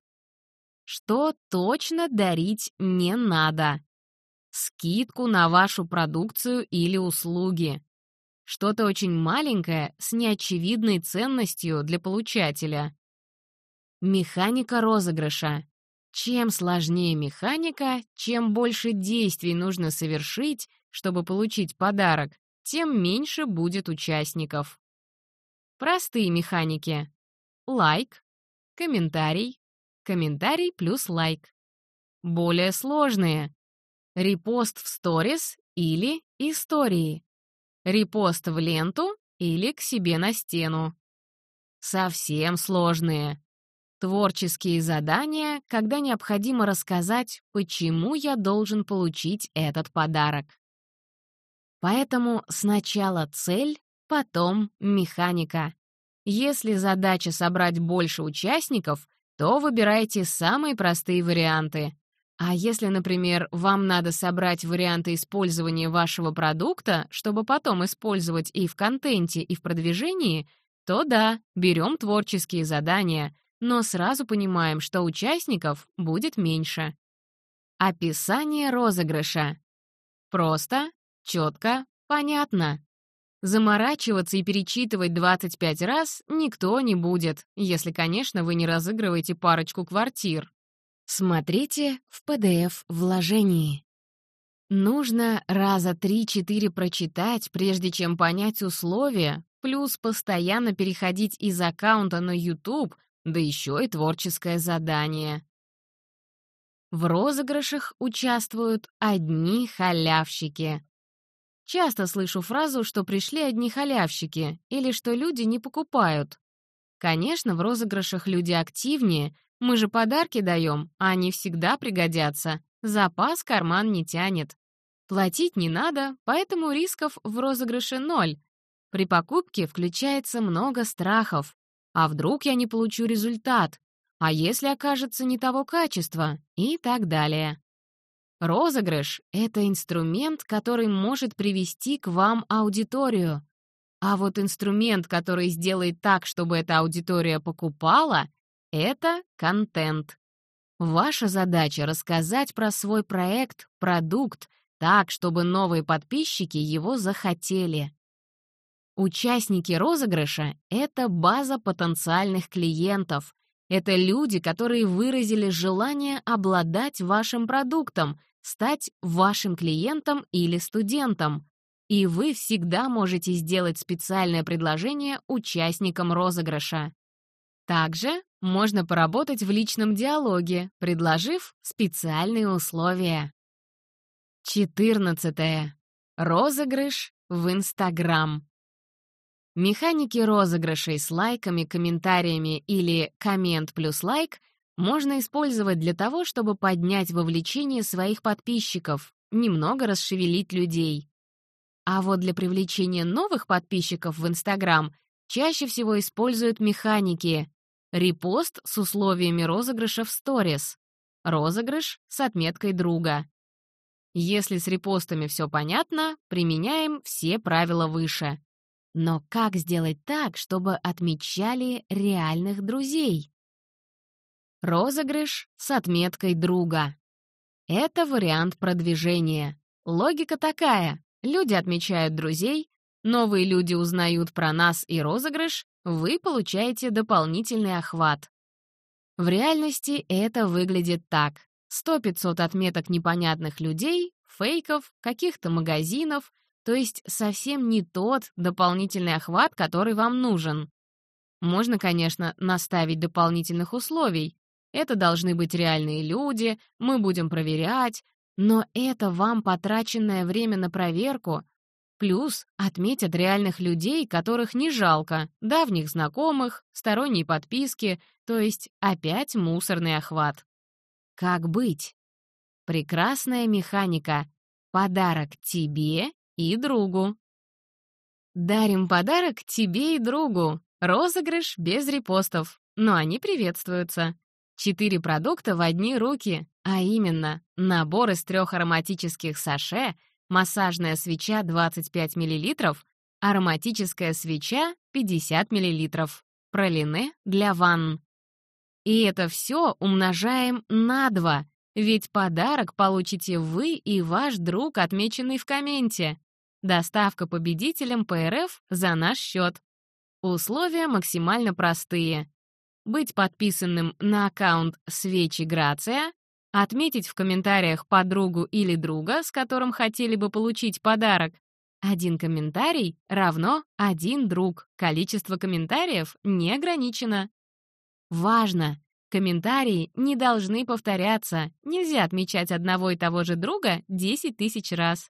Что точно дарить не надо? Скидку на вашу продукцию или услуги. Что-то очень маленькое с неочевидной ценностью для получателя. Механика розыгрыша. Чем сложнее механика, чем больше действий нужно совершить, чтобы получить подарок, тем меньше будет участников. Простые механики. Лайк, комментарий, комментарий плюс лайк. Более сложные. Репост в сторис или истории. Репост в ленту или к себе на стену. Совсем сложные. Творческие задания, когда необходимо рассказать, почему я должен получить этот подарок. Поэтому сначала цель, потом механика. Если задача собрать больше участников, то выбирайте самые простые варианты. А если, например, вам надо собрать варианты использования вашего продукта, чтобы потом использовать и в контенте, и в продвижении, то да, берем творческие задания — но сразу понимаем, что участников будет меньше. Описание розыгрыша. Просто, четко, понятно. Заморачиваться и перечитывать 25 раз никто не будет, если, конечно, вы не разыгрываете парочку квартир. Смотрите в PDF-вложении. Нужно раза 3-4 прочитать, прежде чем понять условия, плюс постоянно переходить из аккаунта на YouTube да еще и творческое задание. В розыгрышах участвуют одни халявщики. Часто слышу фразу, что пришли одни халявщики или что люди не покупают. Конечно, в розыгрышах люди активнее, мы же подарки даем, а они всегда пригодятся. Запас карман не тянет. Платить не надо, поэтому рисков в розыгрыше ноль. При покупке включается много страхов. А вдруг я не получу результат? А если окажется не того качества? И так далее. Розыгрыш — это инструмент, который может привести к вам аудиторию. А вот инструмент, который сделает так, чтобы эта аудитория покупала, — это контент. Ваша задача — рассказать про свой проект, продукт, так, чтобы новые подписчики его захотели. Участники розыгрыша — это база потенциальных клиентов. Это люди, которые выразили желание обладать вашим продуктом, стать вашим клиентом или студентом. И вы всегда можете сделать специальное предложение участникам розыгрыша. Также можно поработать в личном диалоге, предложив специальные условия. 14. Розыгрыш в Инстаграм. Механики розыгрышей с лайками, комментариями или коммент плюс лайк можно использовать для того, чтобы поднять вовлечение своих подписчиков, немного расшевелить людей. А вот для привлечения новых подписчиков в Инстаграм чаще всего используют механики репост с условиями розыгрыша в сторис, розыгрыш с отметкой друга. Если с репостами все понятно, применяем все правила выше. Но как сделать так, чтобы отмечали реальных друзей? Розыгрыш с отметкой друга. Это вариант продвижения. Логика такая. Люди отмечают друзей, новые люди узнают про нас и розыгрыш, вы получаете дополнительный охват. В реальности это выглядит так. 100-500 отметок непонятных людей, фейков, каких-то магазинов, то есть совсем не тот дополнительный охват, который вам нужен. Можно, конечно, наставить дополнительных условий. Это должны быть реальные люди, мы будем проверять, но это вам потраченное время на проверку. Плюс отметят реальных людей, которых не жалко, давних знакомых, сторонней подписки, то есть опять мусорный охват. Как быть? Прекрасная механика. Подарок тебе и другу. Дарим подарок тебе и другу. Розыгрыш без репостов, но они приветствуются. Четыре продукта в одни руки, а именно набор из трех ароматических саше, массажная свеча 25 мл, ароматическая свеча 50 мл, пролине для ванн. И это все умножаем на 2, ведь подарок получите вы и ваш друг, отмеченный в комменте. Доставка победителям ПРФ за наш счет. Условия максимально простые. Быть подписанным на аккаунт «Свечи Грация», отметить в комментариях подругу или друга, с которым хотели бы получить подарок. Один комментарий равно один друг. Количество комментариев не ограничено. Важно! Комментарии не должны повторяться. Нельзя отмечать одного и того же друга 10 тысяч раз.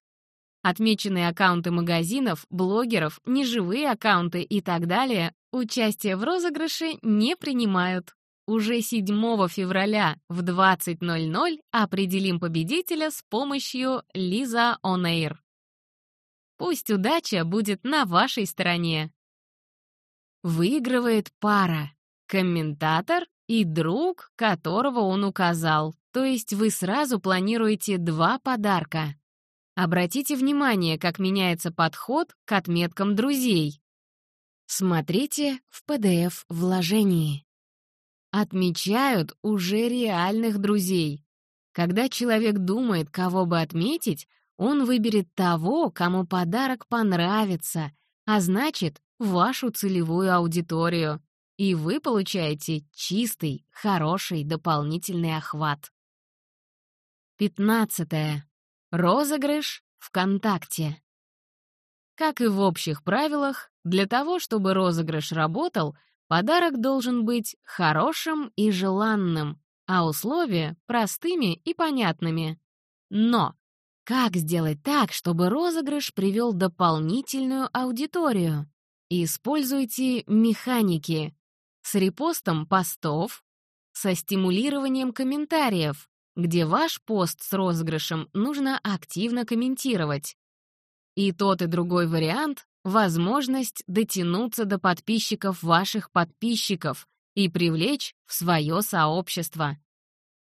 Отмеченные аккаунты магазинов, блогеров, неживые аккаунты и так далее участие в розыгрыше не принимают. Уже 7 февраля в 20.00 определим победителя с помощью Лиза Air. Пусть удача будет на вашей стороне. Выигрывает пара. Комментатор и друг, которого он указал. То есть вы сразу планируете два подарка. Обратите внимание, как меняется подход к отметкам друзей. Смотрите в PDF-вложении. Отмечают уже реальных друзей. Когда человек думает, кого бы отметить, он выберет того, кому подарок понравится, а значит, вашу целевую аудиторию. И вы получаете чистый, хороший дополнительный охват. 15. Розыгрыш ВКонтакте. Как и в общих правилах, для того, чтобы розыгрыш работал, подарок должен быть хорошим и желанным, а условия — простыми и понятными. Но как сделать так, чтобы розыгрыш привел дополнительную аудиторию? Используйте механики с репостом постов, со стимулированием комментариев, где ваш пост с розыгрышем нужно активно комментировать. И тот, и другой вариант — возможность дотянуться до подписчиков ваших подписчиков и привлечь в свое сообщество.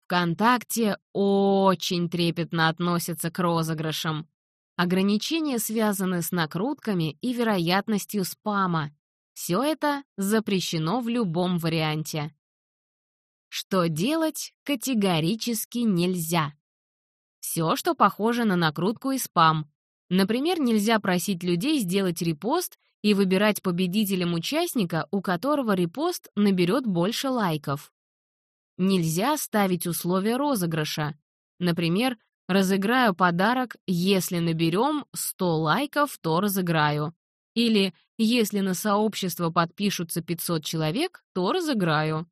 ВКонтакте очень трепетно относятся к розыгрышам. Ограничения связаны с накрутками и вероятностью спама. Все это запрещено в любом варианте. Что делать категорически нельзя. Все, что похоже на накрутку и спам. Например, нельзя просить людей сделать репост и выбирать победителем участника, у которого репост наберет больше лайков. Нельзя ставить условия розыгрыша. Например, разыграю подарок, если наберем 100 лайков, то разыграю. Или если на сообщество подпишутся 500 человек, то разыграю.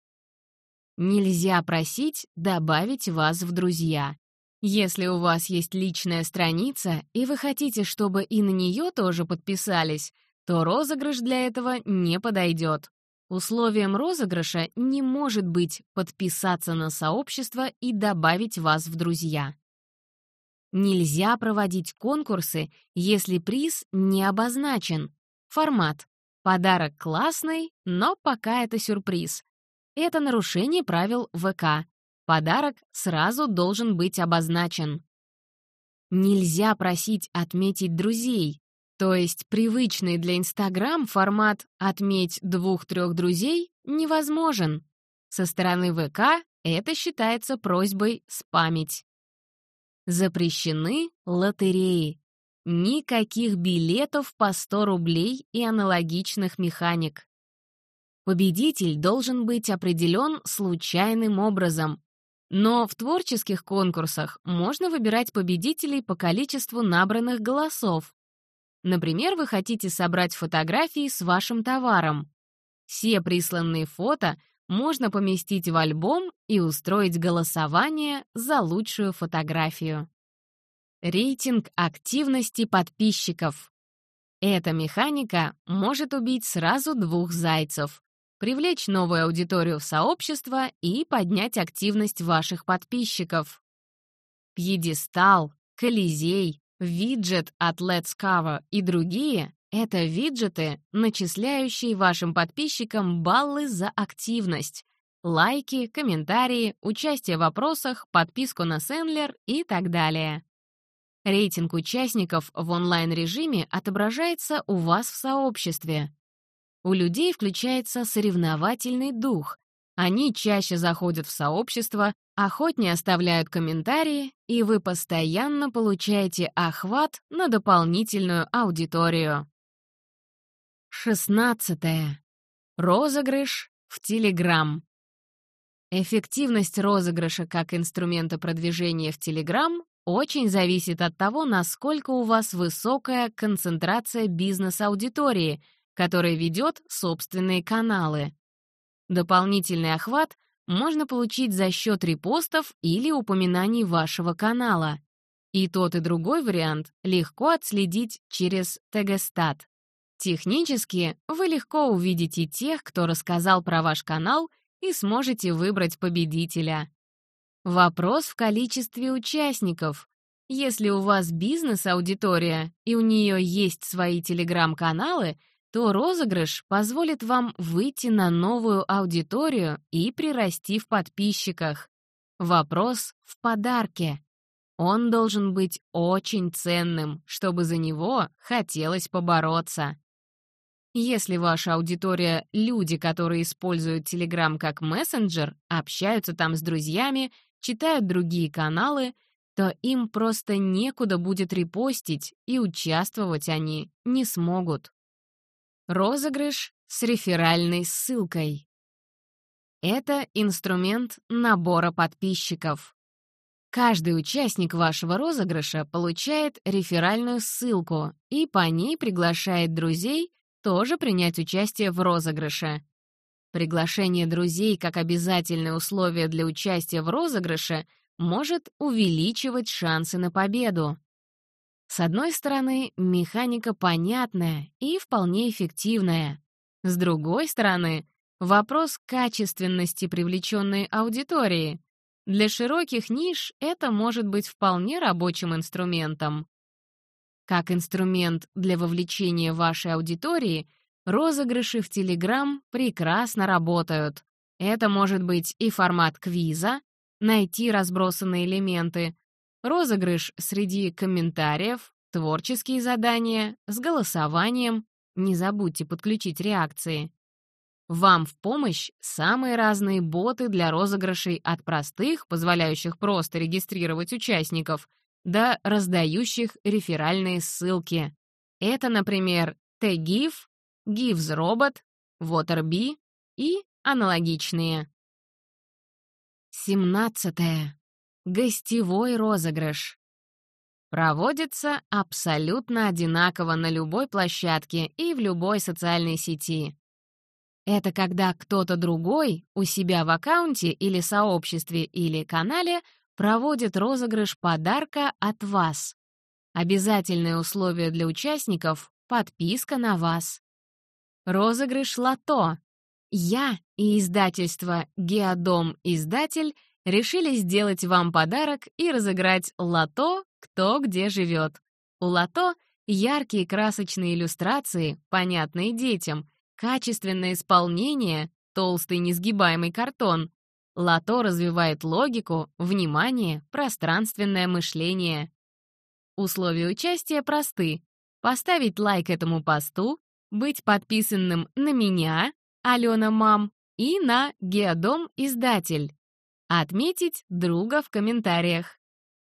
Нельзя просить добавить вас в друзья. Если у вас есть личная страница, и вы хотите, чтобы и на нее тоже подписались, то розыгрыш для этого не подойдет. Условием розыгрыша не может быть подписаться на сообщество и добавить вас в друзья. Нельзя проводить конкурсы, если приз не обозначен. Формат. Подарок классный, но пока это сюрприз. Это нарушение правил ВК. Подарок сразу должен быть обозначен. Нельзя просить отметить друзей, то есть привычный для Инстаграм формат «отметь двух-трех друзей» невозможен. Со стороны ВК это считается просьбой спамить. Запрещены лотереи. Никаких билетов по 100 рублей и аналогичных механик. Победитель должен быть определен случайным образом. Но в творческих конкурсах можно выбирать победителей по количеству набранных голосов. Например, вы хотите собрать фотографии с вашим товаром. Все присланные фото можно поместить в альбом и устроить голосование за лучшую фотографию. Рейтинг активности подписчиков. Эта механика может убить сразу двух зайцев, привлечь новую аудиторию в сообщество и поднять активность ваших подписчиков. Пьедестал, Колизей, виджет от Let's Cover и другие — это виджеты, начисляющие вашим подписчикам баллы за активность, лайки, комментарии, участие в вопросах, подписку на Сендлер и так далее. Рейтинг участников в онлайн-режиме отображается у вас в сообществе. У людей включается соревновательный дух. Они чаще заходят в сообщество, охотнее оставляют комментарии, и вы постоянно получаете охват на дополнительную аудиторию. 16. Розыгрыш в Телеграм. Эффективность розыгрыша как инструмента продвижения в Телеграм очень зависит от того, насколько у вас высокая концентрация бизнес-аудитории, которая ведет собственные каналы. Дополнительный охват можно получить за счет репостов или упоминаний вашего канала. И тот, и другой вариант легко отследить через Тегестат. Технически вы легко увидите тех, кто рассказал про ваш канал, и сможете выбрать победителя. Вопрос в количестве участников. Если у вас бизнес-аудитория и у нее есть свои телеграм-каналы, то розыгрыш позволит вам выйти на новую аудиторию и прирасти в подписчиках. Вопрос в подарке. Он должен быть очень ценным, чтобы за него хотелось побороться. Если ваша аудитория — люди, которые используют Telegram как мессенджер, общаются там с друзьями читают другие каналы, то им просто некуда будет репостить, и участвовать они не смогут. Розыгрыш с реферальной ссылкой. Это инструмент набора подписчиков. Каждый участник вашего розыгрыша получает реферальную ссылку и по ней приглашает друзей тоже принять участие в розыгрыше. Приглашение друзей как обязательное условие для участия в розыгрыше может увеличивать шансы на победу. С одной стороны, механика понятная и вполне эффективная. С другой стороны, вопрос качественности привлеченной аудитории. Для широких ниш это может быть вполне рабочим инструментом. Как инструмент для вовлечения вашей аудитории — Розыгрыши в Telegram прекрасно работают. Это может быть и формат квиза, найти разбросанные элементы, розыгрыш среди комментариев, творческие задания, с голосованием. Не забудьте подключить реакции. Вам в помощь самые разные боты для розыгрышей от простых, позволяющих просто регистрировать участников, до раздающих реферальные ссылки. Это, например, TGIF Gives Robot, Waterbee и аналогичные. 17. Гостевой розыгрыш. Проводится абсолютно одинаково на любой площадке и в любой социальной сети. Это когда кто-то другой у себя в аккаунте или сообществе или канале проводит розыгрыш подарка от вас. Обязательное условие для участников — подписка на вас. Розыгрыш лото. Я и издательство «Геодом Издатель» решили сделать вам подарок и разыграть лото «Кто где живет». У лото яркие красочные иллюстрации, понятные детям, качественное исполнение, толстый несгибаемый картон. Лото развивает логику, внимание, пространственное мышление. Условия участия просты. Поставить лайк этому посту, быть подписанным на меня, Алена Мам, и на Геодом Издатель. Отметить друга в комментариях.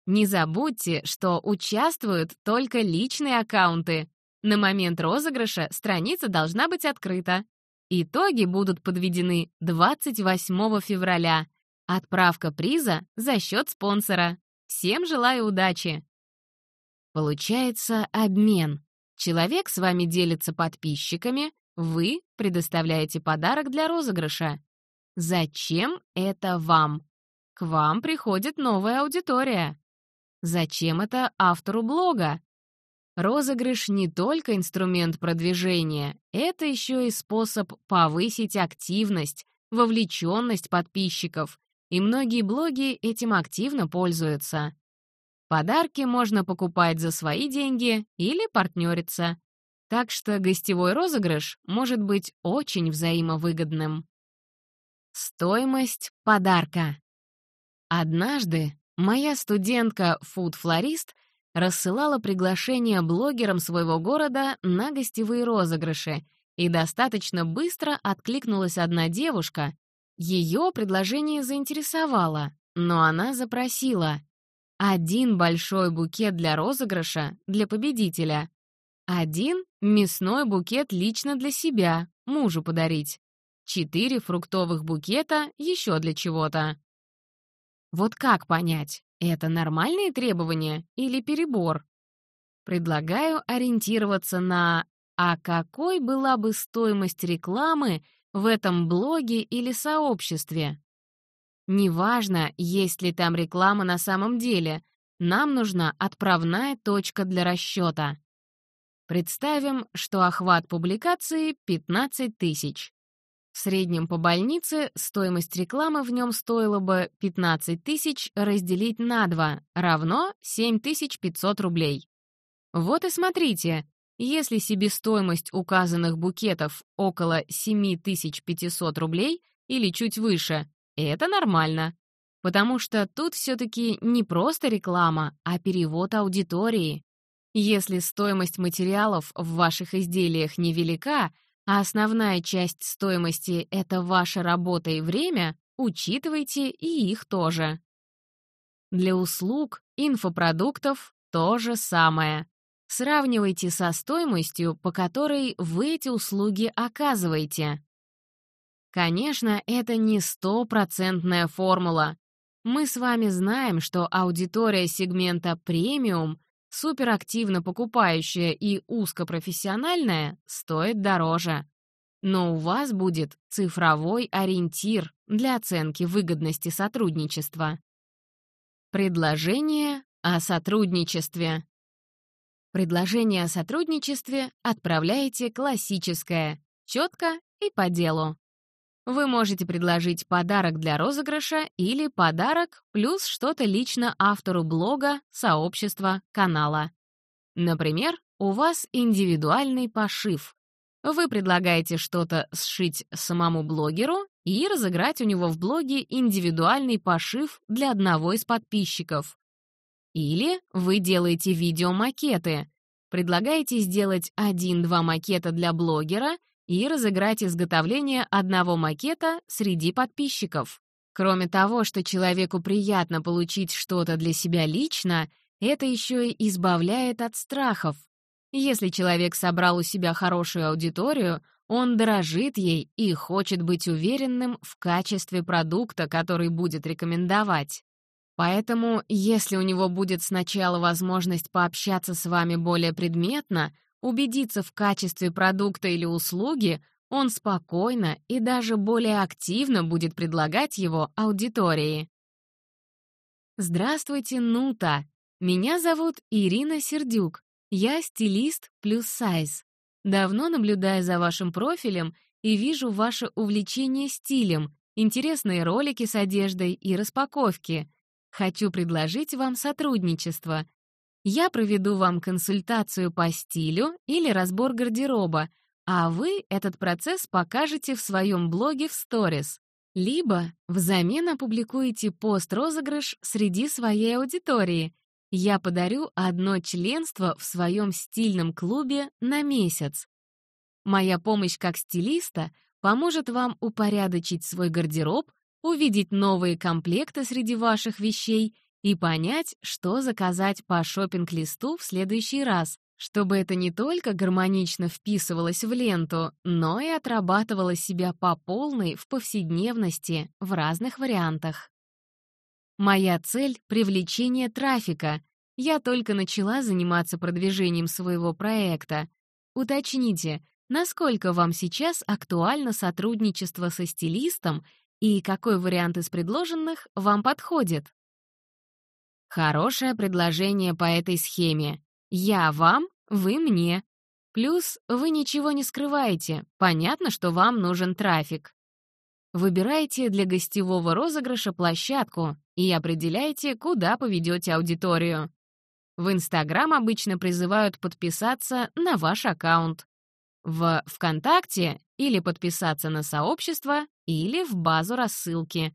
Не забудьте, что участвуют только личные аккаунты. На момент розыгрыша страница должна быть открыта. Итоги будут подведены 28 февраля. Отправка приза за счет спонсора. Всем желаю удачи! Получается обмен. Человек с вами делится подписчиками, вы предоставляете подарок для розыгрыша. Зачем это вам? К вам приходит новая аудитория. Зачем это автору блога? Розыгрыш не только инструмент продвижения, это еще и способ повысить активность, вовлеченность подписчиков, и многие блоги этим активно пользуются. Подарки можно покупать за свои деньги или партнериться. Так что гостевой розыгрыш может быть очень взаимовыгодным. Стоимость подарка. Однажды моя студентка фуд-флорист рассылала приглашения блогерам своего города на гостевые розыгрыши, и достаточно быстро откликнулась одна девушка. Ее предложение заинтересовало, но она запросила один большой букет для розыгрыша для победителя, один мясной букет лично для себя, мужу подарить, четыре фруктовых букета еще для чего-то. Вот как понять, это нормальные требования или перебор? Предлагаю ориентироваться на «а какой была бы стоимость рекламы в этом блоге или сообществе?» Неважно, есть ли там реклама на самом деле, нам нужна отправная точка для расчета. Представим, что охват публикации 15 тысяч. В среднем по больнице стоимость рекламы в нем стоила бы 15 тысяч разделить на 2, равно 7500 рублей. Вот и смотрите, если себестоимость указанных букетов около 7500 рублей или чуть выше, это нормально. Потому что тут все-таки не просто реклама, а перевод аудитории. Если стоимость материалов в ваших изделиях невелика, а основная часть стоимости — это ваша работа и время, учитывайте и их тоже. Для услуг, инфопродуктов — то же самое. Сравнивайте со стоимостью, по которой вы эти услуги оказываете. Конечно, это не стопроцентная формула. Мы с вами знаем, что аудитория сегмента премиум суперактивно покупающая и узкопрофессиональная стоит дороже. Но у вас будет цифровой ориентир для оценки выгодности сотрудничества. Предложение о сотрудничестве. Предложение о сотрудничестве отправляете классическое, четко и по делу. Вы можете предложить подарок для розыгрыша или подарок плюс что-то лично автору блога, сообщества, канала. Например, у вас индивидуальный пошив. Вы предлагаете что-то сшить самому блогеру и разыграть у него в блоге индивидуальный пошив для одного из подписчиков. Или вы делаете видеомакеты. Предлагаете сделать один-два макета для блогера и разыграть изготовление одного макета среди подписчиков. Кроме того, что человеку приятно получить что-то для себя лично, это еще и избавляет от страхов. Если человек собрал у себя хорошую аудиторию, он дорожит ей и хочет быть уверенным в качестве продукта, который будет рекомендовать. Поэтому, если у него будет сначала возможность пообщаться с вами более предметно, убедиться в качестве продукта или услуги, он спокойно и даже более активно будет предлагать его аудитории. Здравствуйте, Нута! Меня зовут Ирина Сердюк. Я стилист плюс сайз. Давно наблюдаю за вашим профилем и вижу ваше увлечение стилем, интересные ролики с одеждой и распаковки. Хочу предложить вам сотрудничество — я проведу вам консультацию по стилю или разбор гардероба, а вы этот процесс покажете в своем блоге в сторис. Либо взамен опубликуете пост-розыгрыш среди своей аудитории. Я подарю одно членство в своем стильном клубе на месяц. Моя помощь как стилиста поможет вам упорядочить свой гардероб, увидеть новые комплекты среди ваших вещей и понять, что заказать по шопинг-листу в следующий раз, чтобы это не только гармонично вписывалось в ленту, но и отрабатывало себя по полной в повседневности в разных вариантах. Моя цель — привлечение трафика. Я только начала заниматься продвижением своего проекта. Уточните, насколько вам сейчас актуально сотрудничество со стилистом и какой вариант из предложенных вам подходит. Хорошее предложение по этой схеме. Я вам, вы мне. Плюс вы ничего не скрываете, понятно, что вам нужен трафик. Выбирайте для гостевого розыгрыша площадку и определяйте, куда поведете аудиторию. В Инстаграм обычно призывают подписаться на ваш аккаунт. В ВКонтакте или подписаться на сообщество, или в базу рассылки.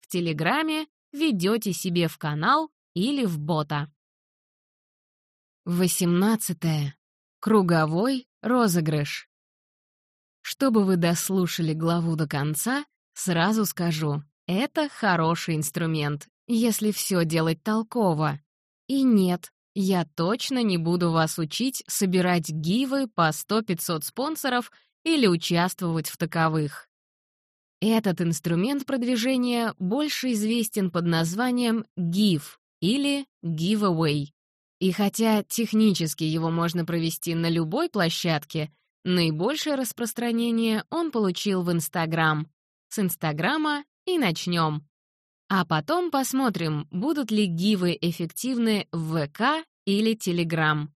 В Телеграме ведете себе в канал или в бота. 18. Круговой розыгрыш. Чтобы вы дослушали главу до конца, сразу скажу, это хороший инструмент, если все делать толково. И нет, я точно не буду вас учить собирать гивы по 100-500 спонсоров или участвовать в таковых. Этот инструмент продвижения больше известен под названием GIF или Giveaway. И хотя технически его можно провести на любой площадке, наибольшее распространение он получил в Инстаграм. С Инстаграма и начнем. А потом посмотрим, будут ли гивы эффективны в ВК или Телеграм.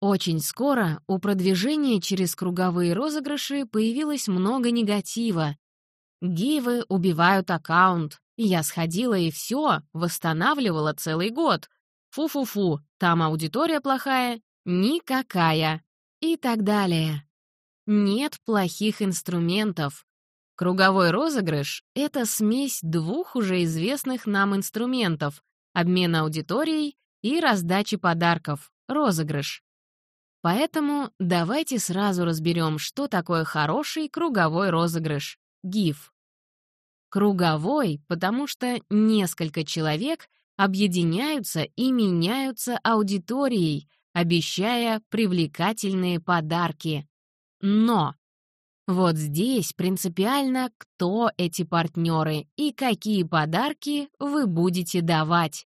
Очень скоро у продвижения через круговые розыгрыши появилось много негатива. Гивы убивают аккаунт. Я сходила и все, восстанавливала целый год. Фу-фу-фу, там аудитория плохая, никакая. И так далее. Нет плохих инструментов. Круговой розыгрыш — это смесь двух уже известных нам инструментов — обмена аудиторией и раздачи подарков — розыгрыш. Поэтому давайте сразу разберем, что такое хороший круговой розыгрыш — GIF. Круговой, потому что несколько человек объединяются и меняются аудиторией, обещая привлекательные подарки. Но вот здесь принципиально, кто эти партнеры и какие подарки вы будете давать.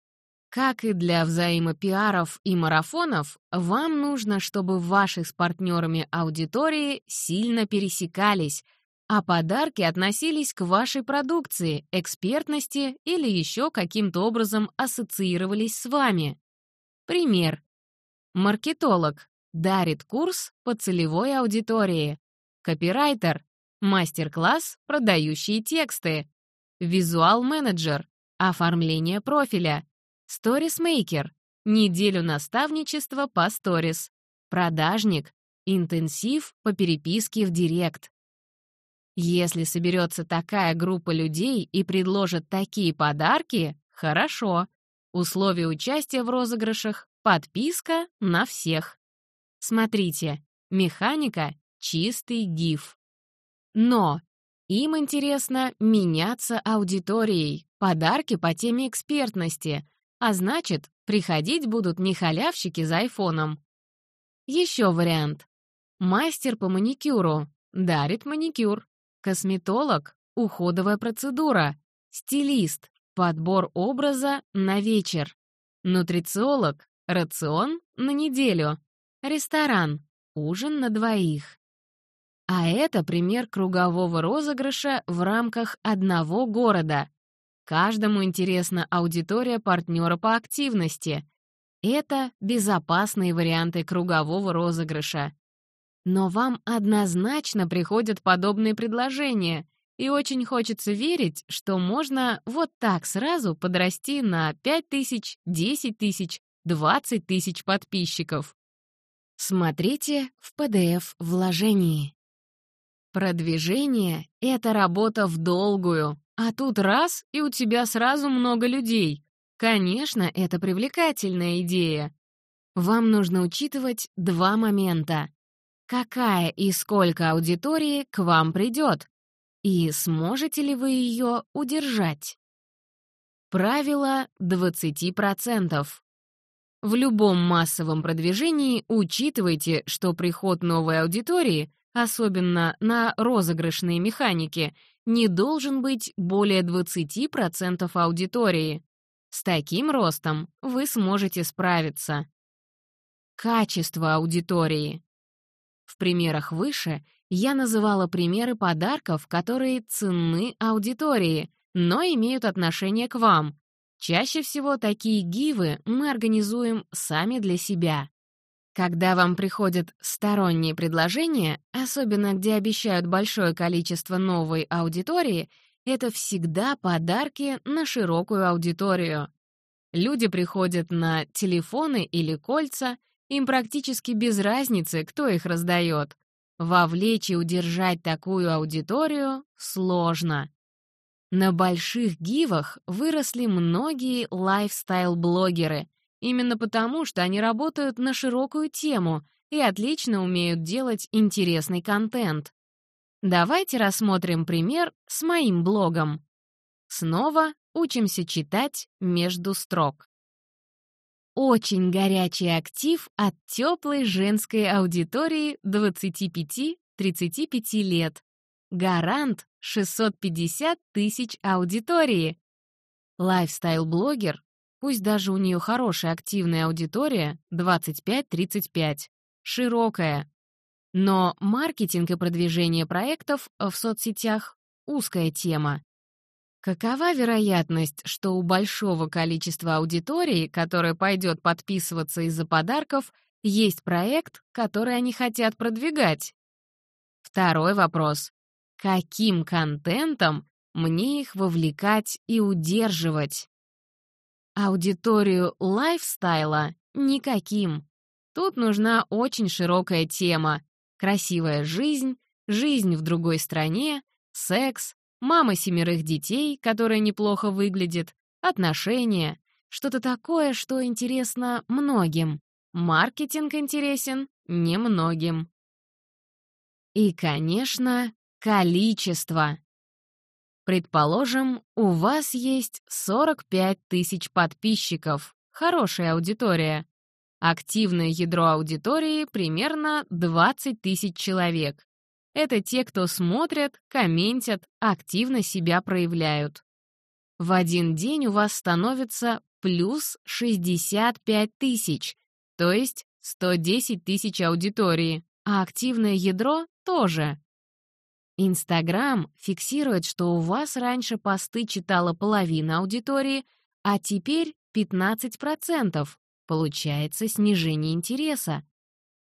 Как и для взаимопиаров и марафонов, вам нужно, чтобы ваши с партнерами аудитории сильно пересекались, а подарки относились к вашей продукции, экспертности или еще каким-то образом ассоциировались с вами. Пример. Маркетолог дарит курс по целевой аудитории. Копирайтер — мастер-класс «Продающие тексты». Визуал-менеджер — оформление профиля. Сторисмейкер — неделю наставничества по сторис. Продажник — интенсив по переписке в директ. Если соберется такая группа людей и предложат такие подарки, хорошо. Условия участия в розыгрышах — подписка на всех. Смотрите, механика чистый гиф. Но им интересно меняться аудиторией, подарки по теме экспертности, а значит, приходить будут не халявщики за айфоном. Еще вариант. Мастер по маникюру дарит маникюр. Косметолог — уходовая процедура. Стилист — подбор образа на вечер. Нутрициолог — рацион на неделю. Ресторан — ужин на двоих. А это пример кругового розыгрыша в рамках одного города. Каждому интересна аудитория партнера по активности. Это безопасные варианты кругового розыгрыша. Но вам однозначно приходят подобные предложения, и очень хочется верить, что можно вот так сразу подрасти на 5 тысяч, 10 тысяч, 20 тысяч подписчиков. Смотрите в PDF-вложении. Продвижение — это работа в долгую, а тут раз — и у тебя сразу много людей. Конечно, это привлекательная идея. Вам нужно учитывать два момента. Какая и сколько аудитории к вам придет? И сможете ли вы ее удержать? Правило 20%. В любом массовом продвижении учитывайте, что приход новой аудитории особенно на розыгрышные механики, не должен быть более 20% аудитории. С таким ростом вы сможете справиться. Качество аудитории. В примерах выше я называла примеры подарков, которые ценны аудитории, но имеют отношение к вам. Чаще всего такие гивы мы организуем сами для себя. Когда вам приходят сторонние предложения, особенно где обещают большое количество новой аудитории, это всегда подарки на широкую аудиторию. Люди приходят на телефоны или кольца, им практически без разницы, кто их раздает. Вовлечь и удержать такую аудиторию сложно. На больших гивах выросли многие лайфстайл-блогеры, Именно потому, что они работают на широкую тему и отлично умеют делать интересный контент. Давайте рассмотрим пример с моим блогом. Снова учимся читать между строк. Очень горячий актив от теплой женской аудитории 25-35 лет. Гарант 650 тысяч аудитории. Лайфстайл-блогер Пусть даже у нее хорошая активная аудитория, 25-35, широкая. Но маркетинг и продвижение проектов в соцсетях — узкая тема. Какова вероятность, что у большого количества аудитории, которая пойдет подписываться из-за подарков, есть проект, который они хотят продвигать? Второй вопрос. Каким контентом мне их вовлекать и удерживать? Аудиторию лайфстайла никаким. Тут нужна очень широкая тема. Красивая жизнь, жизнь в другой стране, секс, мама семерых детей, которая неплохо выглядит, отношения. Что-то такое, что интересно многим. Маркетинг интересен немногим. И, конечно, количество. Предположим, у вас есть 45 тысяч подписчиков. Хорошая аудитория. Активное ядро аудитории примерно 20 тысяч человек. Это те, кто смотрят, комментят, активно себя проявляют. В один день у вас становится плюс 65 тысяч, то есть 110 тысяч аудитории, а активное ядро тоже. Инстаграм фиксирует, что у вас раньше посты читала половина аудитории, а теперь 15%. Получается снижение интереса.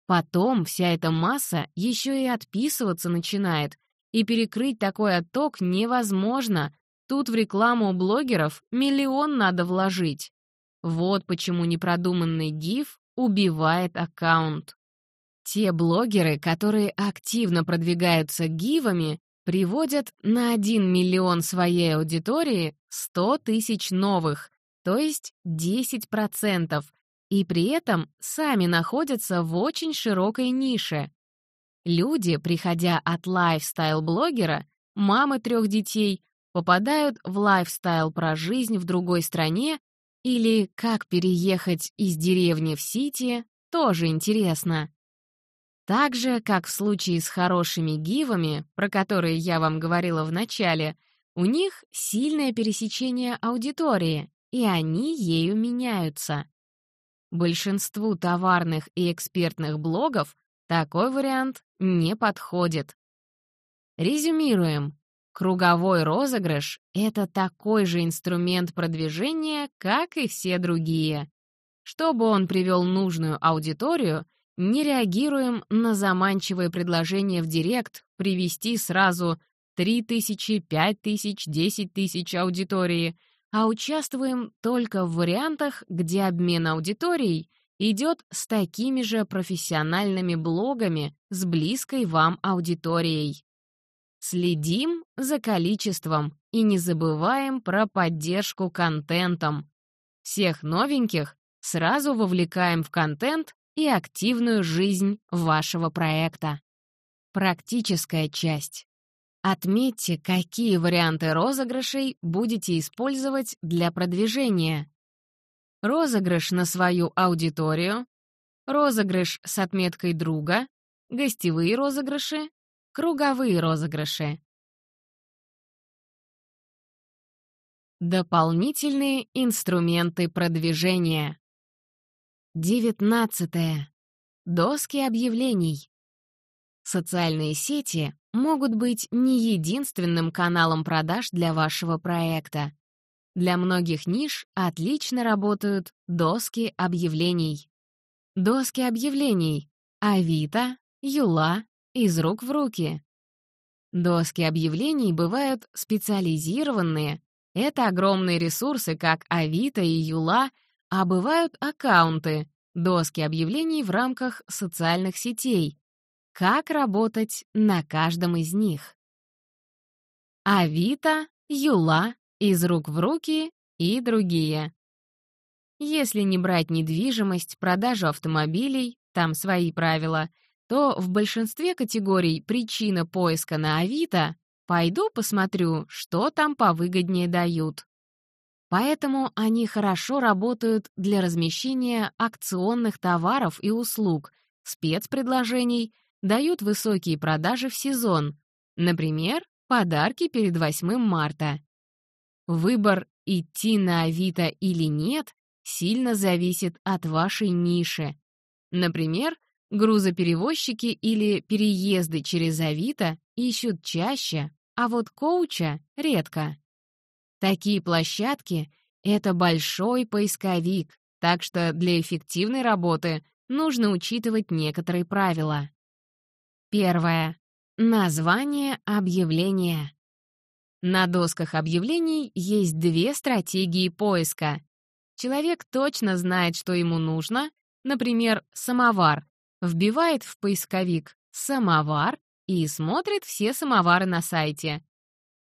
Потом вся эта масса еще и отписываться начинает, и перекрыть такой отток невозможно. Тут в рекламу у блогеров миллион надо вложить. Вот почему непродуманный гиф убивает аккаунт. Те блогеры, которые активно продвигаются гивами, приводят на 1 миллион своей аудитории 100 тысяч новых, то есть 10%, и при этом сами находятся в очень широкой нише. Люди, приходя от лайфстайл-блогера, мамы трех детей, попадают в лайфстайл про жизнь в другой стране или как переехать из деревни в Сити, тоже интересно. Так же, как в случае с хорошими гивами, про которые я вам говорила в начале, у них сильное пересечение аудитории, и они ею меняются. Большинству товарных и экспертных блогов такой вариант не подходит. Резюмируем. Круговой розыгрыш — это такой же инструмент продвижения, как и все другие. Чтобы он привел нужную аудиторию — не реагируем на заманчивое предложение в Директ привести сразу 3 тысячи, 5 тысяч, 10 тысяч аудитории, а участвуем только в вариантах, где обмен аудиторией идет с такими же профессиональными блогами с близкой вам аудиторией. Следим за количеством и не забываем про поддержку контентом. Всех новеньких сразу вовлекаем в контент и активную жизнь вашего проекта. Практическая часть. Отметьте, какие варианты розыгрышей будете использовать для продвижения. Розыгрыш на свою аудиторию, розыгрыш с отметкой друга, гостевые розыгрыши, круговые розыгрыши. Дополнительные инструменты продвижения. Девятнадцатое. Доски объявлений. Социальные сети могут быть не единственным каналом продаж для вашего проекта. Для многих ниш отлично работают доски объявлений. Доски объявлений. Авито, Юла, из рук в руки. Доски объявлений бывают специализированные. Это огромные ресурсы, как Авито и Юла, а бывают аккаунты, доски объявлений в рамках социальных сетей. Как работать на каждом из них? Авито, Юла, из рук в руки и другие. Если не брать недвижимость, продажу автомобилей, там свои правила, то в большинстве категорий причина поиска на Авито пойду посмотрю, что там повыгоднее дают. Поэтому они хорошо работают для размещения акционных товаров и услуг, спецпредложений, дают высокие продажи в сезон, например, подарки перед 8 марта. Выбор идти на Авито или нет сильно зависит от вашей ниши. Например, грузоперевозчики или переезды через Авито ищут чаще, а вот коуча — редко. Такие площадки — это большой поисковик, так что для эффективной работы нужно учитывать некоторые правила. Первое. Название объявления. На досках объявлений есть две стратегии поиска. Человек точно знает, что ему нужно, например, самовар, вбивает в поисковик «самовар» и смотрит все самовары на сайте.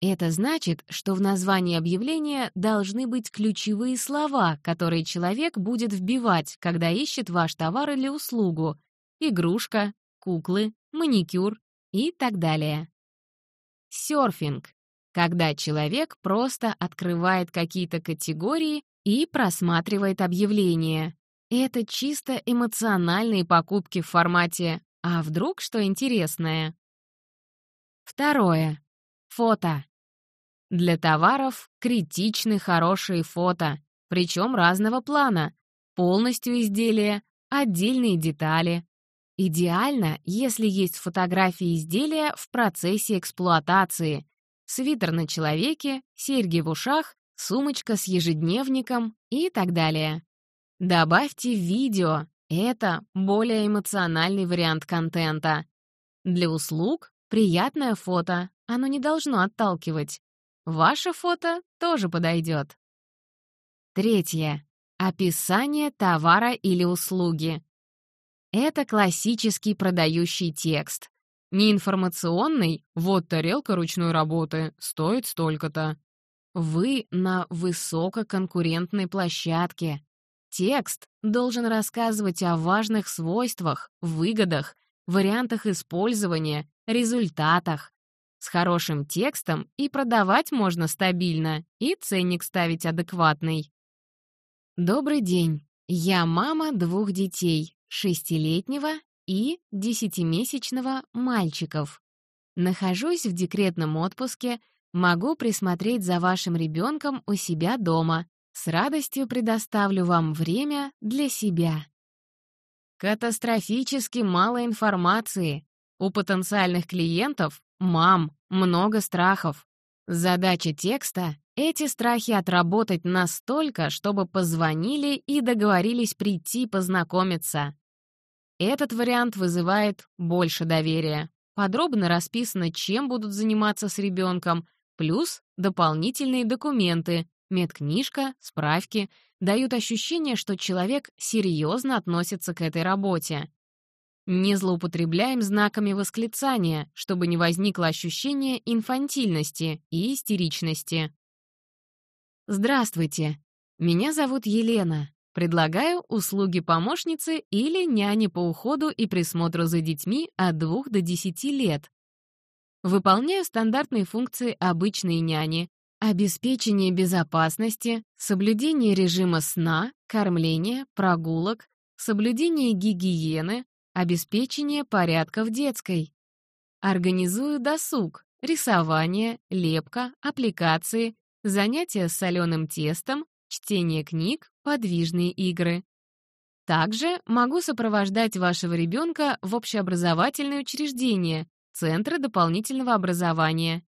Это значит, что в названии объявления должны быть ключевые слова, которые человек будет вбивать, когда ищет ваш товар или услугу — игрушка, куклы, маникюр и так далее. Сёрфинг когда человек просто открывает какие-то категории и просматривает объявления. Это чисто эмоциональные покупки в формате «А вдруг что интересное?». Второе. Фото. Для товаров критичны хорошие фото, причем разного плана, полностью изделия, отдельные детали. Идеально, если есть фотографии изделия в процессе эксплуатации, свитер на человеке, серьги в ушах, сумочка с ежедневником и так далее. Добавьте видео, это более эмоциональный вариант контента. Для услуг — приятное фото, оно не должно отталкивать. Ваше фото тоже подойдет. Третье. Описание товара или услуги. Это классический продающий текст. Неинформационный «вот тарелка ручной работы, стоит столько-то». Вы на высококонкурентной площадке. Текст должен рассказывать о важных свойствах, выгодах, вариантах использования, результатах. С хорошим текстом и продавать можно стабильно, и ценник ставить адекватный. Добрый день. Я мама двух детей, шестилетнего и десятимесячного мальчиков. Нахожусь в декретном отпуске, могу присмотреть за вашим ребенком у себя дома. С радостью предоставлю вам время для себя. Катастрофически мало информации. У потенциальных клиентов, мам, много страхов. Задача текста — эти страхи отработать настолько, чтобы позвонили и договорились прийти познакомиться. Этот вариант вызывает больше доверия. Подробно расписано, чем будут заниматься с ребенком, плюс дополнительные документы, медкнижка, справки, дают ощущение, что человек серьезно относится к этой работе. Не злоупотребляем знаками восклицания, чтобы не возникло ощущение инфантильности и истеричности. Здравствуйте, меня зовут Елена. Предлагаю услуги помощницы или няни по уходу и присмотру за детьми от 2 до 10 лет. Выполняю стандартные функции обычной няни, обеспечение безопасности, соблюдение режима сна, кормления, прогулок, соблюдение гигиены, обеспечение порядка в детской. Организую досуг, рисование, лепка, аппликации, занятия с соленым тестом, чтение книг, подвижные игры. Также могу сопровождать вашего ребенка в общеобразовательные учреждения, центры дополнительного образования.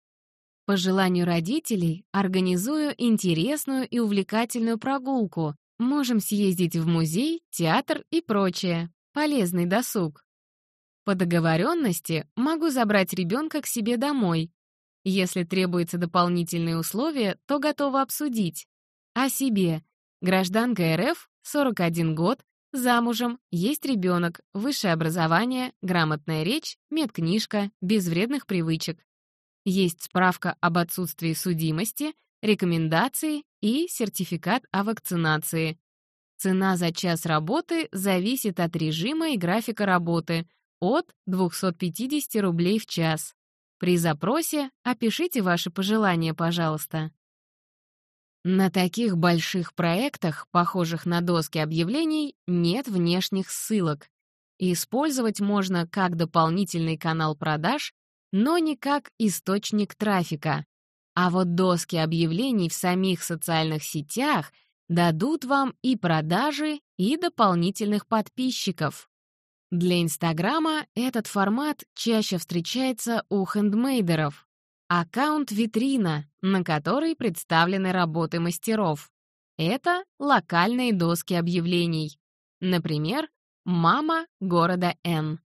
По желанию родителей организую интересную и увлекательную прогулку, можем съездить в музей, театр и прочее. Полезный досуг. По договоренности могу забрать ребенка к себе домой. Если требуются дополнительные условия, то готова обсудить. О себе. Гражданка РФ, 41 год, замужем, есть ребенок, высшее образование, грамотная речь, медкнижка, без вредных привычек. Есть справка об отсутствии судимости, рекомендации и сертификат о вакцинации. Цена за час работы зависит от режима и графика работы, от 250 рублей в час. При запросе опишите ваши пожелания, пожалуйста. На таких больших проектах, похожих на доски объявлений, нет внешних ссылок. Использовать можно как дополнительный канал продаж, но не как источник трафика. А вот доски объявлений в самих социальных сетях дадут вам и продажи, и дополнительных подписчиков. Для Инстаграма этот формат чаще встречается у хендмейдеров. Аккаунт-витрина, на которой представлены работы мастеров. Это локальные доски объявлений. Например, «Мама города Н».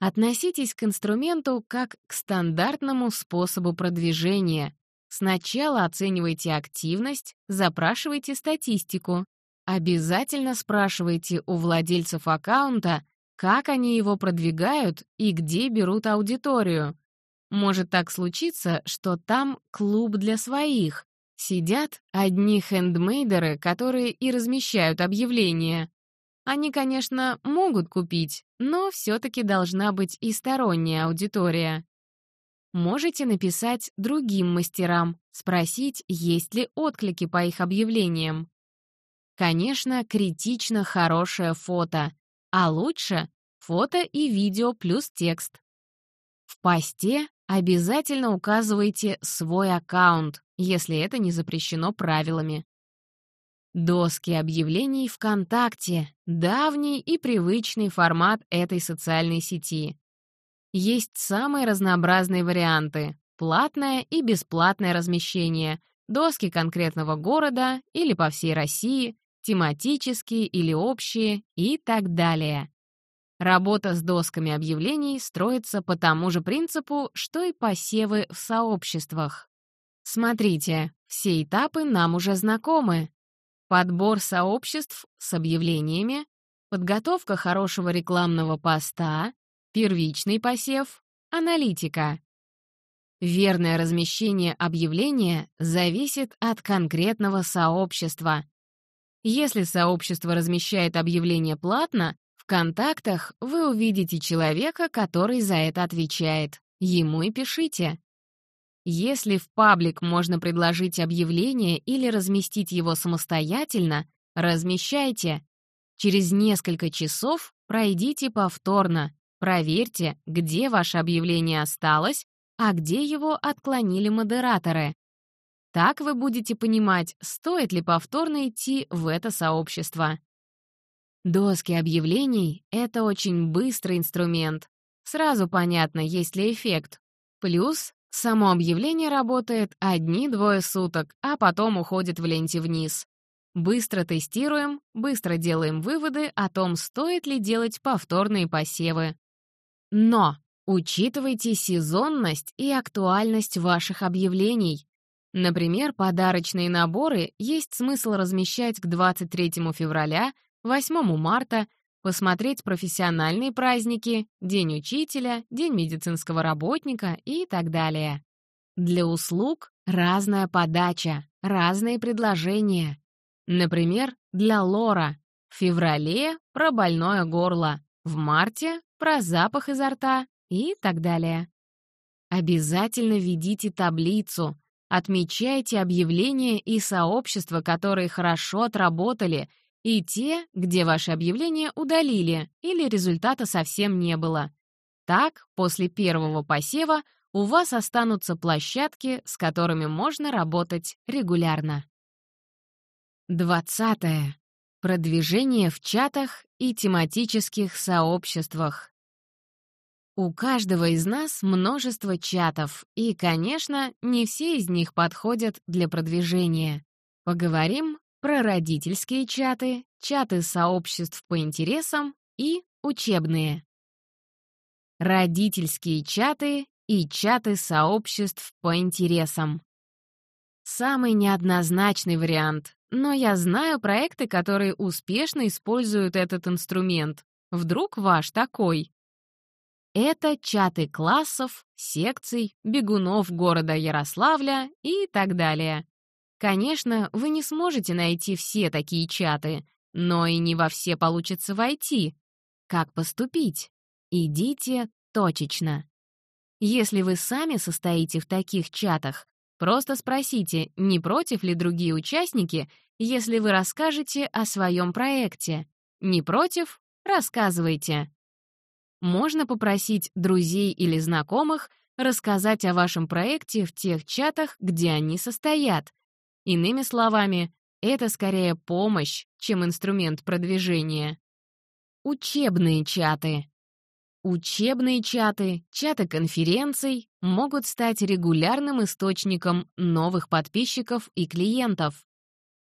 Относитесь к инструменту как к стандартному способу продвижения. Сначала оценивайте активность, запрашивайте статистику. Обязательно спрашивайте у владельцев аккаунта, как они его продвигают и где берут аудиторию. Может так случиться, что там клуб для своих. Сидят одни хендмейдеры, которые и размещают объявления. Они, конечно, могут купить, но все-таки должна быть и сторонняя аудитория. Можете написать другим мастерам, спросить, есть ли отклики по их объявлениям. Конечно, критично хорошее фото, а лучше фото и видео плюс текст. В посте обязательно указывайте свой аккаунт, если это не запрещено правилами. Доски объявлений ВКонтакте — давний и привычный формат этой социальной сети. Есть самые разнообразные варианты — платное и бесплатное размещение, доски конкретного города или по всей России, тематические или общие и так далее. Работа с досками объявлений строится по тому же принципу, что и посевы в сообществах. Смотрите, все этапы нам уже знакомы. Подбор сообществ с объявлениями, подготовка хорошего рекламного поста, первичный посев, аналитика. Верное размещение объявления зависит от конкретного сообщества, если сообщество размещает объявление платно, в контактах вы увидите человека, который за это отвечает. Ему и пишите. Если в паблик можно предложить объявление или разместить его самостоятельно, размещайте. Через несколько часов пройдите повторно, проверьте, где ваше объявление осталось, а где его отклонили модераторы. Так вы будете понимать, стоит ли повторно идти в это сообщество. Доски объявлений — это очень быстрый инструмент. Сразу понятно, есть ли эффект. Плюс само объявление работает одни-двое суток, а потом уходит в ленте вниз. Быстро тестируем, быстро делаем выводы о том, стоит ли делать повторные посевы. Но учитывайте сезонность и актуальность ваших объявлений. Например, подарочные наборы есть смысл размещать к 23 февраля, 8 марта, посмотреть профессиональные праздники, День учителя, День медицинского работника и так далее. Для услуг разная подача, разные предложения. Например, для лора в феврале про больное горло, в марте про запах изо рта и так далее. Обязательно ведите таблицу, Отмечайте объявления и сообщества, которые хорошо отработали, и те, где ваши объявления удалили или результата совсем не было. Так, после первого посева у вас останутся площадки, с которыми можно работать регулярно. 20. Продвижение в чатах и тематических сообществах. У каждого из нас множество чатов, и, конечно, не все из них подходят для продвижения. Поговорим прародительские чаты, чаты сообществ по интересам и учебные. Родительские чаты и чаты сообществ по интересам. Самый неоднозначный вариант, но я знаю проекты, которые успешно используют этот инструмент. Вдруг ваш такой? Это чаты классов, секций, бегунов города Ярославля и так далее. Конечно, вы не сможете найти все такие чаты, но и не во все получится войти. Как поступить? Идите точечно. Если вы сами состоите в таких чатах, просто спросите, не против ли другие участники, если вы расскажете о своем проекте. Не против? Рассказывайте. Можно попросить друзей или знакомых рассказать о вашем проекте в тех чатах, где они состоят. Иными словами, это скорее помощь, чем инструмент продвижения. Учебные чаты. Учебные чаты, чаты конференций могут стать регулярным источником новых подписчиков и клиентов.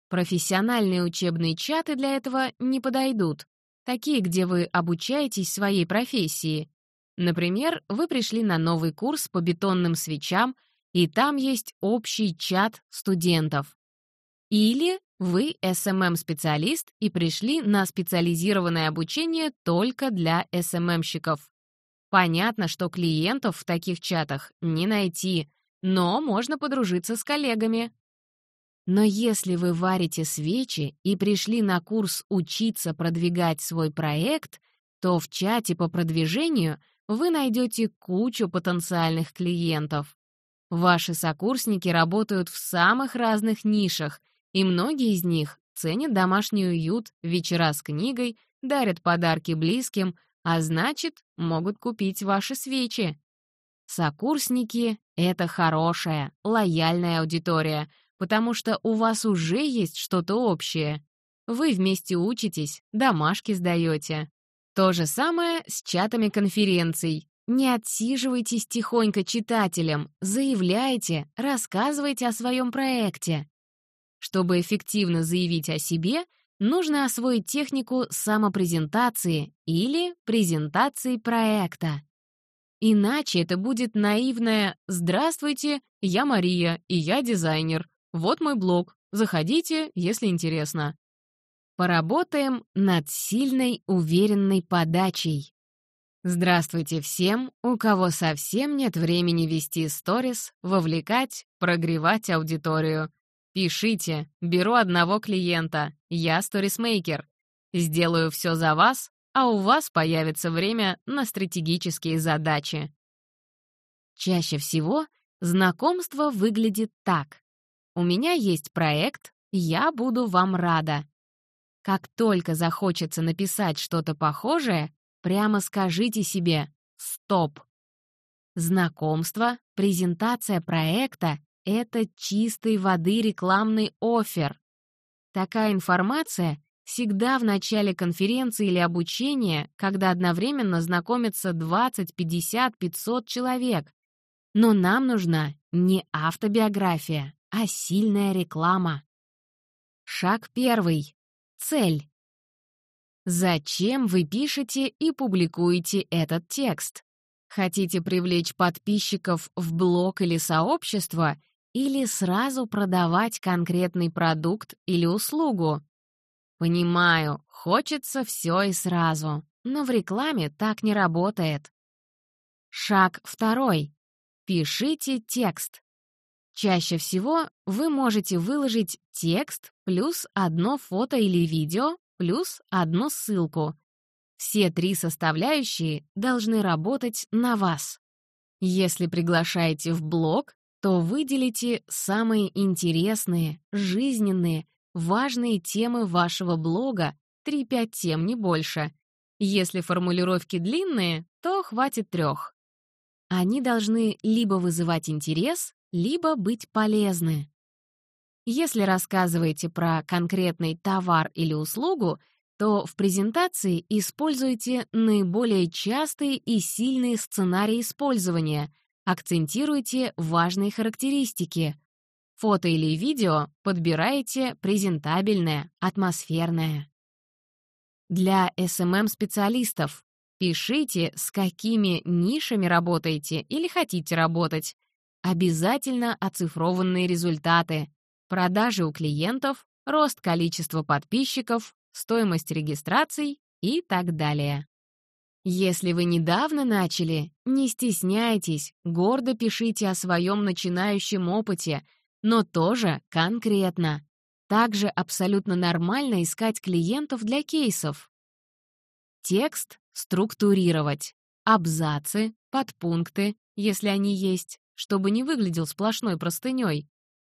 Профессиональные учебные чаты для этого не подойдут, такие, где вы обучаетесь своей профессии. Например, вы пришли на новый курс по бетонным свечам, и там есть общий чат студентов. Или вы SMM-специалист и пришли на специализированное обучение только для SMM-щиков. Понятно, что клиентов в таких чатах не найти, но можно подружиться с коллегами. Но если вы варите свечи и пришли на курс учиться продвигать свой проект, то в чате по продвижению вы найдете кучу потенциальных клиентов. Ваши сокурсники работают в самых разных нишах, и многие из них ценят домашний уют, вечера с книгой, дарят подарки близким, а значит, могут купить ваши свечи. Сокурсники — это хорошая, лояльная аудитория, потому что у вас уже есть что-то общее. Вы вместе учитесь, домашки сдаете. То же самое с чатами конференций. Не отсиживайтесь тихонько читателям, заявляйте, рассказывайте о своем проекте. Чтобы эффективно заявить о себе, нужно освоить технику самопрезентации или презентации проекта. Иначе это будет наивное «Здравствуйте, я Мария, и я дизайнер. Вот мой блог. Заходите, если интересно». Поработаем над сильной, уверенной подачей. Здравствуйте всем, у кого совсем нет времени вести сторис, вовлекать, прогревать аудиторию. Пишите, беру одного клиента, я сторисмейкер. Сделаю все за вас, а у вас появится время на стратегические задачи. Чаще всего знакомство выглядит так. У меня есть проект, я буду вам рада. Как только захочется написать что-то похожее, прямо скажите себе «стоп». Знакомство, презентация проекта это чистой воды рекламный офер. Такая информация всегда в начале конференции или обучения, когда одновременно знакомятся 20, 50, 500 человек. Но нам нужна не автобиография, а сильная реклама. Шаг первый. Цель. Зачем вы пишете и публикуете этот текст? Хотите привлечь подписчиков в блог или сообщество или сразу продавать конкретный продукт или услугу. Понимаю, хочется все и сразу, но в рекламе так не работает. Шаг второй. Пишите текст. Чаще всего вы можете выложить текст плюс одно фото или видео плюс одну ссылку. Все три составляющие должны работать на вас. Если приглашаете в блог, то выделите самые интересные, жизненные, важные темы вашего блога, 3-5 тем, не больше. Если формулировки длинные, то хватит трех. Они должны либо вызывать интерес, либо быть полезны. Если рассказываете про конкретный товар или услугу, то в презентации используйте наиболее частые и сильные сценарии использования, Акцентируйте важные характеристики. Фото или видео подбираете презентабельное, атмосферное. Для SMM-специалистов пишите, с какими нишами работаете или хотите работать. Обязательно оцифрованные результаты, продажи у клиентов, рост количества подписчиков, стоимость регистраций и так далее. Если вы недавно начали, не стесняйтесь, гордо пишите о своем начинающем опыте, но тоже конкретно. Также абсолютно нормально искать клиентов для кейсов. Текст структурировать. Абзацы, подпункты, если они есть, чтобы не выглядел сплошной простыней.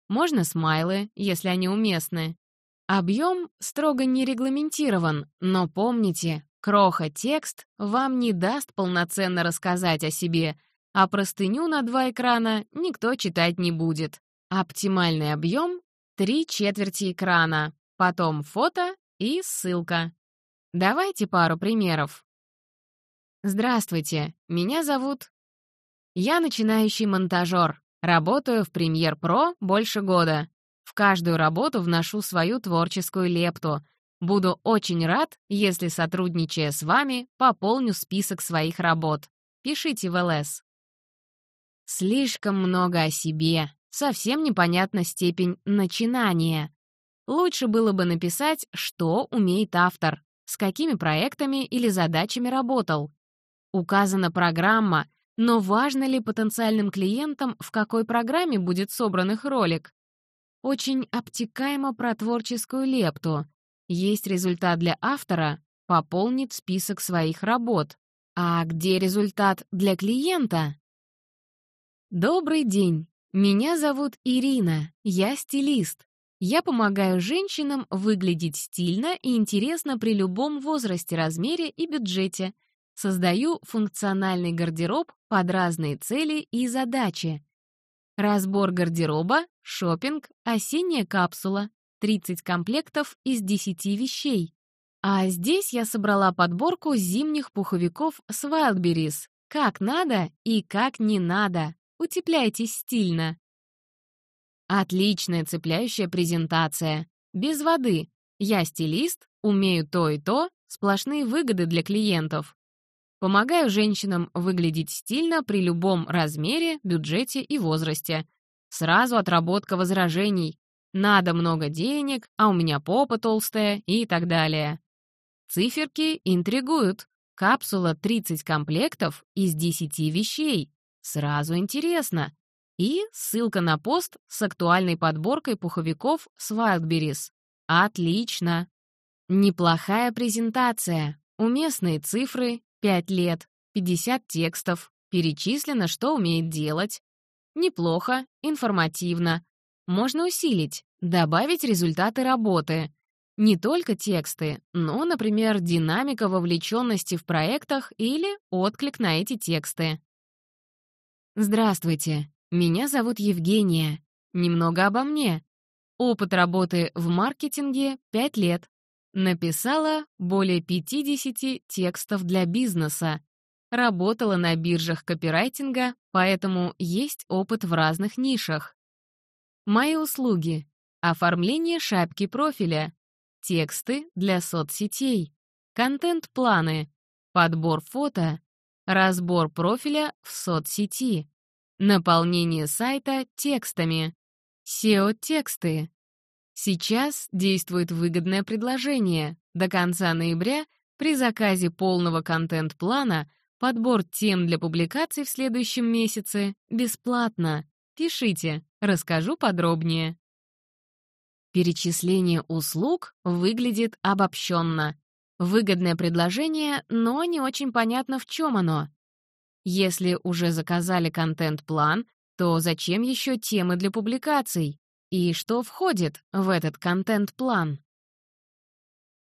Можно смайлы, если они уместны. Объем строго не регламентирован, но помните, кроха-текст вам не даст полноценно рассказать о себе, а простыню на два экрана никто читать не будет. Оптимальный объем — три четверти экрана, потом фото и ссылка. Давайте пару примеров. Здравствуйте, меня зовут... Я начинающий монтажер. Работаю в Premiere Pro больше года. В каждую работу вношу свою творческую лепту. Буду очень рад, если, сотрудничая с вами, пополню список своих работ. Пишите в ЛС. Слишком много о себе. Совсем непонятна степень начинания. Лучше было бы написать, что умеет автор, с какими проектами или задачами работал. Указана программа, но важно ли потенциальным клиентам, в какой программе будет собран их ролик? Очень обтекаемо про творческую лепту. Есть результат для автора — пополнит список своих работ. А где результат для клиента? Добрый день. Меня зовут Ирина. Я стилист. Я помогаю женщинам выглядеть стильно и интересно при любом возрасте, размере и бюджете. Создаю функциональный гардероб под разные цели и задачи. Разбор гардероба, шопинг, осенняя капсула, 30 комплектов из 10 вещей. А здесь я собрала подборку зимних пуховиков с Wildberries. Как надо и как не надо. Утепляйтесь стильно. Отличная цепляющая презентация. Без воды. Я стилист, умею то и то, сплошные выгоды для клиентов. Помогаю женщинам выглядеть стильно при любом размере, бюджете и возрасте. Сразу отработка возражений. Надо много денег, а у меня попа толстая и так далее. Циферки интригуют. Капсула 30 комплектов из 10 вещей. Сразу интересно. И ссылка на пост с актуальной подборкой пуховиков с Wildberries. Отлично. Неплохая презентация. Уместные цифры, 5 лет, 50 текстов, перечислено, что умеет делать. Неплохо, информативно. Можно усилить, добавить результаты работы. Не только тексты, но, например, динамика вовлеченности в проектах или отклик на эти тексты. Здравствуйте, меня зовут Евгения. Немного обо мне. Опыт работы в маркетинге — 5 лет. Написала более 50 текстов для бизнеса. Работала на биржах копирайтинга, поэтому есть опыт в разных нишах. Мои услуги. Оформление шапки профиля. Тексты для соцсетей. Контент-планы. Подбор фото. Разбор профиля в соцсети. Наполнение сайта текстами. SEO-тексты. Сейчас действует выгодное предложение. До конца ноября при заказе полного контент-плана подбор тем для публикаций в следующем месяце бесплатно. Пишите, расскажу подробнее. Перечисление услуг выглядит обобщенно. Выгодное предложение, но не очень понятно, в чем оно. Если уже заказали контент-план, то зачем еще темы для публикаций? И что входит в этот контент-план?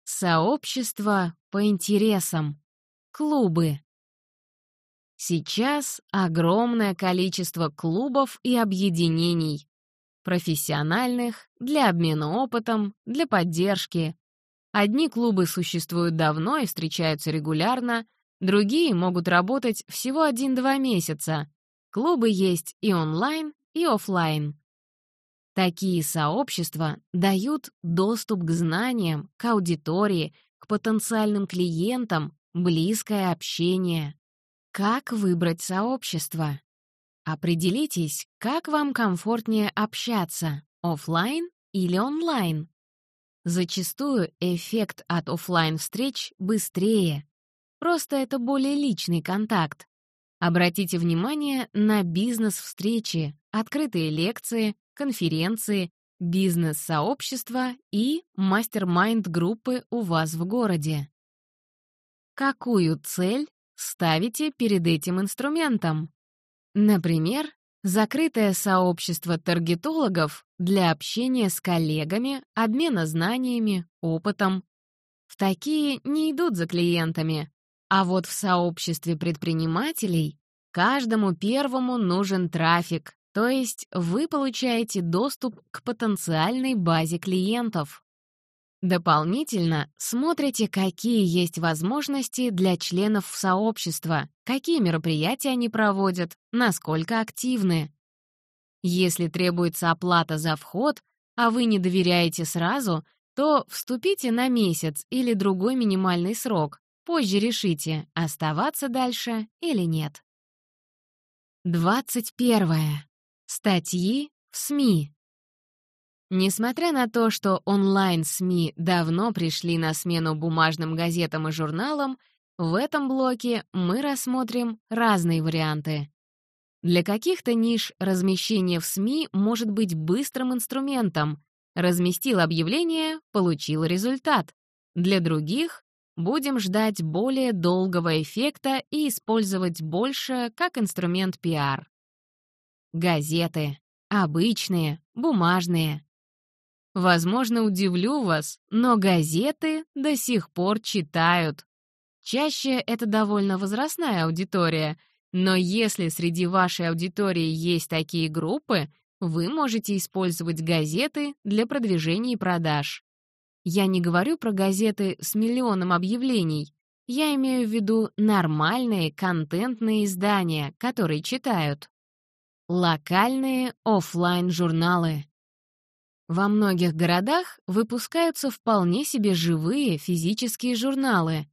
Сообщество по интересам. Клубы. Сейчас огромное количество клубов и объединений. Профессиональных, для обмена опытом, для поддержки. Одни клубы существуют давно и встречаются регулярно, другие могут работать всего один-два месяца. Клубы есть и онлайн, и офлайн. Такие сообщества дают доступ к знаниям, к аудитории, к потенциальным клиентам, близкое общение. Как выбрать сообщество? Определитесь, как вам комфортнее общаться, офлайн или онлайн. Зачастую эффект от офлайн встреч быстрее. Просто это более личный контакт. Обратите внимание на бизнес-встречи, открытые лекции, конференции, бизнес-сообщества и мастер-майнд-группы у вас в городе. Какую цель ставите перед этим инструментом? Например, закрытое сообщество таргетологов для общения с коллегами, обмена знаниями, опытом. В такие не идут за клиентами, а вот в сообществе предпринимателей каждому первому нужен трафик, то есть вы получаете доступ к потенциальной базе клиентов. Дополнительно смотрите, какие есть возможности для членов сообщества, какие мероприятия они проводят, насколько активны. Если требуется оплата за вход, а вы не доверяете сразу, то вступите на месяц или другой минимальный срок. Позже решите, оставаться дальше или нет. 21. Статьи в СМИ. Несмотря на то, что онлайн-СМИ давно пришли на смену бумажным газетам и журналам, в этом блоке мы рассмотрим разные варианты. Для каких-то ниш размещение в СМИ может быть быстрым инструментом. Разместил объявление, получил результат. Для других будем ждать более долгого эффекта и использовать больше как инструмент пиар. Газеты. Обычные, бумажные. Возможно, удивлю вас, но газеты до сих пор читают. Чаще это довольно возрастная аудитория, но если среди вашей аудитории есть такие группы, вы можете использовать газеты для продвижения и продаж. Я не говорю про газеты с миллионом объявлений. Я имею в виду нормальные контентные издания, которые читают. Локальные офлайн журналы во многих городах выпускаются вполне себе живые физические журналы.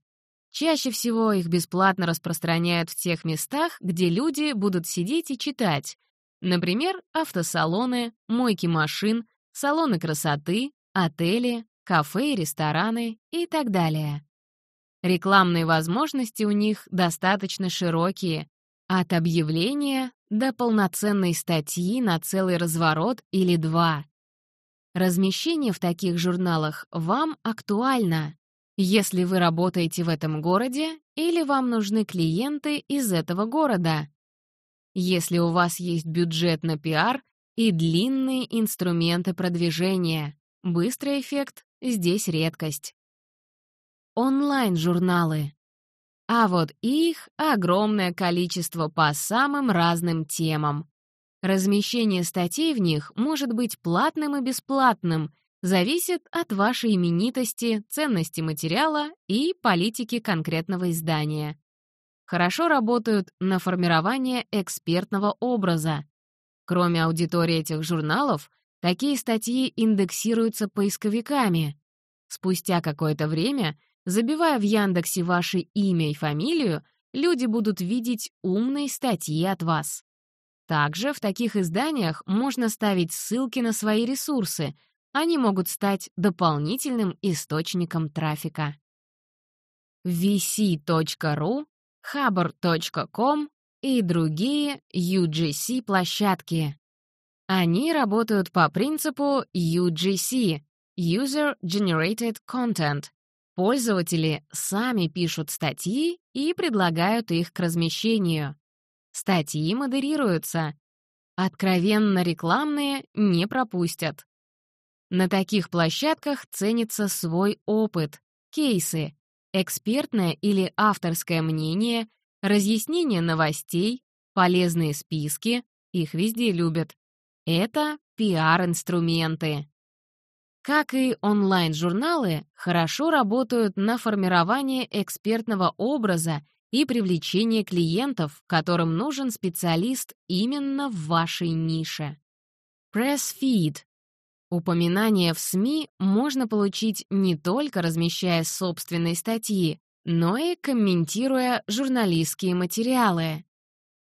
Чаще всего их бесплатно распространяют в тех местах, где люди будут сидеть и читать. Например, автосалоны, мойки машин, салоны красоты, отели, кафе и рестораны и так далее. Рекламные возможности у них достаточно широкие, от объявления до полноценной статьи на целый разворот или два. Размещение в таких журналах вам актуально, если вы работаете в этом городе или вам нужны клиенты из этого города. Если у вас есть бюджет на пиар и длинные инструменты продвижения, быстрый эффект — здесь редкость. Онлайн-журналы. А вот их огромное количество по самым разным темам. Размещение статей в них может быть платным и бесплатным, зависит от вашей именитости, ценности материала и политики конкретного издания. Хорошо работают на формирование экспертного образа. Кроме аудитории этих журналов, такие статьи индексируются поисковиками. Спустя какое-то время, забивая в Яндексе ваше имя и фамилию, люди будут видеть умные статьи от вас. Также в таких изданиях можно ставить ссылки на свои ресурсы. Они могут стать дополнительным источником трафика. vc.ru, Hubber.com и другие UGC-площадки. Они работают по принципу UGC — User Generated Content. Пользователи сами пишут статьи и предлагают их к размещению. Статьи модерируются. Откровенно рекламные не пропустят. На таких площадках ценится свой опыт, кейсы, экспертное или авторское мнение, разъяснение новостей, полезные списки, их везде любят. Это пиар-инструменты. Как и онлайн-журналы, хорошо работают на формирование экспертного образа и привлечение клиентов, которым нужен специалист именно в вашей нише. Press-feed. Упоминания в СМИ можно получить не только размещая собственные статьи, но и комментируя журналистские материалы.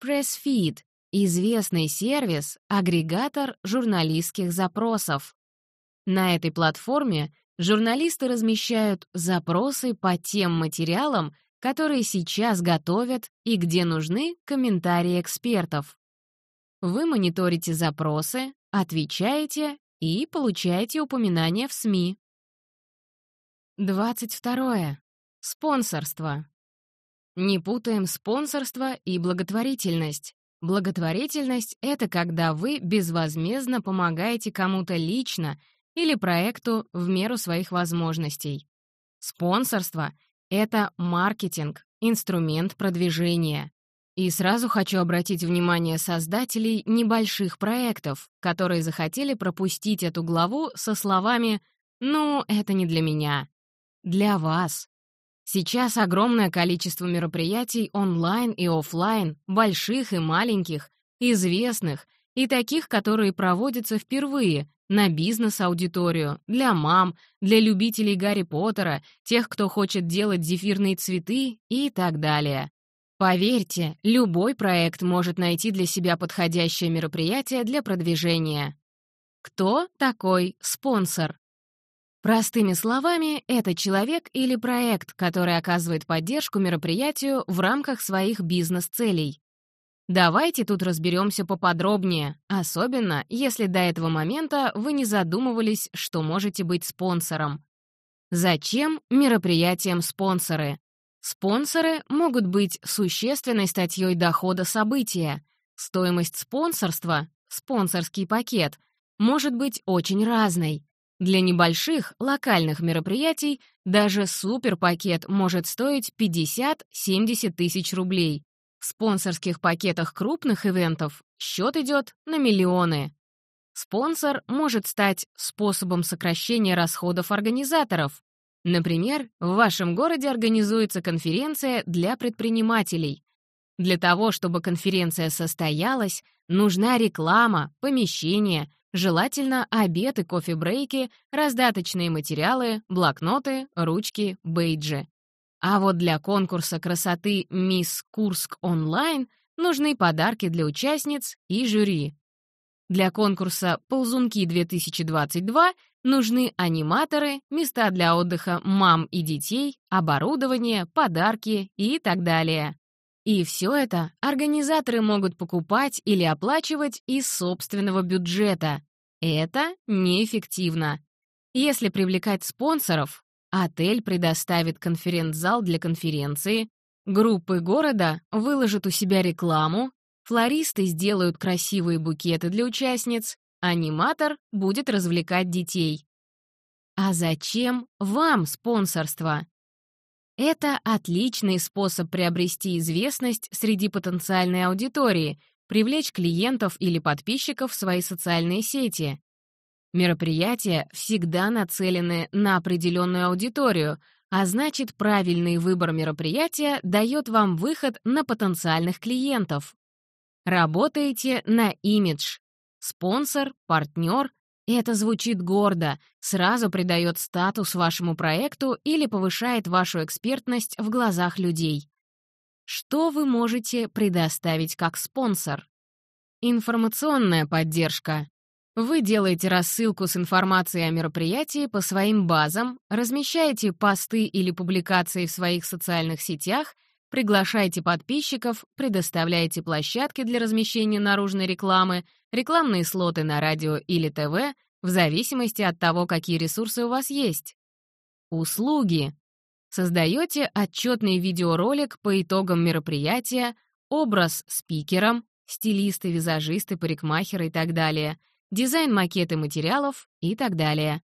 Pressfeed — известный сервис, агрегатор журналистских запросов. На этой платформе журналисты размещают запросы по тем материалам, которые сейчас готовят и где нужны комментарии экспертов. Вы мониторите запросы, отвечаете и получаете упоминания в СМИ. 22. Спонсорство. Не путаем спонсорство и благотворительность. Благотворительность — это когда вы безвозмездно помогаете кому-то лично или проекту в меру своих возможностей. Спонсорство — это маркетинг, инструмент продвижения. И сразу хочу обратить внимание создателей небольших проектов, которые захотели пропустить эту главу со словами «Ну, это не для меня». Для вас. Сейчас огромное количество мероприятий онлайн и офлайн, больших и маленьких, известных и таких, которые проводятся впервые, на бизнес-аудиторию, для мам, для любителей Гарри Поттера, тех, кто хочет делать зефирные цветы и так далее. Поверьте, любой проект может найти для себя подходящее мероприятие для продвижения. Кто такой спонсор? Простыми словами, это человек или проект, который оказывает поддержку мероприятию в рамках своих бизнес-целей. Давайте тут разберемся поподробнее, особенно если до этого момента вы не задумывались, что можете быть спонсором. Зачем мероприятиям спонсоры? Спонсоры могут быть существенной статьей дохода события. Стоимость спонсорства, спонсорский пакет, может быть очень разной. Для небольших, локальных мероприятий даже суперпакет может стоить 50-70 тысяч рублей. В спонсорских пакетах крупных ивентов счет идет на миллионы. Спонсор может стать способом сокращения расходов организаторов. Например, в вашем городе организуется конференция для предпринимателей. Для того, чтобы конференция состоялась, нужна реклама, помещение, желательно обед и кофе-брейки, раздаточные материалы, блокноты, ручки, бейджи. А вот для конкурса красоты «Мисс Курск онлайн» нужны подарки для участниц и жюри. Для конкурса «Ползунки-2022» Нужны аниматоры, места для отдыха мам и детей, оборудование, подарки и так далее. И все это организаторы могут покупать или оплачивать из собственного бюджета. Это неэффективно. Если привлекать спонсоров, отель предоставит конференц-зал для конференции, группы города выложат у себя рекламу, флористы сделают красивые букеты для участниц, Аниматор будет развлекать детей. А зачем вам спонсорство? Это отличный способ приобрести известность среди потенциальной аудитории, привлечь клиентов или подписчиков в свои социальные сети. Мероприятия всегда нацелены на определенную аудиторию, а значит, правильный выбор мероприятия дает вам выход на потенциальных клиентов. Работаете на имидж. Спонсор, партнер — это звучит гордо, сразу придает статус вашему проекту или повышает вашу экспертность в глазах людей. Что вы можете предоставить как спонсор? Информационная поддержка. Вы делаете рассылку с информацией о мероприятии по своим базам, размещаете посты или публикации в своих социальных сетях, приглашаете подписчиков, предоставляете площадки для размещения наружной рекламы, рекламные слоты на радио или ТВ, в зависимости от того, какие ресурсы у вас есть. Услуги. Создаете отчетный видеоролик по итогам мероприятия, образ спикером, стилисты, визажисты, парикмахеры и так далее, дизайн-макеты материалов и так далее.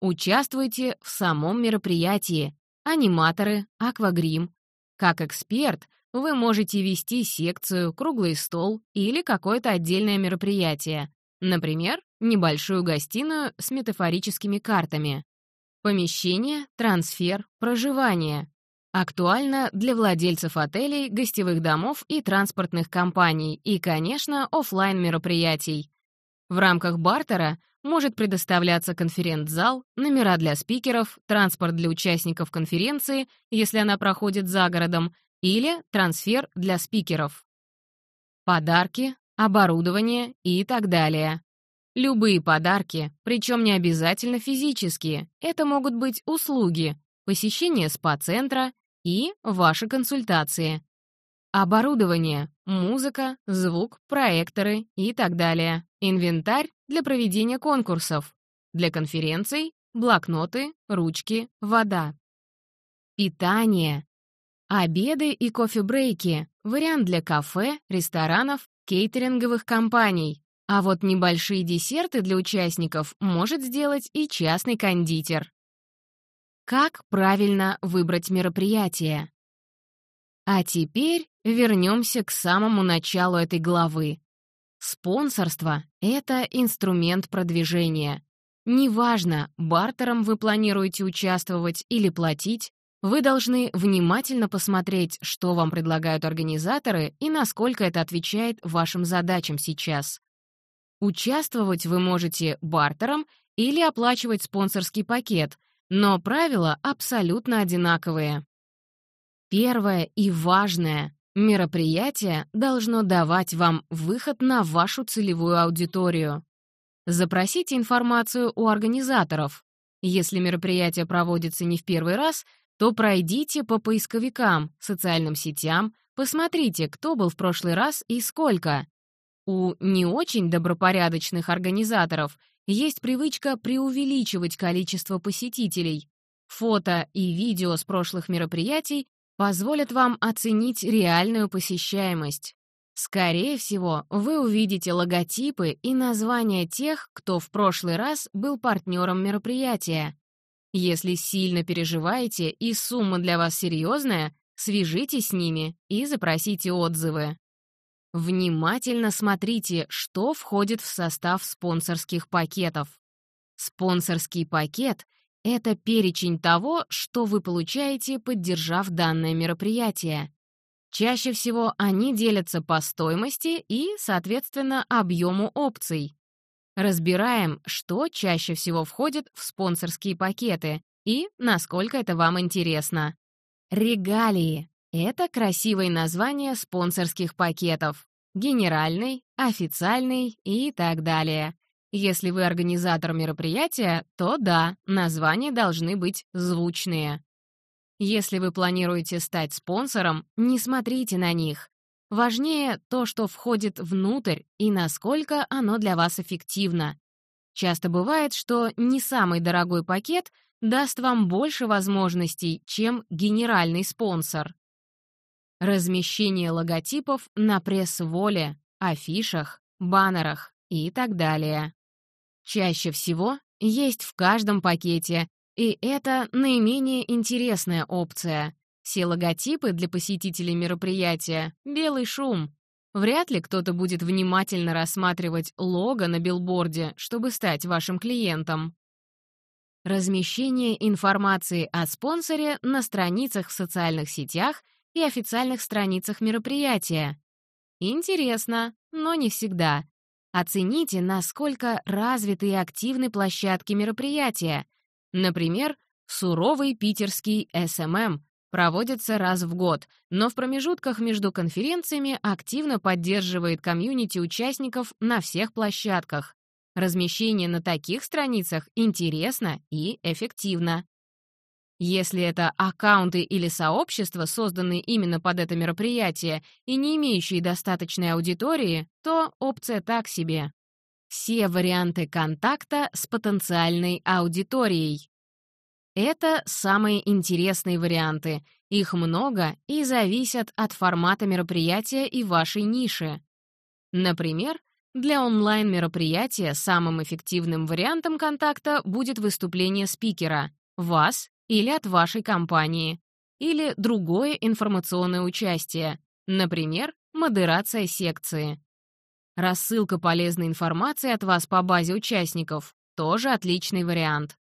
Участвуйте в самом мероприятии, аниматоры, аквагрим. Как эксперт вы можете вести секцию, круглый стол или какое-то отдельное мероприятие, например, небольшую гостиную с метафорическими картами. Помещение, трансфер, проживание. Актуально для владельцев отелей, гостевых домов и транспортных компаний и, конечно, офлайн мероприятий. В рамках бартера может предоставляться конференц-зал, номера для спикеров, транспорт для участников конференции, если она проходит за городом, или трансфер для спикеров. Подарки, оборудование и так далее. Любые подарки, причем не обязательно физические, это могут быть услуги, посещение спа-центра и ваши консультации. Оборудование, музыка, звук, проекторы и так далее. Инвентарь для проведения конкурсов. Для конференций — блокноты, ручки, вода. Питание. Обеды и кофе-брейки — вариант для кафе, ресторанов, кейтеринговых компаний. А вот небольшие десерты для участников может сделать и частный кондитер. Как правильно выбрать мероприятие? А теперь вернемся к самому началу этой главы. Спонсорство — это инструмент продвижения. Неважно, бартером вы планируете участвовать или платить, вы должны внимательно посмотреть, что вам предлагают организаторы и насколько это отвечает вашим задачам сейчас. Участвовать вы можете бартером или оплачивать спонсорский пакет, но правила абсолютно одинаковые. Первое и важное — мероприятие должно давать вам выход на вашу целевую аудиторию. Запросите информацию у организаторов. Если мероприятие проводится не в первый раз, то пройдите по поисковикам, социальным сетям, посмотрите, кто был в прошлый раз и сколько. У не очень добропорядочных организаторов есть привычка преувеличивать количество посетителей. Фото и видео с прошлых мероприятий позволят вам оценить реальную посещаемость. Скорее всего, вы увидите логотипы и названия тех, кто в прошлый раз был партнером мероприятия. Если сильно переживаете и сумма для вас серьезная, свяжитесь с ними и запросите отзывы. Внимательно смотрите, что входит в состав спонсорских пакетов. Спонсорский пакет — это перечень того, что вы получаете, поддержав данное мероприятие. Чаще всего они делятся по стоимости и, соответственно, объему опций. Разбираем, что чаще всего входит в спонсорские пакеты и насколько это вам интересно. Регалии это красивые названия спонсорских пакетов. Генеральный, официальный и так далее. Если вы организатор мероприятия, то да, названия должны быть звучные. Если вы планируете стать спонсором, не смотрите на них. Важнее то, что входит внутрь и насколько оно для вас эффективно. Часто бывает, что не самый дорогой пакет даст вам больше возможностей, чем генеральный спонсор. Размещение логотипов на пресс-воле, афишах, баннерах и так далее. Чаще всего есть в каждом пакете, и это наименее интересная опция. Все логотипы для посетителей мероприятия — белый шум. Вряд ли кто-то будет внимательно рассматривать лого на билборде, чтобы стать вашим клиентом. Размещение информации о спонсоре на страницах в социальных сетях и официальных страницах мероприятия. Интересно, но не всегда. Оцените, насколько развиты и активны площадки мероприятия. Например, суровый питерский SMM проводится раз в год, но в промежутках между конференциями активно поддерживает комьюнити участников на всех площадках. Размещение на таких страницах интересно и эффективно. Если это аккаунты или сообщества, созданные именно под это мероприятие и не имеющие достаточной аудитории, то опция так себе. Все варианты контакта с потенциальной аудиторией. Это самые интересные варианты. Их много и зависят от формата мероприятия и вашей ниши. Например, для онлайн-мероприятия самым эффективным вариантом контакта будет выступление спикера, вас или от вашей компании, или другое информационное участие, например, модерация секции. Рассылка полезной информации от вас по базе участников — тоже отличный вариант.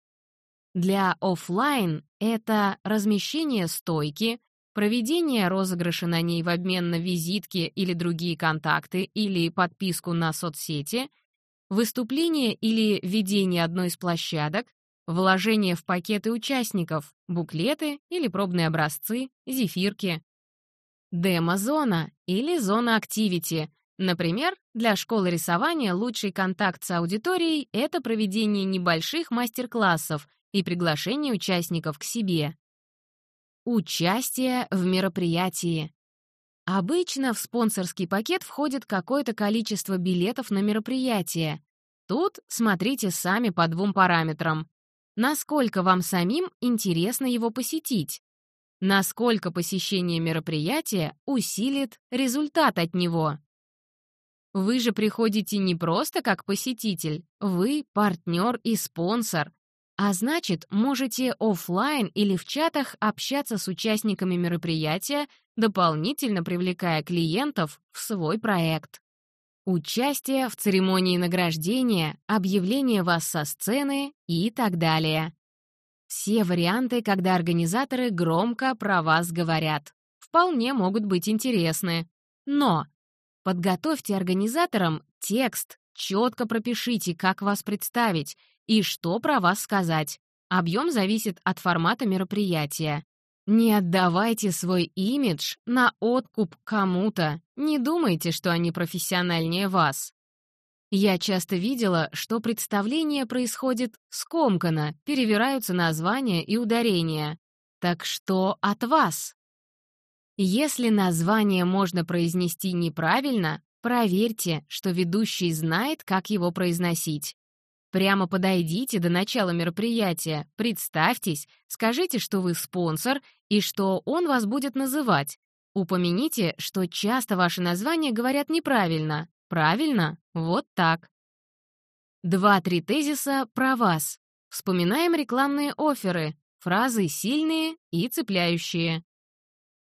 Для офлайн это размещение стойки, проведение розыгрыша на ней в обмен на визитки или другие контакты или подписку на соцсети, выступление или ведение одной из площадок, вложение в пакеты участников, буклеты или пробные образцы, зефирки. Демо-зона или зона активити. Например, для школы рисования лучший контакт с аудиторией — это проведение небольших мастер-классов и приглашение участников к себе. Участие в мероприятии. Обычно в спонсорский пакет входит какое-то количество билетов на мероприятие. Тут смотрите сами по двум параметрам. Насколько вам самим интересно его посетить? Насколько посещение мероприятия усилит результат от него? Вы же приходите не просто как посетитель, вы партнер и спонсор, а значит, можете офлайн или в чатах общаться с участниками мероприятия, дополнительно привлекая клиентов в свой проект. Участие в церемонии награждения, объявление вас со сцены и так далее. Все варианты, когда организаторы громко про вас говорят, вполне могут быть интересны. Но подготовьте организаторам текст, четко пропишите, как вас представить и что про вас сказать. Объем зависит от формата мероприятия. Не отдавайте свой имидж на откуп кому-то. Не думайте, что они профессиональнее вас. Я часто видела, что представление происходит скомканно, перевираются названия и ударения. Так что от вас? Если название можно произнести неправильно, проверьте, что ведущий знает, как его произносить. Прямо подойдите до начала мероприятия, представьтесь, скажите, что вы спонсор и что он вас будет называть. Упомяните, что часто ваши названия говорят неправильно. Правильно? Вот так. Два-три тезиса про вас. Вспоминаем рекламные оферы, фразы сильные и цепляющие.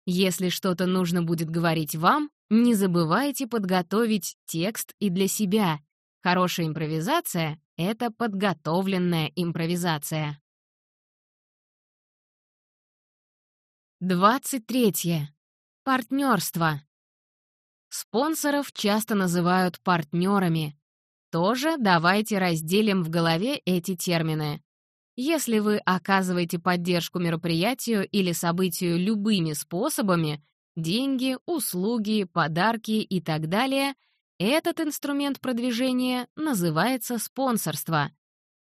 Если что-то нужно будет говорить вам, не забывайте подготовить текст и для себя. Хорошая импровизация — это подготовленная импровизация. 23. Партнерство. Спонсоров часто называют партнерами. Тоже давайте разделим в голове эти термины. Если вы оказываете поддержку мероприятию или событию любыми способами — деньги, услуги, подарки и так далее — этот инструмент продвижения называется спонсорство.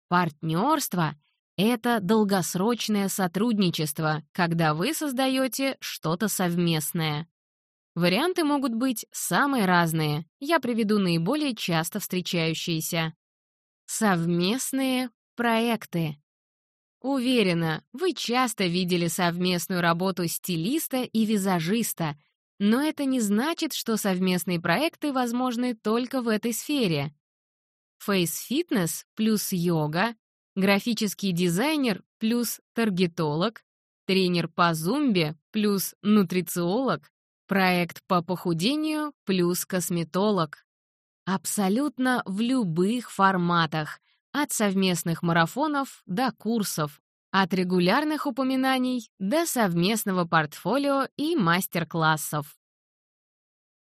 Партнерство — это долгосрочное сотрудничество, когда вы создаете что-то совместное. Варианты могут быть самые разные. Я приведу наиболее часто встречающиеся. Совместные проекты. Уверена, вы часто видели совместную работу стилиста и визажиста, но это не значит, что совместные проекты возможны только в этой сфере. Фейс-фитнес плюс йога, графический дизайнер плюс таргетолог, тренер по зумбе плюс нутрициолог, Проект по похудению плюс косметолог. Абсолютно в любых форматах, от совместных марафонов до курсов, от регулярных упоминаний до совместного портфолио и мастер-классов.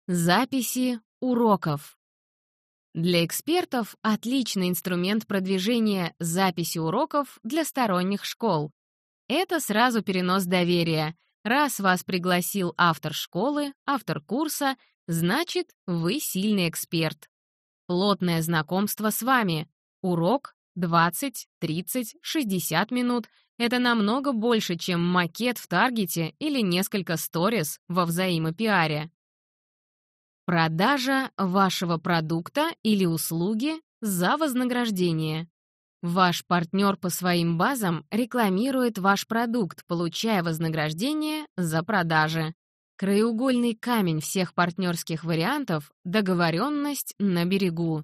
Записи уроков. Для экспертов отличный инструмент продвижения записи уроков для сторонних школ. Это сразу перенос доверия — Раз вас пригласил автор школы, автор курса, значит, вы сильный эксперт. Плотное знакомство с вами. Урок 20, 30, 60 минут — это намного больше, чем макет в Таргете или несколько сторис во взаимопиаре. Продажа вашего продукта или услуги за вознаграждение. Ваш партнер по своим базам рекламирует ваш продукт, получая вознаграждение за продажи. Краеугольный камень всех партнерских вариантов — договоренность на берегу.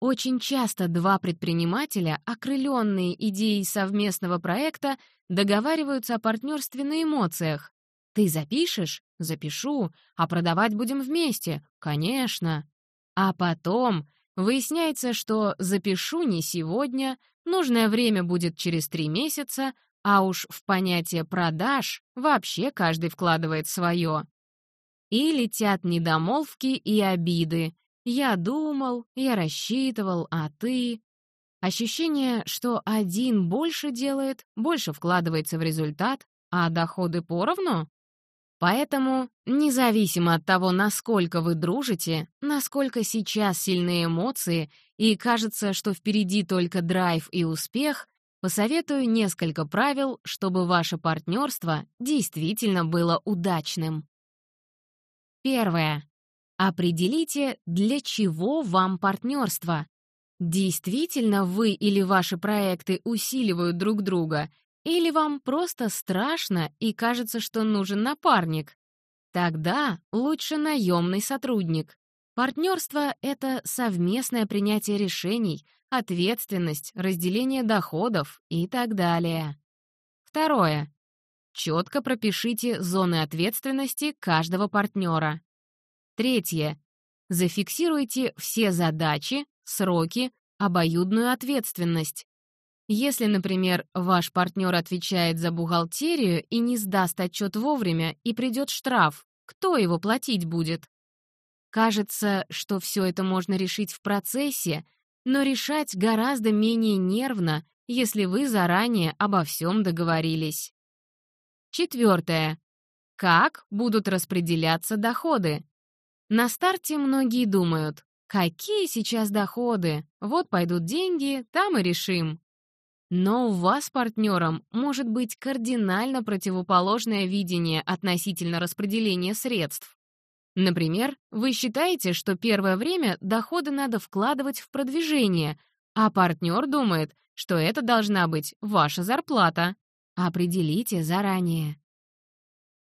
Очень часто два предпринимателя, окрыленные идеей совместного проекта, договариваются о партнерстве на эмоциях. «Ты запишешь?» «Запишу. А продавать будем вместе?» «Конечно». А потом Выясняется, что запишу не сегодня, нужное время будет через три месяца, а уж в понятие продаж вообще каждый вкладывает свое. И летят недомолвки и обиды. «Я думал», «я рассчитывал», «а ты». Ощущение, что один больше делает, больше вкладывается в результат, а доходы поровну? Поэтому, независимо от того, насколько вы дружите, насколько сейчас сильные эмоции и кажется, что впереди только драйв и успех, посоветую несколько правил, чтобы ваше партнерство действительно было удачным. Первое. Определите, для чего вам партнерство. Действительно вы или ваши проекты усиливают друг друга, или вам просто страшно и кажется, что нужен напарник? Тогда лучше наемный сотрудник. Партнерство — это совместное принятие решений, ответственность, разделение доходов и так далее. Второе. Четко пропишите зоны ответственности каждого партнера. Третье. Зафиксируйте все задачи, сроки, обоюдную ответственность. Если, например, ваш партнер отвечает за бухгалтерию и не сдаст отчет вовремя и придет штраф, кто его платить будет? Кажется, что все это можно решить в процессе, но решать гораздо менее нервно, если вы заранее обо всем договорились. Четвертое. Как будут распределяться доходы? На старте многие думают, какие сейчас доходы, вот пойдут деньги, там и решим. Но у вас партнером может быть кардинально противоположное видение относительно распределения средств. Например, вы считаете, что первое время доходы надо вкладывать в продвижение, а партнер думает, что это должна быть ваша зарплата. Определите заранее.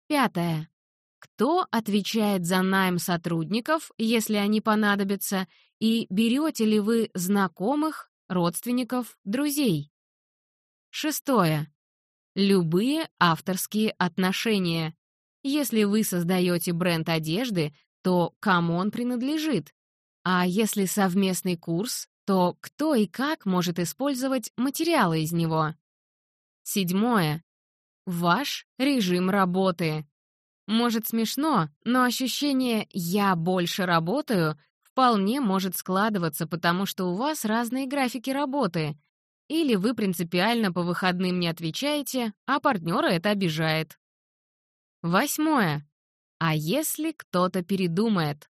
Пятое. Кто отвечает за найм сотрудников, если они понадобятся, и берете ли вы знакомых, родственников, друзей? Шестое. Любые авторские отношения. Если вы создаете бренд одежды, то кому он принадлежит? А если совместный курс, то кто и как может использовать материалы из него? Седьмое. Ваш режим работы. Может смешно, но ощущение «я больше работаю» вполне может складываться, потому что у вас разные графики работы. Или вы принципиально по выходным не отвечаете, а партнера это обижает. Восьмое. А если кто-то передумает?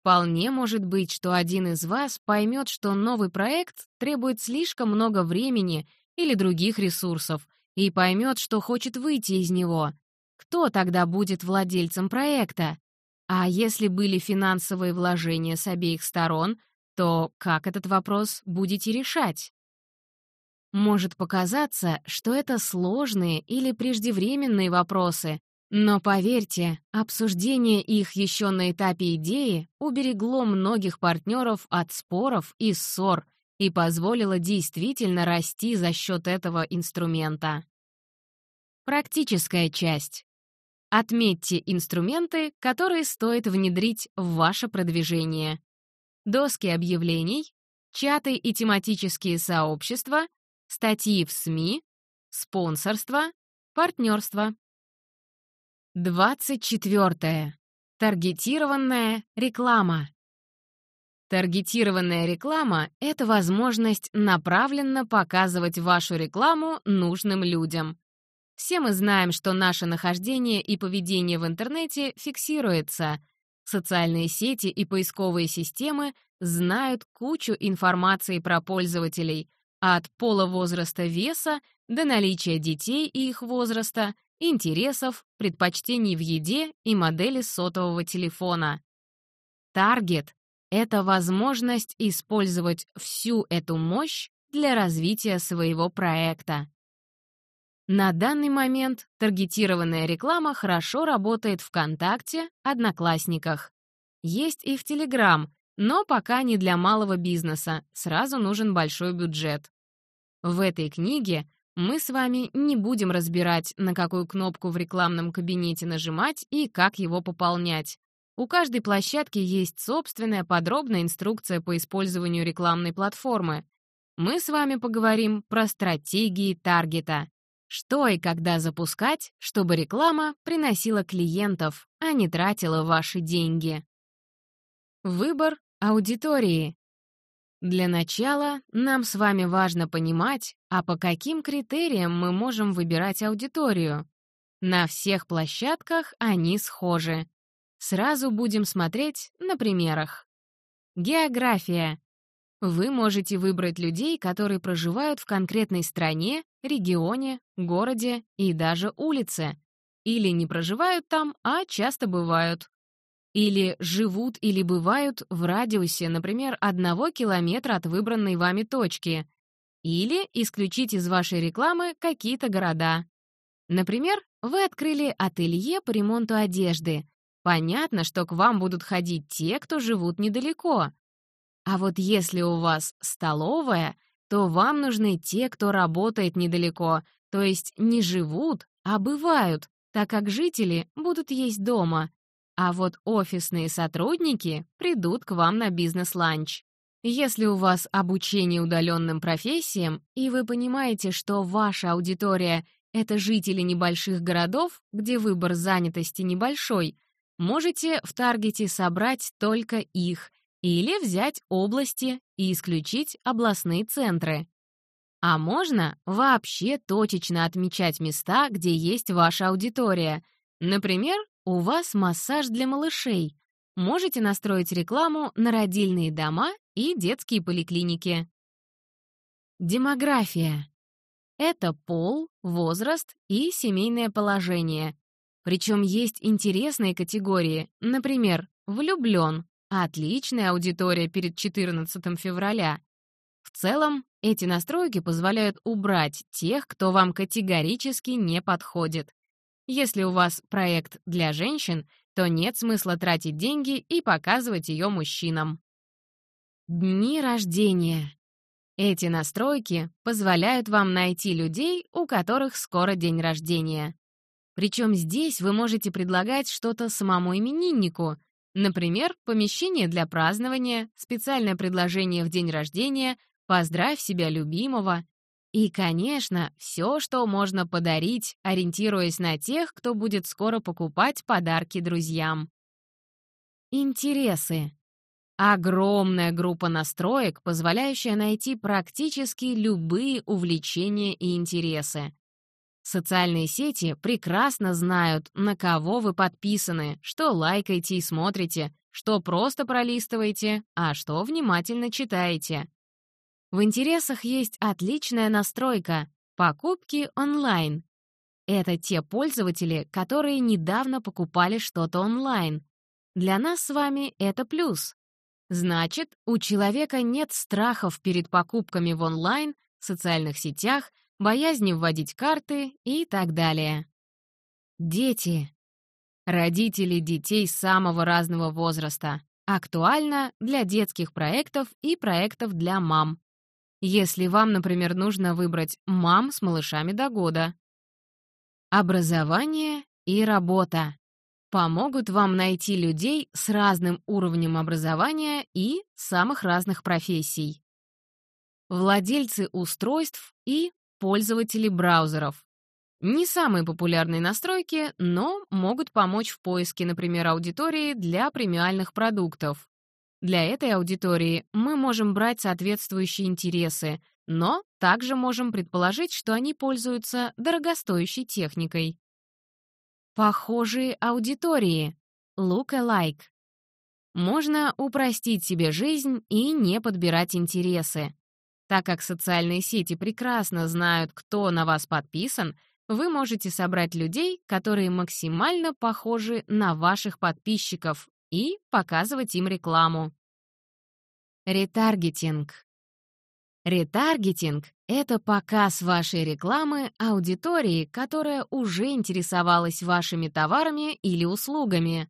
Вполне может быть, что один из вас поймет, что новый проект требует слишком много времени или других ресурсов, и поймет, что хочет выйти из него, кто тогда будет владельцем проекта? А если были финансовые вложения с обеих сторон, то как этот вопрос будете решать? Может показаться, что это сложные или преждевременные вопросы, но поверьте, обсуждение их еще на этапе идеи уберегло многих партнеров от споров и ссор и позволило действительно расти за счет этого инструмента. Практическая часть. Отметьте инструменты, которые стоит внедрить в ваше продвижение. Доски объявлений, чаты и тематические сообщества, статьи в СМИ, спонсорство, партнерство. 24. Таргетированная реклама. Таргетированная реклама — это возможность направленно показывать вашу рекламу нужным людям. Все мы знаем, что наше нахождение и поведение в интернете фиксируется. Социальные сети и поисковые системы знают кучу информации про пользователей, от пола возраста веса до наличия детей и их возраста, интересов, предпочтений в еде и модели сотового телефона. Таргет — это возможность использовать всю эту мощь для развития своего проекта. На данный момент таргетированная реклама хорошо работает ВКонтакте, Одноклассниках. Есть и в Телеграм, но пока не для малого бизнеса, сразу нужен большой бюджет. В этой книге мы с вами не будем разбирать, на какую кнопку в рекламном кабинете нажимать и как его пополнять. У каждой площадки есть собственная подробная инструкция по использованию рекламной платформы. Мы с вами поговорим про стратегии таргета. Что и когда запускать, чтобы реклама приносила клиентов, а не тратила ваши деньги. Выбор Аудитории. Для начала нам с вами важно понимать, а по каким критериям мы можем выбирать аудиторию. На всех площадках они схожи. Сразу будем смотреть на примерах. География. Вы можете выбрать людей, которые проживают в конкретной стране, регионе, городе и даже улице. Или не проживают там, а часто бывают. Или живут или бывают в радиусе, например, одного километра от выбранной вами точки. Или исключить из вашей рекламы какие-то города. Например, вы открыли ателье по ремонту одежды. Понятно, что к вам будут ходить те, кто живут недалеко. А вот если у вас столовая, то вам нужны те, кто работает недалеко, то есть не живут, а бывают, так как жители будут есть дома. А вот офисные сотрудники придут к вам на бизнес-ланч. Если у вас обучение удаленным профессиям, и вы понимаете, что ваша аудитория — это жители небольших городов, где выбор занятости небольшой, можете в таргете собрать только их или взять области и исключить областные центры. А можно вообще точечно отмечать места, где есть ваша аудитория. Например, у вас массаж для малышей. Можете настроить рекламу на родильные дома и детские поликлиники. Демография. Это пол, возраст и семейное положение. Причем есть интересные категории, например, влюблен, Отличная аудитория перед 14 февраля. В целом, эти настройки позволяют убрать тех, кто вам категорически не подходит. Если у вас проект для женщин, то нет смысла тратить деньги и показывать ее мужчинам. Дни рождения. Эти настройки позволяют вам найти людей, у которых скоро день рождения. Причем здесь вы можете предлагать что-то самому имениннику — Например, помещение для празднования, специальное предложение в день рождения, поздравь себя любимого. И, конечно, все, что можно подарить, ориентируясь на тех, кто будет скоро покупать подарки друзьям. Интересы. Огромная группа настроек, позволяющая найти практически любые увлечения и интересы. Социальные сети прекрасно знают, на кого вы подписаны, что лайкаете и смотрите, что просто пролистываете, а что внимательно читаете. В интересах есть отличная настройка — покупки онлайн. Это те пользователи, которые недавно покупали что-то онлайн. Для нас с вами это плюс. Значит, у человека нет страхов перед покупками в онлайн, социальных сетях — боязни вводить карты и так далее. Дети. Родители детей самого разного возраста. Актуально для детских проектов и проектов для мам. Если вам, например, нужно выбрать мам с малышами до года. Образование и работа помогут вам найти людей с разным уровнем образования и самых разных профессий. Владельцы устройств и пользователи браузеров. Не самые популярные настройки, но могут помочь в поиске, например, аудитории для премиальных продуктов. Для этой аудитории мы можем брать соответствующие интересы, но также можем предположить, что они пользуются дорогостоящей техникой. Похожие аудитории. Look-alike. Можно упростить себе жизнь и не подбирать интересы. Так как социальные сети прекрасно знают, кто на вас подписан, вы можете собрать людей, которые максимально похожи на ваших подписчиков, и показывать им рекламу. Ретаргетинг. Ретаргетинг — это показ вашей рекламы аудитории, которая уже интересовалась вашими товарами или услугами.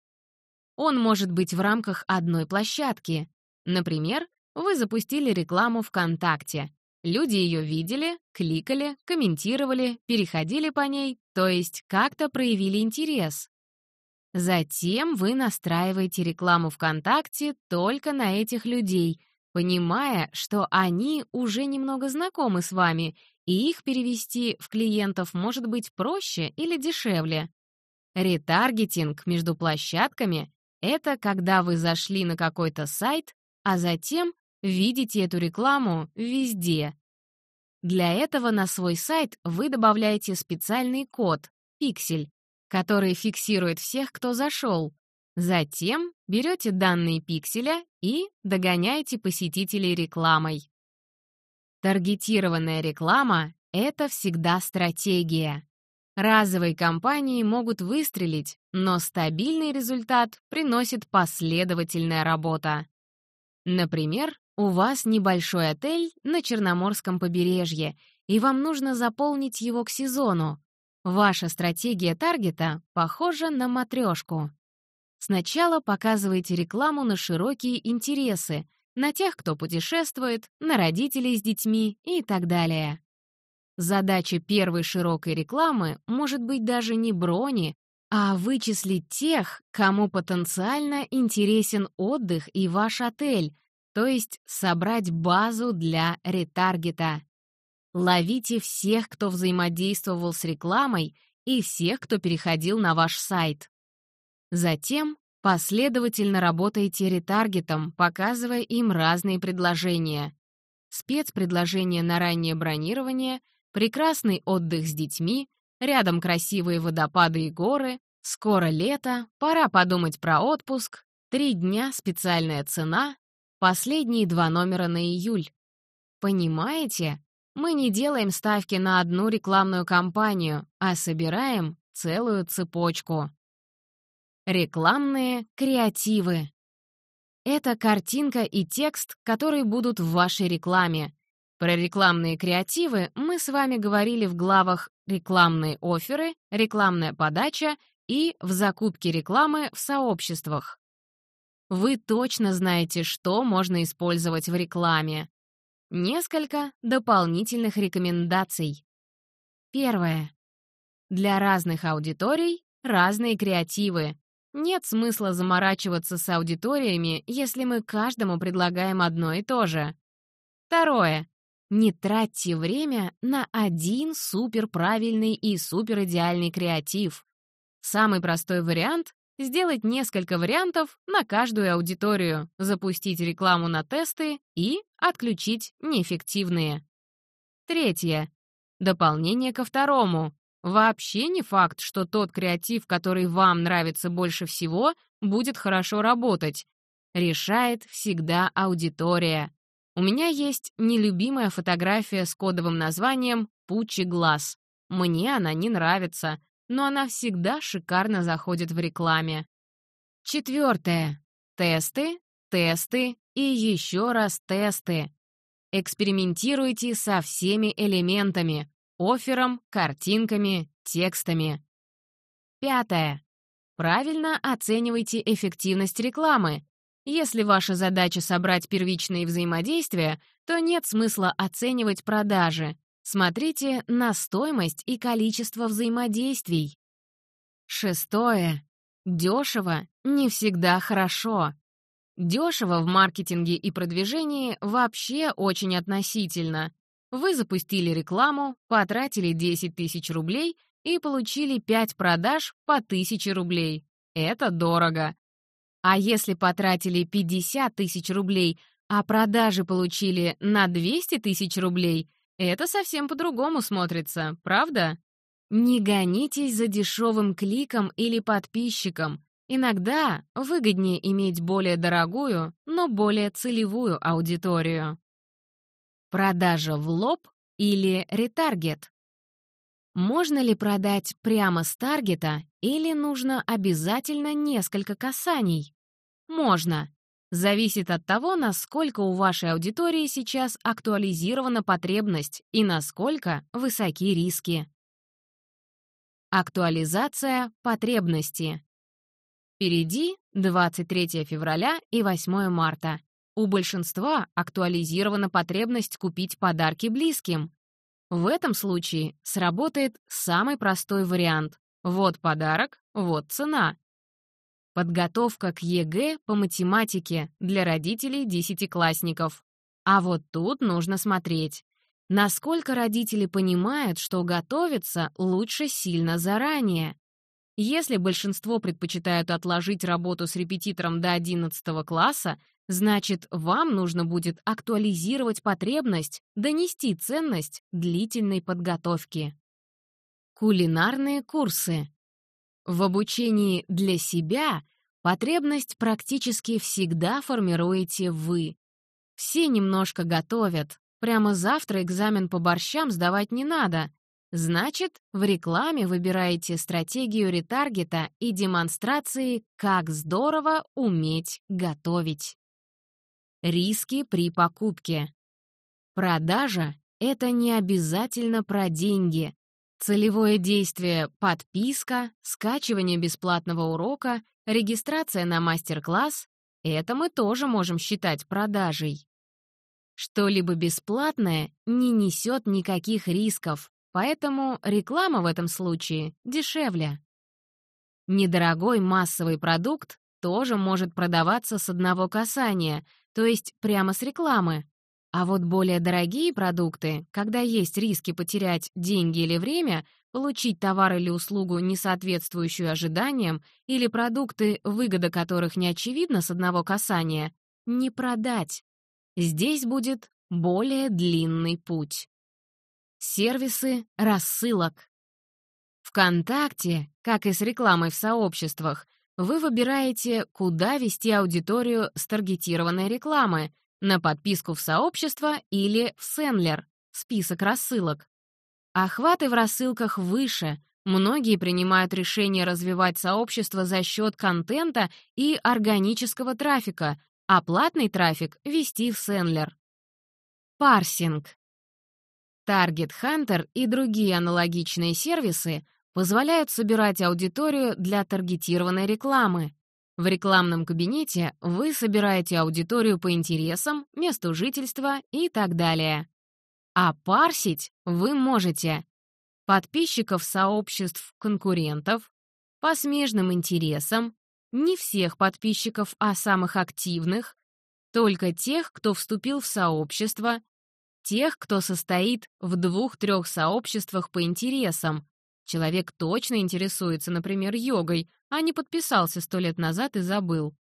Он может быть в рамках одной площадки. Например, вы запустили рекламу ВКонтакте. Люди ее видели, кликали, комментировали, переходили по ней, то есть как-то проявили интерес. Затем вы настраиваете рекламу ВКонтакте только на этих людей, понимая, что они уже немного знакомы с вами, и их перевести в клиентов может быть проще или дешевле. Ретаргетинг между площадками — это когда вы зашли на какой-то сайт, а затем видите эту рекламу везде. Для этого на свой сайт вы добавляете специальный код «Пиксель», который фиксирует всех, кто зашел. Затем берете данные пикселя и догоняете посетителей рекламой. Таргетированная реклама — это всегда стратегия. Разовые кампании могут выстрелить, но стабильный результат приносит последовательная работа. Например, у вас небольшой отель на Черноморском побережье, и вам нужно заполнить его к сезону. Ваша стратегия таргета похожа на матрешку. Сначала показывайте рекламу на широкие интересы, на тех, кто путешествует, на родителей с детьми и так далее. Задача первой широкой рекламы может быть даже не брони, а вычислить тех, кому потенциально интересен отдых и ваш отель, то есть собрать базу для ретаргета. Ловите всех, кто взаимодействовал с рекламой, и всех, кто переходил на ваш сайт. Затем последовательно работайте ретаргетом, показывая им разные предложения. Спецпредложение на раннее бронирование, прекрасный отдых с детьми, рядом красивые водопады и горы, скоро лето, пора подумать про отпуск, три дня специальная цена, последние два номера на июль. Понимаете? Мы не делаем ставки на одну рекламную кампанию, а собираем целую цепочку. Рекламные креативы. Это картинка и текст, которые будут в вашей рекламе. Про рекламные креативы мы с вами говорили в главах «Рекламные оферы», «Рекламная подача» и «В закупке рекламы в сообществах». Вы точно знаете, что можно использовать в рекламе. Несколько дополнительных рекомендаций. Первое. Для разных аудиторий разные креативы. Нет смысла заморачиваться с аудиториями, если мы каждому предлагаем одно и то же. Второе. Не тратьте время на один суперправильный и суперидеальный креатив. Самый простой вариант сделать несколько вариантов на каждую аудиторию, запустить рекламу на тесты и отключить неэффективные. Третье. Дополнение ко второму. Вообще не факт, что тот креатив, который вам нравится больше всего, будет хорошо работать. Решает всегда аудитория. У меня есть нелюбимая фотография с кодовым названием «Пучи глаз». Мне она не нравится, но она всегда шикарно заходит в рекламе. Четвертое. Тесты, тесты и еще раз тесты. Экспериментируйте со всеми элементами — оффером, картинками, текстами. Пятое. Правильно оценивайте эффективность рекламы. Если ваша задача собрать первичные взаимодействия, то нет смысла оценивать продажи. Смотрите на стоимость и количество взаимодействий. Шестое. Дешево не всегда хорошо. Дешево в маркетинге и продвижении вообще очень относительно. Вы запустили рекламу, потратили 10 тысяч рублей и получили 5 продаж по 1000 рублей. Это дорого. А если потратили 50 тысяч рублей, а продажи получили на 200 тысяч рублей, это совсем по-другому смотрится, правда? Не гонитесь за дешевым кликом или подписчиком. Иногда выгоднее иметь более дорогую, но более целевую аудиторию. Продажа в лоб или ретаргет? Можно ли продать прямо с таргета или нужно обязательно несколько касаний? Можно. Зависит от того, насколько у вашей аудитории сейчас актуализирована потребность и насколько высоки риски. Актуализация потребности. Впереди 23 февраля и 8 марта. У большинства актуализирована потребность купить подарки близким. В этом случае сработает самый простой вариант. Вот подарок, вот цена. Подготовка к ЕГЭ по математике для родителей десятиклассников. А вот тут нужно смотреть. Насколько родители понимают, что готовиться лучше сильно заранее. Если большинство предпочитают отложить работу с репетитором до 11 класса, Значит, вам нужно будет актуализировать потребность, донести ценность длительной подготовки. Кулинарные курсы. В обучении для себя потребность практически всегда формируете вы. Все немножко готовят. Прямо завтра экзамен по борщам сдавать не надо. Значит, в рекламе выбираете стратегию ретаргета и демонстрации «Как здорово уметь готовить». Риски при покупке. Продажа — это не обязательно про деньги. Целевое действие — подписка, скачивание бесплатного урока, регистрация на мастер-класс — это мы тоже можем считать продажей. Что-либо бесплатное не несет никаких рисков, поэтому реклама в этом случае дешевле. Недорогой массовый продукт тоже может продаваться с одного касания, то есть прямо с рекламы. А вот более дорогие продукты, когда есть риски потерять деньги или время, получить товар или услугу, не соответствующую ожиданиям, или продукты, выгода которых не очевидна с одного касания, не продать. Здесь будет более длинный путь. Сервисы рассылок. ВКонтакте, как и с рекламой в сообществах, вы выбираете, куда вести аудиторию с таргетированной рекламы, на подписку в сообщество или в Senler, список рассылок. Охваты в рассылках выше, многие принимают решение развивать сообщество за счет контента и органического трафика, а платный трафик вести в Senler. Парсинг. Target Hunter и другие аналогичные сервисы — позволяют собирать аудиторию для таргетированной рекламы. В рекламном кабинете вы собираете аудиторию по интересам, месту жительства и так далее. А парсить вы можете подписчиков сообществ конкурентов, по смежным интересам, не всех подписчиков, а самых активных, только тех, кто вступил в сообщество, тех, кто состоит в двух-трех сообществах по интересам, Человек точно интересуется, например, йогой, а не подписался сто лет назад и забыл.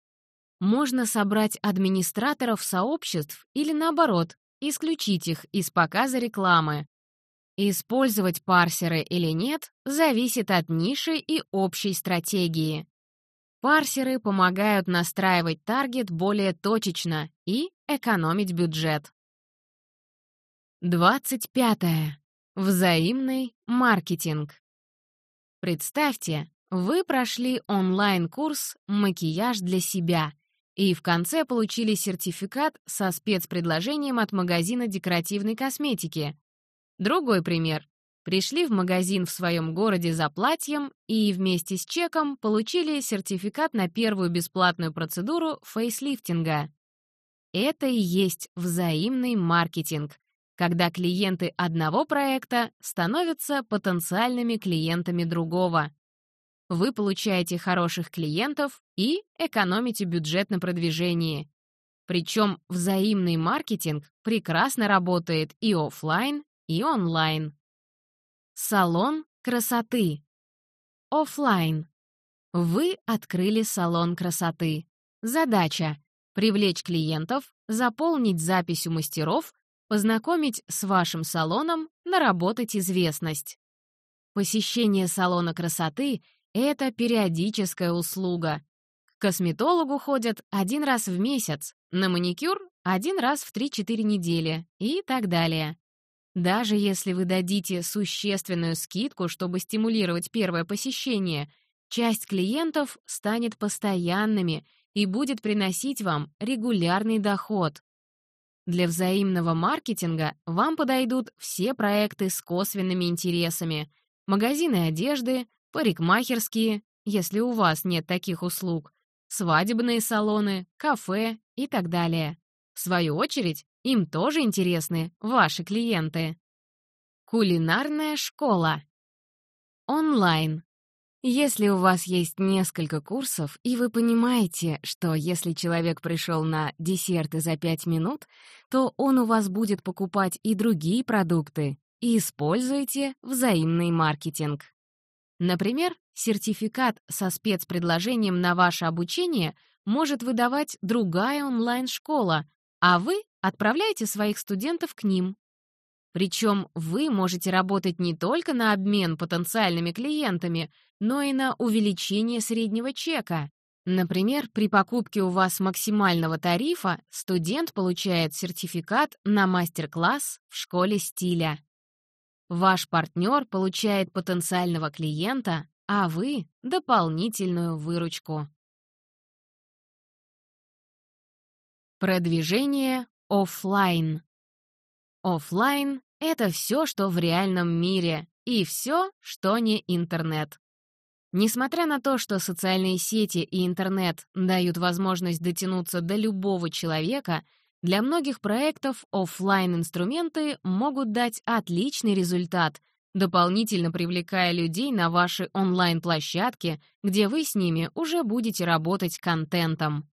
Можно собрать администраторов сообществ или, наоборот, исключить их из показа рекламы. Использовать парсеры или нет зависит от ниши и общей стратегии. Парсеры помогают настраивать таргет более точечно и экономить бюджет. 25. Взаимный маркетинг. Представьте, вы прошли онлайн-курс «Макияж для себя» и в конце получили сертификат со спецпредложением от магазина декоративной косметики. Другой пример. Пришли в магазин в своем городе за платьем и вместе с чеком получили сертификат на первую бесплатную процедуру фейслифтинга. Это и есть взаимный маркетинг, когда клиенты одного проекта становятся потенциальными клиентами другого. Вы получаете хороших клиентов и экономите бюджет на продвижении. Причем взаимный маркетинг прекрасно работает и офлайн, и онлайн. Салон красоты. Офлайн. Вы открыли салон красоты. Задача — привлечь клиентов, заполнить запись у мастеров познакомить с вашим салоном, наработать известность. Посещение салона красоты — это периодическая услуга. К косметологу ходят один раз в месяц, на маникюр — один раз в 3-4 недели и так далее. Даже если вы дадите существенную скидку, чтобы стимулировать первое посещение, часть клиентов станет постоянными и будет приносить вам регулярный доход. Для взаимного маркетинга вам подойдут все проекты с косвенными интересами, магазины одежды, парикмахерские, если у вас нет таких услуг, свадебные салоны, кафе и так далее. В свою очередь, им тоже интересны ваши клиенты. Кулинарная школа. Онлайн. Если у вас есть несколько курсов, и вы понимаете, что если человек пришел на десерты за 5 минут, то он у вас будет покупать и другие продукты, и используйте взаимный маркетинг. Например, сертификат со спецпредложением на ваше обучение может выдавать другая онлайн-школа, а вы отправляете своих студентов к ним. Причем вы можете работать не только на обмен потенциальными клиентами, но и на увеличение среднего чека. Например, при покупке у вас максимального тарифа студент получает сертификат на мастер-класс в школе стиля. Ваш партнер получает потенциального клиента, а вы — дополнительную выручку. Продвижение офлайн. Офлайн — это все, что в реальном мире, и все, что не интернет. Несмотря на то, что социальные сети и интернет дают возможность дотянуться до любого человека, для многих проектов офлайн инструменты могут дать отличный результат, дополнительно привлекая людей на ваши онлайн-площадки, где вы с ними уже будете работать контентом.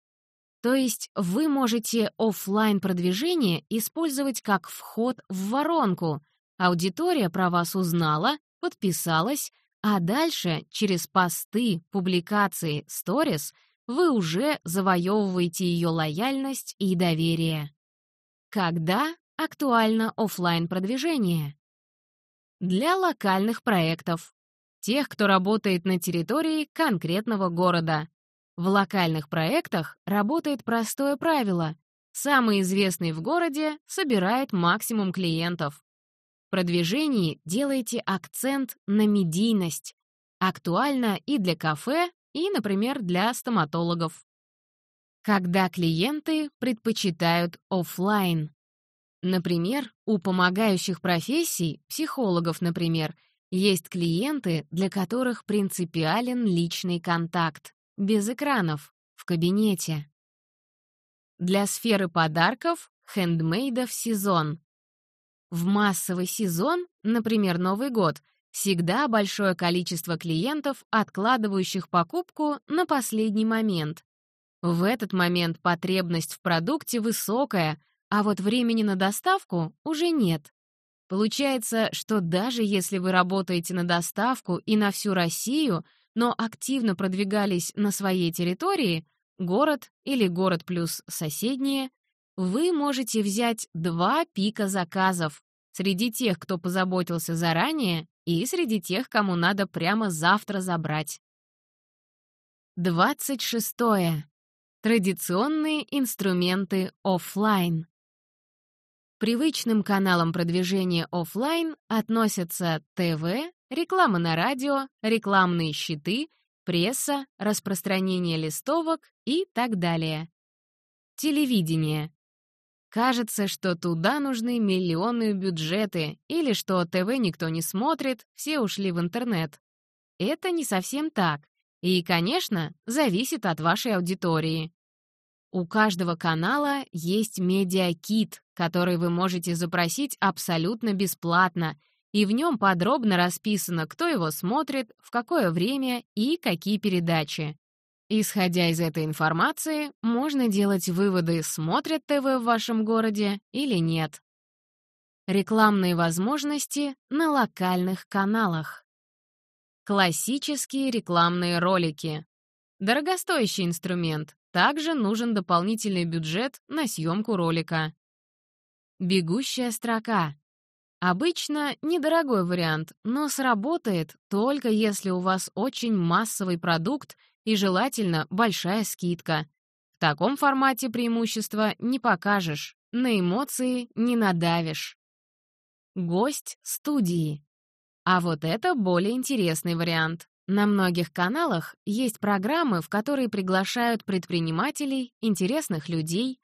То есть вы можете офлайн продвижение использовать как вход в воронку. Аудитория про вас узнала, подписалась, а дальше через посты, публикации, сторис вы уже завоевываете ее лояльность и доверие. Когда актуально офлайн продвижение? Для локальных проектов. Тех, кто работает на территории конкретного города. В локальных проектах работает простое правило. Самый известный в городе собирает максимум клиентов. В продвижении делайте акцент на медийность. Актуально и для кафе, и, например, для стоматологов. Когда клиенты предпочитают офлайн. Например, у помогающих профессий, психологов, например, есть клиенты, для которых принципиален личный контакт, без экранов, в кабинете. Для сферы подарков — хендмейдов сезон. В массовый сезон, например, Новый год, всегда большое количество клиентов, откладывающих покупку на последний момент. В этот момент потребность в продукте высокая, а вот времени на доставку уже нет. Получается, что даже если вы работаете на доставку и на всю Россию, но активно продвигались на своей территории, город или город плюс соседние, вы можете взять два пика заказов среди тех, кто позаботился заранее, и среди тех, кому надо прямо завтра забрать. 26. Традиционные инструменты офлайн. Привычным каналам продвижения офлайн относятся ТВ, реклама на радио, рекламные щиты, пресса, распространение листовок и так далее. Телевидение. Кажется, что туда нужны миллионные бюджеты или что ТВ никто не смотрит, все ушли в интернет. Это не совсем так. И, конечно, зависит от вашей аудитории. У каждого канала есть медиакит, который вы можете запросить абсолютно бесплатно, и в нем подробно расписано, кто его смотрит, в какое время и какие передачи. Исходя из этой информации, можно делать выводы, смотрят ТВ в вашем городе или нет. Рекламные возможности на локальных каналах. Классические рекламные ролики. Дорогостоящий инструмент, также нужен дополнительный бюджет на съемку ролика. Бегущая строка. Обычно недорогой вариант, но сработает только если у вас очень массовый продукт и желательно большая скидка. В таком формате преимущества не покажешь, на эмоции не надавишь. Гость студии. А вот это более интересный вариант. На многих каналах есть программы, в которые приглашают предпринимателей, интересных людей.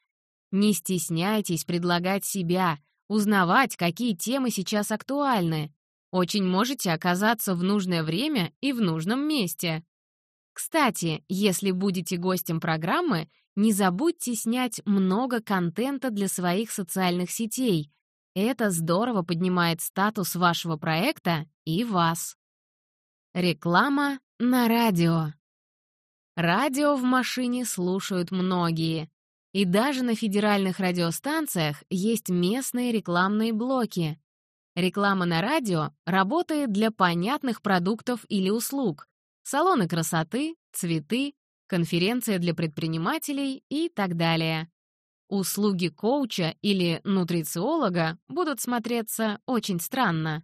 Не стесняйтесь предлагать себя, узнавать, какие темы сейчас актуальны. Очень можете оказаться в нужное время и в нужном месте. Кстати, если будете гостем программы, не забудьте снять много контента для своих социальных сетей. Это здорово поднимает статус вашего проекта и вас. Реклама на радио. Радио в машине слушают многие. И даже на федеральных радиостанциях есть местные рекламные блоки. Реклама на радио работает для понятных продуктов или услуг, салоны красоты, цветы, конференция для предпринимателей и так далее. Услуги коуча или нутрициолога будут смотреться очень странно.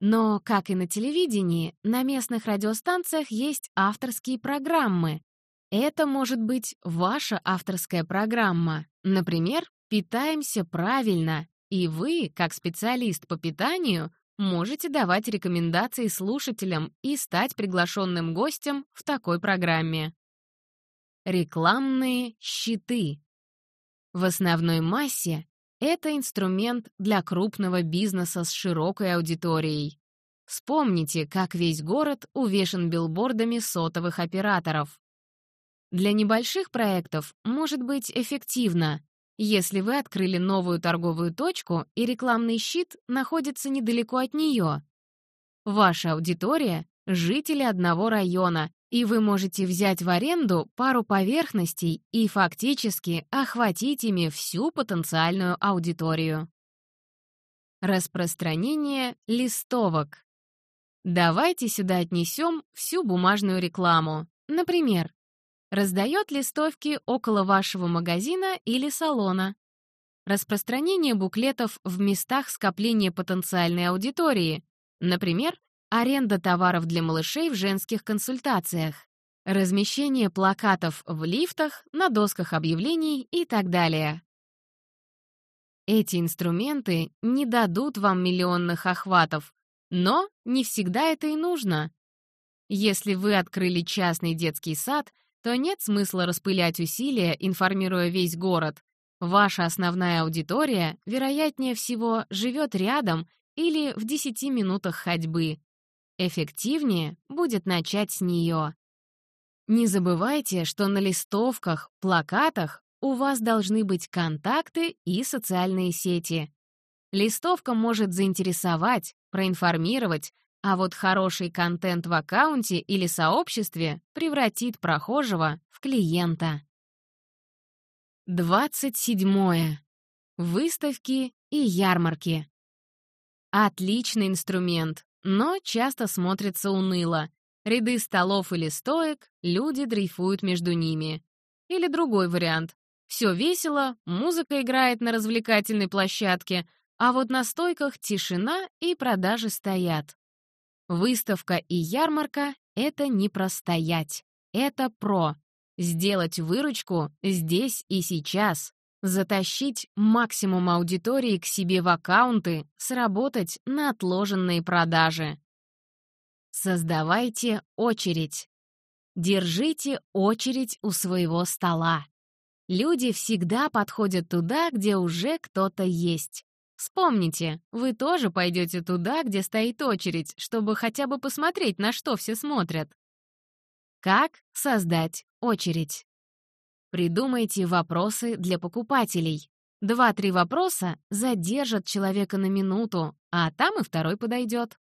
Но, как и на телевидении, на местных радиостанциях есть авторские программы. Это может быть ваша авторская программа. Например, «Питаемся правильно», и вы, как специалист по питанию, можете давать рекомендации слушателям и стать приглашенным гостем в такой программе. Рекламные щиты. В основной массе это инструмент для крупного бизнеса с широкой аудиторией. Вспомните, как весь город увешан билбордами сотовых операторов. Для небольших проектов может быть эффективно, если вы открыли новую торговую точку и рекламный щит находится недалеко от нее. Ваша аудитория — жители одного района, и вы можете взять в аренду пару поверхностей и фактически охватить ими всю потенциальную аудиторию. Распространение листовок. Давайте сюда отнесем всю бумажную рекламу. Например, раздает листовки около вашего магазина или салона. Распространение буклетов в местах скопления потенциальной аудитории, например, аренда товаров для малышей в женских консультациях, размещение плакатов в лифтах, на досках объявлений и так далее. Эти инструменты не дадут вам миллионных охватов, но не всегда это и нужно. Если вы открыли частный детский сад, то нет смысла распылять усилия, информируя весь город. Ваша основная аудитория, вероятнее всего, живет рядом или в 10 минутах ходьбы. Эффективнее будет начать с нее. Не забывайте, что на листовках, плакатах у вас должны быть контакты и социальные сети. Листовка может заинтересовать, проинформировать, а вот хороший контент в аккаунте или сообществе превратит прохожего в клиента. 27. Выставки и ярмарки. Отличный инструмент, но часто смотрится уныло. Ряды столов или стоек, люди дрейфуют между ними. Или другой вариант. Все весело, музыка играет на развлекательной площадке, а вот на стойках тишина и продажи стоят. Выставка и ярмарка — это не простоять, это про. Сделать выручку здесь и сейчас, затащить максимум аудитории к себе в аккаунты, сработать на отложенные продажи. Создавайте очередь. Держите очередь у своего стола. Люди всегда подходят туда, где уже кто-то есть. Вспомните, вы тоже пойдете туда, где стоит очередь, чтобы хотя бы посмотреть, на что все смотрят. Как создать очередь? Придумайте вопросы для покупателей. Два-три вопроса задержат человека на минуту, а там и второй подойдет.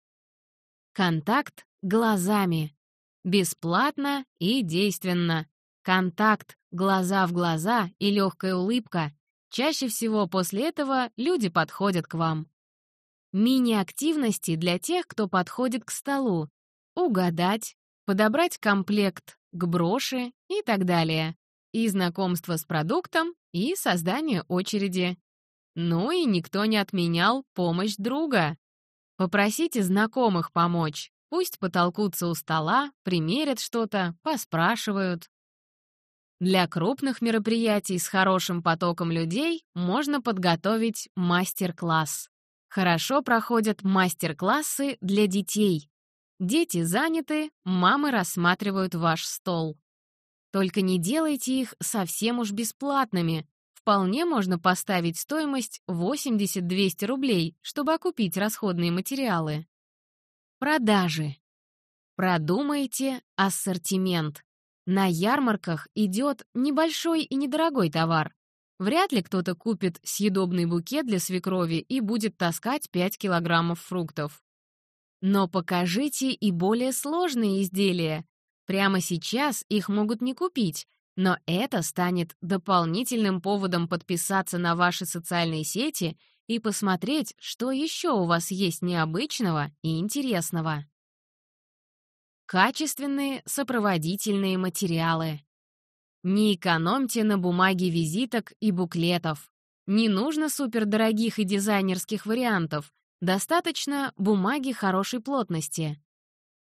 Контакт глазами. Бесплатно и действенно. Контакт глаза в глаза и легкая улыбка. Чаще всего после этого люди подходят к вам. Мини-активности для тех, кто подходит к столу. Угадать, подобрать комплект к броши и так далее и знакомство с продуктом, и создание очереди. Ну и никто не отменял помощь друга. Попросите знакомых помочь. Пусть потолкутся у стола, примерят что-то, поспрашивают. Для крупных мероприятий с хорошим потоком людей можно подготовить мастер-класс. Хорошо проходят мастер-классы для детей. Дети заняты, мамы рассматривают ваш стол. Только не делайте их совсем уж бесплатными. Вполне можно поставить стоимость 80-200 рублей, чтобы окупить расходные материалы. Продажи. Продумайте ассортимент. На ярмарках идет небольшой и недорогой товар. Вряд ли кто-то купит съедобный букет для свекрови и будет таскать 5 килограммов фруктов. Но покажите и более сложные изделия, Прямо сейчас их могут не купить, но это станет дополнительным поводом подписаться на ваши социальные сети и посмотреть, что еще у вас есть необычного и интересного. Качественные сопроводительные материалы. Не экономьте на бумаге визиток и буклетов. Не нужно супердорогих и дизайнерских вариантов, достаточно бумаги хорошей плотности.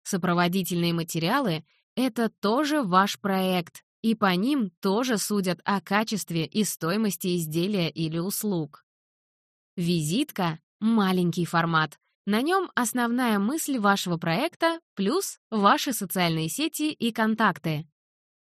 Сопроводительные материалы — это тоже ваш проект, и по ним тоже судят о качестве и стоимости изделия или услуг. Визитка — маленький формат. На нем основная мысль вашего проекта плюс ваши социальные сети и контакты.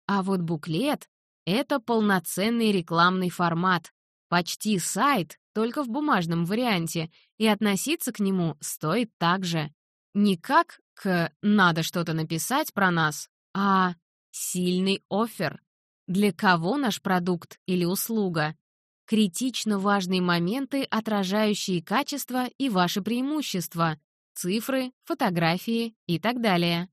А вот буклет — это полноценный рекламный формат. Почти сайт, только в бумажном варианте, и относиться к нему стоит так же. Не как к «надо что-то написать про нас», а сильный офер. Для кого наш продукт или услуга? Критично важные моменты, отражающие качество и ваши преимущества, цифры, фотографии и так далее.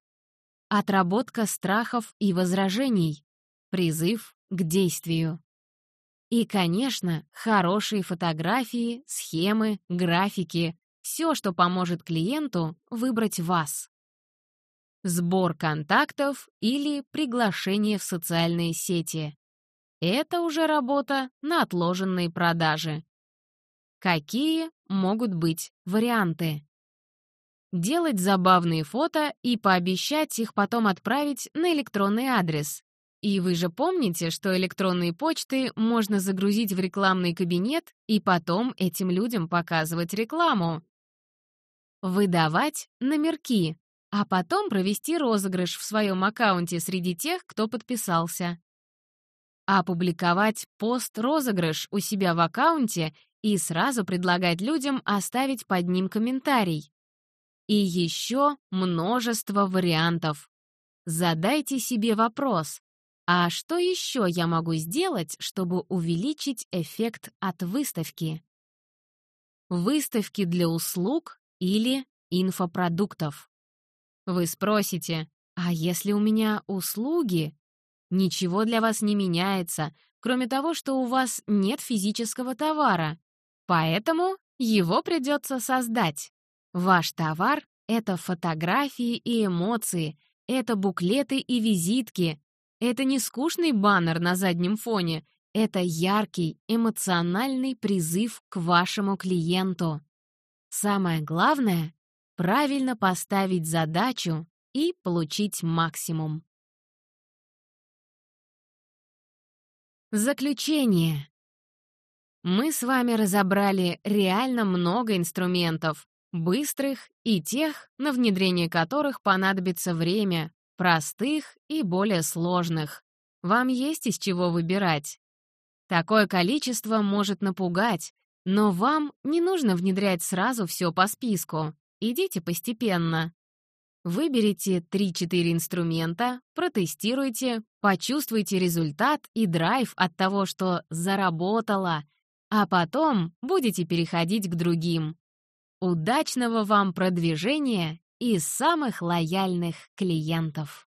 Отработка страхов и возражений. Призыв к действию. И, конечно, хорошие фотографии, схемы, графики — все, что поможет клиенту выбрать вас. Сбор контактов или приглашение в социальные сети. Это уже работа на отложенные продажи. Какие могут быть варианты? делать забавные фото и пообещать их потом отправить на электронный адрес. И вы же помните, что электронные почты можно загрузить в рекламный кабинет и потом этим людям показывать рекламу. Выдавать номерки, а потом провести розыгрыш в своем аккаунте среди тех, кто подписался. Опубликовать пост-розыгрыш у себя в аккаунте и сразу предлагать людям оставить под ним комментарий. И еще множество вариантов. Задайте себе вопрос, а что еще я могу сделать, чтобы увеличить эффект от выставки? Выставки для услуг или инфопродуктов. Вы спросите, а если у меня услуги? Ничего для вас не меняется, кроме того, что у вас нет физического товара. Поэтому его придется создать. Ваш товар — это фотографии и эмоции, это буклеты и визитки. Это не скучный баннер на заднем фоне, это яркий, эмоциональный призыв к вашему клиенту. Самое главное — правильно поставить задачу и получить максимум. Заключение. Мы с вами разобрали реально много инструментов, быстрых и тех, на внедрение которых понадобится время, простых и более сложных. Вам есть из чего выбирать. Такое количество может напугать, но вам не нужно внедрять сразу все по списку. Идите постепенно. Выберите 3-4 инструмента, протестируйте, почувствуйте результат и драйв от того, что заработало, а потом будете переходить к другим. Удачного вам продвижения и самых лояльных клиентов!